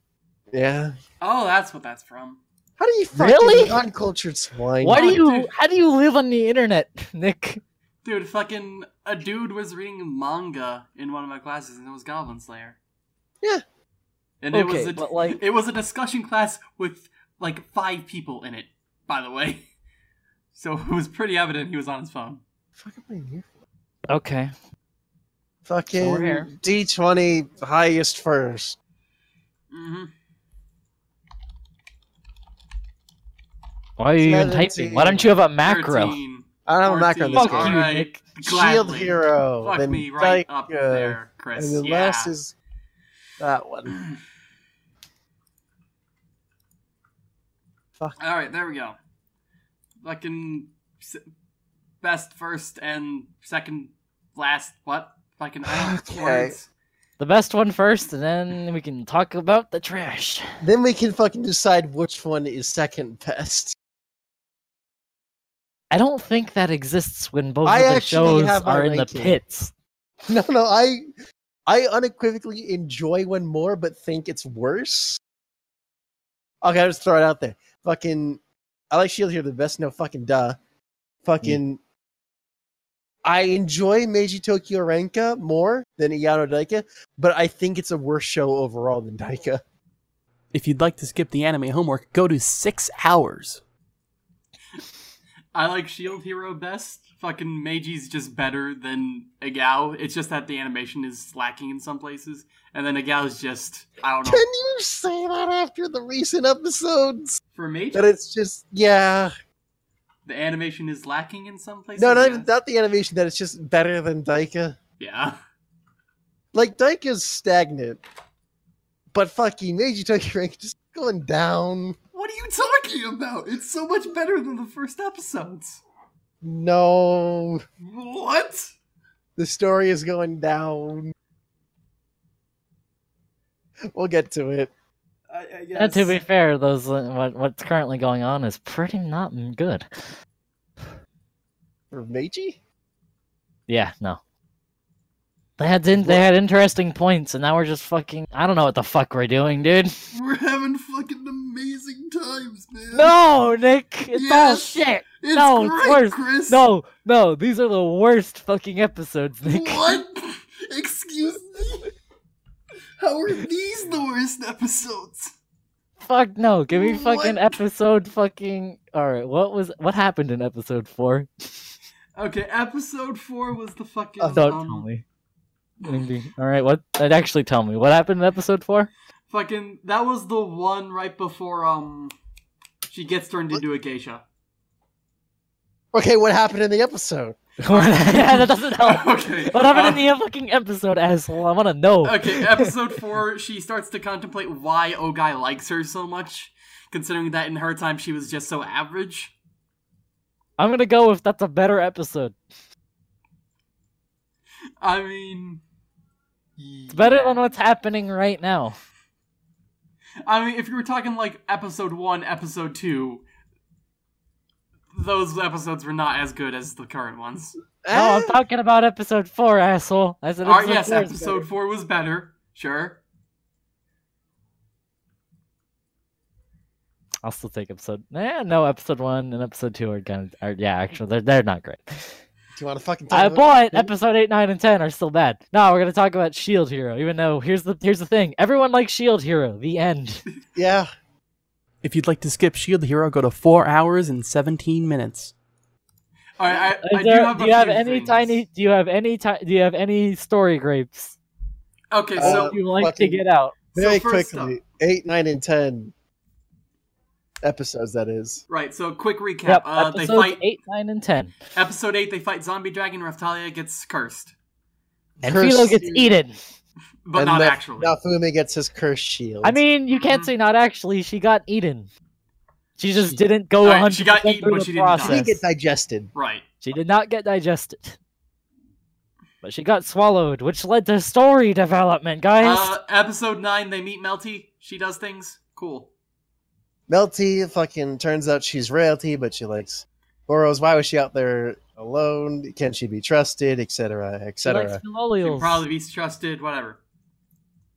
Yeah. oh, that's what that's from. How do you fucking Really? uncultured swine? Why do Oh, you? dude. How do you live on the internet, Nick? Dude, fucking a dude was reading manga in one of my classes, and it was Goblin Slayer. Yeah. And it was a, but, like- it was a discussion class with like five people in it. By the way, So it was pretty evident he was on his phone. Fuck am here? Okay. Fucking So. D20 highest first. hmm Why are you even typing? Why don't you have a macro? 13. I don't have a macro in this Fuck game. you, Alright. Nick. Shield Hero. Fuck then me right Dyke, up uh, there, Chris. And the yeah. last is that one. Fuck. All right, there we go. Fucking s- best first and second last. What? Fucking I don't Okay. words. The best one first, and then we can talk about the trash. Then we can fucking decide which one is second best. I don't think that exists when both I of the shows are in the pits. No, no, I I unequivocally enjoy one more, but think it's worse. Okay, I'll just throw it out there. Fucking, I like Shield Hero the best. No fucking duh. Fucking, I enjoy Meiji Tokyo Renka more than Egao no Daika, but I think it's a worse show overall than Daika. If you'd like to skip the anime homework, go to six hours. I like Shield Hero best. Fucking Meiji's just better than Egao. It's just that the animation is lacking in some places, and then Egao's just I don't know. Can you say that after the recent episodes? For Meiji, That it's just yeah. the animation is lacking in some places. No, not even not the animation. That it's just better than Daika. Yeah. like Daika's stagnant, but fucking Meiji Tokyo Rank just going down. What are you talking about? It's so much better than the first episodes. No, What? the story is going down. We'll get to it. I, I And to be fair, those uh, what what's currently going on is pretty not good. For Meiji? Yeah, no. They had in, they had interesting points, and now we're just fucking. I don't know what the fuck we're doing, dude. We're having fucking amazing times, man. No, Nick, it's all shit. It's no, it's great, worse. Chris. No, no, these are the worst fucking episodes, Nick. What? Excuse me? How are these the worst episodes? Fuck no, give me fucking What? episode fucking. All right, what was what happened in episode four? Okay, episode four was the fucking. Uh, Don't um, tell me. All right, what? That actually tell me what happened in episode four. Fucking. That was the one right before um, she gets turned into a geisha. Okay, what happened in the episode? yeah, that doesn't help. okay. What happened uh, in the fucking episode, asshole? I want to know. Okay, episode four, she starts to contemplate why Ogai likes her so much, considering that in her time she was just so average. I'm gonna go if that's a better episode. I mean. It's better than what's happening right now. I mean, if you were talking like episode one, episode two, those episodes were not as good as the current ones. No, I'm Eh, talking about episode four, asshole. I said Alright, episode yes, four episode four was better. Sure. I'll still take episode. Eh, no, episode one and episode two are kind of. Are, yeah, actually, they're they're not great. do you want to fucking talk Uh, about but episode eight, nine, and ten are still bad. No, we're gonna talk about Shield Hero. Even though here's the here's the thing, everyone likes Shield Hero. The end. Yeah. If you'd like to skip Shield Hero, go to four hours and 17 minutes. Alright, I, I Is do have do you have any things. tiny? Do you have any? Ti- do you have any story grapes Okay, Uh, so. you like to get out? Very so quickly. up- Eight, nine, and ten episodes, that is. Right, so quick recap. Yep, uh, they fight. eight, nine, and ten. Episode 8, they fight Zombie Dragon. Raphtalia gets cursed. And Cursed Filo gets shield. eaten. But And not Nef- actually. Naofumi gets his curse shield. I mean, you can't Mhm. say not actually. She got eaten. She just She- didn't go Alright, 100% she got eaten, but she didn't die. she didn't get digested. Right. She did not get digested. But she got swallowed, which led to story development, guys. Uh, episode 9, they meet Melty. She does things. Cool. Melty fucking turns out she's royalty, but she likes Boros. Why was she out there alone? Can she be trusted, etc., etc.? She can probably be trusted, whatever.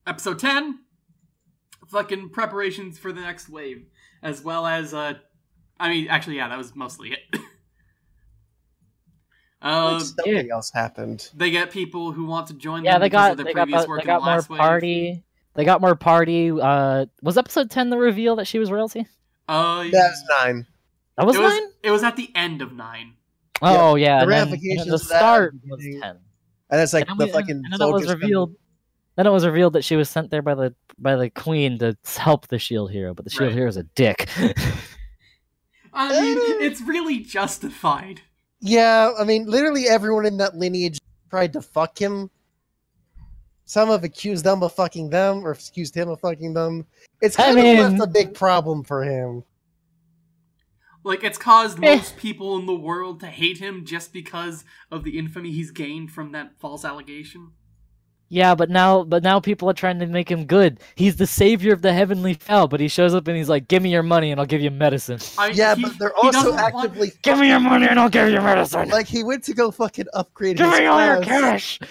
Episode 10, fucking preparations for the next wave. As well as, uh, I mean, actually, yeah, that was mostly it. uh, Something else happened. they get people who want to join Yeah, them they got of their they got previous the- work they got the more last wave. party. They got more party. Uh, was episode ten the reveal that she was royalty? Uh, That's nine. That was it was nine. it was at the end of nine. Oh yeah, the and then- and ramifications the of that start was ten. And it's like and the we- fucking and then it was soldiers come- revealed. Then it was revealed that she was sent there by the by the queen to help the shield hero, but the shield Right. hero is a dick. I mean, it's really justified. Yeah, I mean, literally everyone in that lineage tried to fuck him. Some have accused them of fucking them, or accused him of fucking them. It's I kind of mean- left a big problem for him. Like it's caused Eh. most people in the world to hate him just because of the infamy he's gained from that false allegation. Yeah, but now but now people are trying to make him good. He's the savior of the heavenly fowl, but he shows up and he's like, "Give me your money and I'll give you medicine." I, Yeah, he- but they're also doesn't want- actively Give me your money and I'll give you medicine. like he went to go fucking upgrade give his me all your class. cash.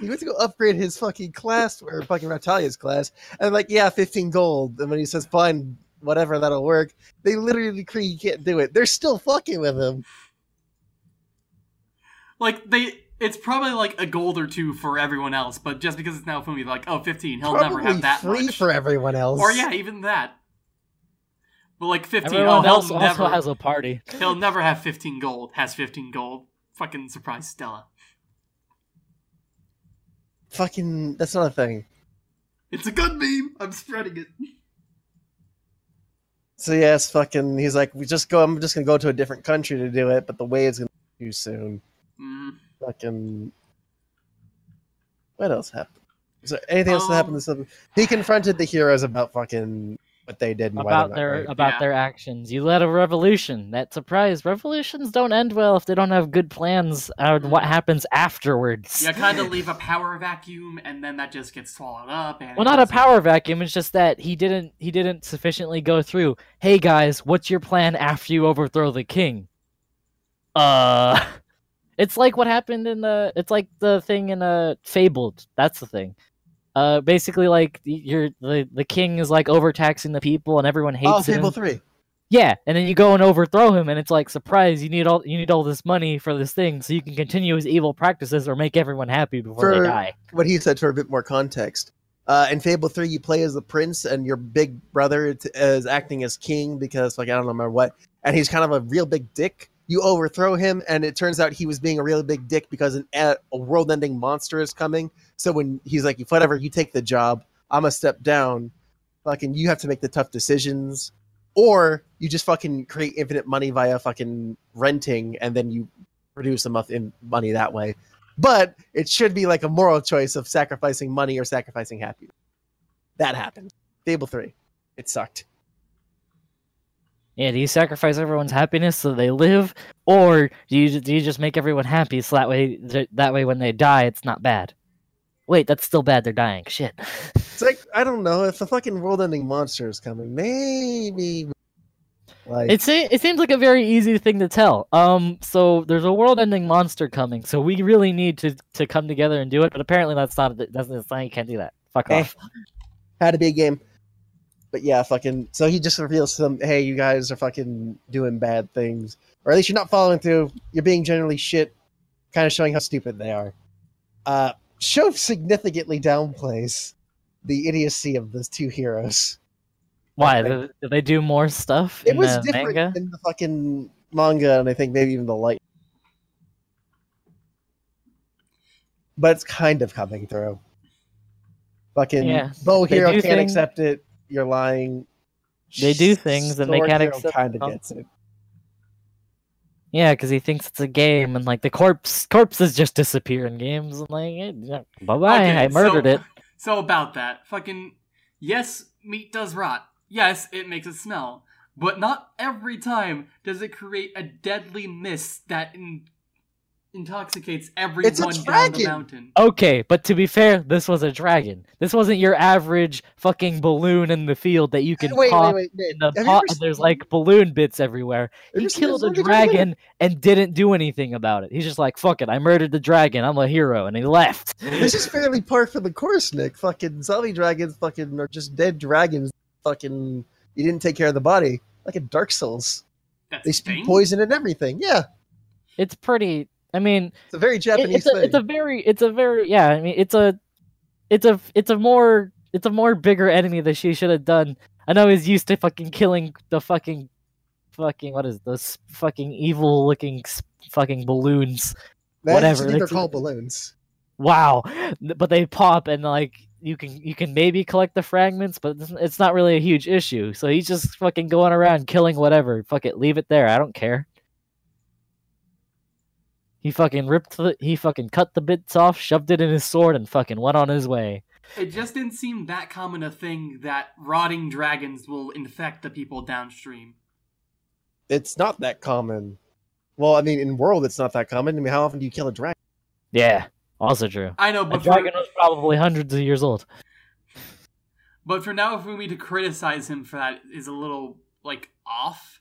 He went to go upgrade his fucking class or fucking Natalia's class, and like, yeah, fifteen gold. And when he says, "Fine, whatever, that'll work," they literally decree he can't do it. They're still fucking with him. like they. It's probably like a gold or two for everyone else, but just because it's Naofumi, like, oh, 15, he'll never have that free much. for everyone else. Or yeah, even that. But like 15, oh, Everyone he'll else never, also has a party. he'll never have 15 gold. Has 15 gold. Fucking surprise Stella. fucking. That's not a thing. It's a good meme. I'm spreading it. So yes, fucking. He's like, we just go. I'm just gonna go to a different country to do it, but the way is gonna be too soon. Mm. Fucking. What else happened? Is there anything else that Um, happened? This episode? He confronted the heroes about fucking what they did and about they're their right. about Yeah. their actions. You led a revolution. That surprise. Revolutions don't end well if they don't have good plans on what happens afterwards. You kind of leave a power vacuum, and then that just gets swallowed up. And Well, not a doesn't- power vacuum. It's just that he didn't he didn't sufficiently go through. Hey guys, what's your plan after you overthrow the king? Uh, it's like what happened in the. It's like the thing in a Fabled. That's the thing. Uh, basically, like you're the the king is like overtaxing the people and everyone hates Oh, him. Fable Three. Yeah, and then you go and overthrow him, and it's like surprise. You need all you need all this money for this thing, so you can continue his evil practices or make everyone happy before For- they die. What he said for a bit more context. Uh, in Fable Three, you play as the prince, and your big brother is acting as king because, like, I don't remember what, and he's kind of a real big dick. You overthrow him, and it turns out he was being a really big dick because an, a world-ending monster is coming. So when he's like, "Whatever, you take the job. I'm a step down." Fucking, you have to make the tough decisions, or you just fucking create infinite money via fucking renting, and then you produce enough in money that way. But it should be like a moral choice of sacrificing money or sacrificing happiness. That happened. Fable three, it sucked. Yeah, do you sacrifice everyone's happiness so they live, or do you do you just make everyone happy so that way that way when they die it's not bad? Wait, that's still bad. They're dying. Shit. It's like I don't know if the fucking world-ending monster is coming. Maybe like It se- it seems like a very easy thing to tell. Um, so there's a world-ending monster coming, so we really need to to come together and do it. But apparently that's not that's, that's not you can't do that. Fuck Eh. off. had to be a game. But yeah, fucking. So he just reveals to them, "Hey, you guys are fucking doing bad things, or at least you're not following through. You're being generally shit." Kind of showing how stupid they are. Uh, show significantly downplays the idiocy of the two heroes. Why? Do, they do more stuff It was different manga? in the fucking manga, and I think maybe even the light. But it's kind of coming through. Fucking Yeah, bow hero can't things- accept it. You're lying. They do things and they Sword can't accept Kind of them. gets it. Yeah, because he thinks it's a game, and like the corpse corpses just disappear in games, and like, bye bye, Okay, I murdered so, it. So about that, fucking yes, meat does rot. Yes, it makes it smell, but not every time does it create a deadly mist that in- intoxicates everyone It's a down the mountain. Okay, but to be fair, this was a dragon. This wasn't your average fucking balloon in the field that you can Wait, pop wait, wait, in the Have pot, and there's like balloon bits everywhere. have He killed a Dragon? dragon and didn't do anything about it. He's just like, fuck it, I murdered the dragon, I'm a hero, and he left. This is fairly par for the course, Nick. Fucking zombie dragons, fucking are just dead dragons. Fucking, you didn't take care of the body, like in Dark Souls. That's They a spew poison and everything. Yeah, It's pretty. I mean, it's a very Japanese it's a, thing. it's a very, it's a very, yeah. I mean, it's a, it's a, it's a more, it's a more bigger enemy that she should have done. I know he's used to fucking killing the fucking fucking what is those fucking evil looking fucking balloons. Whatever, they're called balloons. Wow, but they pop and like you can you can maybe collect the fragments, but it's- it's not really a huge issue. So he's just fucking going around killing whatever. Fuck it, leave it there. I don't care. He fucking ripped the he fucking cut the bits off, shoved it in his sword, and fucking went on his way. It just didn't seem that common a thing that rotting dragons will infect the people downstream. It's not that common. Well, I mean, in world, it's not that common. I mean, how often do you kill a dragon? Yeah, also true. I know, A but dragon for, was probably hundreds of years old. but for Naofumi to criticize him for that is a little like off.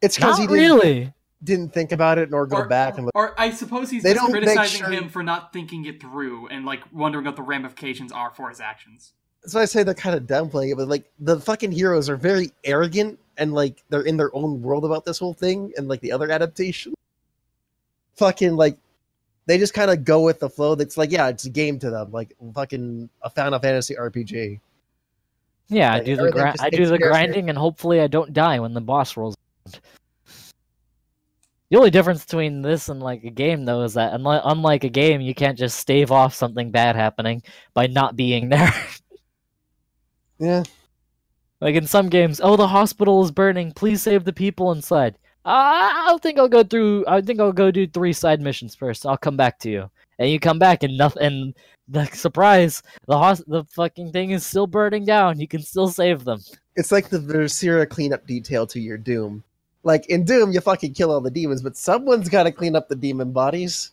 It's because Not he didn't, really. Didn't think about it nor go Or- back and look. Or I suppose he's They just don't criticizing sure- him for not thinking it through and like wondering what the ramifications are for his actions. So I say they're kind of downplaying it, but like the fucking heroes are very arrogant and like they're in their own world about this whole thing and like the other adaptation. Fucking like they just kind of go with the flow. That's like yeah, it's a game to them, like fucking a Final Fantasy RPG. Yeah, I do the everything I do the care of it. grinding, and hopefully I don't die when the boss rolls. around. The only difference between this and like a game, though, is that unlike, unlike a game, you can't just stave off something bad happening by not being there. Yeah, like in some games, oh, the hospital is burning. Please save the people inside. I I think I'll go through. I think I'll go do three side missions first. I'll come back to you, and you come back and nothing. And the surprise, the hos- the fucking thing is still burning down. You can still save them. it's like the Viscera cleanup detail to your Doom. Like in Doom, you fucking kill all the demons, but someone's got to clean up the demon bodies.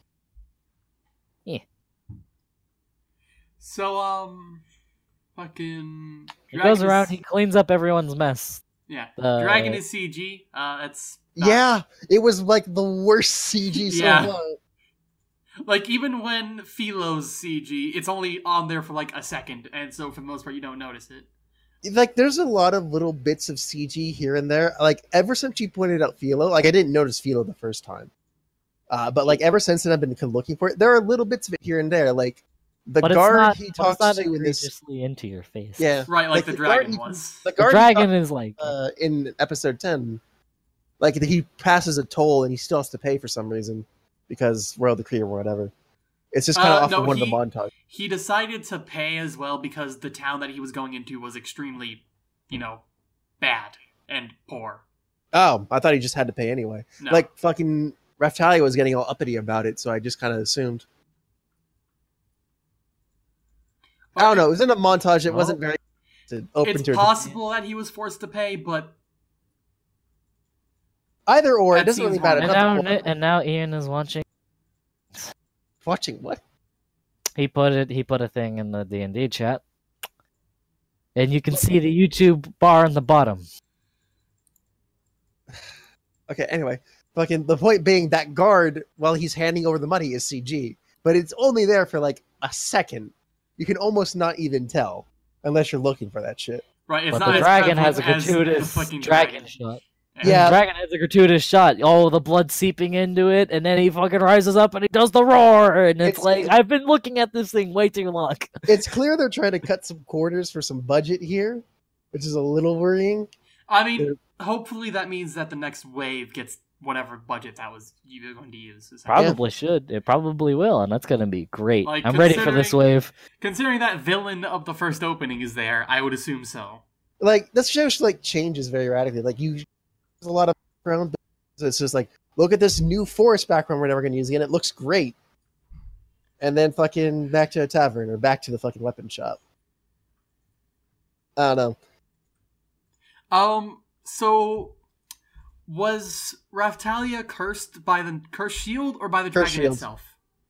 Yeah. So um, fucking. He goes around. is- He cleans up everyone's mess. yeah. Uh, Dragon is CG. Uh, that's not- Yeah, it was like the worst CG so Yeah. far. Like even when Filo's CG, it's only on there for like a second, and so for the most part you don't notice it. Like there's a lot of little bits of CG here and there. Like ever since you pointed out Filo, like I didn't notice Filo the first time, uh, but like ever since then I've been looking for it. There are little bits of it here and there. Like the but guard not, he talks not to in this, egregiously into your face. yeah, Right, like, Like the, the dragon guard- was. the the guard he dragon talks- is like uh, in episode ten, like he passes a toll and he still has to pay for some reason because Royal Decree or whatever. It's just kind of Uh, off no, of one he- of the montage. He decided to pay as well because the town that he was going into was extremely, you know, bad and poor. Oh, I thought he just had to pay anyway. No. Like fucking Raphtalia was getting all uppity about it, so I just kind of assumed. I don't know. It was in a montage. It Well, wasn't very to open it's possible that he was forced to pay, but either or. That It doesn't seems really matter. and now and now Ian is watching. Watching what? He put it. He put a thing in the D and D chat, and you can see the YouTube bar on the bottom. Okay. Anyway, fucking the point being that guard while he's handing over the money is CG, but it's only there for like a second. You can almost not even tell unless you're looking for that shit. right, it's but not the dragon has a prevalent as the gratuitous fucking dragon shot. Yeah. Dragon has a gratuitous shot. All the blood seeping into it, and then he fucking rises up and he does the roar, and it's, It's- like I've been looking at this thing way too long. It's clear they're trying to cut some corners for some budget here, which is a little worrying. I mean, hopefully that means that the next wave gets whatever budget that was you were going to use. essentially. Probably should. It probably will, and that's gonna be great. Like, I'm ready for this wave. Considering that villain of the first opening is there, I would assume so. like this show like changes very radically. Like you, there's a lot of background. So it's just like look at this new forest background we're never going to use again. It looks great. And then fucking back to a tavern or back to the fucking weapon shop. I don't know. Um, so was Raphtalia cursed by the curse shield or by the Curse dragon shield. itself?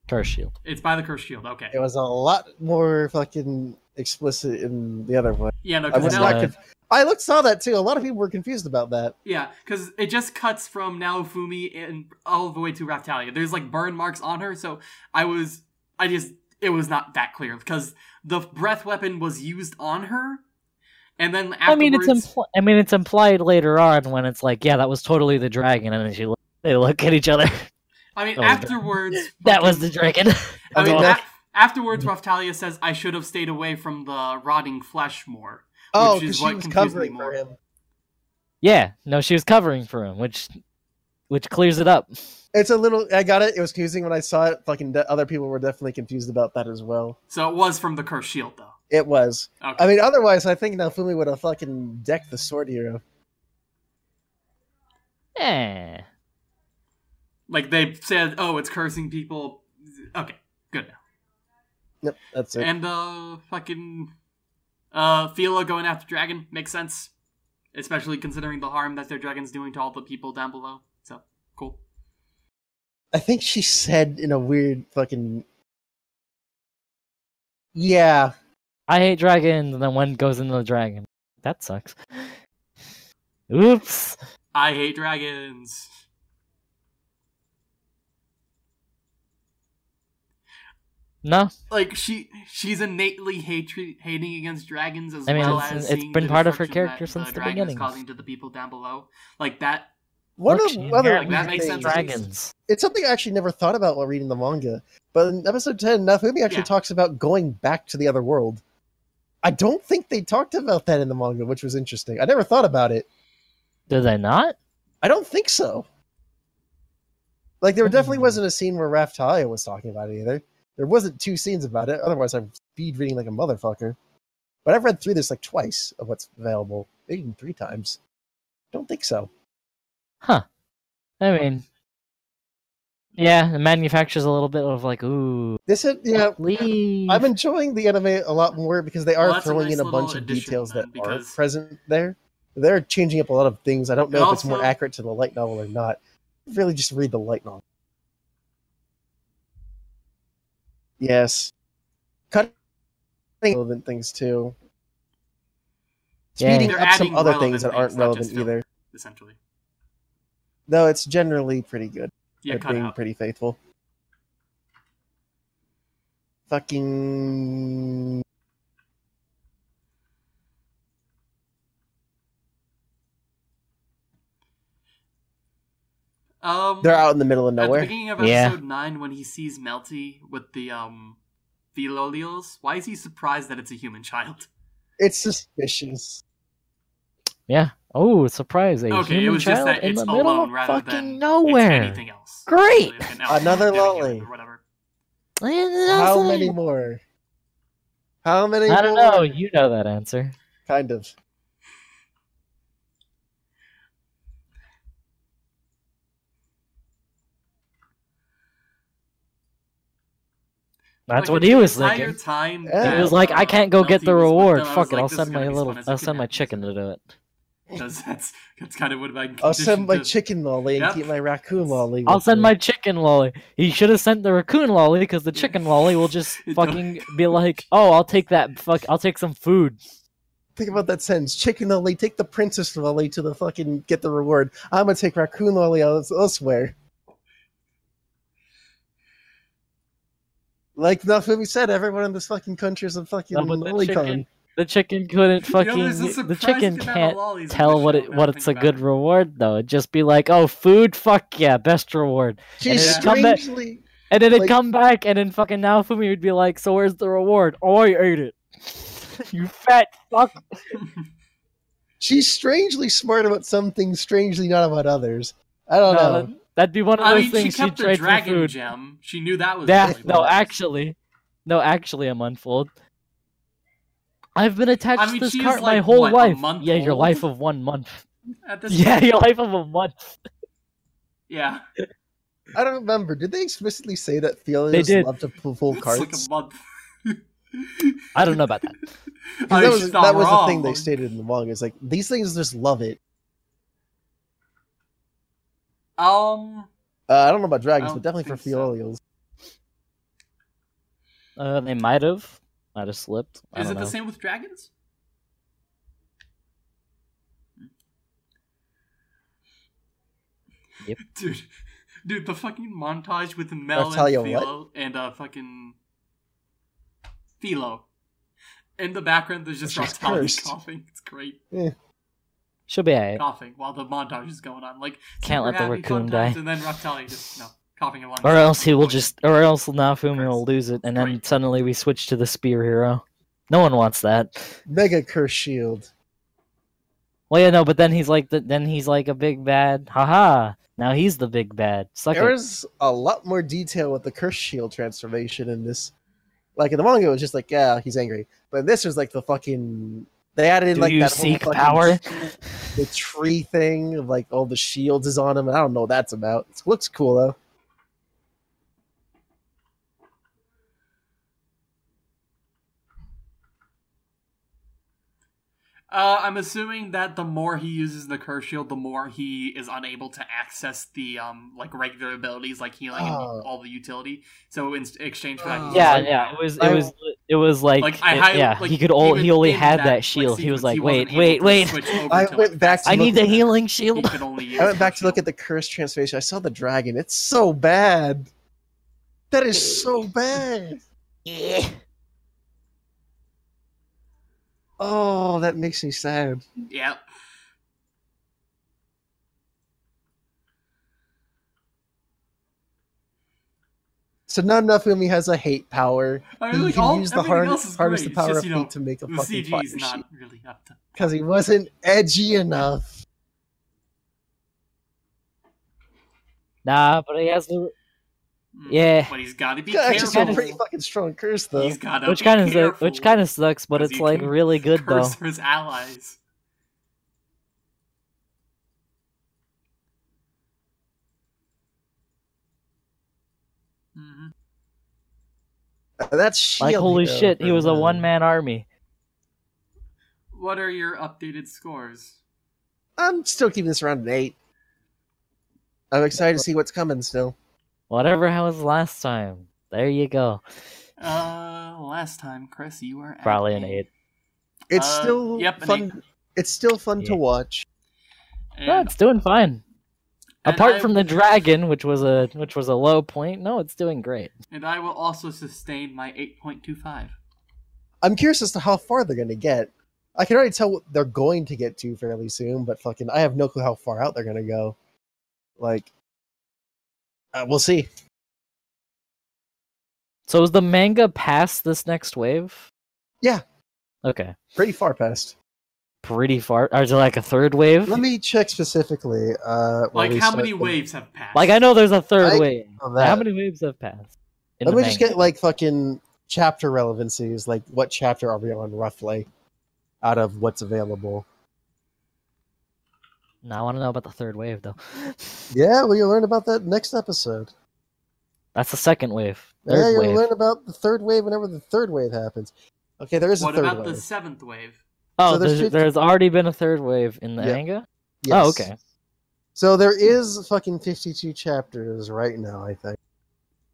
Curse shield. It's by the curse shield. Okay. It was a lot more fucking explicit in the other one. Yeah, no, I because now, not. Conf- I looked saw that too. A lot of people were confused about that. yeah, because it just cuts from Naofumi and all the way to Raphtalia. There's like burn marks on her, so I was, I just, it was not that clear because the breath weapon was used on her, and then afterwards, I mean, it's impl- I mean, it's implied later on when it's like, yeah, that was totally the dragon, and then she look- they look at each other. I mean, That was the- afterwards, that was the dragon. I mean, Okay. afterwards, Raphtalia says, "I should have stayed away from the rotting flesh more." Oh, Which because is she was covering for him. Yeah, no, she was covering for him, which which clears it up. It's a little. I got it. It was confusing when I saw it. Fucking other people were definitely confused about that as well. So it was from the cursed shield, though. It was. Okay. I mean, otherwise, I think Naofumi would have fucking decked the sword hero. Eh. like they said, oh, it's cursing people. Okay, good now. Yep, that's it. And uh, fucking uh, Filo going after Dragon makes sense, especially considering the harm that their dragon's doing to all the people down below. So cool. I think she said in a weird fucking. Yeah, I hate dragons, and then one goes into the dragon. That sucks. Oops. I hate dragons. No, Like she, she's innately hatred, hating against dragons as I mean, well it's- as it's seeing been the part of her character that since the dragon beginning. Causing to the people down below, like that. one Look, of she the other inherently that makes sense. dragons. It's something I actually never thought about while reading the manga. But in episode ten, Naofumi actually Yeah. talks about going back to the other world. I don't think they talked about that in the manga, which was interesting. I never thought about it. Did they not? I don't think so. Like there definitely Hmm. wasn't a scene where Raphtalia was talking about it either. There wasn't two scenes about it. Otherwise, I'm speed reading like a motherfucker. But I've read through this like twice of what's available, even three times. Don't think so. Huh. I mean, yeah, the manufacturer's a little bit of like, ooh, This is yeah. leave. I'm enjoying the anime a lot more because they are Well, that's a throwing nice in a bunch of details that because- aren't present there. They're changing up a lot of things. I don't know And if it's more accurate to the light novel or not. Really, just read the light novel. Yes, cutting relevant things too. Speeding up some other things that aren't relevant filler. either. Essentially, Though it's generally pretty good. yeah, being out. pretty faithful. Fucking Um, they're out in the middle of nowhere. At the nowhere. beginning of Yeah. episode nine, when he sees Melty with the um, Filolials, why is he surprised that it's a human child? It's suspicious. yeah. Oh, surprise! A Okay, it human was just child that in it's the middle alone of fucking nowhere. It's anything else. Great! Like Another getting loli. whatever. How many more? How many? I don't more? know. You know that answer. Kind of. That's Like, what he was thinking. Time Yeah. He was like, "I can't go get the reward. Fuck was it. like, I'll send my little. I'll a send my chicken to do it." Because that's that's kind of what my. I'll send my to- chicken loli and Yep. keep my raccoon loli. I'll send me. my chicken loli. He should have sent the raccoon loli because the chicken loli will just fucking be like, "Oh, I'll take that. Fuck, I'll take some food." Think about that sentence. Chicken loli, take the princess loli to the fucking get the reward. I'm gonna take raccoon loli elsewhere. Like nothing we said, everyone in this fucking country is a fucking No, but the loli chicken- con. The chicken couldn't You know, fucking. the chicken can't tell what it what it's a good it. reward though. It'd just be like, "Oh, food. Fuck yeah, best reward." She's Yeah. Come back- strangely, And then it'd Like- come back, and then fucking Naofumi would be like, "So where's the reward?" Oh, I ate it. you fat fuck. she's strangely smart about some things, strangely not about others. I don't No, know. That- that'd be one of I those mean, she things she'd kept the trade for food. gem. She knew that was. Yeah, really no, nice. actually, no, actually, I'm unfold. I've been attached I mean, to this she is, cart my whole what, a life. month Yeah, your life of one month. At this Yeah, point. your life of a month. yeah. I don't remember. Did they explicitly say that Felios They did. love to pull full It's carts? like a month. I don't know about that. 'Cause I that was that was the thing they stated in the manga. It's like these things just love it. Um, Uh, I don't know about dragons, but definitely for think so. Uh, they might have, might have slipped. I is it know. the same with dragons? Yep. Dude, dude, the fucking montage with Mel tell and you what? Filo and uh fucking Filo. In the background, there's just She's Raphtalia cursed. coughing. It's great. She'll be alright. Coughing while the montage is going on. Like Can't let the raccoon die. And then Raphtalia just no coughing along. Or else he will just, or else Naofumi will lose it, and then Right. suddenly we switch to the spear hero. No one wants that. Mega curse shield. Well, yeah, no, but then he's like the, then he's like a big bad. Haha! Now he's the big bad. Suck it. A lot more detail with the curse shield transformation in this. Like in the manga, it was just like, yeah, he's angry. But in this was like the fucking. They added in Do like you that whole seek fucking power? the tree thing of like all the shields is on him. I don't know what that's about. It looks cool though. Uh, I'm assuming that the more he uses the curse shield, the more he is unable to access the um like regular abilities like healing Oh. and all the utility. So in exchange for that, he's Yeah, like- yeah. It was it was it was like, Like, I it- highly- yeah. like, he could all he only had that, that, like, shield. he was like, he wait, wait, wait. I to, went back to I need the at- healing He shield. could only use I went back to look at the curse transformation. I saw the dragon. It's so bad. That is so bad. Oh, that makes me sad. Yep. So not enough Umi has a hate power. I He like, can all, use the everything hard, else harness the power it's of just, you know, hate to make a fucking CG fire is really to. because he wasn't edgy enough. Nah, but he has the Yeah. But he's got to be Yeah, actually, careful. a pretty fucking strong curse though. He's got to which be kind of which kind of sucks, but it's like really good though. curse his allies. hmm Uh, That's shield. Like holy hero shit, he for was a one man army. What are your updated scores? I'm still keeping this around an eight. I'm excited to see what's coming still. Whatever how was last time. There you go. Uh, last time, Chris, you were Probably an eight. It's Uh, still yep, an fun. It's still fun to watch. And, No, it's doing fine. Apart I- from the dragon, which was a which was a low point, no, it's doing great. and I will also sustain my eight point two five. I'm curious as to how far they're going to get. I can already tell what they're going to get to fairly soon, but fucking, I have no clue how far out they're going to go. Like, uh, we'll see. So is the manga past this next wave? Yeah. Okay. Pretty far past. Pretty far. Or is it like a third wave? Let me check specifically. Uh, Like, how many the- waves have passed? Like I know there's a third I- wave. How many waves have passed? in Let the me just get like fucking chapter relevancies. Like, what chapter are we on roughly? Out of what's available. No, I want to know about the third wave though. Yeah, well, you'll learn about that next episode. That's the second wave. yeah, Third you'll wave. learn about the third wave whenever the third wave happens. Okay, there is a What third about wave. the seventh wave? Oh, so there's there's, there's already been a third wave in the Yeah. manga. Yes. Oh, okay. So there is fucking 52 chapters right now, I think.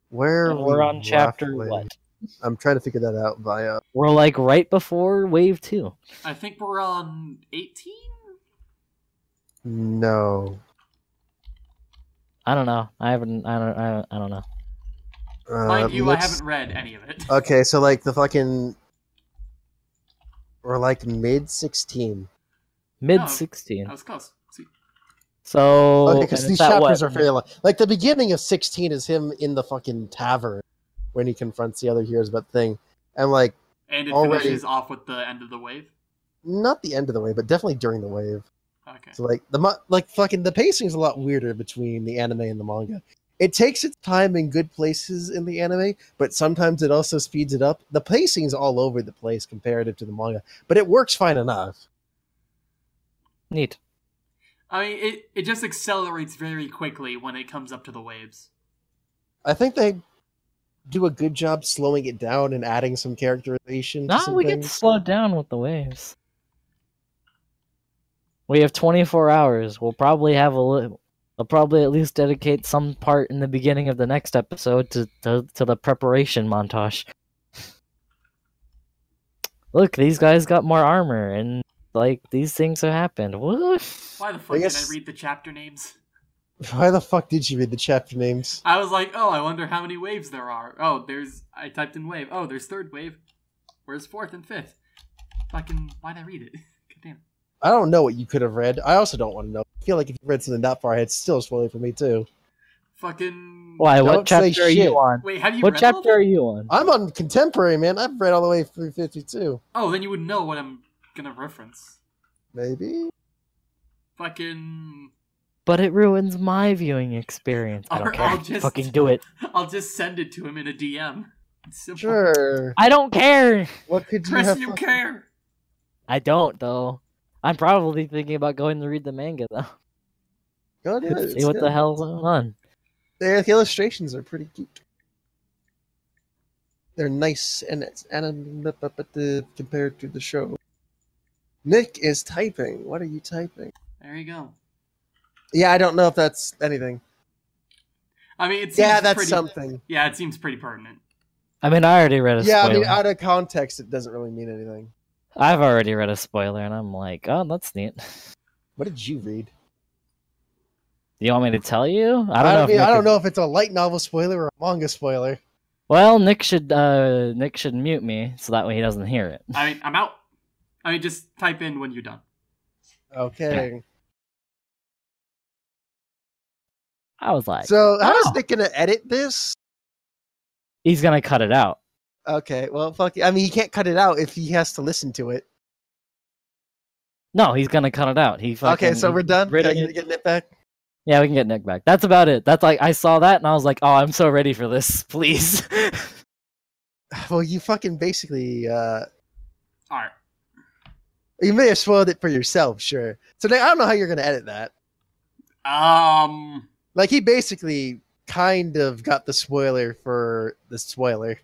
Where And we're we on chapter roughly? what? I'm trying to figure that out by uh We're like right before wave two. I think we're on eighteen. No. I don't know. I haven't. I don't. I don't, I don't know. Uh, Mind you, looks- I haven't read any of it. Okay, so like the fucking we're like mid 16. Mid No. sixteen. That was close. See, So Okay, because and these chapters what? are fairly long. Like the beginning of 16 is him in the fucking tavern when he confronts the other heroes about the thing. And like and it Already- finishes off with the end of the wave. not the end of the wave, but definitely during the wave. Okay. So like the like fucking the pacing is a lot weirder between the anime and the manga. It takes its time in good places in the anime, but sometimes it also speeds it up. The pacing's all over the place comparative to the manga, but it works fine enough. Neat. I mean, it it just accelerates very quickly when it comes up to the waves. I think they do a good job slowing it down and adding some characterization. to No, some we get slowed down with the waves. We have 24 hours. We'll probably have a li- I'll probably at least dedicate some part in the beginning of the next episode to to, to the preparation montage. Look, these guys got more armor, and like these things have happened. What? Why the fuck guess- did I read the chapter names? Why the fuck did you read the chapter names? I was like, oh, I wonder how many waves there are. Oh, there's. I typed in wave. Oh, there's third wave. Where's fourth and fifth? Fucking. Why'd I read it? God damn. I don't know what you could have read. I also don't want to know. I feel like if you read something that far ahead, it's still spoiling for me too. Fucking. Why? Don't What chapter are shit. you on? Wait, have you What read all chapter are you on? I'm on contemporary, man. I've read all the way through 52. Oh, then you would know what I'm gonna reference. Maybe. fucking. But it ruins my viewing experience. I don't care. I'll just- Fucking do it. I'll just send it to him in a DM. Sure. I don't care. What could you Chris, have? you fucking- care. I don't though. I'm probably thinking about going to read the manga though. Go oh, do it. See what good. the hell's going on. The, the illustrations are pretty cute. They're nice and it's anim- but- but the- compared to the show. Nick is typing. What are you typing? There you go. Yeah, I don't know if that's anything. I mean, it seems Yeah, that's pretty, something. Yeah, it seems pretty pertinent. I mean, I already read a Yeah, I mean, out of context, it doesn't really mean anything. I've already read a spoiler, and I'm like, oh, that's neat. What did you read? Do you want me to tell you? I I don't know. don't, if mean, Nick I don't is- know if it's a light novel spoiler or a manga spoiler. Well, Nick should uh Nick should mute me so that way he doesn't hear it. I mean, I'm out. I mean, just type in when you're done. Okay. I was like, So, how is Oh. Nick gonna edit this? he's gonna cut it out. Okay, well, fuck. I mean, he can't cut it out if he has to listen to it. No, he's gonna cut it out. He fucking, Okay, so we're done. rid Can of get Nick back? Yeah, we can get Nick back. That's about it. That's like I saw that and I was like, oh, I'm so ready for this. Please. Well, you fucking basically, uh, All right. you may have spoiled it for yourself, sure. So Nick, I don't know how you're gonna edit that. Um. Like, he basically kind of got the spoiler for the spoiler.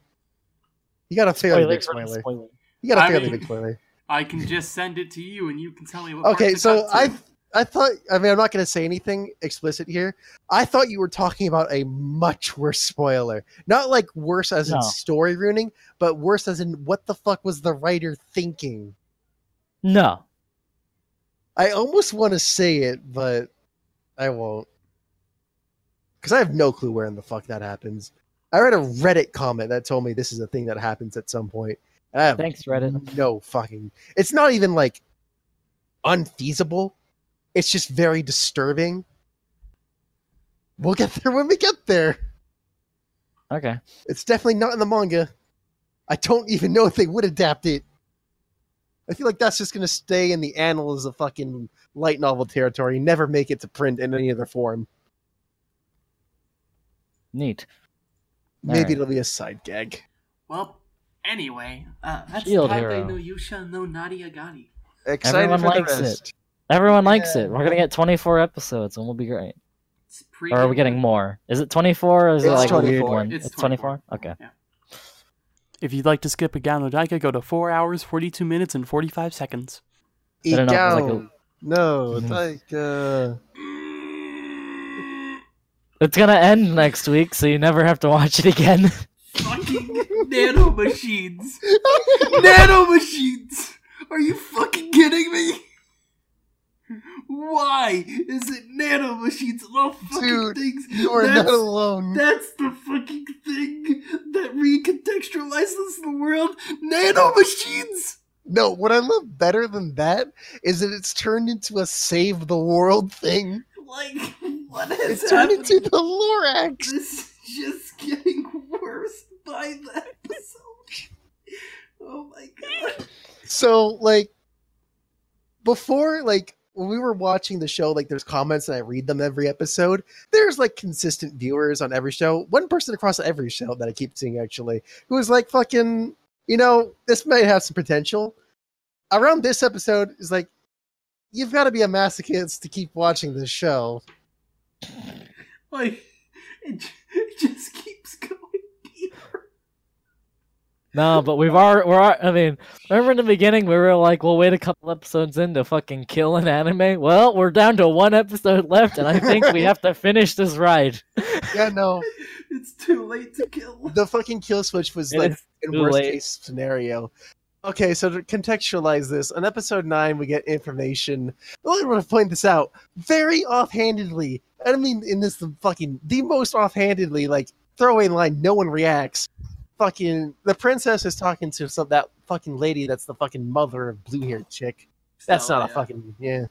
You got a fairly big for the spoiler. spoiler. You got a I fairly mean- big spoiler. I can just send it to you, and you can tell me what. Okay, parts so. I I thought I mean I'm not going to say anything explicit here. I thought you were talking about a much worse spoiler. Not like worse as in story ruining, but worse as in what the fuck was the writer thinking? No. I almost want to say it, but I won't. Cuz I have no clue where in the fuck that happens. I read a Reddit comment that told me this is a thing that happens at some point. And I have Thanks, Reddit. no fucking it's not even like unfeasible it's just very disturbing we'll get there when we get there Okay. it's definitely not in the manga i don't even know if they would adapt it i feel like that's just going to stay in the annals of fucking light novel territory never make it to print in any other form Neat. Maybe Alright. it'll be a side gag Well, anyway, uh, that's Shield Taibe hero. no Yusha no Nariagari. excited Everyone likes the it. rest. Everyone likes it. We're gonna get 24 episodes and we'll be great. Pre. Or are we getting more? Is it 24 or is it It's like a weird one? It's It's 24? Okay. If you'd like to skip Egao no Daika, go to 4 hours, 42 minutes, and 45 seconds. I don't know, like Eek out. no it's like uh It's gonna end next week, so you never have to watch it again. Fucking nano machines. nano machines. Are you fucking kidding me? Why is it nano machines of all fucking Dude, things? you are That's- not alone That's the fucking thing that recontextualizes the world. Nano machines. No, what I love better than that is that it's turned into a save the world thing. Like what has It's turned into the Lorax. This is just getting worse by the episode. Oh my god. So, like, before, like, when we were watching the show, like, there's comments and I read them every episode. There's, like, consistent viewers on every show. One person across every show that I keep seeing, actually, who is like, fucking, you know, this might have some potential. Around this episode is like, you've got to be a masochist to keep watching this show. Like it, it just keeps going deeper. no, but we've already, we're, I mean, remember in the beginning we were like, we'll wait a couple episodes in to fucking kill an anime? Well, we're down to one episode left, and I think we have to finish this ride. Yeah, no. It's too late to kill. the fucking kill switch was It like is in worst late. case scenario. Okay, so to contextualize this, on episode nine we get information. I want to point this out very offhandedly. I mean in this the fucking the most offhandedly, like throwaway line. No one reacts. Fucking the princess is talking to some that fucking lady that's the fucking mother of blue haired chick. That's So, not a fucking yeah.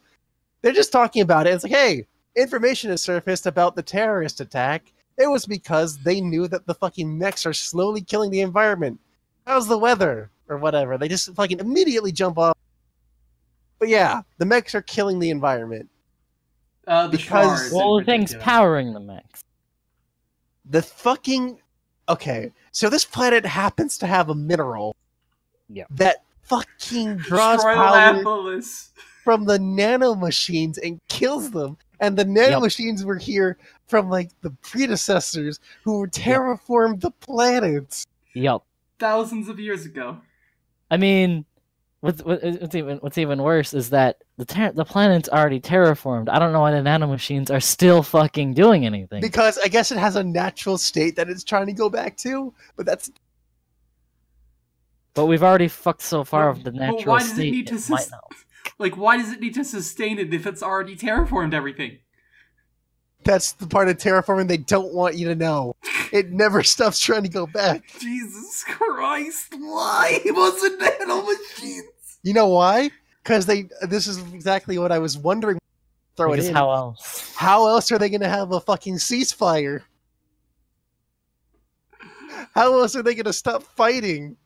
They're just talking about it. It's like, hey, information has surfaced about the terrorist attack. It was because they knew that the fucking mechs are slowly killing the environment. How's the weather? Or whatever. They just fucking immediately jump off. But yeah, the mechs are killing the environment. Uh, the Because- shards in Well, the thing's powering the mechs. The fucking okay. So this planet happens to have a mineral. Yeah. That fucking draws power Stroilapolis. from the nanomachines and kills them. And the nanomachines were here from like the predecessors who terraformed the planets. Yep. Thousands of years ago. I mean, what's, what's even what's even worse is that the ter- the planet's already terraformed. I don't know why the nanomachines are still fucking doing anything. Because I guess it has a natural state that it's trying to go back to, but that's but we've already fucked so far But- of the but natural why does it state. need to it might not. Like, why does it need to sustain it if it's already terraformed everything? That's the part of terraforming they don't want you to know. It never stops trying to go back. Jesus Christ, why was it nanomachines? You know why? Because they. This is exactly what I was wondering. Throw it in. how else? How else are they going to have a fucking ceasefire? How else are they going to stop fighting?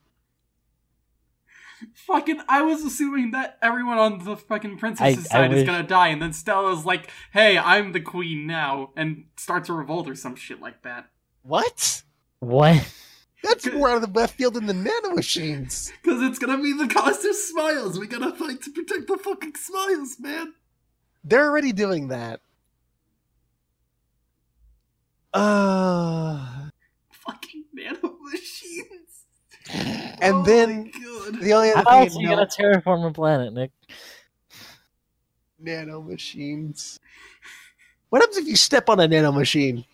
Fucking, I was assuming that everyone on the fucking princess's I- I side is wish- gonna die, and then Stella's like, hey, I'm the queen now, and starts a revolt or some shit like that. What? What? That's more out of the left field than the nano machines. Because it's gonna be the cost of smiles. We gotta fight to protect the fucking smiles, man. They're already doing that. Uh, Fucking nanomachines. And Oh then the only other How thing else are you know- gonna terraform a planet, Nick? nanomachines. What happens if you step on a nanomachine?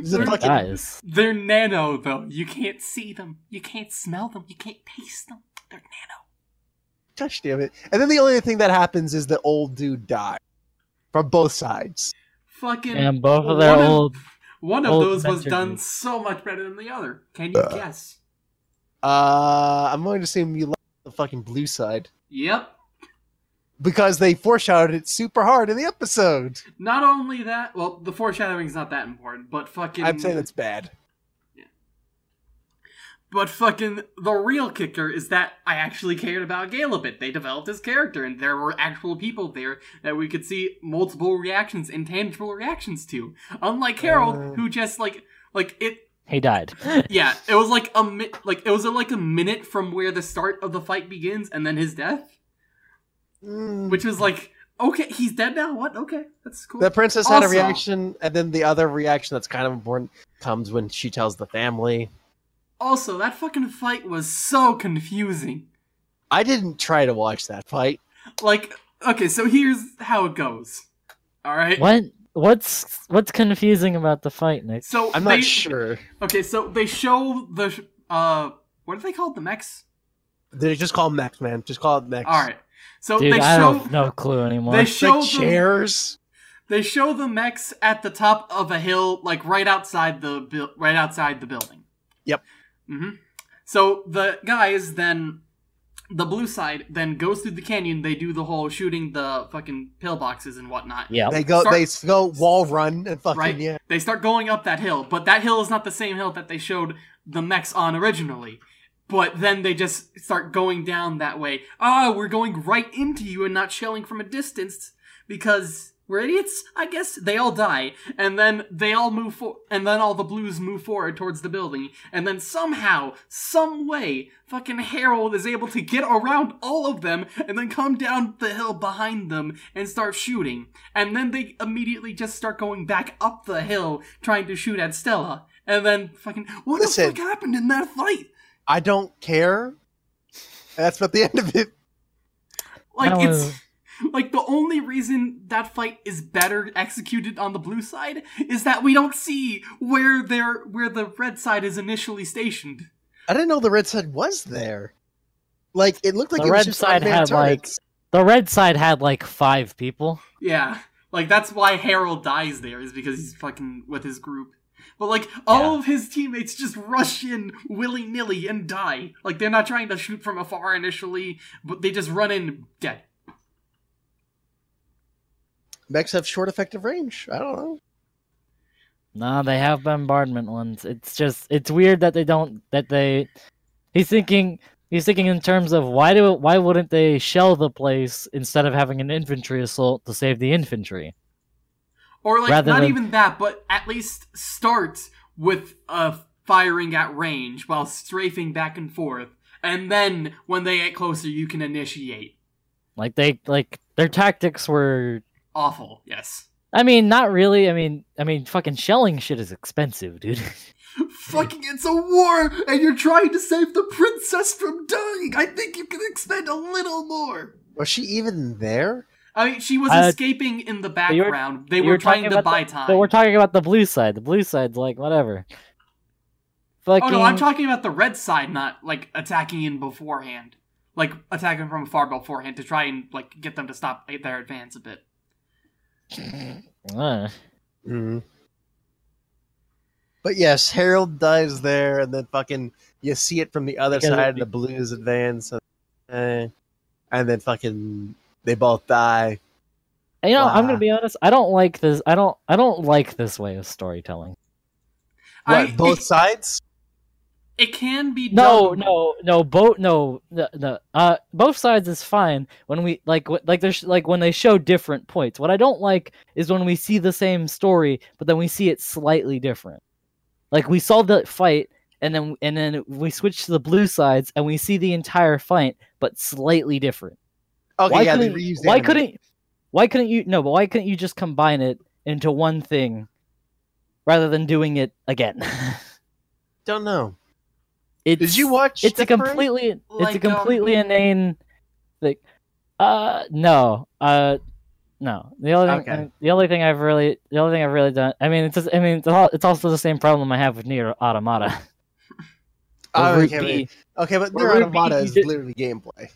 Is They're fucking They're nano, though. You can't see them. You can't smell them. You can't taste them. They're nano. Gosh damn it. And then the only thing that happens is the old dude dies. From both sides. Fucking. and both of their one old. One of old those was done so much better than the other. Can you guess? Uh, I'm going to assume you like the fucking blue side. Yep. Because they foreshadowed it super hard in the episode. Not only that, well, the foreshadowing's not that important, but fucking. I'm saying it's bad. Yeah. But fucking the real kicker is that I actually cared about Gale a bit. They developed his character, and there were actual people there that we could see multiple reactions, intangible reactions to. Unlike Harold, Uh. who just like like it. He died. Yeah, it was like a mi- like it was like a minute from where the start of the fight begins, and then his death, Mm. which was like okay, he's dead now. What? Okay, that's cool. The princess had a reaction, and then the other reaction that's kind of important comes when she tells the family. Also, that fucking fight was so confusing. I didn't try to watch that fight. Like, okay, so here's how it goes. All right. what? What's what's confusing about the fight, Nick? So I'm they, not sure. Okay, so they show the uh, what are they called? The mechs. They just call them mechs, man. Just call it mechs. All right. So Dude, they I show have no clue anymore. they show the, chairs. they show the mechs at the top of a hill, like right outside the right outside the building. Yep. Mm-hmm. So the guys then, the blue side then goes through the canyon. They do the whole shooting the fucking pillboxes and whatnot. yeah. They go. Start- They go wall run and fucking right? yeah. They start going up that hill, but that hill is not the same hill that they showed the mechs on originally. But then they just start going down that way. Ah, we're going right into you and not shelling from a distance because we're idiots. I guess they all die, and then they all move for, and then all the blues move forward towards the building, and then somehow, some way, fucking Harold is able to get around all of them and then come down the hill behind them and start shooting. And then they immediately just start going back up the hill trying to shoot at Stella. And then fucking what Listen. the fuck happened in that fight? I don't care. That's about the end of it. Like I don't it's like the only reason that fight is better executed on the blue side is that we don't see where their where the red side is initially stationed. I didn't know the red side was there. Like it looked like The it was red just side unmanned had, like- The red side had like five people. Yeah. Like that's why Harold dies there is because he's fucking with his group. But like all Yeah. of his teammates just rush in willy nilly and die. Like they're not trying to shoot from afar initially, but they just run in dead. Mechs have short effective range. I don't know. No, they have bombardment ones. It's just it's weird that they don't that they he's thinking he's thinking in terms of why do why wouldn't they shell the place instead of having an infantry assault to save the infantry? Or like Rather not than- even that, but at least start with uh firing at range while strafing back and forth, and then when they get closer, you can initiate. Like they like their tactics were. Awful, yes. I mean, not really. I mean, I mean, fucking shelling shit is expensive, dude. Fucking, it's a war, and you're trying to save the princess from dying. I think you can expend a little more. Was she even there? I mean, she was Uh, escaping in the you were- background. they were, were trying to buy the- time. But we're talking about the blue side. The blue side's like whatever. Fucking. Oh no, I'm talking about the red side, not like attacking in beforehand. Like attacking from afar beforehand to try and like get them to stop their advance a bit. Uh, Mm. But yes, Harold dies there, and then fucking you see it from the other Because side, it- and the Blues advance, and, eh, and then fucking they both die. and, you know, I'm gonna be honest. I don't like this. I don't. I don't like this way of storytelling. What? I, both sides? It can be No, done. no, no. Both. No, no, no. Uh, both sides is fine when we like, wh- like there's like when they show different points. What I don't like is when we see the same story, but then we see it slightly different. Like we saw the fight, and then and then we switch to the blue sides, and we see the entire fight, but slightly different. Okay, why yeah, couldn't, reused why anime. couldn't why couldn't you no but why couldn't you just combine it into one thing rather than doing it again Don't know. It's, Did you watch? it's a Death Parade? completely it's Like, a completely um, inane like uh no uh no the only thing, Okay. the only thing I've really the only thing I've really done I mean it's just, I mean it's, all, it's also the same problem I have with Nier Automata Oh, okay, B. okay, but Well, Nier Route B, Automata is did- literally gameplay.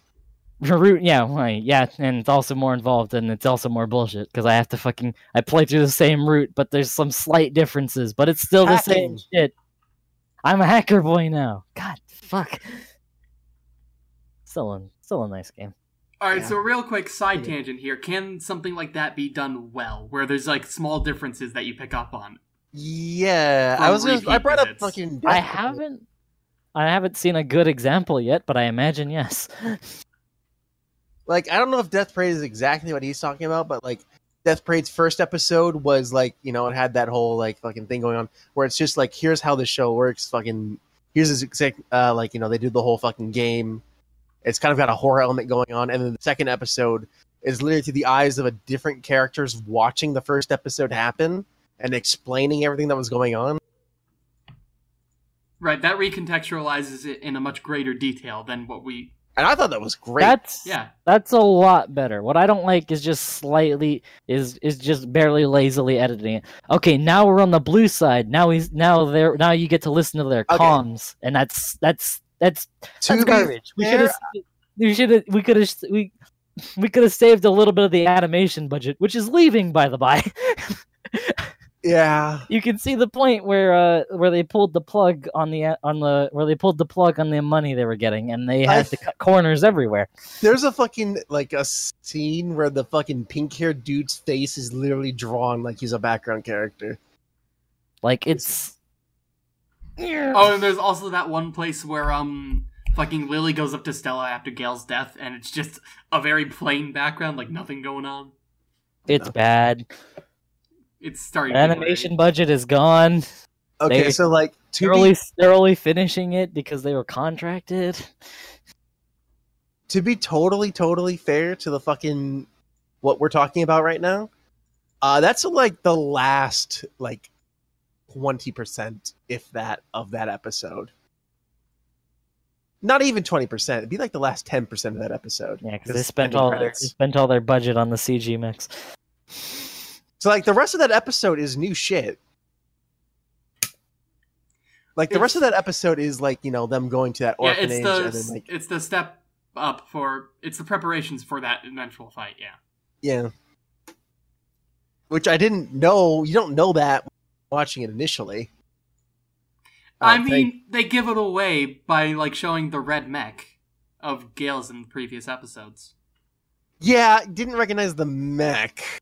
Root, yeah, right, yeah, and it's also more involved, and it's also more bullshit because I have to fucking I play through the same route, but there's some slight differences, but it's still the same shit. I'm a hacker boy now. God, fuck. Still a still a nice game. All right, Yeah. so real quick side tangent here. Can something like that be done well, where there's like small differences that you pick up on? Yeah, I was. Gonna, I repeat brought up fucking. I Death Parade. haven't I haven't seen a good example yet, but I imagine yes. like I don't know if Death Parade is exactly what he's talking about, but like Death Parade's first episode was like you know it had that whole like fucking thing going on where it's just like here's how the show works, fucking here's this exact uh, like you know they do the whole fucking game. It's kind of got a horror element going on, and then the second episode is literally through the eyes of a different characters watching the first episode happen and explaining everything that was going on. Right, that recontextualizes it in a much greater detail than what we. And I thought that was great. That's Yeah, That's a lot better. What I don't like is just slightly is is just barely lazily editing it. Okay, now we're on the blue side. Now he's now there. Now you get to listen to their Okay. comms, and that's that's that's To that's garbage. We should have we should have we could have we we could have saved a little bit of the animation budget, which is leaving by the by. yeah. you can see the point where uh where they pulled the plug on the on the where they pulled the plug on the money they were getting, and they I had to cut corners everywhere. There's a fucking like a scene where the fucking pink haired dude's face is literally drawn like he's a background character. Like it's. Oh, and there's also that one place where um fucking Lily goes up to Stella after Gale's death, and it's just a very plain background, like nothing going on. It's bad. It's starting. to Animation worrying. budget is gone. Okay, They- so like to They're be, only they're only finishing it because they were contracted. to be totally totally fair to the fucking what we're talking about right now, uh that's like the last like twenty percent, if that, of that episode. Not even twenty percent. It'd be like the last ten percent of that episode. Yeah, because they spent all their they spent all their budget on the CG mix. So like the rest of that episode is new shit. Like the rest of that episode is like you know them going to that Yeah, orphanage it's the and then like it's the step up for it's the preparations for that eventual fight. Yeah. yeah, which I didn't know. You don't know that watching it initially. I don't mean, think. they give it away by like showing the red mech of Gale's in previous episodes. yeah, didn't recognize the mech.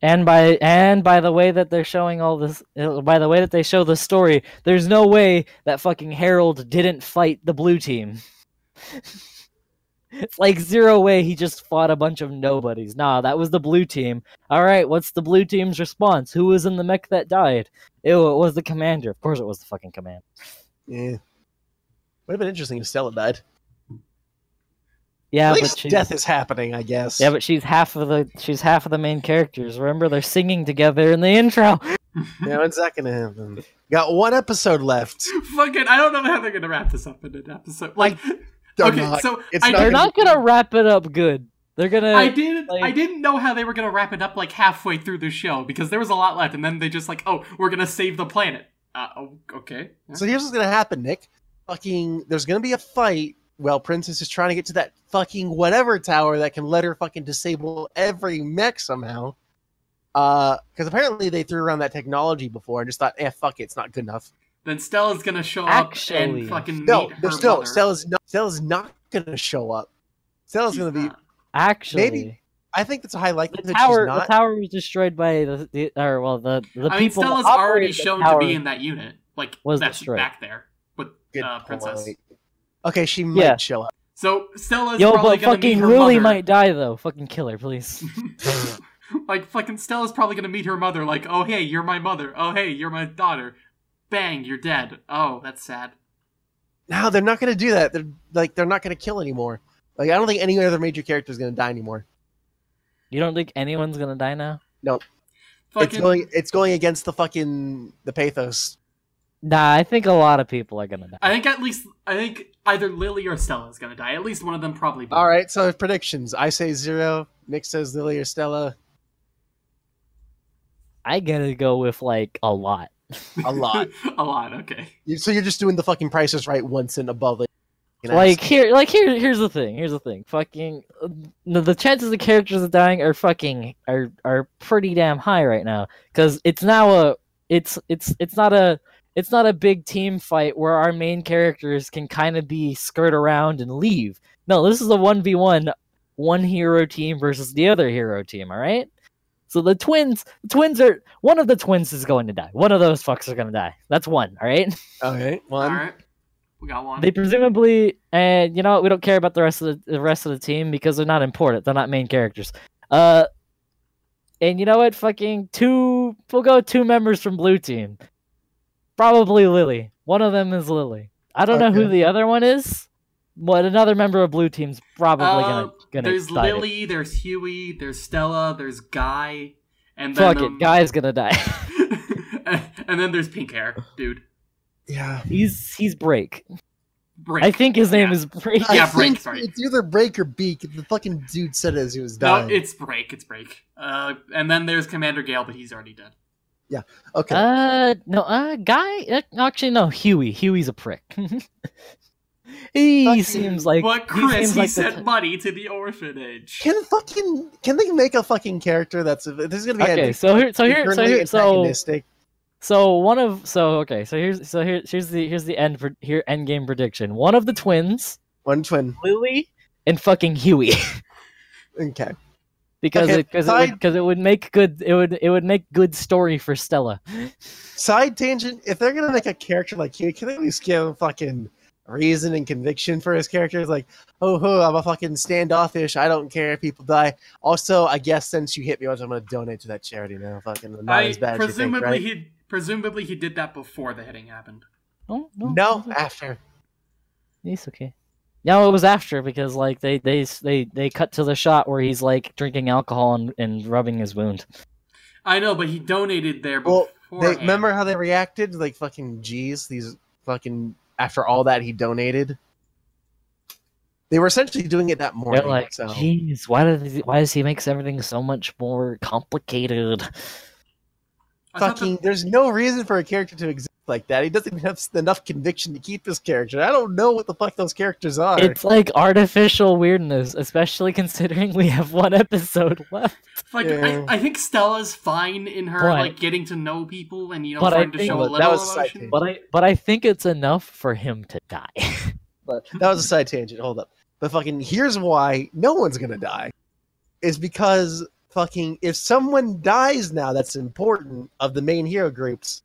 And by and by the way that they're showing all this, uh, by the way that they show the story, there's no way that fucking Harold didn't fight the blue team. It's like zero way he just fought a bunch of nobodies. Nah, that was the blue team. All right, what's the blue team's response? Who was in the mech that died? Ew, it was the commander. Of course, it was the fucking commander. Yeah. Would have been interesting if Stella died. Yeah, At but least she, death is happening, I guess. yeah, but she's half of the she's half of the main characters. Remember, they're singing together in the intro. yeah, when's that gonna happen? Got one episode left. Fucking, I don't know how they're gonna wrap this up in an episode. Like, They're okay, not. so It's I not They're did, not gonna wrap it up good. They're gonna. I didn't, I didn't know how they were gonna wrap it up like halfway through the show because there was a lot left, and then they just like, oh, we're gonna save the planet. Uh, oh, okay. Yeah. So here's what's gonna happen, Nick. Fucking, there's gonna be a fight while Princess is trying to get to that fucking whatever tower that can let her fucking disable every mech somehow. Uh, because apparently they threw around that technology before and just thought, eh, fuck it, it's not good enough. Then Stella's gonna show Actually- up and fucking No, meet her there's no. mother. Stella's not. Stella's not gonna show up. Stella's She's gonna be. not. actually. maybe I think that's a high The likelihood tower, she's the tower was destroyed by the, the or well, the the I mean, people. Stella's that already shown to be in that unit. Like was that's destroyed. back there with Good uh, Princess. point. Okay, she might Yeah. show up. So Stella's Yo, probably but gonna meet fucking her Lily mother. might die though. Fucking kill her, please. like fucking Stella's probably gonna meet her mother. Like, oh hey, you're my mother. Oh hey, you're my daughter. Bang, you're dead. Oh, that's sad. No, they're not gonna do that. They're like they're not gonna kill anymore. Like I don't think any other major character is gonna die anymore. You don't think anyone's gonna die now? It's Fucking going. It's going against the fucking the pathos. Nah, I think a lot of people are gonna die. I think at least I think either Lily or Stella is gonna die. At least one of them probably. will. All right, so predictions. I say zero. Nick says Lily or Stella. I gotta go with like a lot. A lot. a lot. Okay. You- so you're just doing the fucking prices right once and above it. You Like here, like here, here's the thing. Here's the thing. Fucking uh, the, the chances of characters of dying are fucking are are pretty damn high right now. Because it's now a it's it's it's not a it's not a big team fight where our main characters can kind of be skirt around and leave. No, this is a one v one, one hero team versus the other hero team. All right. So the twins, the twins are one of the twins is going to die. One of those fucks are going to die. That's one. All right. okay, one. All right. We got one. They presumably, and you know what? We don't care about the rest of the, the rest of the team because they're not important. They're not main characters. Uh, and you know what? Fucking two. We'll go two members from blue team. Probably Lily. One of them is Lily. I don't know who the other one is. But another member of blue team's probably Uh, gonna gonna there's die. Lily. There's Huey. There's Stella. There's Guy. And then Fuck um, it, guy's gonna die. and then there's pink hair, dude. Yeah. he's he's break. Break. I think his name Yeah. is break. Yeah, I break, sorry. It's either break or beak. The fucking dude said it as he was dying. No, dying. it's break. It's break. Uh, and then there's Commander Gale, but he's already dead. Okay. Uh, no, uh, guy. Uh, actually, no. Huey. Huey's a prick. he Fucking- seems like. but he seems he, like sent t- money to the orphanage. can fucking can they make a fucking character that's this is gonna be Okay, an- so here, so here, so here, so so one of so okay, so here's so here, here's the here's the end for here end game prediction. One of the twins, one twin. Lily, and fucking Huey, Okay. Because Okay, it because it would it would make good it would it would make good story for Stella. Side tangent. If they're gonna make a character like Huey, can they at least give him fucking reason and conviction for his character? It's like, oh, ho, I'm a fucking standoffish. I don't care if people die. Also, I guess since you hit me once, I'm gonna donate to that charity now. Fucking not I, as bad as you think, presumably right? he presumably he did that before the hitting happened. Oh, no, No, it's after. It's okay. No, it was after because like they they they they cut to the shot where he's like drinking alcohol and, and rubbing his wound. I know, but he donated there Well. They, remember how they reacted? Like fucking geez, these fucking after all that he donated. They were essentially doing it that morning. They're like, so "Jeez, why does he, why does he make everything so much more complicated?" I thought fucking, there's no reason for a character to exist like that. He doesn't have enough conviction to keep his character. I don't know what the fuck those characters are. It's like artificial weirdness, especially considering we have one episode left. like Yeah. I, I think Stella's fine in her But- like getting to know people and you know But I starting to show a Well, little that was a side emotion. thing. But I but I think it's enough for him to die. But that was a side tangent. Hold up. But fucking, here's why no one's gonna die. Is because fucking, if someone dies now that's important of the main hero groups,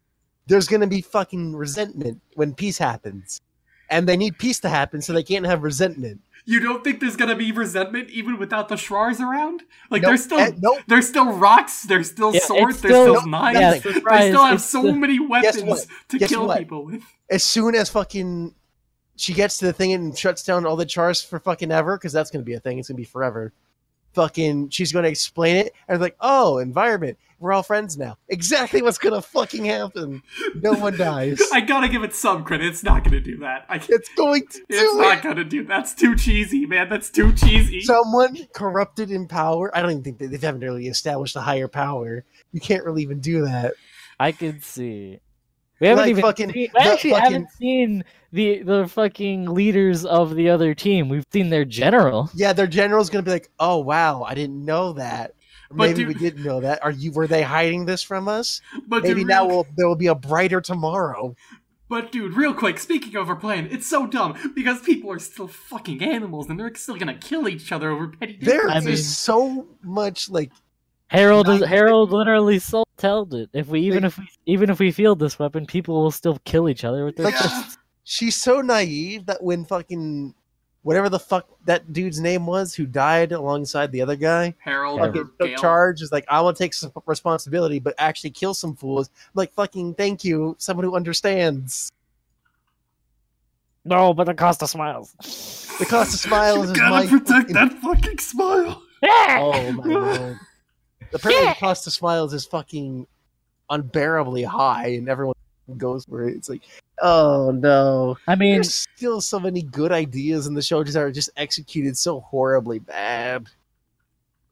there's gonna be fucking resentment when peace happens, and they need peace to happen so they can't have resentment. You don't think there's gonna be resentment even without the Shrars around? Like Nope, there's still eh, nope. there's still rocks, there's still Yeah, swords, still- there's still Nope, knives. yeah, they still have it's so still- many weapons to Guess kill what? people with. As soon as fucking she gets to the thing and shuts down all the chars for fucking ever, because that's gonna be a thing. It's gonna be forever. Fucking, she's gonna explain it, and it's like, oh, environment. We're all friends now. Exactly what's gonna fucking happen. No one dies. I gotta give it some credit. It's not gonna do that. I It's going to it's do not it. gonna do. That's too cheesy, man. That's too cheesy. Someone corrupted in power. I don't even think that they haven't really established a higher power. You can't really even do that. I can see. We haven't Like even fucking- seen, the I actually fucking- haven't seen the the fucking leaders of the other team. We've seen their general. Yeah, their general's gonna be like, "Oh wow, I didn't know that." Or But Maybe dude- we didn't know that. Are you? Were they hiding this from us? but Maybe dude, now real- will there will be a brighter tomorrow. But dude, real quick, speaking of our plan, it's so dumb because people are still fucking animals and they're still gonna kill each other over petty There I is mean- so much like Harold is, Harold literally so told it. If we even if we even if we field this weapon, people will still kill each other with their Like, fists. she's so naive that when fucking whatever the fuck that dude's name was who died alongside the other guy Harold Yeah. or took Gale. charge is like I want to take some responsibility but actually kill some fools. I'm like fucking thank you, someone who understands. No, but the cost of smiles. The cost of smiles You is gotta my protect fucking- that fucking smile. Oh my god. Apparently the cost of smiles is fucking unbearably high and everyone goes for it. It's like, oh no. I mean, There's still so many good ideas in the show that are just executed so horribly bad.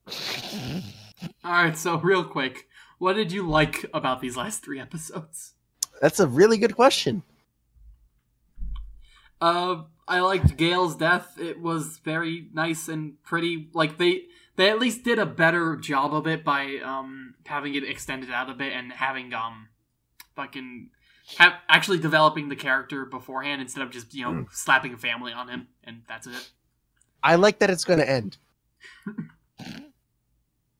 All right, so real quick, what did you like about these last three episodes? That's a really good question. Uh, I liked Gale's death. It was very nice and pretty. Like they they at least did a better job of it by um having it extended out a bit and having um fucking have actually developing the character beforehand instead of just you know slapping a family on him and that's it. I like that it's going to end.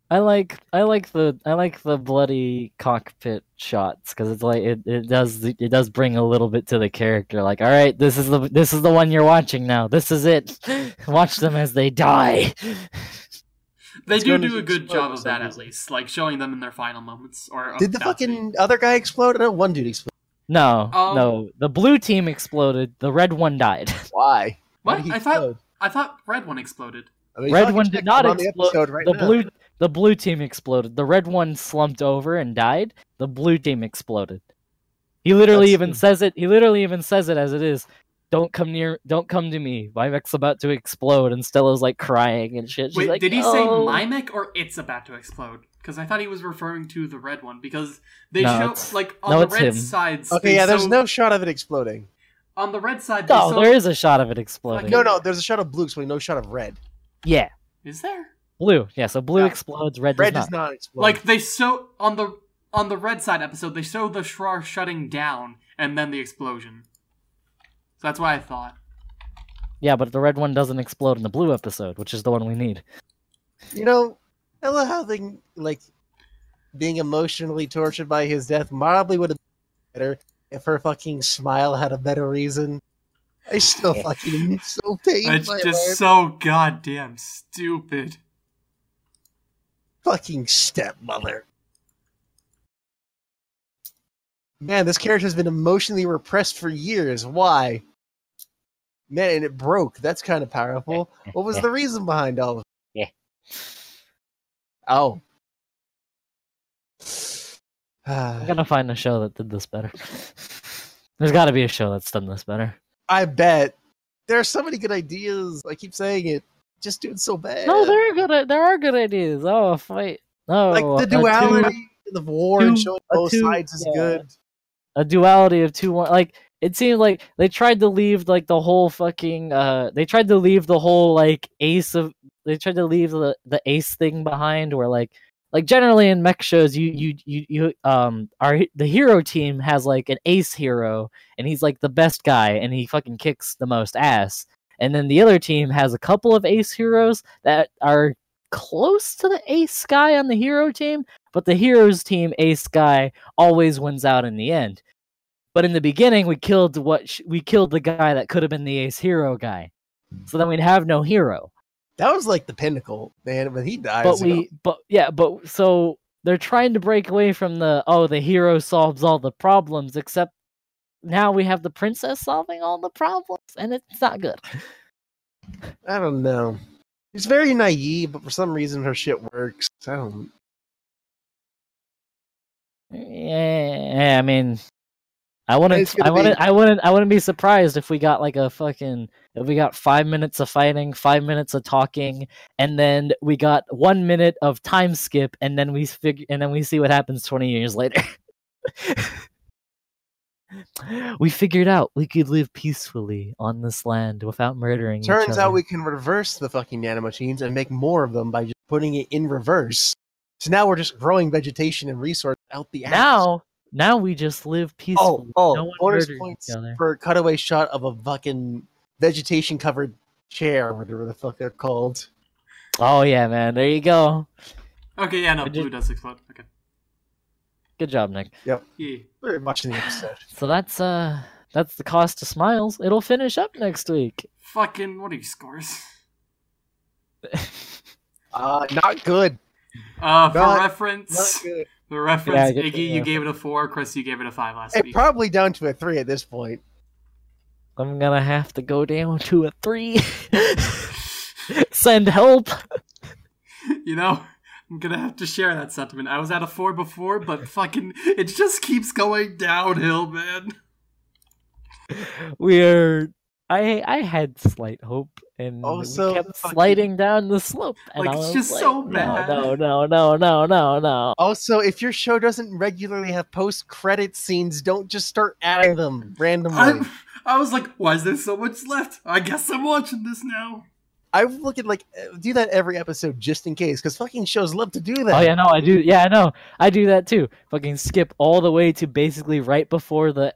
I like I like the I like the bloody cockpit shots because it's like it, it does it does bring a little bit to the character. Like, all right, this is the this is the one you're watching now. This is it. Watch them as they die. They It's do do a good job of some that at least, like showing them in their final moments. Or Did the about to be. fucking other guy explode? No, one dude exploded. No, Um, no, the blue team exploded. The red one died. Why? Why What? did he I thought? I thought red one exploded. I mean, red one did not on explode. episode right the blue the blue team exploded. The red one slumped over and died. The blue team exploded. He literally That's- even says it. He literally even says it as it is. Don't come near. Don't come to me. My mech's about to explode, and Stella's like crying and shit. She's Wait, like, did he "No." say my mech or it's about to explode? Because I thought he was referring to the red one. Because they No, show it's- like on no, the red him. sides. Okay, yeah, there's show- no shot of it exploding. on the red side. They No, show- there is a shot of it exploding. No, no, there's a shot of blue exploding, no shot of red. Yeah, Is there? blue. Yeah, so blue Yeah. explodes. Red, Red does does not. not explode. Like they show on the on the red side episode, they show the Shrar shutting down and then the explosion. So that's why I thought. Yeah, but the red one doesn't explode in the blue episode, which is the one we need. you know, I love how they like being emotionally tortured by his death probably would have been better if her fucking smile had a better reason. I still fucking so pained It's just her so goddamn stupid. fucking stepmother. Man, this character has been emotionally repressed for years. Why? Man, and it broke. That's kind of powerful. What was the reason behind all of it? Yeah. Oh. I'm gonna find a show that did this better. There's got to be a show that's done this better. I bet. There are so many good ideas. I keep saying it. Just doing so bad. No, there are good. There are good ideas. Oh, a fight. No, like the two- duality of war and showing both two- sides is yeah. good. a duality of two one like it seemed like they tried to leave like the whole fucking uh they tried to leave the whole like ace of they tried to leave the the ace thing behind where like like generally in mech shows you you you, you um our the hero team has like an ace hero and he's like the best guy and he fucking kicks the most ass and then the other team has a couple of ace heroes that are close to the ace guy on the hero team but the heroes team ace guy always wins out in the end. But in the beginning, we killed what sh- we killed the guy that could have been the ace hero guy. So then we'd have no hero. That was like the pinnacle, man. When he dies, but we but yeah but so they're trying to break away from the oh the hero solves all the problems except now we have the princess solving all the problems and it's not good I don't know. She's very naive, but for some reason her shit works. I don't. yeah i mean i wouldn't i wouldn't be- i wouldn't i wouldn't be surprised if we got like a fucking we got five minutes of fighting five minutes of talking and then we got one minute of time skip and then we figure and then we see what happens 20 years later we figured out we could live peacefully on this land without murdering each Turns out we can reverse the fucking nanomachines and make more of them by just putting it in reverse. So now we're just growing vegetation and resource out the ass. now now we just live oh, peacefully oh, no bonus points for a cutaway shot of a fucking vegetation covered chair, or whatever the fuck they're called. oh yeah man there you go Okay, yeah, no, I just- blue does explode. Okay. good job nick Yep. Yeah. We're watching the episode. So that's uh that's the cost of smiles. It'll finish up next week. Fucking, what are your scores? Uh, not good. Uh, for Not- Not reference, good. the reference, Yeah, Iggy, you reference. gave it a four. Chris, you gave it a five last It's week. probably down to a three at this point. I'm gonna have to go down to a three. Send help. you know, I'm gonna have to share that sentiment. I was at a four before, but fucking, it just keeps going downhill, man. We're I I had slight hope and Also, we kept fucking- sliding down the slope. And Like, it's just like, so bad. No, no, no, no, no, no. Also, if your show doesn't regularly have post credit scenes, don't just start adding them randomly. I, I was like, why is there so much left? I guess I'm watching this now. I look at like uh, do that every episode just in case, because fucking shows love to do that. Oh yeah, no, I do. Yeah, I know. I do that too. Fucking skip all the way to basically right before the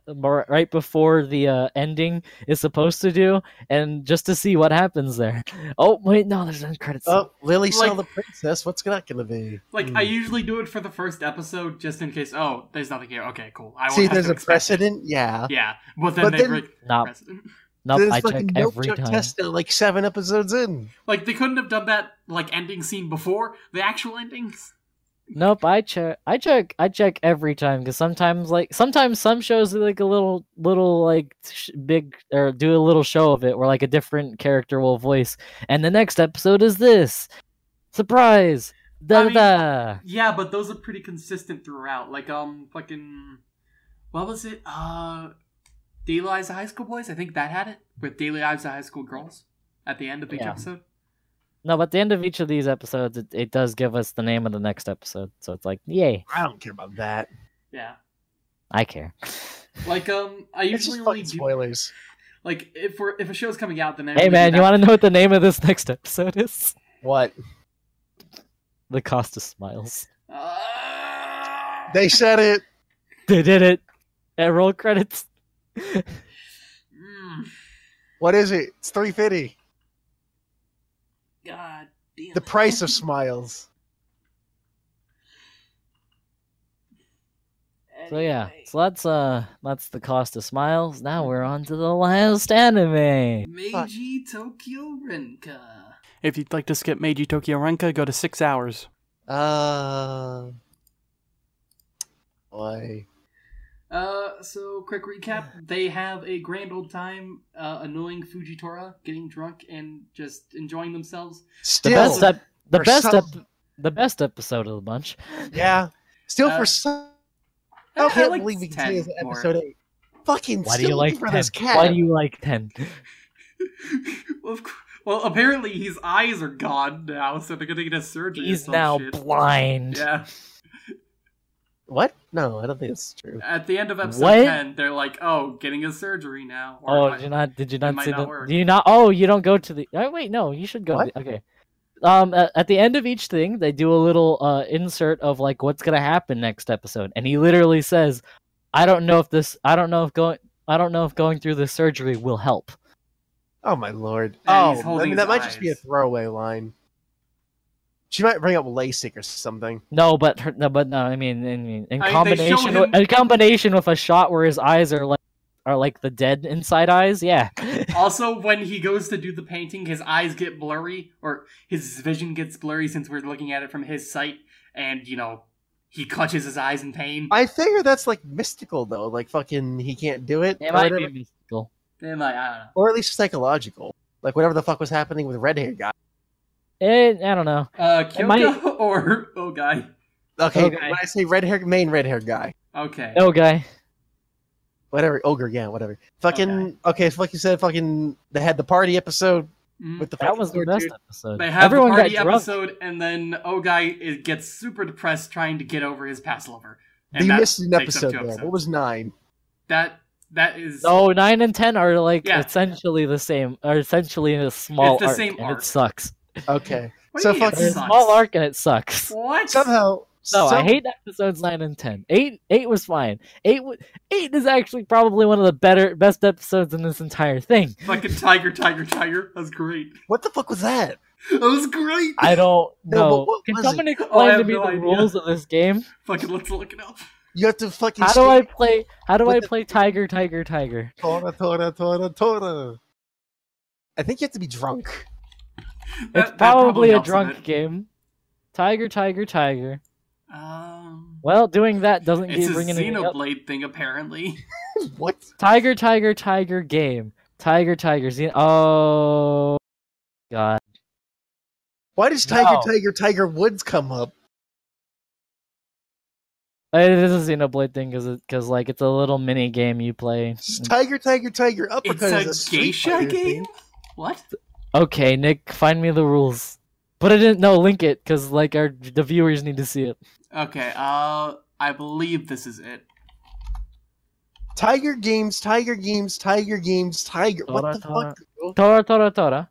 right before the uh, ending is supposed to do, and just to see what happens there. Oh wait, no, there's no credits. Oh, Lily saw the princess. What's that gonna be? Like, Hmm. I usually do it for the first episode just in case, oh, there's nothing here. Okay, cool. I won't See, have there's to a expect it. Yeah. Yeah, but then But they then- break no, precedent. Nope. I check fucking every check time. test like seven episodes in. Like, they couldn't have done that, like, ending scene before the actual endings. Nope, I check. I check. I check every time because sometimes, like, sometimes some shows do like a little, little like sh- big or do a little show of it where like a different character will voice, and the next episode is this surprise. Da I mean- da. Yeah, but those are pretty consistent throughout. Like, um, fucking. What was it? Uh. Daily Lives of High School Boys? I think that had it. With Daily Lives of High School Girls at the end of each Yeah. episode. No, but at the end of each of these episodes, it, it does give us the name of the next episode. So it's like, yay, I don't care about that. Yeah. I care. Like, um, I It's usually just only fucking do. Spoilers. Like, if we're if a show's coming out, then I Hey man, you want to know what the name of this next episode is? What? The Cost of Smiles. Ah! They said it. They did it. And roll credits. Mm, What is it? It's three fifty. God damn. The it. price of smiles. So yeah, so that's uh that's the cost of smiles. Now we're on to the last anime. Meiji Tokyo Renka. If you'd like to skip Meiji Tokyo Renka, go to six hours. Uh. Why? Uh, so quick recap: they have a grand old time, uh, annoying Fujitora, getting drunk and just enjoying themselves. The Still, best ep- the best some- ep- the best episode of the bunch. yeah. Still, Uh, for some, I- I I can't liked believe we 10 continue this more. episode eight. Fucking Why do still you like looking for ten? this cat. Why do you like ten? well, well, apparently his eyes are gone now, so they're gonna get a surgery. or He's some now shit. blind. Yeah. What? No, I don't think it's true. At the end of episode What? ten, they're like, "Oh, getting a surgery now." Or Oh, it might- did you not? Did you not see not the? work. Do you not? Oh, you don't go to the. Oh, wait, no, you should go. What? the- okay. Um, at, at the end of each thing, they do a little uh insert of like what's gonna happen next episode, and he literally says, "I don't know if this. I don't know if going. I don't know if going through the surgery will help." Oh my lord. And he's oh, I mean his that might just be a throwaway line. She might bring up LASIK or something. No, but her, no, but no. I mean, I mean, in I combination, show with, in combination with a shot where his eyes are like are like the dead inside eyes. Yeah. Also, when he goes to do the painting, his eyes get blurry, or his vision gets blurry since we're looking at it from his sight, and you know, he clutches his eyes in pain. I figure that's like mystical though, like fucking he can't do it, It or, might be mystical. And like, I don't know. or at least psychological. Like whatever the fuck was happening with the red hair guy. It, I don't know. Uh, It might- or oh guy. Okay, Okay. when I say red hair, main red hair guy, Okay. Oh, guy. whatever ogre, yeah, whatever. Fucking okay, so like you said, fucking they had the party episode Mhm. with the That fucking was the best dude. episode. They have Everyone the party episode, and then Ogai is, gets super depressed trying to get over his past lover. And They missed an episode two there. What was nine? that? that is oh nine and ten are like Yeah. essentially the same. Are essentially a small It's the arc, same and arc. it sucks. Okay, What so you mean it fucking It's a sucks? small arc and it sucks. What? somehow. No, I some- hate episodes nine and ten. Eight, eight was fine. Eight, eight is actually probably one of the better, best episodes in this entire thing. Fucking tiger, tiger, tiger. That was great. What the fuck was that? That was great. I don't know. but what Can was someone Oh, I explain to me no the idea. rules of this game? Fucking let's look it up. You have to fucking. How do I play? How do With I the- play Tiger, Tiger, Tiger? Tora, tora, tora, tora. I think you have to be drunk. That- It's that probably a drunk bit. game. Tiger, Tiger, Tiger. Um, Well, doing that doesn't it's give a bring anything up. Xenoblade thing, apparently. what? Tiger, Tiger, Tiger game. Tiger, Tiger, Xen- Oh, God. Why does Tiger, No. Tiger, Tiger Woods come up? It is a Xenoblade thing because because like it's a little mini game you play. Tiger, Tiger, Tiger uppercut It's is a a Street geisha Fighter game. thing. What? Okay, Nick, find me the rules. But I didn't know. Link it because like our the viewers need to see it. Okay. Uh, I believe this is it. Tiger Games, Tiger Games, Tiger Games, Tiger. What Tora, the tora. fuck? bro? Tora Tora Tora.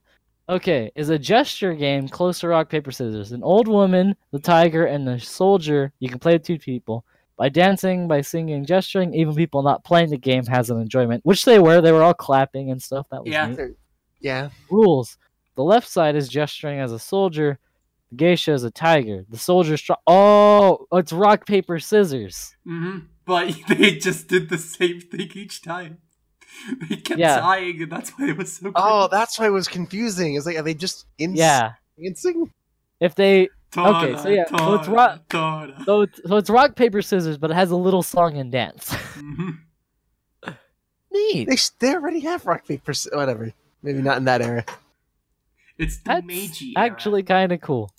Okay, is a gesture game close to rock paper scissors. An old woman, the tiger, and the soldier. You can play with two people by dancing, by singing, gesturing. Even people not playing the game has an enjoyment, which they were. They were all clapping and stuff. That was Yeah. neat. Yeah. rules. The left side is gesturing as a soldier. The geisha is a tiger. The soldier str- Oh, it's rock paper scissors. hmm But they just did the same thing each time. They kept Yeah. dying, and that's why it was so. Oh, that's why it was confusing. It's like, are they just in Yeah. dancing? If they Tora, okay, so yeah, so it's Tora, rock- Tora. so it's, so it's rock paper scissors, but it has a little song and dance. Mhm. Neat. They, they already have rock paper. Whatever. Maybe not in that era. It's the That's Meiji era. actually kind of cool.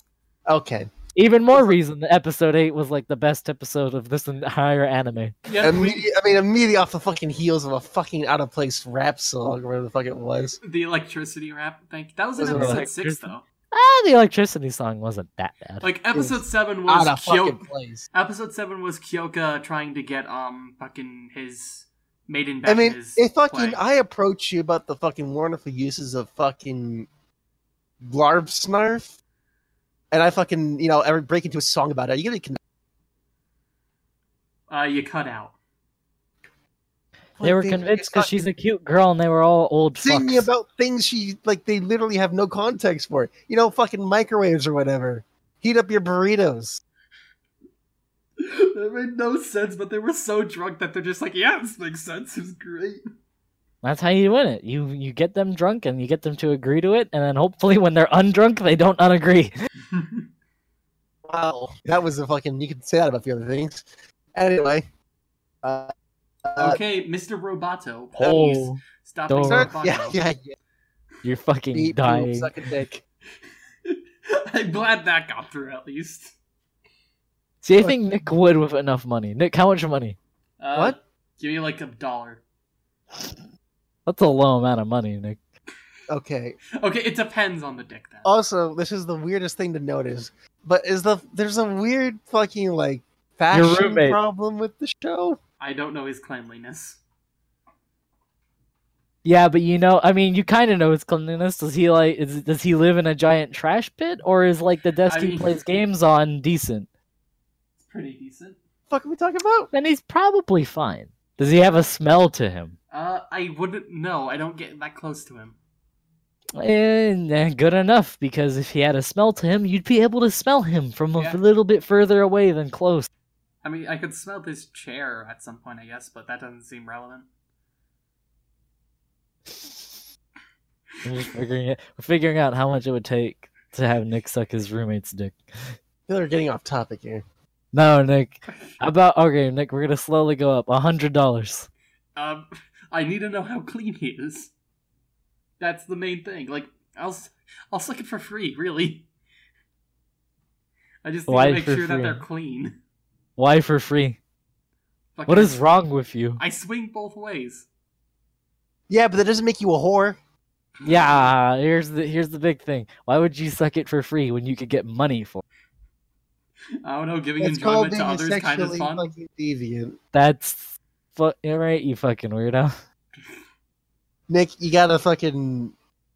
Okay. Even more reason that episode eight was like the best episode of this entire anime. Yeah, we- Immedi- I mean, immediately off the fucking heels of a fucking out of place rap song, or whatever the fuck it was. the electricity rap. Thank that was in Was it episode electricity? six though. Ah, the electricity song wasn't that bad. Like episode seven was Out of fucking place. Episode seven was Kyoka trying to get um fucking his maiden I mean, if fucking play. I approach you about the fucking wonderful uses of fucking larv Snarf, and I fucking, you know, ever break into a song about it, are you gonna connect? uh, you cut out. they were Fucking- convinced because she's a cute girl and they were all old singing fucks. about things she like they literally have no context for. You know, fucking microwaves or whatever. Heat up your burritos. That made no sense, but they were so drunk that they're just like, yeah, this makes sense. It's great. That's how you win it. You you get them drunk and you get them to agree to it, and then hopefully when they're undrunk, they don't unagree. Wow, that was a fucking. You could say that about the other things. Anyway, uh, uh, okay, Mr. Roboto, please Oh, stop don't- making Roboto. yeah, yeah, yeah. you're fucking Beep, boop, dying. suck a dick. I'm glad that got through at least. See, I think Nick would with enough money. Nick, how much money? Uh, What? Give me like a dollar. That's a low amount of money, Nick. Okay. Okay, it depends on the dick then. Also, this is the weirdest thing to notice, but is the there's a weird fucking like fashion roommate. problem with the show. I don't know his cleanliness. Yeah, but you know, I mean, you kind of know his cleanliness. Does he like? Is, does he live in a giant trash pit, or is like the desk I he mean- plays games on decent? It's pretty decent. fuck are we talking about? Then he's probably fine. Does he have a smell to him? Uh, I wouldn't know. I don't get that close to him. And, eh, good enough, because if he had a smell to him, you'd be able to smell him from a Yeah. little bit further away than close. I mean, I could smell this chair at some point, I guess, but that doesn't seem relevant. We're just figuring it. We're figuring out how much it would take to have Nick suck his roommate's dick. I feel we're getting off topic here. No, Nick. How about okay, Nick? We're gonna slowly go up. A hundred dollars. Um, I need to know how clean he is. That's the main thing. Like, I'll s- I'll suck it for free. Really. I just need Why to make for sure that they're clean. Why for free? What Fucking- is wrong with you? I swing both ways. Yeah, but that doesn't make you a whore. Yeah, here's the here's the big thing. Why would you suck it for free when you could get money for? it? I don't know. Giving It's called enjoyment being to others kind of fun. fucking deviant. That's fu- all right, you fucking weirdo. Nick, you gotta fucking.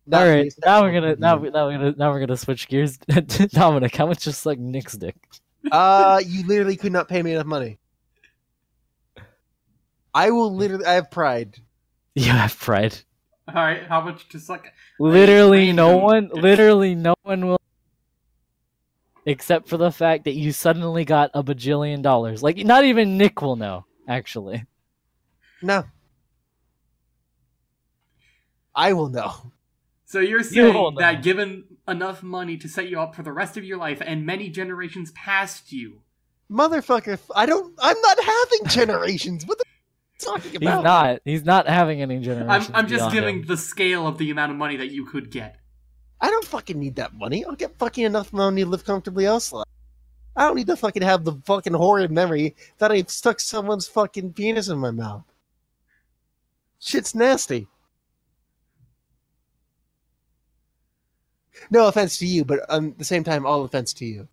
not All be right, now we're gonna now, deviant. we- now we're gonna now we're gonna switch gears. Dominic, how much just like Nick's dick? Uh, you literally could not pay me enough money. I will literally. I have pride. You have pride. All right, how much to suck? Literally, no one. Literally, no one will. Except for the fact that you suddenly got a bajillion dollars. Like, not even Nick will know. Actually, No. I will know. So you're saying hold on. that given enough money to set you up for the rest of your life and many generations past you, Motherfucker, I don't. I'm not having generations. What the f- talking he's not. He's not having any generations. I'm, generations. I'm just giving him. the scale of the amount of money that you could get. I don't fucking need that money. I'll get fucking enough money to live comfortably elsewhere. I don't need to fucking have the fucking horrid memory that I stuck someone's fucking penis in my mouth. Shit's nasty. No offense to you, but um, at the same time, all offense to you.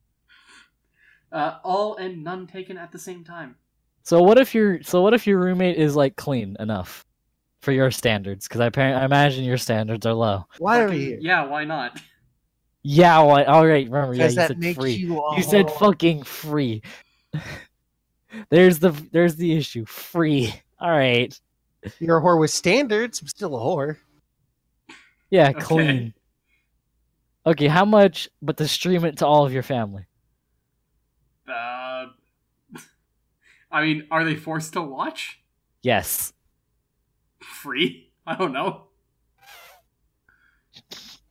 Uh, all and none taken at the same time. So what if your so what if your roommate is like clean enough for your standards? Because I, par- I imagine your standards are low. Why are Fucking- we here? Yeah, why not? Yeah, well, all right. Remember, yeah, you that said makes free. you. a You said fucking free. there's the there's the issue. Free. All right. You're a whore with standards. I'm still a whore. Yeah, Okay. clean. Okay, how much? But to stream it to all of your family. Uh, I mean, are they forced to watch? Yes. Free? I don't know.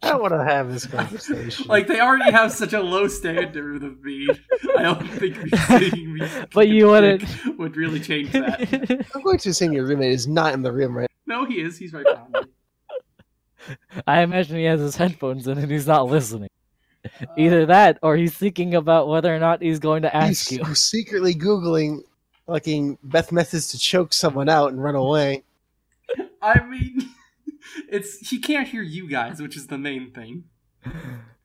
I don't want to have this conversation. Like they already have such a low standard of me. I don't think me seeing me But you wouldn't- would really change that. I'm going to assume your roommate is not in the room right No, he is. He's right behind me. I imagine he has his headphones in and he's not listening. Uh, Either that, or he's thinking about whether or not he's going to ask He's you. secretly Googling fucking Beth methods to choke someone out and run away. I mean, it's he can't hear you guys, which is the main thing.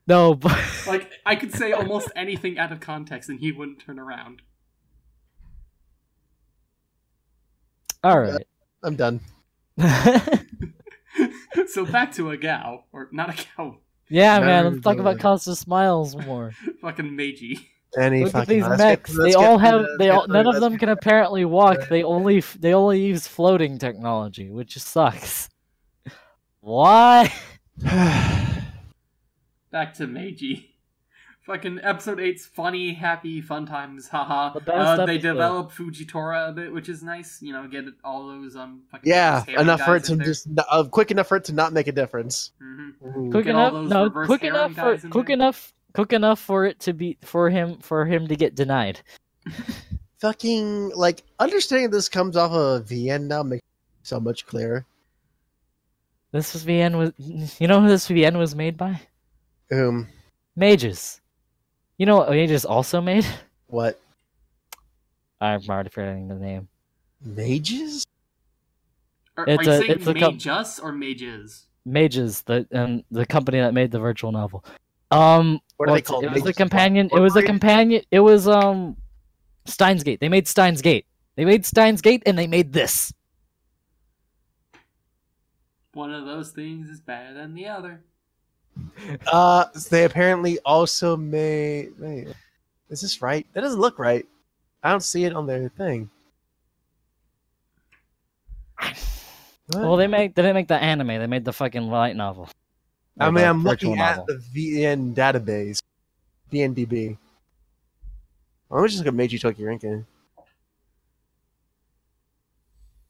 No, but Like I could say almost anything out of context and he wouldn't turn around. all right. I'm done. so back to a gal, or not a cow, yeah, No, man. Let's talk about no. Cost of Smiles more. fucking Meiji. Any Look at these let's get- mechs. let's They all have. this, They all. None of them can apparently walk. They only. They only use floating technology, which sucks. Why? Back to Meiji. Fucking episode 8's funny, happy, fun times, haha. The best Uh, they develop Fujitora a bit, which is nice. You know, get all those um. Fucking yeah, enough for it to there. just uh, quick enough for it to not make a difference. Mhm. Quick Get all enough? those No, quick enough for quick there. enough. Quick enough for it to be for him for him to get denied. Fucking like understanding this comes off of VN now makes it so much clearer. This was VN was. You know who this VN was made by? Um, Mages. You know what Mages also made? what I'm already forgetting the name. mages? Are, It's are you a- saying it's a com- Magus or Mages? Mages, the um, the company that made the virtual novel. Um, What are they called? It was a companion. It was a companion. It was um, Steins Gate. They made Steins Gate. They made Steins Gate, and they made this. One of those things is better than the other. Uh, they apparently also made. Wait, is this right? That doesn't look right. I don't see it on their thing. What? Well, they make. They didn't make the anime. They made the fucking light novel. I mean, I'm virtual looking at the VN database, VNDB. Let me just look at Meiji Tokyo Renka. I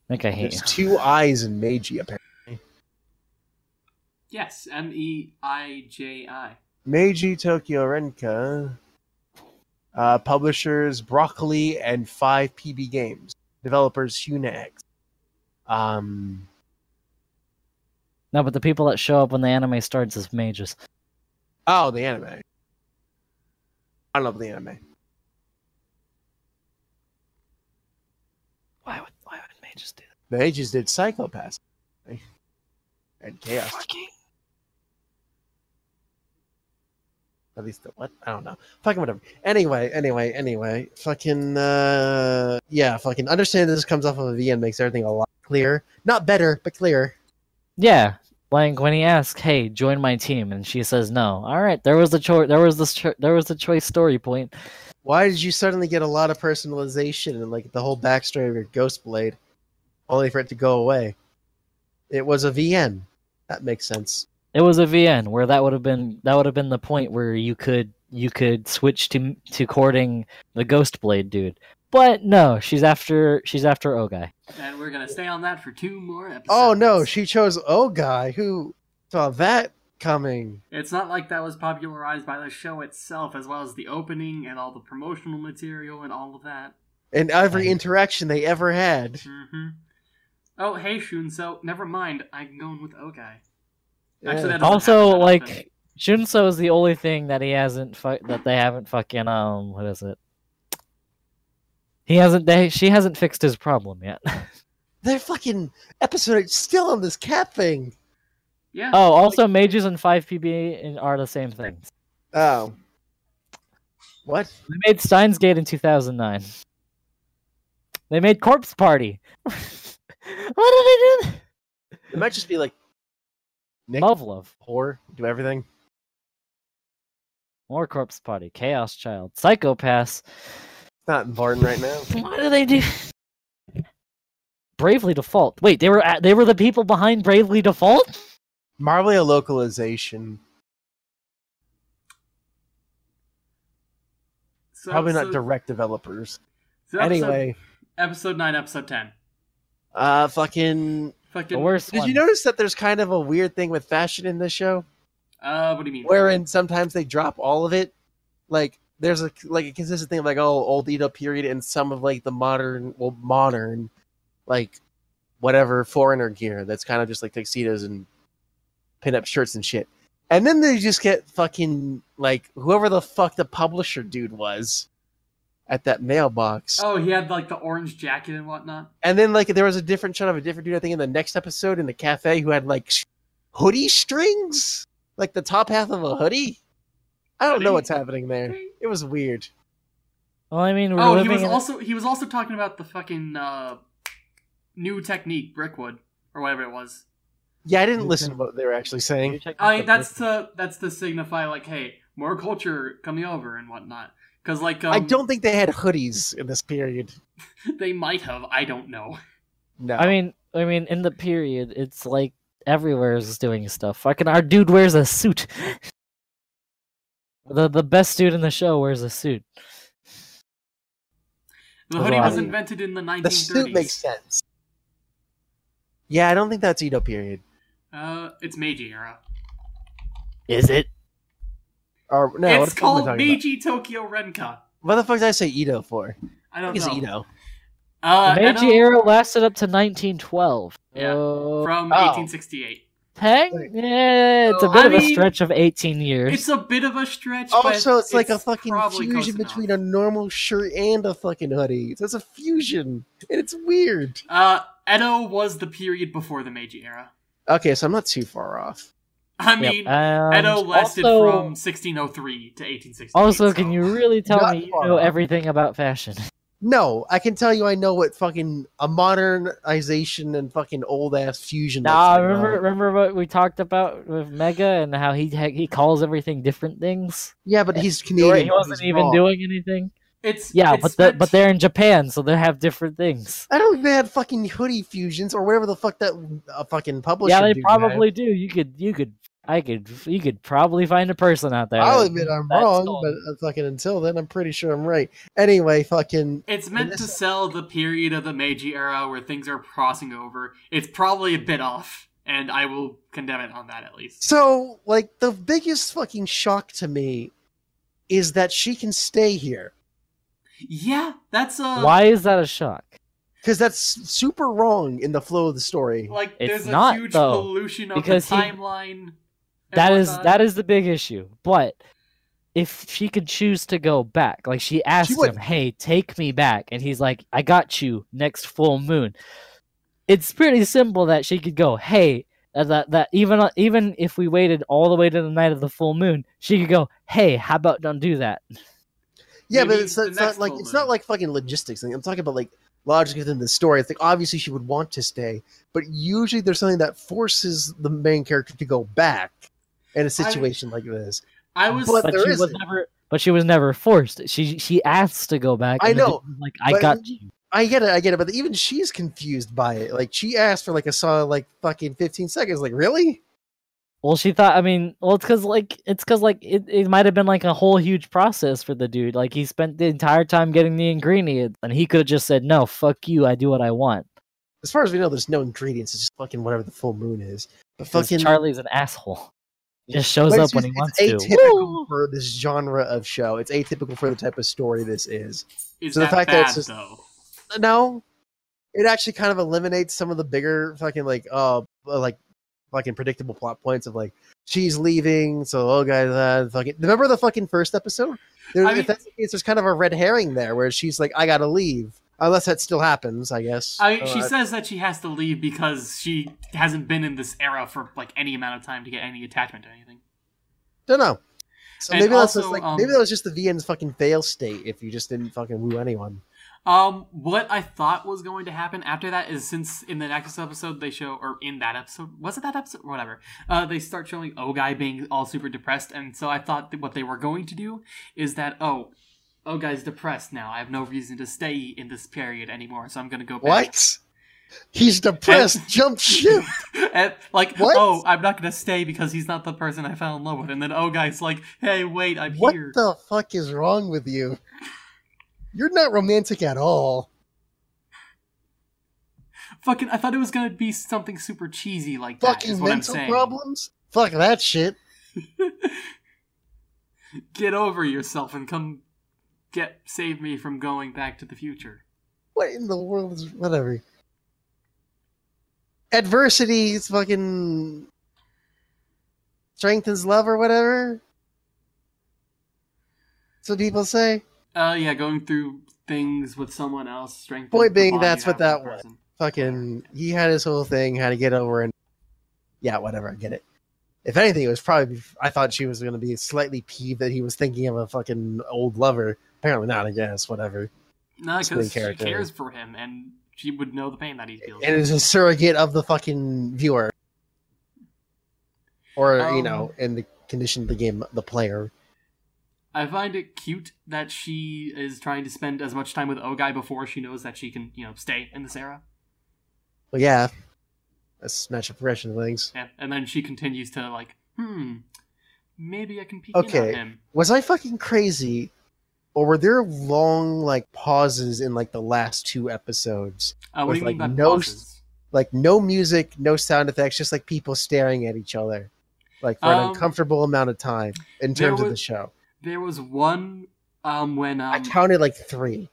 think I hate There's you. two eyes in Meiji, apparently. Yes, M E I J I. Meiji Tokyo Renka. Uh, publishers Broccoli and 5 PB Games. Developers HuneX. Um, No, but the people that show up when the anime starts is mages. oh, the anime. I about the anime. Why would why would mages do They just did Psycho-Pass. And Chaos. Fucking At least the what? I don't know. Fucking whatever. Anyway, anyway, anyway. Fucking uh yeah, fucking understand this comes off of a VN makes everything a lot clearer. Not better, but clearer. Yeah, like when he asks, "Hey, join my team," and she says no. All right, there was the choice. There was this. Cho- there was the choice story point. Why did you suddenly get a lot of personalization and like the whole backstory of your Ghost Blade, only for it to go away? It was a VN. That makes sense. It was a VN where that would have been that would have been the point where you could you could switch to to courting the Ghost Blade dude. But no, she's after she's after Ogai. And we're gonna stay on that for two more episodes. Oh no, she chose Oh guy who saw that coming. It's not like that was popularized by the show itself, as well as the opening and all the promotional material and all of that. And every Right. interaction they ever had. hmm Oh, hey, Shunso. Never mind. I'm going with Ogai. Yeah. Actually, that Also, like often. Shunso is the only thing that he hasn't that they haven't fucking um what is it? He hasn't they she hasn't fixed his problem yet. They're fucking episode still on this cat thing. Yeah. oh, also mages and 5PB are the same things. Oh. What? They made Steins Gate in 2009. They made Corpse Party. what did they do? It might just be like Nick Love Love. whore, do everything. More Corpse Party. Chaos Child. Psycho-Pass. It's not important right now. What do they do? Bravely Default. Wait, they were at, they were the people behind Bravely Default? Marley a localization. So Probably not direct developers. so episode- Anyway, episode nine, episode ten. uh fucking The Fucking. worst Did one. you notice that there's kind of a weird thing with fashion in this show? Uh, what do you mean? Wherein sometimes they drop all of it. Like there's a like a consistent thing of like oh old Edo period and some of like the modern well modern like whatever foreigner gear that's kind of just like tuxedos and pin up shirts and shit. And then they just get fucking like whoever the fuck the publisher dude was at that mailbox. Oh, he had like the orange jacket and whatnot. And then like there was a different shot of a different dude I think in the next episode in the cafe who had like sh- hoodie strings, like the top half of a hoodie. I don't know what's happening there. It was weird. Well, I mean, we're Oh, he was also he was also talking about the fucking uh, new technique, Brickwood or whatever it was. Yeah, I didn't You listen can- to what they were actually saying. I that's to that's to signify like, hey, more culture coming over and whatnot. Because like, um, I don't think they had hoodies in this period. They might have. I don't know. No, I mean, I mean, in the period, it's like everywhere is doing stuff. Fucking our dude wears a suit. The the best dude in the show wears a suit. The hoodie was invented in the 1930s. the suit makes sense. Yeah, I don't think that's Edo period. Uh, it's Meiji era. Is it? Or no, it's the fuck am I called talking about? Meiji Tokyo Renka. What the fuck did I say Edo for? I I don't think it's. Edo. Uh, the Meiji era lasted up to 1912. Yeah, So, from Oh. 1868. Tang? Yeah, it's a bit of a mean, stretch of 18 years. It's a bit of a stretch. but Also, it's like a fucking probably close fusion enough. between a normal shirt and a fucking hoodie. So it's a fusion, and it's weird. Uh, Edo was the period before the Meiji era. Okay, so I'm not too far off. I Yep, mean, and Edo lasted also, from 1603 to 1868. Also, so- can you really tell Not me you know off. everything about fashion? No, I can tell you I know what fucking a modernization and fucking old ass fusion. looks Nah, like remember now. remember what we talked about with Mega and how he he calls everything different things. Yeah, but he's Canadian. He wasn't even wrong. doing anything. It's Yeah, it's but the, but they're in Japan, so they have different things. I don't think they had fucking hoodie fusions or whatever the fuck that uh, fucking publisher. yeah, they dude had. probably do. You could you could I could you could probably find a person out there. I'll admit I'm wrong, all. but uh, fucking until then, I'm pretty sure I'm right. Anyway, fucking It's meant to sell the period of the Meiji era where things are crossing over. It's probably a bit off. and I will condemn it on that at least. So, like, the biggest fucking shock to me is that she can stay here. Yeah, that's uh Why is that a shock? Because that's super wrong in the flow of the story. like It's there's a not, huge though, pollution of the timeline. and That is whatnot. that is the big issue. But if she could choose to go back, like she asked would- him, "Hey, take me back," and he's like, "I got you next full moon." It's pretty simple that she could go, "Hey." uh, That that even uh, even if we waited all the way to the night of the full moon, she could go, "Hey, how about don't do that?" Yeah, but it's, it's not like full it's not like fucking logistics thing. I'm talking about like logic within the story. It's like obviously she would want to stay, but usually there's something that forces the main character to go back in a situation like this. I was but But she was isn't. never. But she was never forced. She she asked to go back. I know, Like I got you. I get it, I get it, but even she's confused by it. Like she asked for like a solid like fucking 15 seconds. Like really? Well, she thought. I mean, well, it's because like it's because like it, it might have been like a whole huge process for the dude. Like he spent the entire time getting the ingredients, and he could have just said, "No, fuck you. I do what I want." As far as we know, there's no ingredients. It's just fucking whatever the full moon is. But fucking Charlie's an asshole. He just shows but up it's when he wants it's to. atypical Woo! for this genre of show. It's atypical for the type of story this is. is so the fact bad that it's just- though? no it actually kind of eliminates some of the bigger fucking like uh like fucking predictable plot points of like she's leaving so oh guys uh, fucking remember the fucking first episode there, I mean- if that's the case there's kind of a red herring there where she's like i gotta leave unless that still happens i guess I, So she I- says that she has to leave because she hasn't been in this era for like any amount of time to get any attachment to anything. don't know so And maybe that's just like um, maybe that was just the VN's fucking fail state if you just didn't fucking woo anyone. Um, what I thought was going to happen after that is since in the next episode they show, or in that episode, was it that episode? Whatever. Uh, they start showing Ogai being all super depressed, and so I thought that what they were going to do is that oh, Oh, Ogai's depressed now. I have no reason to stay in this period anymore, so I'm gonna go back. What? He's depressed. Jump ship. and like, What? oh, I'm not gonna stay because he's not the person I fell in love with. And then oh, guy's like, hey, wait, I'm What here. What the fuck is wrong with you? You're not romantic at all. Fucking, I thought it was gonna be something super cheesy like that. Fucking Is what I'm mental saying. problems? Fuck that shit. get over yourself and come get save me from going back to the future. What in the world is whatever? Adversity is fucking strengthens love or whatever. What people say. Uh, yeah, going through things with someone else strengthens. Point being, that's what that was. Fucking, he had his whole thing, how to get over, and yeah, whatever. I get it. If anything, it was probably. I thought she was going to be slightly peeved that he was thinking of a fucking old lover. Apparently not. I guess whatever. No, because she cares for him, and she would know the pain that he feels. and is a surrogate of the fucking viewer, or you Um, know, in the condition of the game, the player. I find it cute that she is trying to spend as much time with Ogai before she knows that she can, you know, stay in this era. Well, yeah, that's natural progression of things. Yeah, and then she continues to like, hmm, maybe I can peek in Okay. on him. Was I fucking crazy, or were there long like pauses in like the last two episodes? Uh, what With, do you mean by like, no pauses? Like no music, no sound effects, just like people staring at each other, like for an Um, uncomfortable amount of time in terms of the show. There was one um when I um counted like three.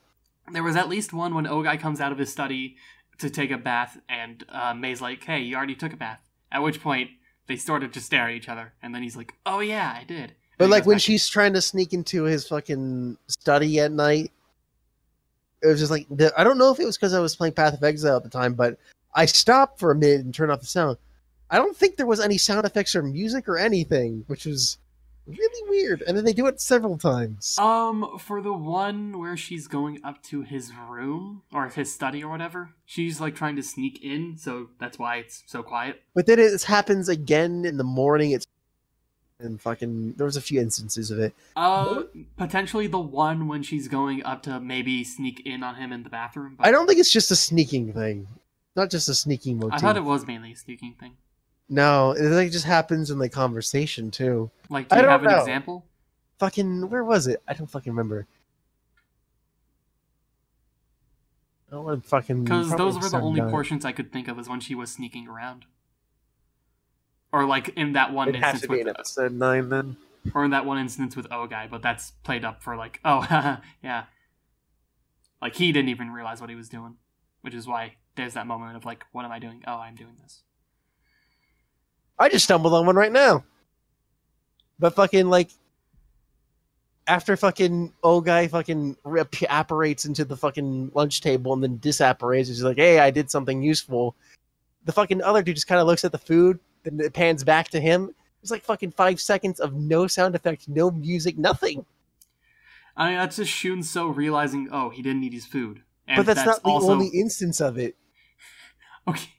there was at least one when Ogai comes out of his study to take a bath, and uh, Mei's like, "Hey, you already took a bath." At which point they sort of just stare at each other, and then he's like, "Oh yeah, I did." And But like when she's trying to sneak into his fucking study at night, it was just like the, I don't know if it was because I was playing Path of Exile at the time, but I stopped for a minute and turned off the sound. I don't think there was any sound effects or music or anything, which was really weird. And then they do it several times. Um, for the one where she's going up to his room or his study or whatever, she's like trying to sneak in, so that's why it's so quiet. But then it happens again in the morning. It's and fucking there was a few instances of it. Uh, potentially the one when she's going up to maybe sneak in on him in the bathroom. But I don't think it's just a sneaking thing, not just a sneaking motif. I thought it was mainly a sneaking thing. No, it like just happens in like conversation too. Like, do I don't have an know. example? fucking where was it? I don't fucking remember. I don't want to fucking Because those were the only portions I could think of is when she was sneaking around. Or like in that one It instance with in episode nine then. or in that one instance with Ogai, but that's played up for like, oh, yeah. Like he didn't even realize what he was doing, which is why there's that moment of like, what am I doing? Oh, I'm doing this. I just stumbled on one right now. But fucking like after fucking old guy fucking apparates into the fucking lunch table and then disapparates, he's like, "Hey, I did something useful." The fucking other dude just kind of looks at the food, then it pans back to him. It's like fucking five seconds of no sound effect, no music, nothing. I mean, that's just Shunso realizing, oh, he didn't eat his food. And but that's, not the also... only instance of it. Okay.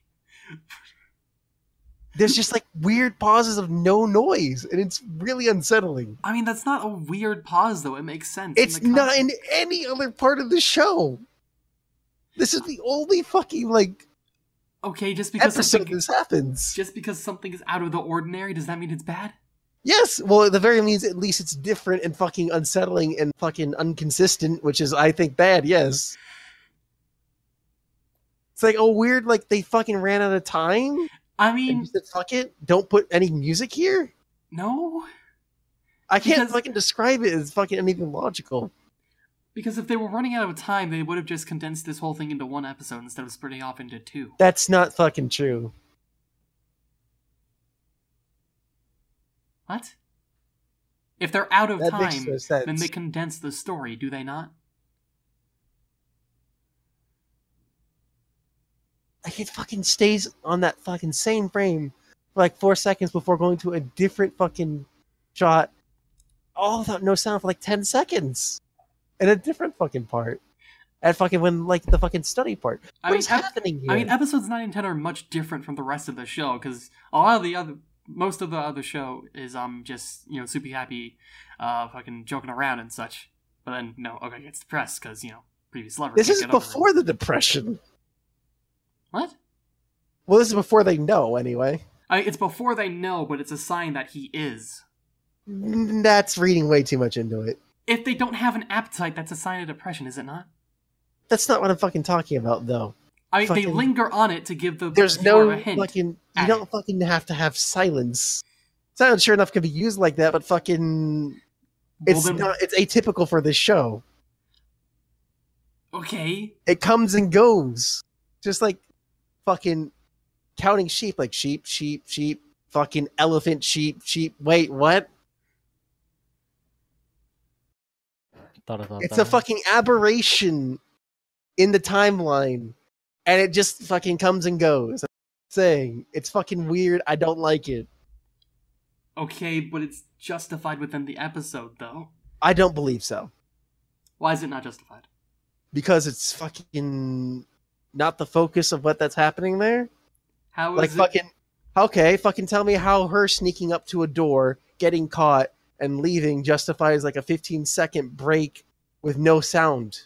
There's just like weird pauses of no noise, and it's really unsettling. I mean, that's not a weird pause, though. It makes sense. It's the not in any other part of the show. This is the only fucking like Okay, just because episode something, this happens. just because something is out of the ordinary, does that mean it's bad? Yes, well, at the very least, at least it's different and fucking unsettling and fucking inconsistent, which is, I think, bad. Yes. It's like a weird, like they fucking ran out of time I mean, said, "Fuck it, don't put any music here." no, I can't Because- fucking describe it as fucking anything logical. Because if they were running out of time, they would have just condensed this whole thing into one episode instead of splitting off into two. That's not fucking true. What? If they're out of That time, no then they condense the story, do they not? like it fucking stays on that fucking same frame for like four seconds before going to a different fucking shot, all without no sound for like ten seconds, in a different fucking part. At fucking when like the fucking study part. I mean, is happening here? I mean, episodes nine and ten are much different from the rest of the show because a lot of the other, most of the other show is um just you know super happy, uh, fucking joking around and such. But then no, okay, gets depressed because you know previous lover. this is get over it. before the depression. what? Well, this is before they know anyway. I mean, it's before they know, but it's a sign that he is. That's reading way too much into it. If they don't have an appetite, that's a sign of depression, is it not? That's not what I'm fucking talking about, though. I mean, they linger on it to give the There's no a hint. fucking. You don't it. fucking have to have silence. Silence, sure enough, can be used like that, but fucking, Well, it's not. It's atypical for this show. okay. It comes and goes, just like fucking counting sheep, like sheep, sheep, sheep, fucking elephant, sheep, sheep. Wait, what? Thought about It's that a fucking aberration in the timeline, and it just fucking comes and goes. I'm saying it's fucking weird. I don't like it. Okay, but it's justified within the episode, though. I don't believe so Why is it not justified? because it's fucking not the focus of what that's happening there. How is like it? fucking okay, fucking tell me how her sneaking up to a door, getting caught, and leaving justifies like a 15 second break with no sound.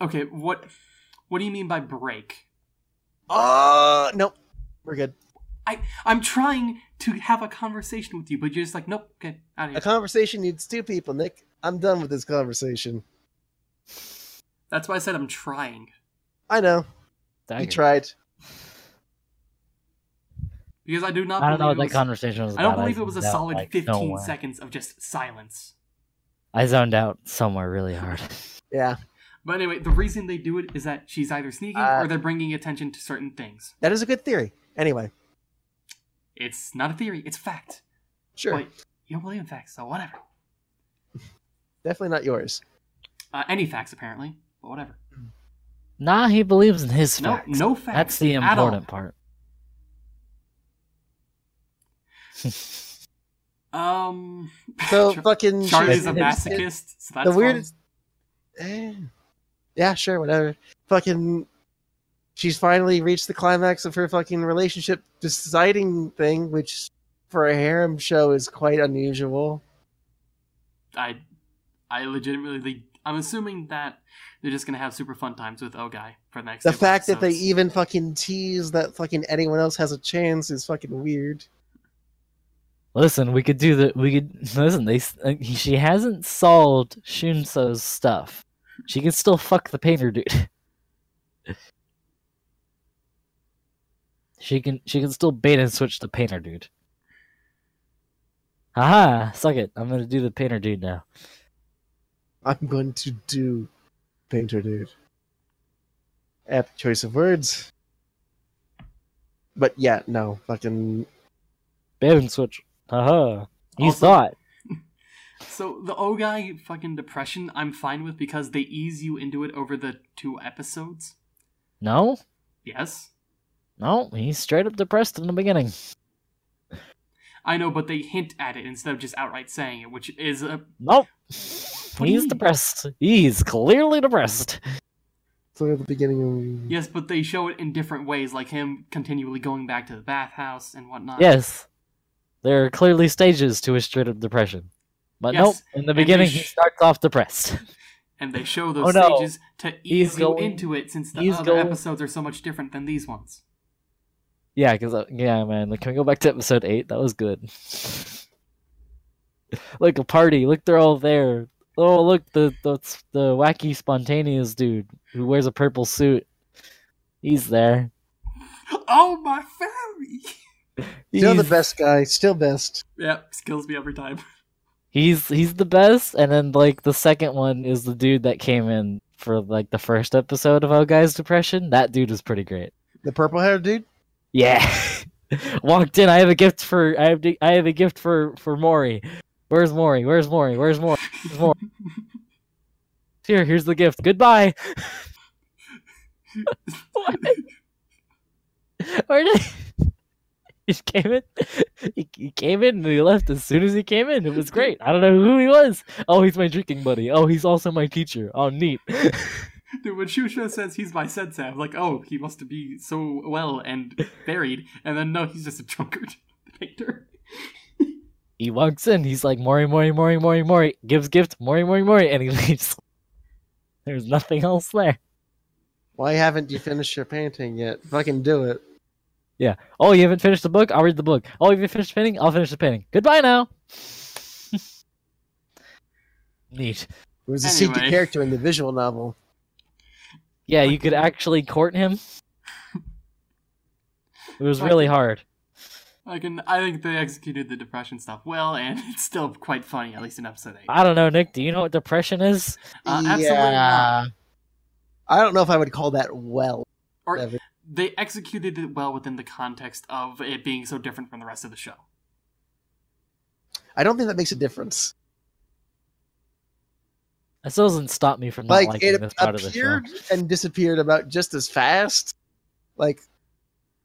Okay, what what do you mean by break? Uh nope. We're good. I I'm trying to have a conversation with you, but you're just like, nope, okay, out of here. A conversation needs two people, Nick. I'm done with this conversation. That's why I said I'm trying. I know. Dagger. You tried. Because I do not I don't know believe what it that conversation was I don't about. believe it was a solid like, 15 somewhere. seconds of just silence. I zoned out somewhere really hard. Yeah. But anyway, the reason they do it is that she's either sneaking Uh, or they're bringing attention to certain things. That is a good theory. Anyway, It's not a theory, it's fact. sure. But you don't believe in facts, so whatever. Definitely not yours. Uh, any facts, apparently, but whatever. Nah, he believes in his No, facts. no facts. That's the important part. Um. So Char- fucking Charlie's she's- a masochist, so that's the weirdest. Eh, yeah, sure, whatever. Fucking, she's finally reached the climax of her fucking relationship deciding thing, which for a harem show is quite unusual. I, I legitimately, I'm assuming that they're just gonna have super fun times with Oh Guy for the next. The fact that they even fucking tease that fucking anyone else has a chance is fucking weird. Listen, we could do the. We could listen. They uh, she hasn't solved Shunso's stuff. She can still fuck the painter dude. She can she can still bait and switch the painter dude. Haha, suck it. I'm gonna do the painter dude now. I'm going to do Painter Dude. Apt choice of words. But yeah, no, fucking. Bait and switch. Haha. You Also- thought. So the Ogai fucking depression, I'm fine with because they ease you into it over the two episodes. No? Yes, No, he's straight up depressed in the beginning. I know, but they hint at it instead of just outright saying it, which is a Nope. What do you He's depressed. He's clearly depressed. So at the beginning of. yes, but they show it in different ways, like him continually going back to the bathhouse and whatnot. Yes. There are clearly stages to his straight up depression. But Yes, nope, in the and beginning he starts off depressed. and they show those Oh, no. stages to He's ease you going- into it, since the other going- episodes are so much different than these ones. yeah, because, uh, yeah, man. Like, can we go back to episode 8? That was good. like a party. Look, they're all there. Oh, look, the, the, the wacky spontaneous dude who wears a purple suit. He's there. Oh my fairy! Still the best guy. Still best. Yeah, kills me every time. He's he's the best, and then like the second one is the dude that came in for like the first episode of Oh Guy's Depression. That dude is pretty great. The purple haired dude? Yeah, walked in. I have a gift for I have I have a gift for for Mori. Where's Mori? Where's Mori? Where's Mori? Where's Mori? Here, here's the gift. Goodbye. What? Where did he came in? He, he came in and he left as soon as he came in. It was great. I don't know who he was. Oh, he's my drinking buddy. Oh, he's also my teacher. Oh, neat. Dude, when Shunso says he's my sensei, I'm like, oh, he must be so well and buried. And then no, he's just a drunkard painter. he walks in. He's like, Mori, Mori, Mori, Mori, Mori. Gives gift, Mori, Mori, Mori, and he leaves. There's nothing else there. Why haven't you finished your painting yet? Fucking do it. Oh, you haven't finished the book? I'll read the book. Oh, you haven't finished painting? I'll finish the painting. Goodbye now. Neat. It was a secret character in the visual novel. Yeah, you could actually court him. It was really hard. I can, I think they executed the depression stuff well, and it's still quite funny, at least in episode eight. I don't know, Nick. Do you know what depression is? Uh, absolutely not. I don't know if I would call that well. Or Evan. They executed it well within the context of it being so different from the rest of the show. I don't think that makes a difference. That still doesn't stop me from not like liking this part of the show. appeared and disappeared about just as fast. Like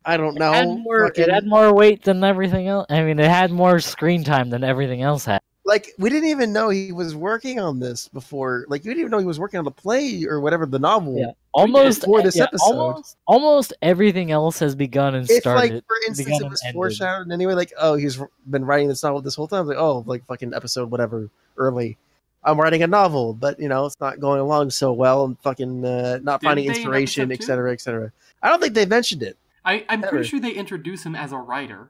I don't know. It had, more, fucking- it had more weight than everything else. I mean, it had more screen time than everything else had. Like we didn't even know he was working on this before. Like you didn't even know he was working on the play or whatever the novel. Yeah. Almost for this yeah, episode. Almost, almost everything else has begun and If started. like for instance begun it and was ended. foreshadowed anyway, like oh he's been writing this novel this whole time. Like oh like fucking episode whatever early. I'm writing a novel, but you know it's not going along so well, and fucking uh, not Didn't finding inspiration, episode two? etc., etc. I don't think they mentioned it. I, I'm Ever. pretty sure they introduce him as a writer.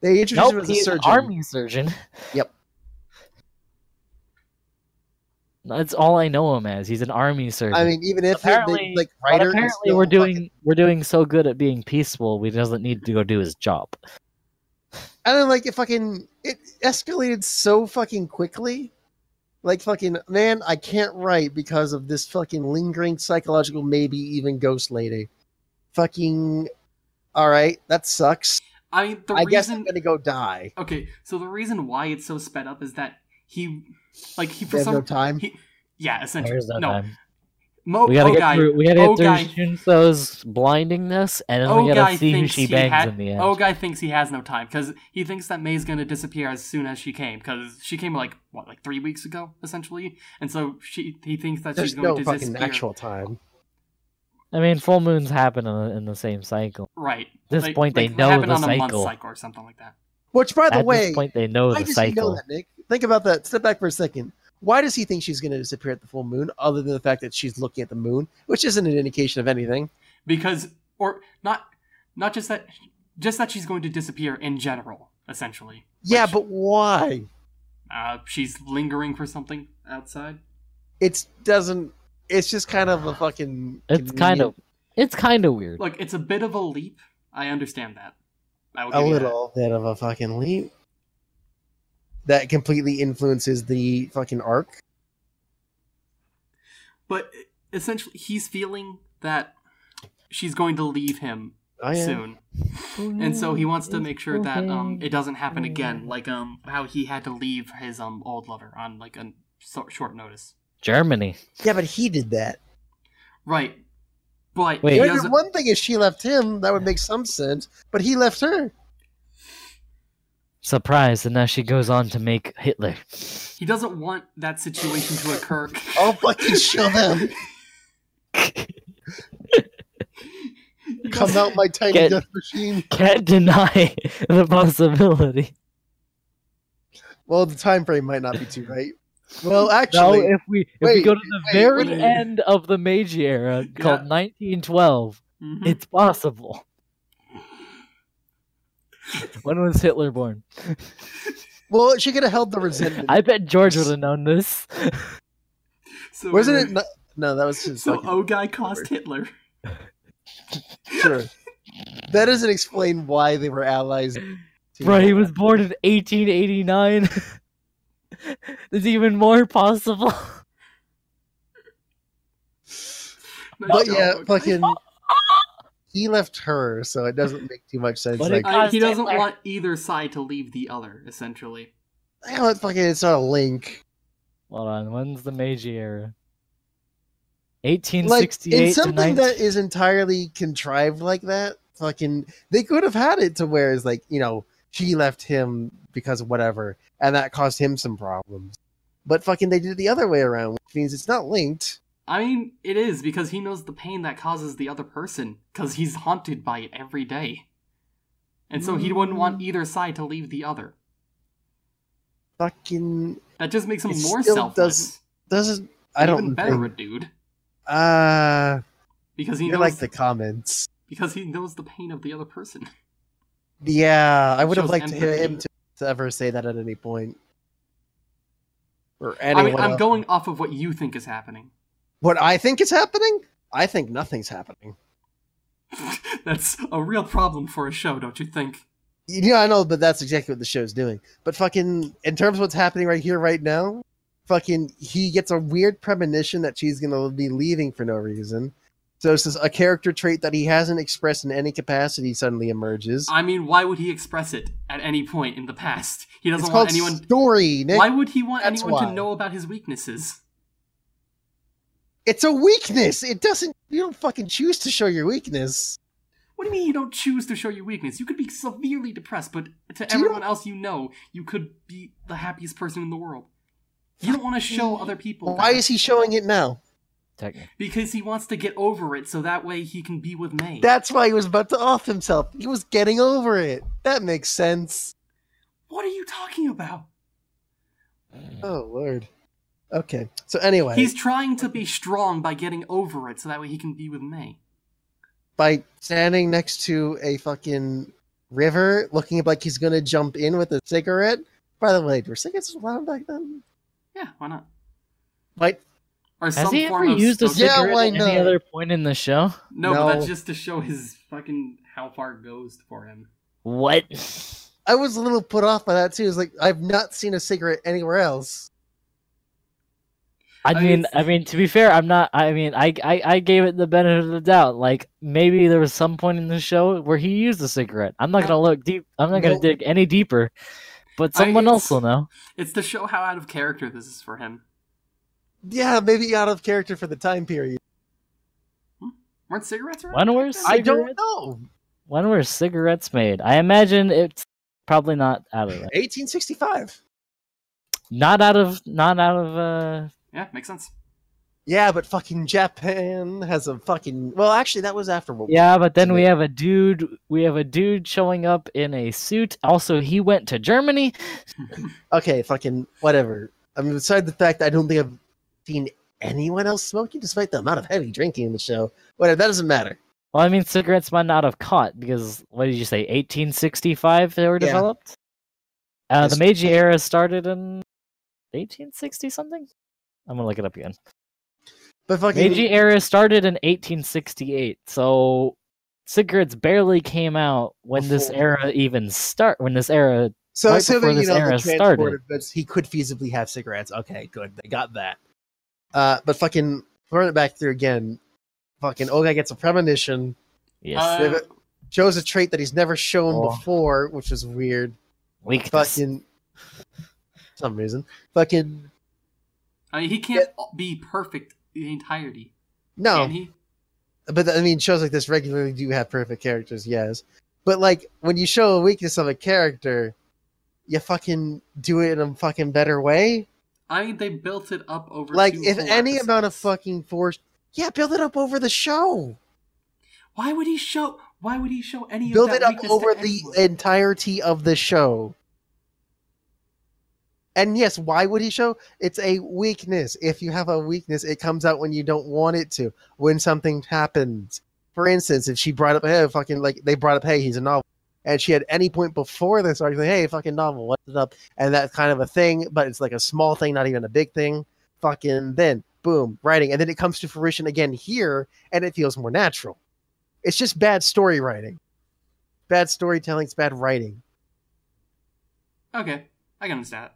They introduced nope, him as a surgeon. army surgeon. Yep. That's all I know him as. He's an army surgeon. I mean, even if they- apparently, like writer, apparently we're fucking- doing we're doing so good at being peaceful. We doesn't need to go do his job. And then like it fucking it escalated so fucking quickly. Like fucking man, I can't write because of this fucking lingering psychological maybe even ghost lady. Fucking all right, that sucks. I mean, the I guess. I'm gonna go die. Okay, so the reason why it's so sped up is that he, like, he for some no time. He, yeah, essentially. There's no, no, time. Mo, We gotta oh get guy, through. We gotta get through Shunso's blindingness, and then oh we guy gotta see who thinks she he bangs had, in the end. Oh guy thinks he has no time because he thinks that Mei's gonna disappear as soon as she came because she came like what like three weeks ago essentially, and so she he thinks that There's she's going no to fucking disappear. actual time. I mean, full moons happen in the, in the same cycle. Right. At this Like- point, they like, know happen the on a month cycle. cycle or something like that. Which, by the At way, this point, they know why the does he know cycle. that, Nick? Think about that. Step back for a second. Why does he think she's going to disappear at the full moon, other than the fact that she's looking at the moon, which isn't an indication of anything? because or not not just that just that she's going to disappear in general essentially Yeah, Which- but why? uh, she's lingering for something outside It doesn't. It's just kind of a fucking. It's kind of it's kind of weird. look it's a bit of a leap I understand that. I will a give you that. little bit of a fucking leap. That completely influences the fucking arc. But essentially, he's feeling that she's going to leave him I soon, and so he wants to make sure that um it doesn't happen again, like um how he had to leave his um old lover on like a so- short notice. Germany. Yeah, but he did that. Right, but Wait. One- One thing is she left him. That would make some sense. But he left her. Surprise, and now she goes on to make Hitler. He doesn't want that situation to occur. I'll fucking show them. Come out my tiny Get- death machine. Can't deny the possibility. Well, the time frame might not be too right. Well, No, actually, if we if we go to the wait, very wait. end of the Meiji era, called 1912, Mhm. it's possible. when was Hitler born? well, she could have held the resentment. I bet George would have known this. So, Wasn't it? No, no that was his So fucking Ogai caused Hitler. sure. That doesn't explain why they were allies. to- Bro, he was born in 1889. There's even more possible. But yeah, fucking. He left her, so it doesn't make too much sense. But like, it- I- he doesn't Hitler. want either side to leave the other, essentially. you know what, fucking, it's not a link. Hold on, when's the Meiji era? Like 1868 in something 19... that is entirely contrived like that. Fucking, they could have had it to where it's like you know she left him because of whatever, and that caused him some problems. But fucking, they did it the other way around, which means it's not linked. I mean, it is because he knows the pain that causes the other person, because he's haunted by it every day. And so he wouldn't want either side to leave the other. Fucking That just makes him more still selfless. doesn't. I Even don't better, think. dude. Uh, Because he knows like the comments. because he knows the pain of the other person. Yeah, I would have liked to hear him to, to ever say that at any point. Or I anyone. mean, I'm else. going off of what you think is happening. What I think is happening? I think nothing's happening. That's a real problem for a show, don't you think? Yeah, I know, but that's exactly what the show's doing. But fucking, in terms of what's happening right here, right now, fucking, he gets a weird premonition that she's gonna be leaving for no reason. So it's just a character trait that he hasn't expressed in any capacity suddenly emerges. I mean, why would he express it at any point in the past? He doesn't want anyone. story, Nick. Why would he want That's anyone why. to know about his weaknesses? It's a weakness. It doesn't. You don't fucking choose to show your weakness. What do you mean you don't choose to show your weakness? You could be severely depressed, but to Do you everyone else you know, you could be the happiest person in the world. You don't want to show other people. Why that. is he showing it now? Because he wants to get over it, so that way he can be with Mei. That's why he was about to off himself. He was getting over it. That makes sense. What are you talking about? Oh lord. Okay. So anyway, He's trying to be strong by getting over it, so that way he can be with Mei. by standing next to a fucking river, looking like he's gonna jump in with a cigarette. By the way, were cigarettes allowed back then? Yeah, why not? Like, Or Has some he form ever of used a social- Yeah, cigarette why at any not? other point in the show? No, but No. that's just to show his fucking how far it goes for him. What? I was a little put off by that too. It's like I've not seen a cigarette anywhere else. I I mean, mean, I mean, to be fair, I'm not. I mean, I, I, I gave it the benefit of the doubt. Like maybe there was some point in the show where he used a cigarette. I'm not gonna look deep. I'm not gonna No. dig any deeper. But someone it's- else will know. It's to show how out of character this is for him. Yeah, maybe out of character for the time period. Weren't cigarettes around? When were then? I don't know. When were cigarettes made? I imagine it's probably not out of that. 1865. Not out of. Not out of. uh Yeah, makes sense. Yeah, but fucking Japan has a fucking. Well, actually, that was after World Yeah, but then we have a dude. We have a dude showing up in a suit. Also, he went to Germany. okay, fucking whatever. I mean, beside the fact I don't think I've seen anyone else smoking, despite the amount of heavy drinking in the show. Whatever, that doesn't matter. Well, I mean, cigarettes might not have caught because what did you say? 1865 they were Yeah. developed. Uh, the Meiji era started in 1860 something. I'm gonna look it up again. But fucking Meiji era started in 1868, so cigarettes barely came out when this era even start. When this era, So Right assuming before you this know the era transport started. of goods, he could feasibly have cigarettes. Okay, good, they got that. Uh, but fucking run it back through again. Fucking Ogai gets a premonition. yes, Uh, shows a trait that he's never shown Oh. before, which is weird. weakness. Fucking some reason. Fucking I mean, he can't be perfect the entirety. no. Can he? but I mean, shows like this regularly do have perfect characters, yes. But like when you show a weakness of a character, you fucking do it in a fucking better way. I mean, they built it up over. Like if any amount of fucking force, yeah, build it up over the show. Why would he show? Why would he show any Build of it up over the entirety of the show. And yes, why would he show? It's a weakness. If you have a weakness, it comes out when you don't want it to. When something happens. For instance, if she brought up, hey, fucking, like, they brought up, hey, he's a novel. And she had any point before this argument, hey, fucking novel, what's it up? And that's kind of a thing, but it's like a small thing, not even a big thing. Fucking then, boom, writing. And then it comes to fruition again here, and it feels more natural. It's just bad story writing. Bad storytelling, it's bad writing. Okay, I can understand. That.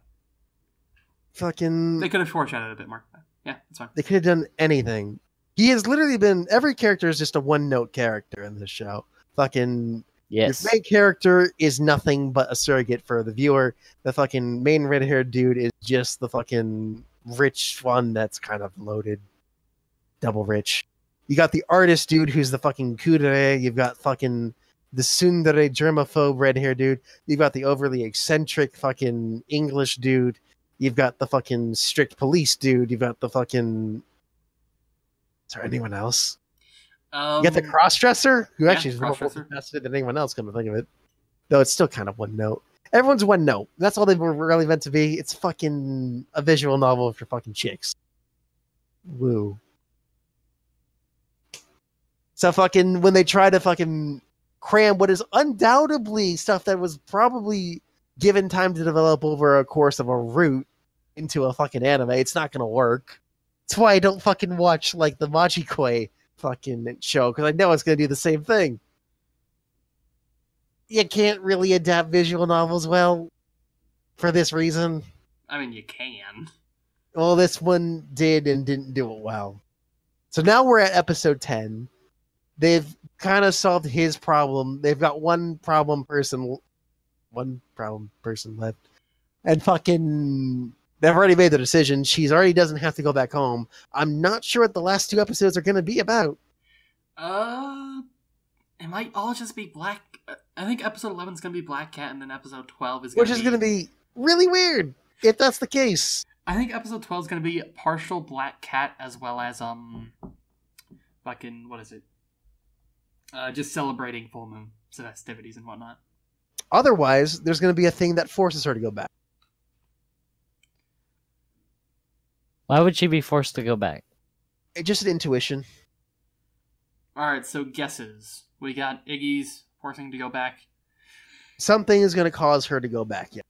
Fucking They could have foreshadowed it a bit more. Yeah, that's fine. They could have done anything. He has literally been every character is just a one note character in this show. Fucking yes, your main character is nothing but a surrogate for the viewer. The fucking main red haired dude is just the fucking rich one that's kind of loaded. Double rich. You got the artist dude who's the fucking kudere. You've got fucking the tsundere germaphobe red hair dude. You've got the overly eccentric fucking English dude. You've got the fucking strict police dude. You've got the fucking. Is there anyone else? Um, You got the crossdresser, who yeah, actually is more multifaceted than anyone else. Come to think of it, though, it's still kind of one note. Everyone's one note. That's all they were really meant to be. It's fucking a visual novel for fucking chicks. Woo. So fucking when they try to fucking cram what is undoubtedly stuff that was probably given time to develop over a course of a route into a fucking anime, it's not gonna work. That's why I don't fucking watch like the Majikoi fucking show because I know it's gonna do the same thing. You can't really adapt visual novels well for this reason. I mean, you can. Well, this one did and didn't do it well. So now we're at episode 10. They've kind of solved his problem. They've got one problem person, one problem person left. And fucking, they've already made the decision. She's already doesn't have to go back home. I'm not sure what the last two episodes are going to be about. Uh, it might all just be Black. I think episode 11 is gonna be Black Cat, and then episode 12 is Which is going to be really weird if that's the case. I think episode 12 is gonna be partial Black Cat as well as um, fucking what is it? Uh, just celebrating full moon festivities and whatnot. Otherwise, there's going to be a thing that forces her to go back. why would she be forced to go back? It's just an intuition. All right, so guesses. We got Iggy's forcing to go back. something is going to cause her to go back yeah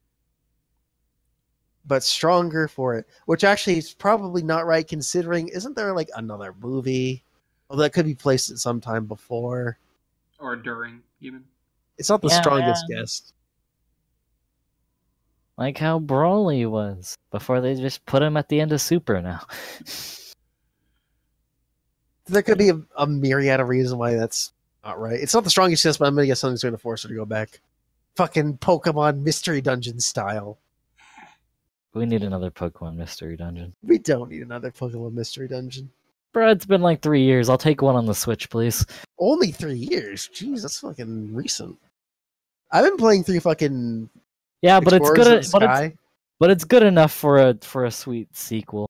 but stronger for it which actually is probably not right considering isn't there like another movie well that could be placed at some time before or during even. It's not the Yeah, strongest guess Like how Broly was before they just put him at the end of Super now. there could be a, a myriad of reasons why that's not right it's not the strongest guess but i'm gonna guess something's going to force her to go back fucking pokemon mystery dungeon style we need another Pokemon Mystery Dungeon. we don't need another pokemon mystery dungeon Bro, it's been like three years. I'll take one on the Switch, please. only three years jeez that's fucking recent i've been playing through fucking Yeah, but it's good. But it's, but it's good enough for a for a sweet sequel.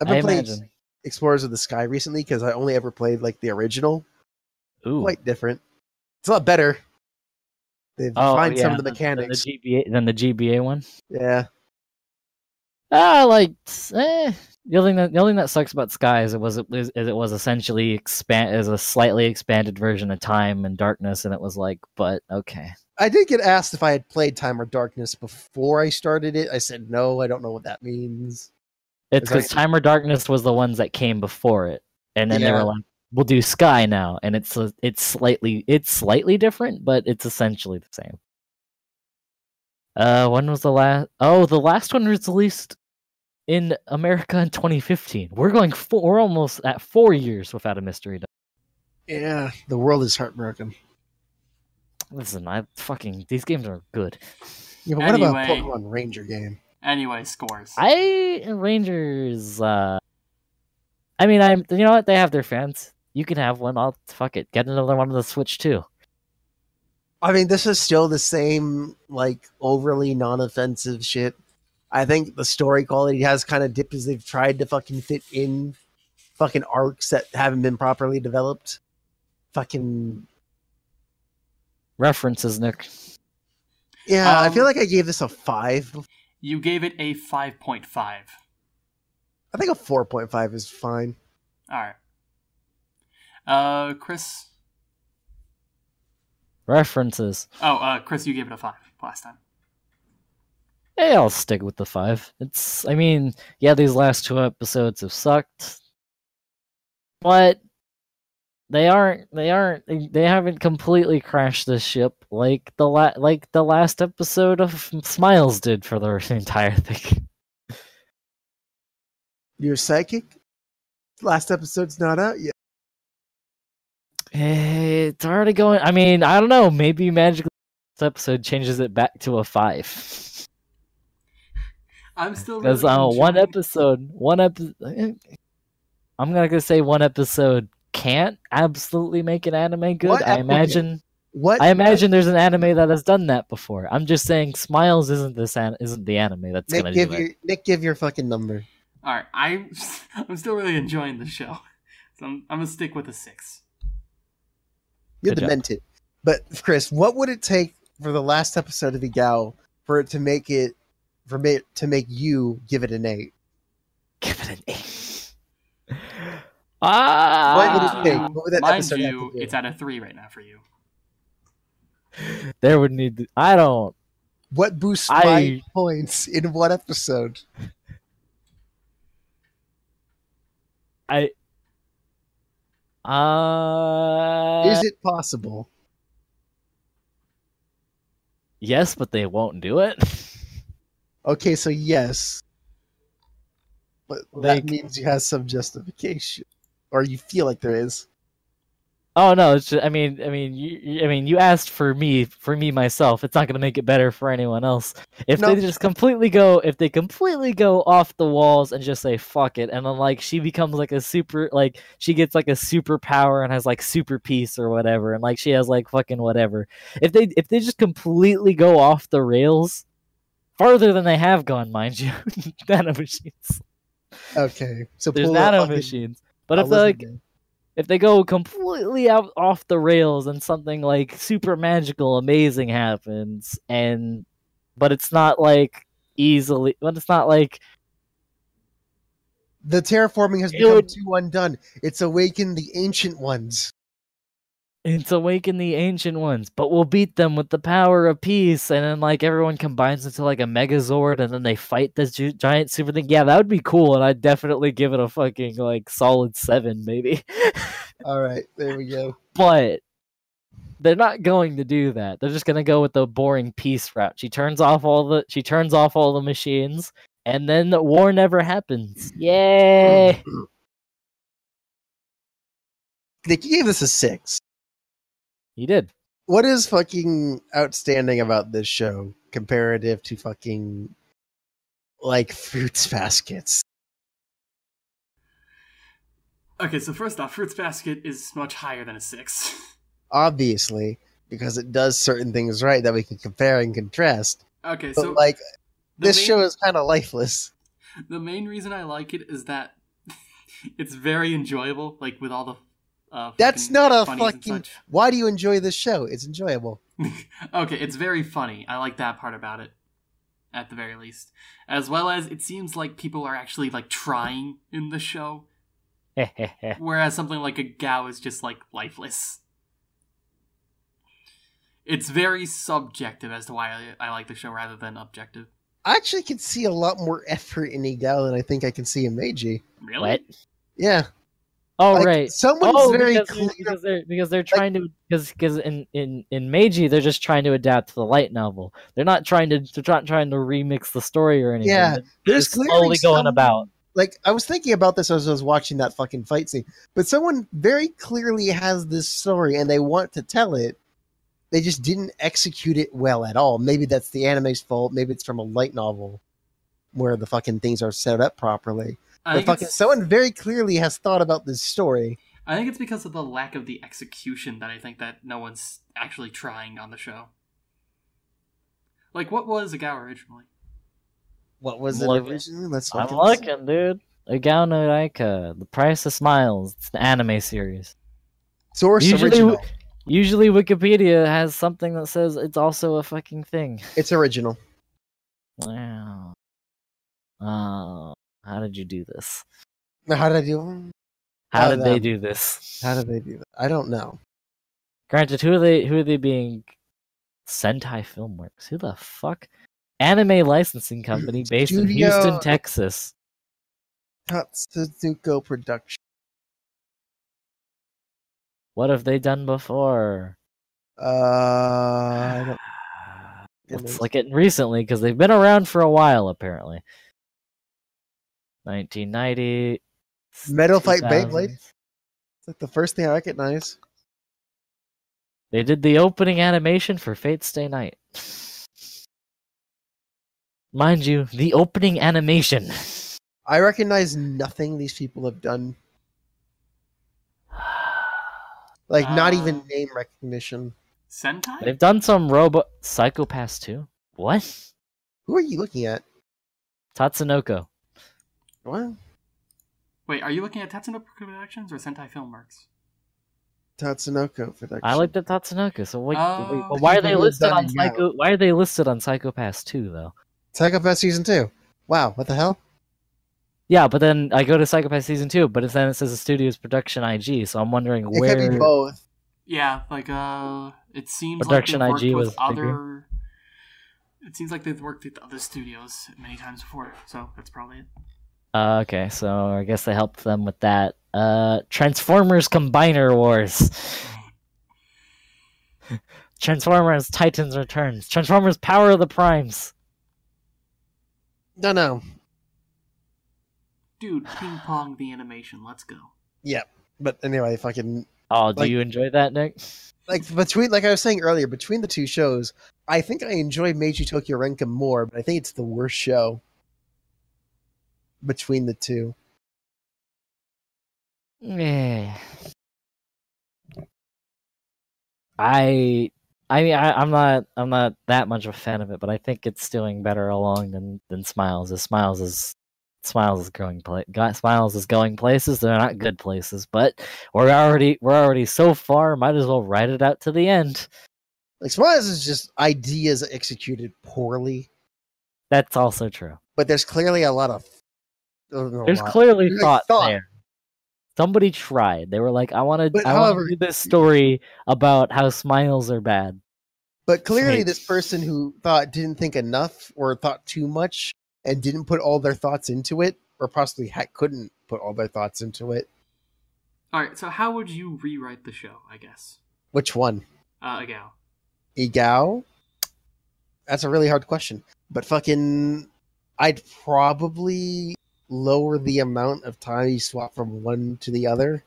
I've been I playing imagine. Explorers of the Sky recently because I only ever played like the original. Ooh. Quite different. It's a lot better. They've oh, refined some of the mechanics. Than the GBA, than the GBA one. yeah. Ah, like, eh. The only thing that the only thing that sucks about Sky is it was is, is it was essentially expand is a slightly expanded version of Time and Darkness, and it was like, but okay. I did get asked if I had played Time or Darkness before I started it. I said no, I don't know what that means. It's because Time or Darkness was the ones that came before it, and then they were like, we'll do Sky now, and it's a, it's slightly it's slightly different, but it's essentially the same. Uh, when was the last? Oh, the last one was released in America in 2015. We're going four, we're almost at four years without a mystery. Dungeon. Yeah, the world is heartbroken. Listen, I fucking these games are good. Yeah, but what about Anyway. Pokemon Ranger game? Anyway, scores. I Rangers. uh I mean, I'm. You know what? They have their fans. You can have one. I'll fuck it. Get another one on the Switch too. I mean, this is still the same, like, overly non-offensive shit. I think the story quality has kind of dipped as they've tried to fucking fit in fucking arcs that haven't been properly developed. Fucking References, Nick. yeah, I feel Um, like I gave this a five. You gave it a 5.5. I think a four point five is fine. Alright. Uh, Chris? References. Oh, uh, Chris, you gave it a 5 last time. Hey, I'll stick with the five. It's. I mean, yeah, these last two episodes have sucked, but they aren't. They aren't. They, they haven't completely crashed the ship like the la- like the last episode of Smiles did for the entire thing. You're psychic. Last episode's not out yet. Eh, It's already going. I mean, I don't know. Maybe magically this episode changes it back to a five. I'm still Because really uh, one episode, one episode. I'm gonna say one episode can't absolutely make an anime good. What I imagine. What I imagine there's an anime that has done that before. I'm just saying, Smiles isn't this an- isn't the anime that's Nick gonna give do your it. Nick give your fucking number. All right, I'm I'm still really enjoying the show, so I'm, I'm gonna stick with a six. You're Good job. demented. But Chris, what would it take for the last episode of the Gal for it to make it for me to make you give it an eight? Give it an eight. Ah, What would it take? What would that Mind episode have you, do? it's at a three right now for you. there would need. To, I don't. What boosts I- my points in one episode? I. Uh, Is it possible? yes, but they won't do it. Okay, so yes. But Like- that means you have some justification. Or you feel like there is. Oh no, it's just, I mean, I mean, you, I mean, you asked for me, for me myself. It's not going to make it better for anyone else. If No. they just completely go, if they completely go off the walls and just say fuck it, and then like she becomes like a super, like she gets like a superpower and has like super peace or whatever, and like she has like fucking whatever. If they if they just completely go off the rails, farther than they have gone, mind you, nano machines. Okay. So There's nano fucking machines. But if like if they go completely out off the rails and something like super magical amazing happens and but it's not like easily but it's not like the terraforming has become would- too undone. It's awakened the ancient ones. It's awaken the ancient ones but we'll beat them with the power of peace and then like everyone combines into like a megazord and then they fight this gi- giant super thing yeah that would be cool and i'd definitely give it a fucking like solid seven maybe All right, there we go. but they're not going to do that. They're just going to go with the boring peace route. She turns off all the she turns off all the machines and then the war never happens. Yay! Nick, you gave this a six. You did. What is fucking outstanding about this show comparative to fucking like fruits baskets? Okay, so first off, Fruits Basket is much higher than a six. Obviously, because it does certain things right that we can compare and contrast. Okay, But so like this main- show is kind of lifeless. The main reason I like it is that it's very enjoyable, like with all the. Uh, That's not a fucking. Why do you enjoy this show? It's enjoyable. okay, it's very funny. I like that part about it, at the very least. As well as it seems like people are actually like trying in the show, whereas something like Egao is just like lifeless. It's very subjective as to why I, I like the show rather than objective. I actually can see a lot more effort in Egao than I think I can see in Meiji. Really? what? Yeah, Oh Like, right. Someone's Oh, very because, clear. because they're because they're trying to because because in, in in Meiji they're just trying to adapt to the light novel. They're not trying to they're not trying to remix the story or anything. Yeah, They're There's slowly going some- about. like I was thinking about this as I was watching that fucking fight scene, but someone very clearly has this story and they want to tell it. They just didn't execute it well at all. Maybe that's the anime's fault. Maybe it's from a light novel where the fucking things are set up properly. I But fucking someone very clearly has thought about this story. I think it's because of the lack of the execution that I think that no one's actually trying on the show. Like, what was Egao originally? What was I'm it looking. originally? Let's I'm fucking looking, dude. Egao no Daika, The Price of Smiles. It's an anime series. Source Usually, original. usually Wikipedia has something that says it's also a fucking thing. It's original. Wow. Oh, how did you do this? How did I do? How did they um, do this? How did they do that? I don't know. Granted, who are they? Who are they being? Sentai Filmworks. Who the fuck? Anime licensing company based in Houston, Texas. Tatsunoko Production. What have they done before? Uh, I don't. Let's look at recently because they've been around for a while apparently. 1990. Metal Fight Beyblade? 2000s. It's like the first thing I recognize. They did the opening animation for Fate Stay Night. Mind you, the opening animation. I recognize nothing these people have done. Like not even Uh, name recognition. Sentai? They've done some Robo Psycho-Pass too. What? Who are you looking at? Tatsunoko. What? Wait, are you looking at Tatsunoko Productions or Sentai Filmworks? Tatsunoko Production. I looked at Tatsunoko. So wait, Oh. wait, but why are they People who have listed on it now. Psycho? Why are they listed on Psycho-Pass 2 though? Psycho-Pass season two. Wow, what the hell? Yeah, but then I go to Psycho-Pass season two, but then it says the studio's production IG. So I'm wondering It where. could be both. Yeah, like uh, it seems Production like they've IG worked was with bigger. other. It seems like they've worked with other studios many times before, so that's probably it. Uh, okay, so I guess I helped them with that. Uh, Transformers Combiner Wars. Transformers Titans Returns. Transformers Power of the Primes. No, no. Dude, ping pong the animation. Let's go. Yeah, but anyway, fucking Oh, do Like- you enjoy that, Nick? like between like I was saying earlier, between the two shows, I think I enjoy Meiji Tokyo Renka more, but I think it's the worst show between the two. Yeah. I I mean I, I'm not I'm not that much of a fan of it, but I think it's doing better along than than Smiles. As Smiles is Smiles is going pla- got Smiles is going places. They're not good places, but we're already we're already so far. Might as well ride it out to the end. Like Smiles is just ideas executed poorly, That's also true. but there's clearly a lot of There's lot. clearly There's thought, thought. there. Somebody tried. They were like, "I want to. I however- do this story about how smiles are bad." But clearly, Right. this person who thought didn't think enough or thought too much and didn't put all their thoughts into it, or possibly couldn't put all their thoughts into it. All right, so how would you rewrite the show? I guess. Which one? Uh, Agao. Egao? That's a really hard question. But fucking, I'd probably lower the amount of time you swap from one to the other.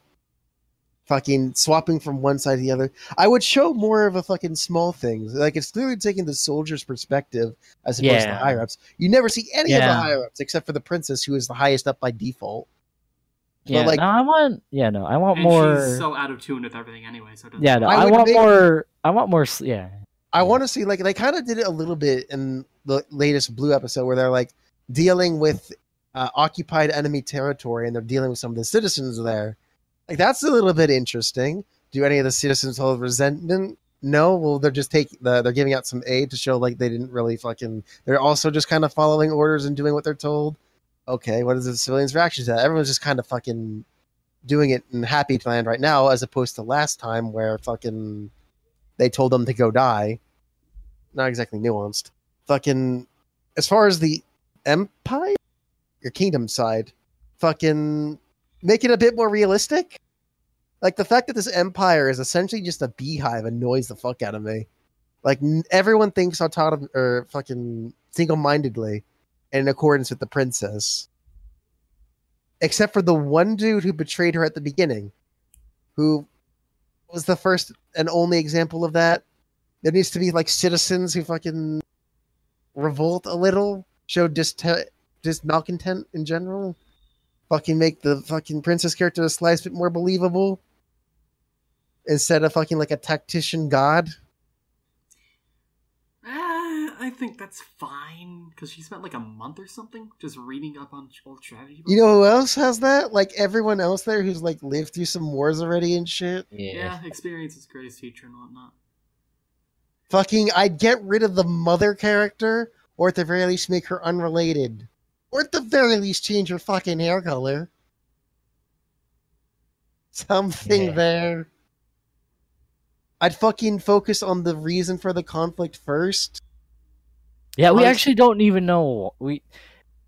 Fucking swapping from one side to the other. I would show more of a fucking small things. Like it's clearly taking the soldier's perspective as opposed to Yeah. higher ups. You never see any of the higher ups except for the princess, who is the highest up by default. But, Yeah, like- no, I want. Yeah, no, I want And more. she's so out of tune with everything anyway. So it doesn't yeah, no, I I, want make- more. I want more. Yeah, I want to see like they kind of did it a little bit in the latest Blue episode where they're like dealing with uh, occupied enemy territory and they're dealing with some of the citizens there. Like that's a little bit interesting. Do any of the citizens hold resentment? No. Well, they're just taking the, they're giving out some aid to show like they didn't really fucking. They're also just kind of following orders and doing what they're told. Okay, what is the civilians' reaction to that? Everyone's just kind of fucking doing it in happy land right now, as opposed to last time where fucking they told them to go die not exactly nuanced. Fucking, as far as the empire, your kingdom side, fucking make it a bit more realistic. Like the fact that this empire is essentially just a beehive annoys the fuck out of me. Like everyone thinks autonom or fucking single-mindedly in accordance with the princess. Except for the one dude who betrayed her at the beginning, who was the first and only example of that. There needs to be like citizens who fucking revolt a little, show dis dis malcontent in general. Fucking make the fucking princess character a slice bit more believable. Instead of fucking like a tactician god. Ah, I think that's fine because she spent like a month or something just reading up on old strategy. You know who else has that? Like everyone else there who's like lived through some wars already and shit. books? yeah, experience is greatest teacher and whatnot. Fucking, I'd get rid of the mother character, or at the very least make her unrelated. Or at the very least change your fucking hair color. Something Yeah. there. I'd fucking focus on the reason for the conflict first. Yeah, we actually don't even know. We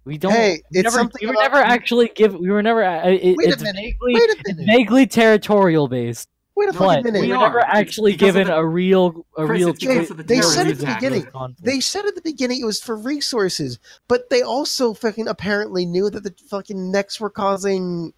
we don't. Hey, we it's never, something we were never actually give. We were never. uh, It, Wait a it's minute, vaguely, Wait a minute. vaguely territorial based, Wait a but fucking we minute. We were never actually because given the- a real a Chris, real. it's because choice the They said at the beginning. They said at the beginning it was for resources, but they also fucking apparently knew that the fucking mechs were causing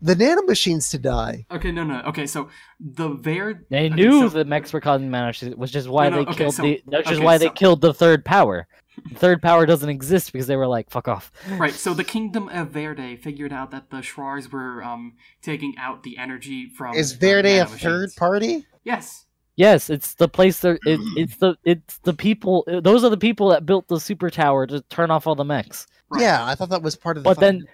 the nanomachines to die. Okay, no, no. Okay, so the Ver. They okay, knew so- the mechs were causing mana, which is why No, no, they okay, killed so- the. That's just okay, why they killed the third power. The third power doesn't exist because they were like, "Fuck off." Right, so the Kingdom of Verde figured out that the Shrars were um taking out the energy from. Is Verde a third party? Yes. Yes, it's the place that it, it's the it's the people. Those are the people that built the super tower to turn off all the mechs. Right. Yeah, I thought that was part of the. But then,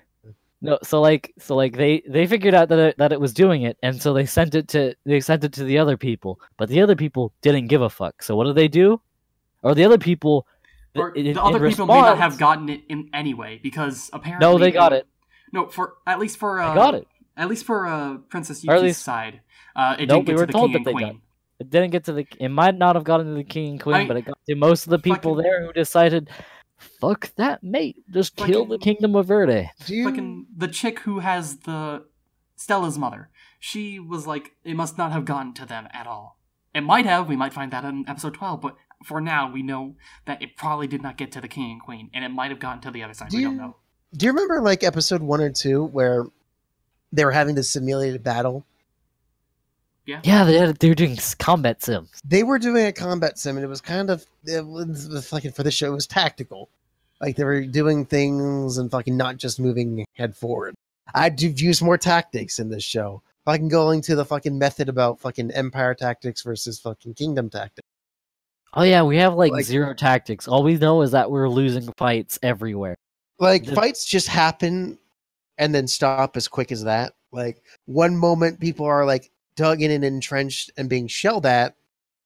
no, so like, so like they they figured out that it, that it was doing it, and so they sent it to they sent it to the other people, but the other people didn't give a fuck. So what do they do? Or the other people, Or in- the in other people may not have gotten it in anyway because apparently. No, they got it. No, for at least for They uh, got it. At least for uh, Princess Or Yuki's least- side, uh, it Nope, didn't we get were to the told king that and they got queen. It didn't get to the. It might not have gotten to the king and queen, I- but it got to most of the people fucking- there who decided, "Fuck that, mate! Just kill the kingdom of Verde." you, Fucking the chick who has the Stella's mother. She was like, it must not have gotten to them at all. It might have. We might find that in episode twelve, but for now, we know that it probably did not get to the king and queen, and it might have gotten to the other side. Do we you- don't know. do you remember like episode one or two where they were having this simulated battle? Yeah, they had, they were doing combat sims. They were doing a combat sim, and it was kind of it was, it was fucking for the show. It was tactical, like they were doing things and fucking not just moving head forward. I'd use more tactics in this show. Fucking going to the fucking method about fucking empire tactics versus fucking kingdom tactics. Oh yeah, we have like, Like- zero tactics. All we know is that we're losing fights everywhere. Like The- fights just happen and then stop as quick as that. Like one moment people are like dug in and entrenched and being shelled at,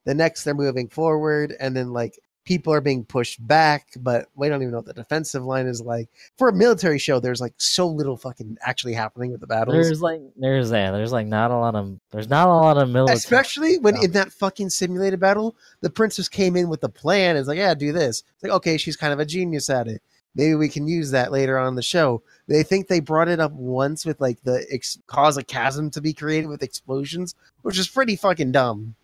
the next they're moving forward, and then like people are being pushed back, but we don't even know what the defensive line is like. For a military show, there's like so little fucking actually happening with the battles. There's like there's that. there's like not a lot of there's not a lot of military. Especially when stuff. in that fucking simulated battle, the princess came in with a plan. It's like, yeah, do this. It's like, okay, she's kind of a genius at it. Maybe we can use that later on in the show. They think they brought it up once with like the ex- cause a chasm to be created with explosions, which is pretty fucking dumb.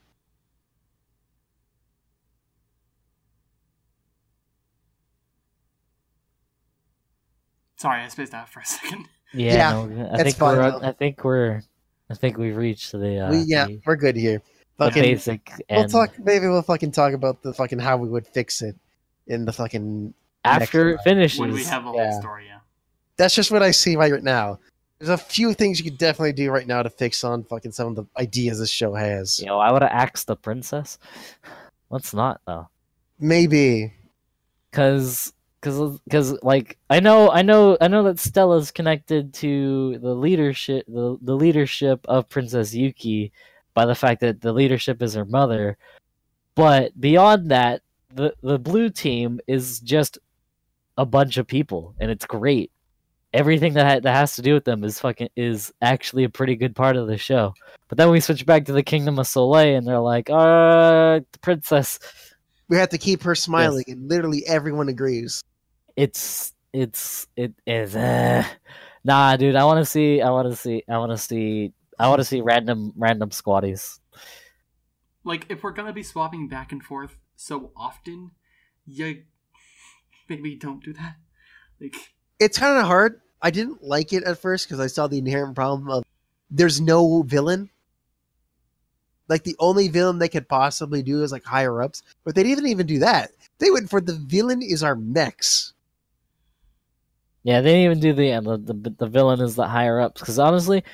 Sorry, I spaced out for a second. yeah, Yeah, no, I think fine, we're though. I think we're I think we've reached the uh we yeah, the, we're good here. the basic we'll end. talk. Maybe we'll fucking talk about the fucking how we would fix it in the fucking. after it finishes. When we have a whole story, yeah. That's just what I see right now. There's a few things you could definitely do right now to fix on fucking some of the ideas this show has. you know, I would have axed the princess. Let's not though. Maybe. Cause Cause, cause, like I know, I know, I know that Stella's connected to the leadership, the, the leadership of Princess Yuki, by the fact that the leadership is her mother. But beyond that, the the blue team is just a bunch of people, and it's great. Everything that ha- that has to do with them is fucking is actually a pretty good part of the show. But then we switch back to the Kingdom of Soleil, and they're like, "Uh, the princess." We have to keep her smiling, and literally everyone agrees. It's it's it is uh, nah dude i want to see i want to see i want to see I want to see random random squatties. Like, if we're gonna be swapping back and forth so often, you maybe don't do that. Like, It's kind of hard. I didn't like it at first because I saw the inherent problem of there's no villain. Like the only villain they could possibly do is like higher ups, but they didn't even do that. They went for the villain is our mechs. Yeah, they didn't even do the end. The, the the villain is the higher ups because honestly,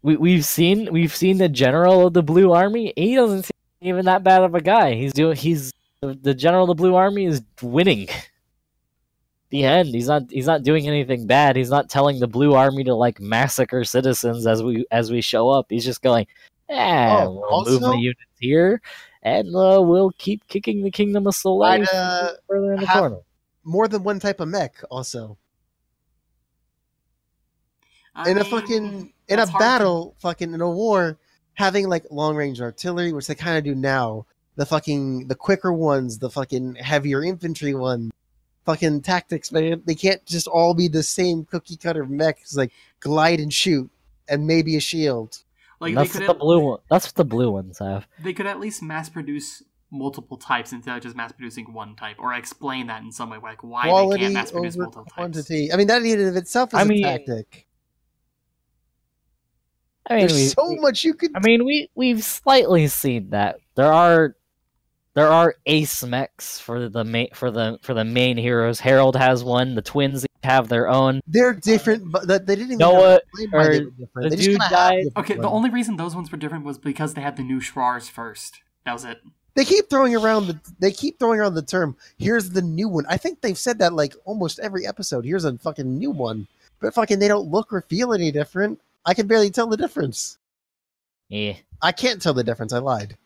we we've seen we've seen the general of the Blue Army. He doesn't seem even that bad of a guy. He's doing he's the, the general of the Blue Army is winning. The end. He's not he's not doing anything bad. He's not telling the Blue Army to like massacre citizens as we as we show up. He's just going, yeah, Oh, we'll move my also- units here, and uh, we'll keep kicking the Kingdom of Soleil I'd, uh, further in the corner. More than one type of mech, also. I in a fucking in a that's hard to- battle, fucking in a war, having like long range artillery, which they kind of do now. The fucking the quicker ones, the fucking heavier infantry ones, fucking tactics, man. They can't just all be the same cookie cutter mechs, like glide and shoot, and maybe a shield. like they that's could what the at, blue one. That's what the blue ones have. they could at least mass produce multiple types instead of just mass producing one type, or explain that in some way, like why they can't mass produce over multiple types. quantity. I mean, that in and of itself is I a mean, tactic. I mean, There's we, so we- much you could. I mean, we we've slightly seen that there are there are ace mechs for the main for the for the main heroes. Harold has one. The twins have their own. they're different, but they didn't even Noah, explain why they were different. the They just dude kinda died- different Okay, the only reason those ones were different was because they had the new Schwarz first. That was it. They keep throwing around the they keep throwing around the term. Here's the new one. I think they've said that like almost every episode. Here's a fucking new one, but fucking they don't look or feel any different. I can barely tell the difference. Yeah, I can't tell the difference. I lied.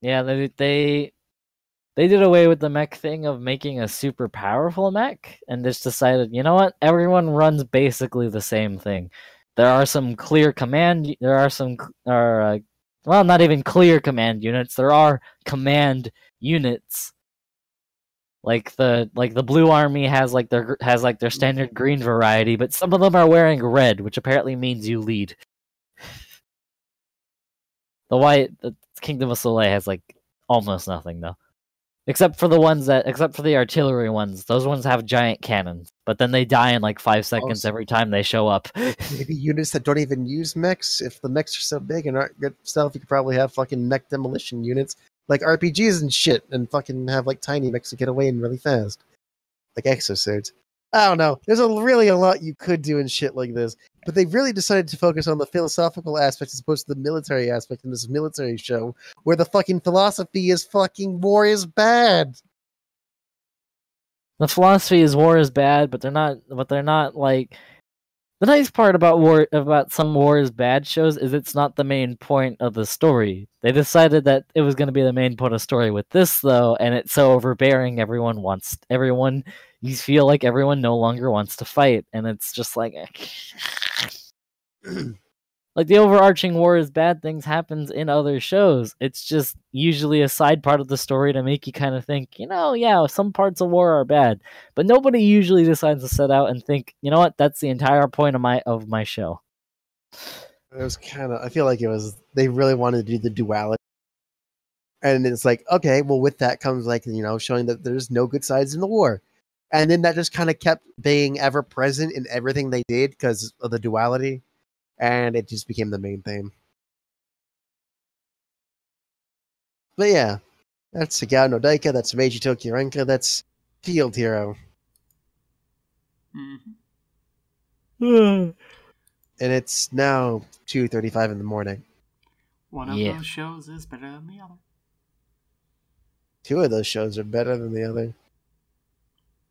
yeah. They they they did away with the mech thing of making a super powerful mech, and just decided, you know what? Everyone runs basically the same thing. There are some clear command. There are some are uh, well, not even clear command units. There are command units. Like the like the blue army has like their has like their standard green variety, but some of them are wearing red, which apparently means you lead. The white the Kingdom of Soleil has like almost nothing though. Except for the ones that except for the artillery ones. Those ones have giant cannons. But then they die in like five oh, seconds Also- every time they show up. Maybe units that don't even use mechs. If the mechs are so big and aren't good stuff, you could probably have fucking mech demolition units like RPGs and shit, and fucking have like tiny mechs to get away in really fast, like exosuits. I don't know. There's a really a lot you could do in shit like this, but they really decided to focus on the philosophical aspect as opposed to the military aspect in this military show, where the fucking philosophy is fucking war is bad. the philosophy is war is bad, but they're not. But they're not like. The nice part about war about some war is bad shows is it's not the main point of the story. They decided that it was going to be the main point of story with this though, and it's so overbearing. Everyone wants everyone. You feel like everyone no longer wants to fight, and it's just like. Eh. like the overarching war is bad things happens in other shows. It's just usually a side part of the story to make you kind of think you know yeah some parts of war are bad. But nobody usually decides to set out and think you know what? That's the entire point of my of my show. It was kind of. I feel like it was. They really wanted to do the duality, and it's like, okay, well, with that comes like you know showing that there's no good sides in the war, and then that just kind of kept being ever present in everything they did because of the duality, and it just became the main theme. But yeah, that's Egao no Daika. That's Meiji Tokyo That's Shield Hero, hmm and it's now two thirty-five in the morning. One of Yeah. those shows is better than the other. Two of those shows are better than the other.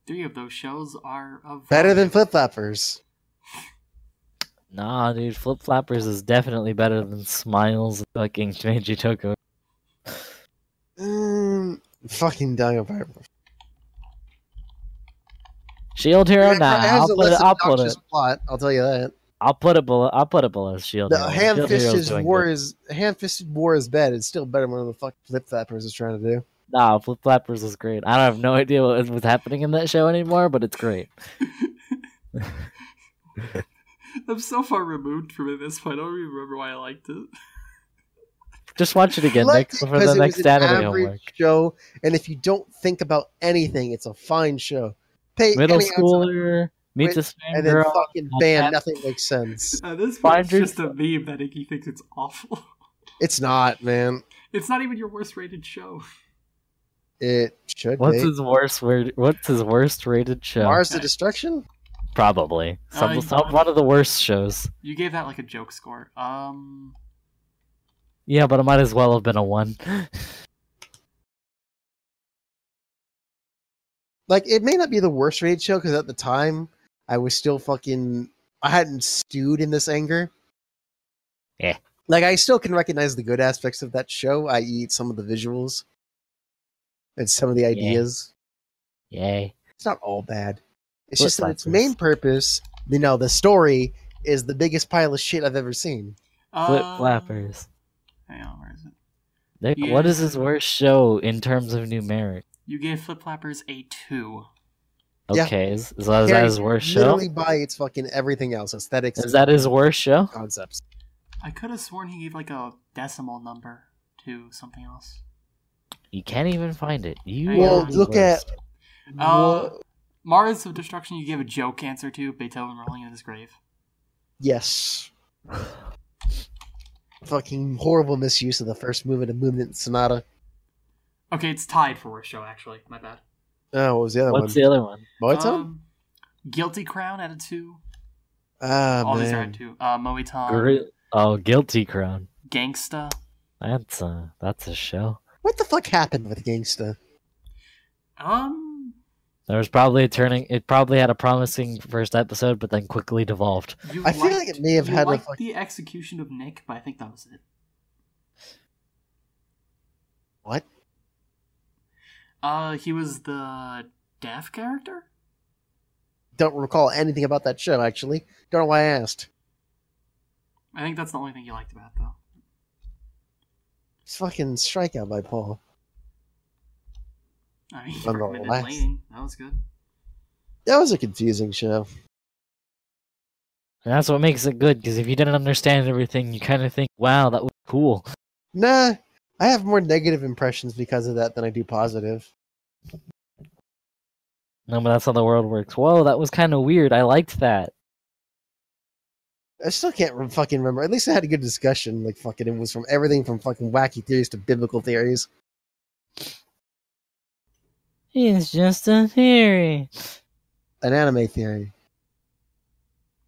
Three of those shows are of Better than Flip Flappers. nah dude flip flappers is definitely better than smiles fucking Meiji Tokyo. Mm, fucking dying shield hero It nah has i'll put it less i'll put it plot. I'll tell you that. i'll put it below i'll put it below shield The ham-fisted war good. is ham fisted war is bad. It's still better than what the fuck Flip Flappers is trying to do. Nah, Flip Flappers is great. I don't have no idea what was happening in that show anymore, but it's great. I'm so far removed from it at this point. I don't even remember why I liked it. Just watch it again Liked next it for 'cause the it was next an anime average homework. show, and if you don't think about anything, it's a fine show. Pay Middle any ounce of- schooler meets a and then girl. fucking all bam, nothing makes sense. At this is Find it's just a meme that Icky thinks it's awful. It's not, man. It's not even your worst rated show. It should What's be. his worst? What's his worst rated show? Mars the Destruction? Probably some, Uh, some one of the worst shows. You gave that like a joke score. Um, Yeah, but it might as well have been a one. Like, it may not be the worst rated show because at the time I was still fucking. I hadn't stewed in this anger. Yeah. Like, I still can recognize the good aspects of that show, i.e., some of the visuals and some of the ideas. Yay! It's not all bad. It's Flip just that its flappers. main purpose, you know, the story is the biggest pile of shit I've ever seen. Flip uh, flappers. Hang on, where is it? Nick, Yeah. what is his worst show in terms of numeric? You gave Flip Flappers a two. Yeah. Okay, is, is, that- is that his worst show? Literally by its fucking everything else, aesthetics, Is that his worst show? concepts. I could have sworn he gave like a decimal number to something else. You can't even find it. You Well, are the look at- Uh, Wha- Mars of Destruction, you gave a joke answer to Beethoven rolling in his grave. Yes. Fucking horrible misuse of the first movement of Moonlight Sonata. Okay, it's tied for worst show, actually. My bad. Oh, what was the other What's one? What's the other one? Moetan? Um, Guilty Crown at a two. ah, All these are at two. Uh, Moetan. Gri- oh, Guilty Crown. Gangsta. That's a that's a show. What the fuck happened with Gangsta? Um, There was probably a turning. It probably had a promising first episode, but then quickly devolved. you I feel like it may have you had a liked the execution of Nick, but I think that was it. What? Uh, he was the deaf character. Don't recall anything about that show, actually. Don't know why I asked. I think that's the only thing you liked about it, though. It's fucking strikeout by Paul. I mean, I'm he not recommended relaxed. Laning. That was good. That was a confusing show. And that's what makes it good. Because if you didn't understand everything, you kind of think, "Wow, that was cool." Nah, I have more negative impressions because of that than I do positive. No, but that's how the world works. Whoa, that was kind of weird. I liked that. I still can't re- fucking remember. At least I had a good discussion. Like fucking, it was from everything from fucking wacky theories to biblical theories. It's just a theory. An anime theory.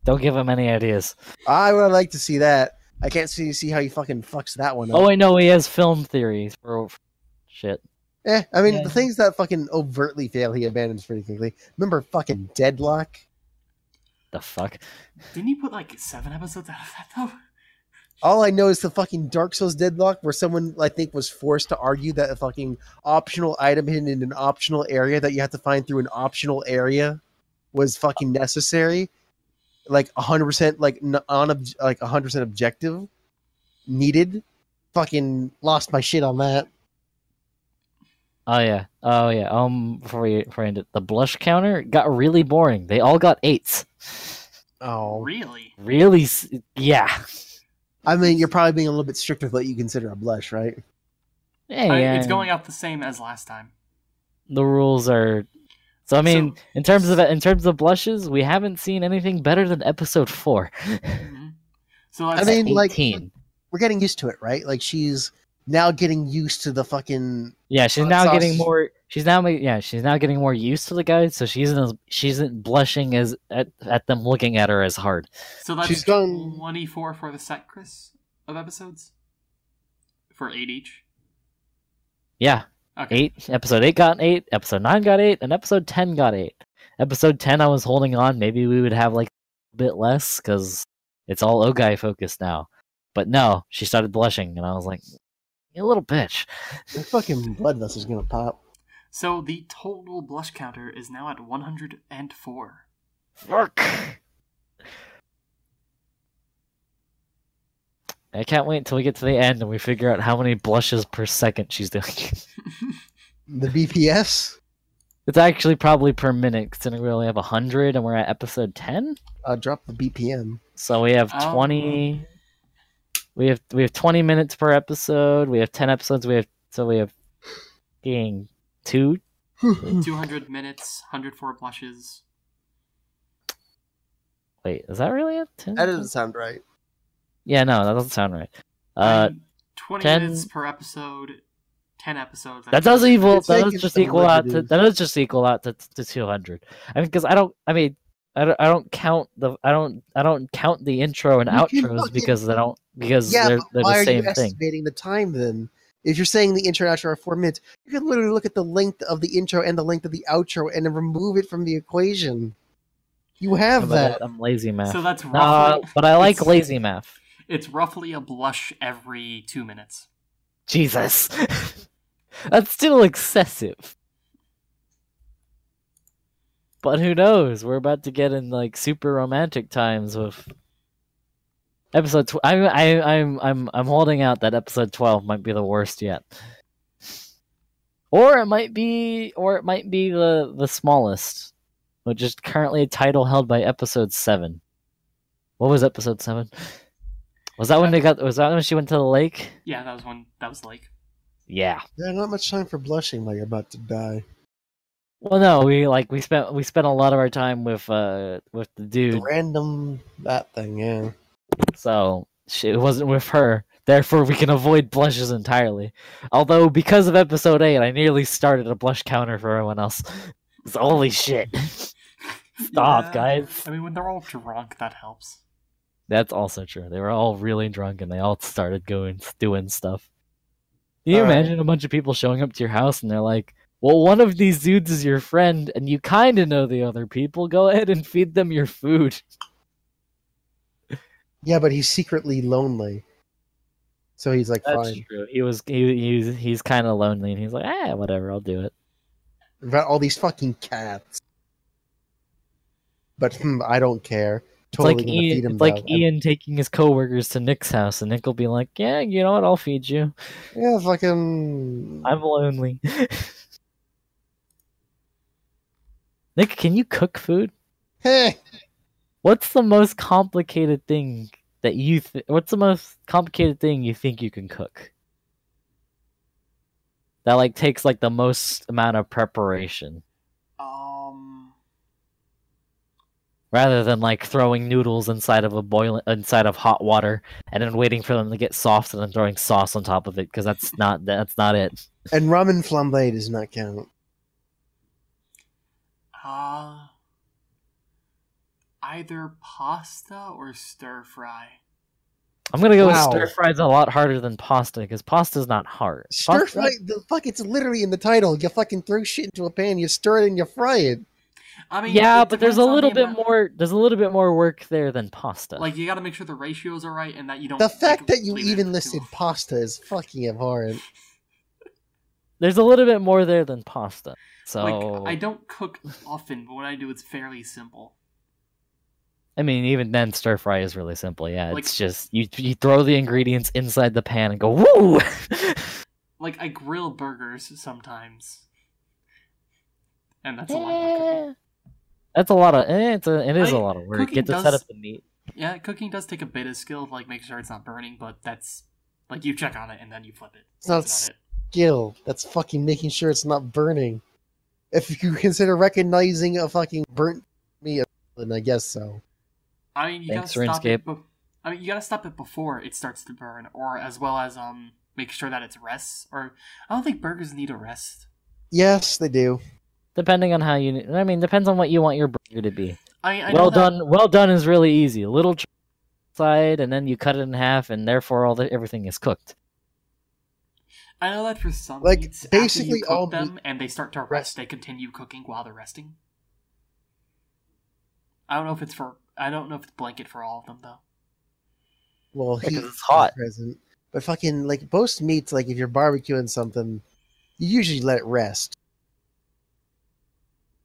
Don't give him any ideas. I would like to see that. I can't see see how he fucking fucks that one up. Oh, I know he has film theories for shit. Eh, I mean, Yeah. the things that fucking overtly fail, he abandons pretty quickly. Remember fucking Deadlock? The fuck? Didn't he put like seven episodes out of that though? All I know is the fucking Dark Souls Deadlock, where someone I think was forced to argue that a fucking optional item hidden in an optional area that you have to find through an optional area was fucking necessary. Like hundred percent, like on ob- like hundred percent objective, needed. Fucking lost my shit on that. Oh yeah. Oh yeah. Um, before you before you end it, the blush counter got really boring. They all got eights. Oh, Really? Really? Yeah. I mean, you're probably being a little bit strict with what you consider a blush, right? Hey, I- yeah. it's going out the same as last time. the rules are so i mean So- in terms of in terms of blushes we haven't seen anything better than episode four Mhm. So I that's mean, like- 18. We're getting used to it, right? Like she's now getting used to the fucking yeah she's now sauce. getting more she's now yeah she's now getting more used to the guys so she isn't as, she isn't blushing as at, at them looking at her as hard so that's She's gone- twenty four for the set, Chris, of episodes for eight each. yeah Okay. eight episode eight got eight episode nine got eight and episode 10 got eight episode 10 i was holding on maybe we would have like a bit less because it's all ogai focused now but no she started blushing and i was like you little bitch the fucking blood vessel's gonna pop. So the total blush counter is now at one hundred and four. Fuck. I can't wait until we get to the end and we figure out how many blushes per second she's doing. The BPS. It's actually probably per minute, considering we only have hundred and we're at episode ten. Uh, drop the BPM. So we have Oh. twenty. We have we have twenty minutes per episode. We have ten episodes. We have so we have being two. 200 minutes, 104 blushes. Wait, is that really it? 10? That doesn't sound right. Yeah, no, that doesn't sound right. Uh, And 20 10 minutes per episode, 10 episodes. that does equal. It's That does it's just equal out to. That does just equal out to, to two hundred. I mean, because I don't. I mean, I don't. I don't count the. I don't. I don't count the intro and You outros because they don't. Because Yeah, they're, but they're why are same you thing. estimating the time then? If you're saying the intro and outro are four minutes, you can literally look at the length of the intro and the length of the outro and then remove it from the equation. You have But that. I'm lazy math. So that's No, roughly, but I like lazy math. it's roughly a blush every two minutes. Jesus, that's still excessive. But who knows? We're about to get in like super romantic times with episode. Tw- I, I, I'm, I'm, I'm holding out that episode twelve might be the worst yet, or it might be, or it might be the the smallest, which is currently a title held by episode seven. What was episode seven? Was that when they got? Was that when she went to the lake? Yeah, that was one. That was like. Yeah. Yeah, not much time for blushing like you're about to die. Well, no, we like we spent we spent a lot of our time with uh with the The dude, random that thing, yeah. So she, it wasn't with her. Therefore, we can avoid blushes entirely. Although, because of episode eight, I nearly started a blush counter for everyone else. It's- holy shit! Stop, Yeah. guys. I mean, when they're all drunk, that helps. That's also true. They were all really drunk and they all started going doing stuff. Can you All right. imagine a bunch of people showing up to your house and they're like, "Well, one of these dudes is your friend, and you kind of know the other people. Go ahead and feed them your food." Yeah, but he's secretly lonely. So he's like, That's fine. true. He was he, he's he's kind of lonely, and he's like, "Ah, whatever, I'll do it." About all these fucking cats. But hmm, I don't care. It's Totally like gonna feed Ian, him it's like. Ian taking his coworkers to Nick's house, and Nick will be like, "Yeah, you know what? I'll feed you. Yeah, fucking. I'm lonely." Nick, can you cook food? Hey, What's the most complicated thing that you? Th- what's the most complicated thing you think you can cook? That like takes like the most amount of preparation, Um. rather than like throwing noodles inside of a boiling inside of hot water and then waiting for them to get soft and then throwing sauce on top of it because that's not that's not it. and ramen flambe does not count. Uh, either pasta or stir fry. I'm gonna go Wow. with stir fries a lot harder than pasta because pasta's not hard. Stir Pasta- fry, the fuck, it's literally in the title. You fucking throw shit into a pan, you stir it, and you fry it. I mean, Yeah, but there's a little bit amount- more. There's a little bit more work there than pasta. Like you got to make sure the ratios are right and that you don't. The fact like, that you even too- listed pasta is fucking abhorrent. there's a little bit more there than pasta. So Like I don't cook often, but when I do, it's fairly simple. I mean, even then, stir fry is really simple. Yeah, Like- it's just you you throw the ingredients inside the pan and go woo. Like I grill burgers sometimes, and that's a lot. Of cooking. That's a lot of. Eh, it's a. It is I- a lot of work. Get to does- set up the meat. Yeah, cooking does take a bit of skill, like make sure it's not burning, but that's like you check on it and then you flip it. It's not That's about it. Skill. That's fucking making sure it's not burning. If you consider recognizing a fucking burnt meat, then I guess so. I mean, you Thanks, gotta stop it. Be- I mean, you gotta stop it before it starts to burn, or as well as um make sure that it's rests. Or I don't think burgers need a rest. Yes, they do. Depending on how you. I mean, depends on what you want your burger to be. I I well that- done. Well done is really easy. A little side, and then you cut it in half, and therefore all the everything is cooked. I know that for some Like, meats, after basically you cook all them meat- and they start to rest, they continue cooking while they're resting. I don't know if it's for. I don't know if it's blanket for all of them though. Well, Because heat it's hot. present. But fucking like most meats, like if you're barbecuing something, you usually let it rest.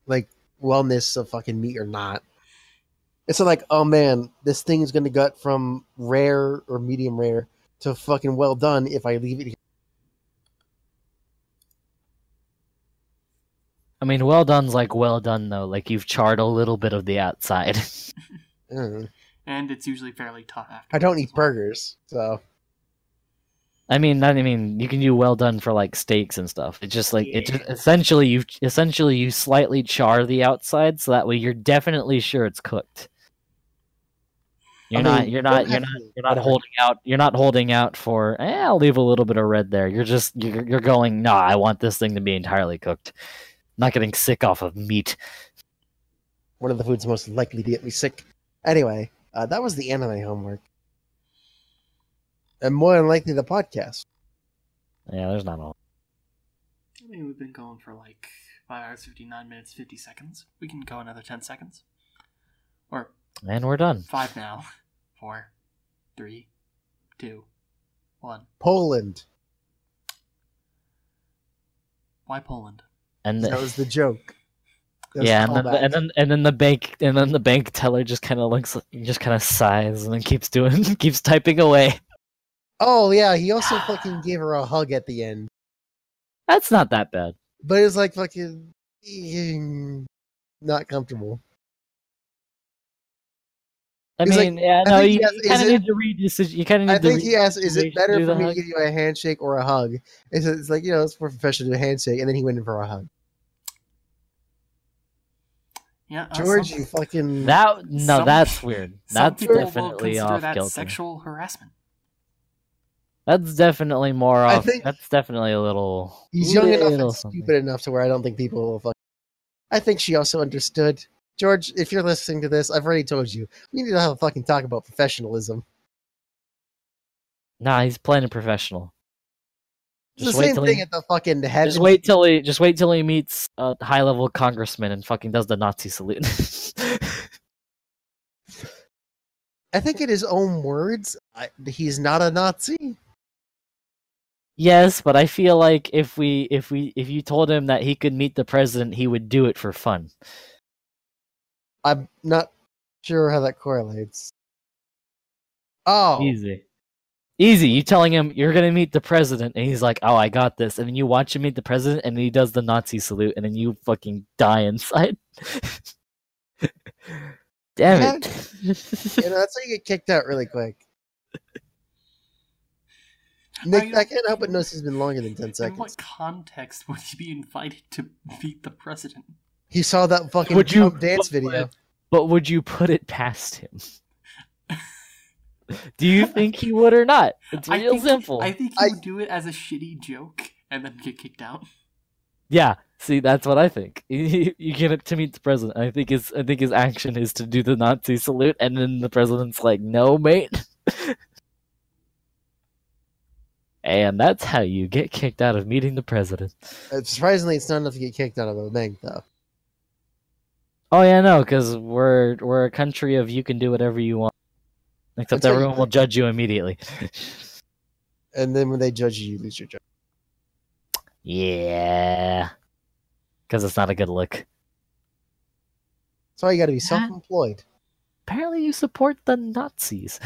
Like wellness of fucking meat or not. It's not like, oh man, this thing is gonna gut from rare or medium rare to fucking well done if I leave it here. I mean, well done's like well done though. Like you've charred a little bit of the outside. Mm. and it's usually fairly tough after. I don't eat burgers, so I mean, I mean, you can do well done for like steaks and stuff. It's just like it just essentially you essentially you slightly char the outside so that way you're definitely sure it's cooked. You're I not. You're don't You're not. You're not holding out. You're not holding out for. Eh, I'll leave a little bit of red there. You're just. You're, you're going. Nah, I want this thing to be entirely cooked. not getting sick off of meat. one of the foods most likely to get me sick. Anyway, uh, that was the anime homework, and more than likely the podcast. Yeah, there's not all. I mean, we've been going for like five hours, fifty-nine minutes, fifty seconds. We can go another ten seconds, or And we're done. five now. Four, three, two, one. Poland. Why Poland? And That was the joke. Yeah, and then, the, and then and then the bank and then the bank teller just kind of looks, just kind of sighs and then keeps doing, keeps typing away. oh yeah, he also fucking gave her a hug at the end, That's not that bad. but it's like fucking mm, not comfortable. I He's like, mean, yeah, I no, you, he you kind of it- need to read this. You kind of need I think he asked, "Is it better for me hug. to give you a handshake or a hug?" It's, it's like you know, it's more professional to do a handshake, and then he went in for a hug. Yeah, uh, George, some- you fucking That no, Some- that's weird. That's definitely off that kilter. sexual harassment. That's definitely more I off. think- that's definitely a little. He's young enough and something. stupid enough to where I don't think people will fuck. I think she also understood. George, if you're listening to this, I've already told you. We need to have a fucking talk about professionalism. Nah, he's playing a professional. It's Just the wait same thing he, at the fucking head. just wait till he just wait till he meets a high level congressman and fucking does the Nazi salute. I think in his own words, I, he's not a Nazi. yes, but I feel like if we if we if you told him that he could meet the president, he would do it for fun. I'm not sure how that correlates. Oh, Easy. Easy. You telling him you're gonna meet the president, and he's like, "Oh, I got this," and then you watch him meet the president, and he does the Nazi salute, and then you fucking die inside. Damn it! you know that's how you get kicked out really quick. Nick, I- I can't help but notice he's been longer than ten In seconds. what context would he be invited to meet the president? He saw that fucking Would you- jump dance video. but would you put it past him? Do you think he would or not? It's I real think, simple. I think he I- would do it as a shitty joke and then get kicked out. Yeah, see, that's what I think. You get it to meet the president. I think his I think his action is to do the Nazi salute, and then the president's like, "No, mate." and that's how you get kicked out of meeting the president. Uh, surprisingly, it's not enough to get kicked out of a bank, though. Oh yeah, no, because we're we're a country of you can do whatever you want, except everyone will judge you immediately. And then when they judge you, you lose your job. yeah, because it's not a good look. That's why you got to be self-employed. Apparently, you support the Nazis.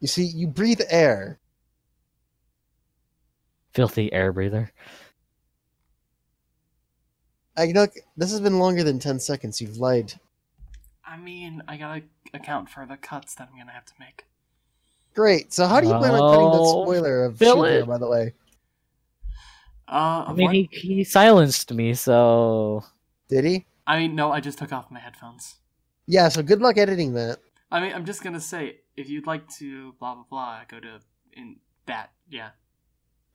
You see, you breathe air. Filthy air breather. I look. This has been longer than ten seconds. You've lied. I mean, I gotta account for the cuts that I'm gonna have to make. Great. So how do you plan on cutting the Oh, spoiler of fill Shield by the way? Uh, I mean, what? he he silenced me, so Did he? I mean, no, I just took off my headphones. Yeah. So good luck editing that. I mean, I'm just gonna say, if you'd like to blah blah blah, go to in that, yeah,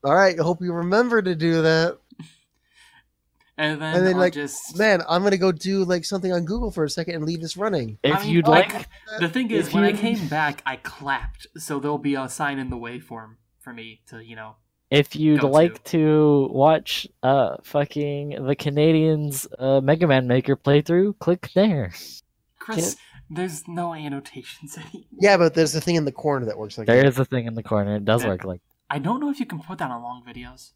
All right. Hope you remember to do that. And then, And then, I'll like, just Man, I'm gonna go do like something on Google for a second and leave this running. if I mean, you'd like, like, The thing is, If when I came back, I clapped, so there'll be a sign in the waveform for me to, you know. if you'd go to. like to watch uh fucking the Canadians uh Mega Man Maker playthrough, click there. Chris, there's no annotations anymore. Yeah, but there's a thing in the corner that works like There that. is a thing in the corner. It does Yeah. work like. I don't know if you can put that on long videos.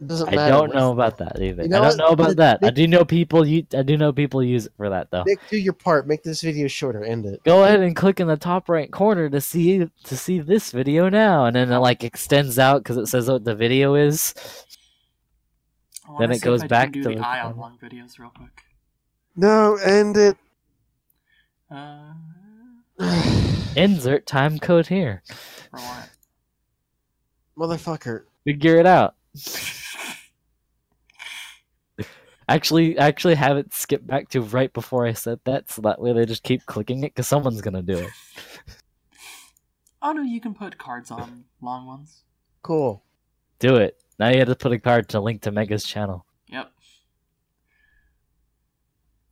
It doesn't I matter. don't know about that either. You know I don't know about Nick- that. I do know people. You, I do know people use it for that though. Nick, do your part. Make this video shorter. End it. Go ahead and click in the top right corner to see to see this video now, and then it like extends out because it says what the video is. Then it goes if I back do to the the eye on camera. long videos real quick. No, end it. Uh, Insert time code here. for what? Motherfucker. Figure it out. Actually, actually have it skip back to right before I said that, so that way they just keep clicking it because someone's gonna do it. oh no, you can put cards on long ones. Cool. Do it. Now you have to put a card to link to Mega's channel. Yep.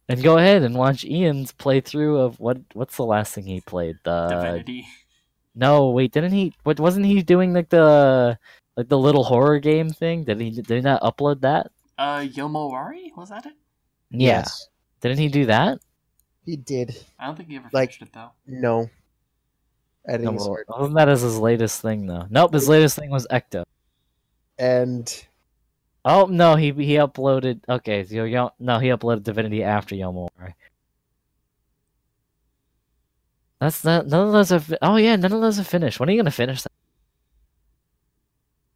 And go ahead and watch Ian's playthrough of what what's the last thing he played? The Divinity. No, wait, didn't he what wasn't he doing like the like the little horror game thing? Did he did he not upload that? Uh, Yomawari? Was that it? Yeah. Yes, Didn't he do that? he did. I don't think he ever Like- finished it though. No. Editing No, is hard. wasn't that as his latest thing though? Nope, his latest thing was Ecto. And Oh no, he he uploaded. Okay, so Yo- no, he uploaded Divinity after Yomori. That's not none of those are. Oh yeah, none of those are finished. When are you gonna finish that?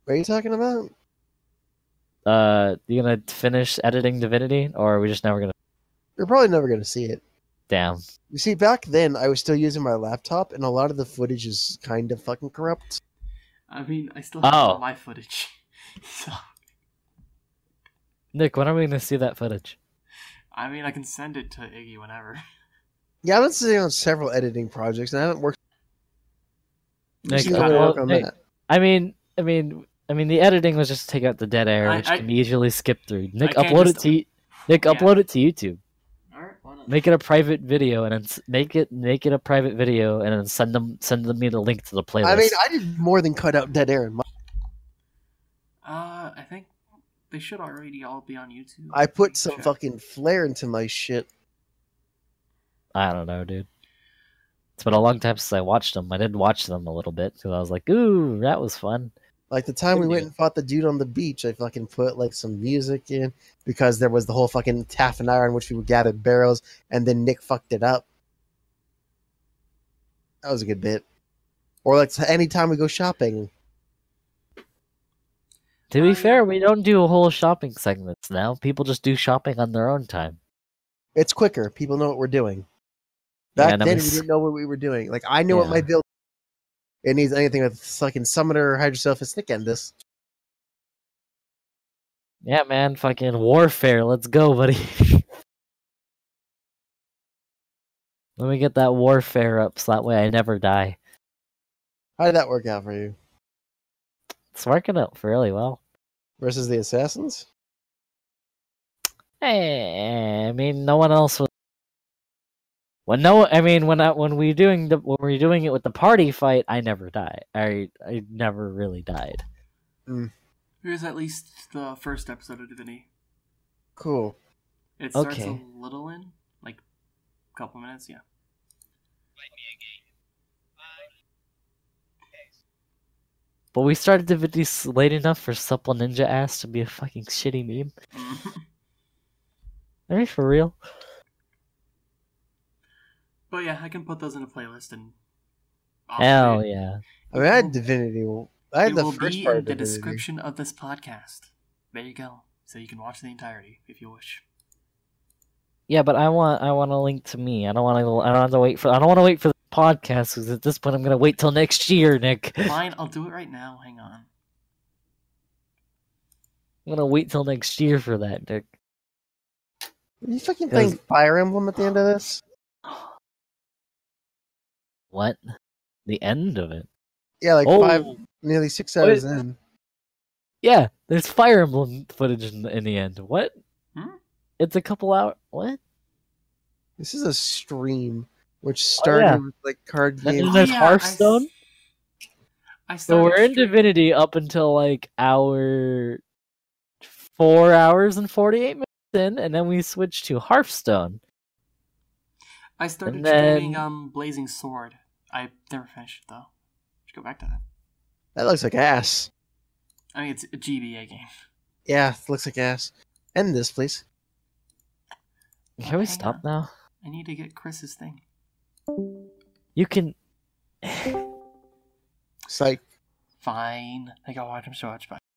what are you talking about? Uh, you gonna finish editing Divinity, or are we just never gonna? You're probably never going to see it. Damn. You see, back then, I was still using my laptop, and a lot of the footage is kind of fucking corrupt. I mean, I still have Oh. all my footage. So, Nick, when are we gonna see that footage? I mean, I can send it to Iggy whenever. Yeah, I've been sitting on several editing projects, and I haven't worked. Nick, Just uh, work well, on Nick, that. I mean, I mean, I mean, the editing was just to take out the dead air, I- which I- can be easily skipped through. Nick, upload it to Nick, Yeah. upload it to YouTube. Alright, why not? Make it a private video, and then make it make it a private video, and then send them send them me the link to the playlist. I mean, I did more than cut out dead air. In my, Uh, I think they should already all be on YouTube. I put some Check. fucking flair into my shit. I don't know, dude. It's been a long time since I watched them. I did watch them a little bit because I was like, "Ooh, that was fun." Like the time we went and fought the dude on the beach, I fucking put like some music in because there was the whole fucking half an hour in which we would gather barrels, and then Nick fucked it up. That was a good bit. Or like anytime we go shopping, To be fair, we don't do a whole shopping segments now. People just do shopping on their own time. it's quicker. People know what we're doing. Back and then then, we we didn't know what we were doing. Like I know what my build. It needs anything with fucking summoner, hydrocephalus, Nick Endus. Yeah, man, fucking warfare. Let's go, buddy. Let me get that warfare up so that way I never die. How did that work out for you? It's working out fairly well. Versus the assassins? Eh, I mean, no one else was. When no, I mean, when I, when we doing the when we were doing it with the party fight, I never died. I I never really died. mm. Here's at least the first episode of Divinity. Cool. It starts Okay. a little in, like a couple minutes, yeah. But we started the video late enough for supple ninja ass to be a fucking shitty meme. Are you for real? But yeah, I can put those in a playlist and. Hell yeah! I mean, I had Divinity. I had it the will first be part in the Divinity. description of this podcast. There you go. So you can watch the entirety if you wish. Yeah, but I want I want a link to me. I don't want to. I don't have to wait for. I don't want to wait for the podcast because at this point I'm gonna wait till next year, Nick. Fine, I'll do it right now. Hang on. I'm gonna wait till next year for that, Nick. Are you fucking Because- playing Fire Emblem at the end of this? What? The end of it? Yeah, like five, nearly six hours Wait. in. yeah. There's Fire Emblem footage in the, in the end. What? Hmm? It's a couple hour. What? This is a stream which started Oh, yeah. with like card And games. then there's yeah, I Hearthstone. So we're in Divinity up until like hour four hours and forty eight minutes in, and then we switch to Hearthstone. I started and then- streaming um Blazing Sword. I never finished it though. Should go back to that. That looks like ass. I mean, it's a GBA game. Yeah, it looks like ass. End this, please. Can we Hang stop on. now? I need to get Chris's thing. You can. Psych. Fine. I got watch him so much. Bye.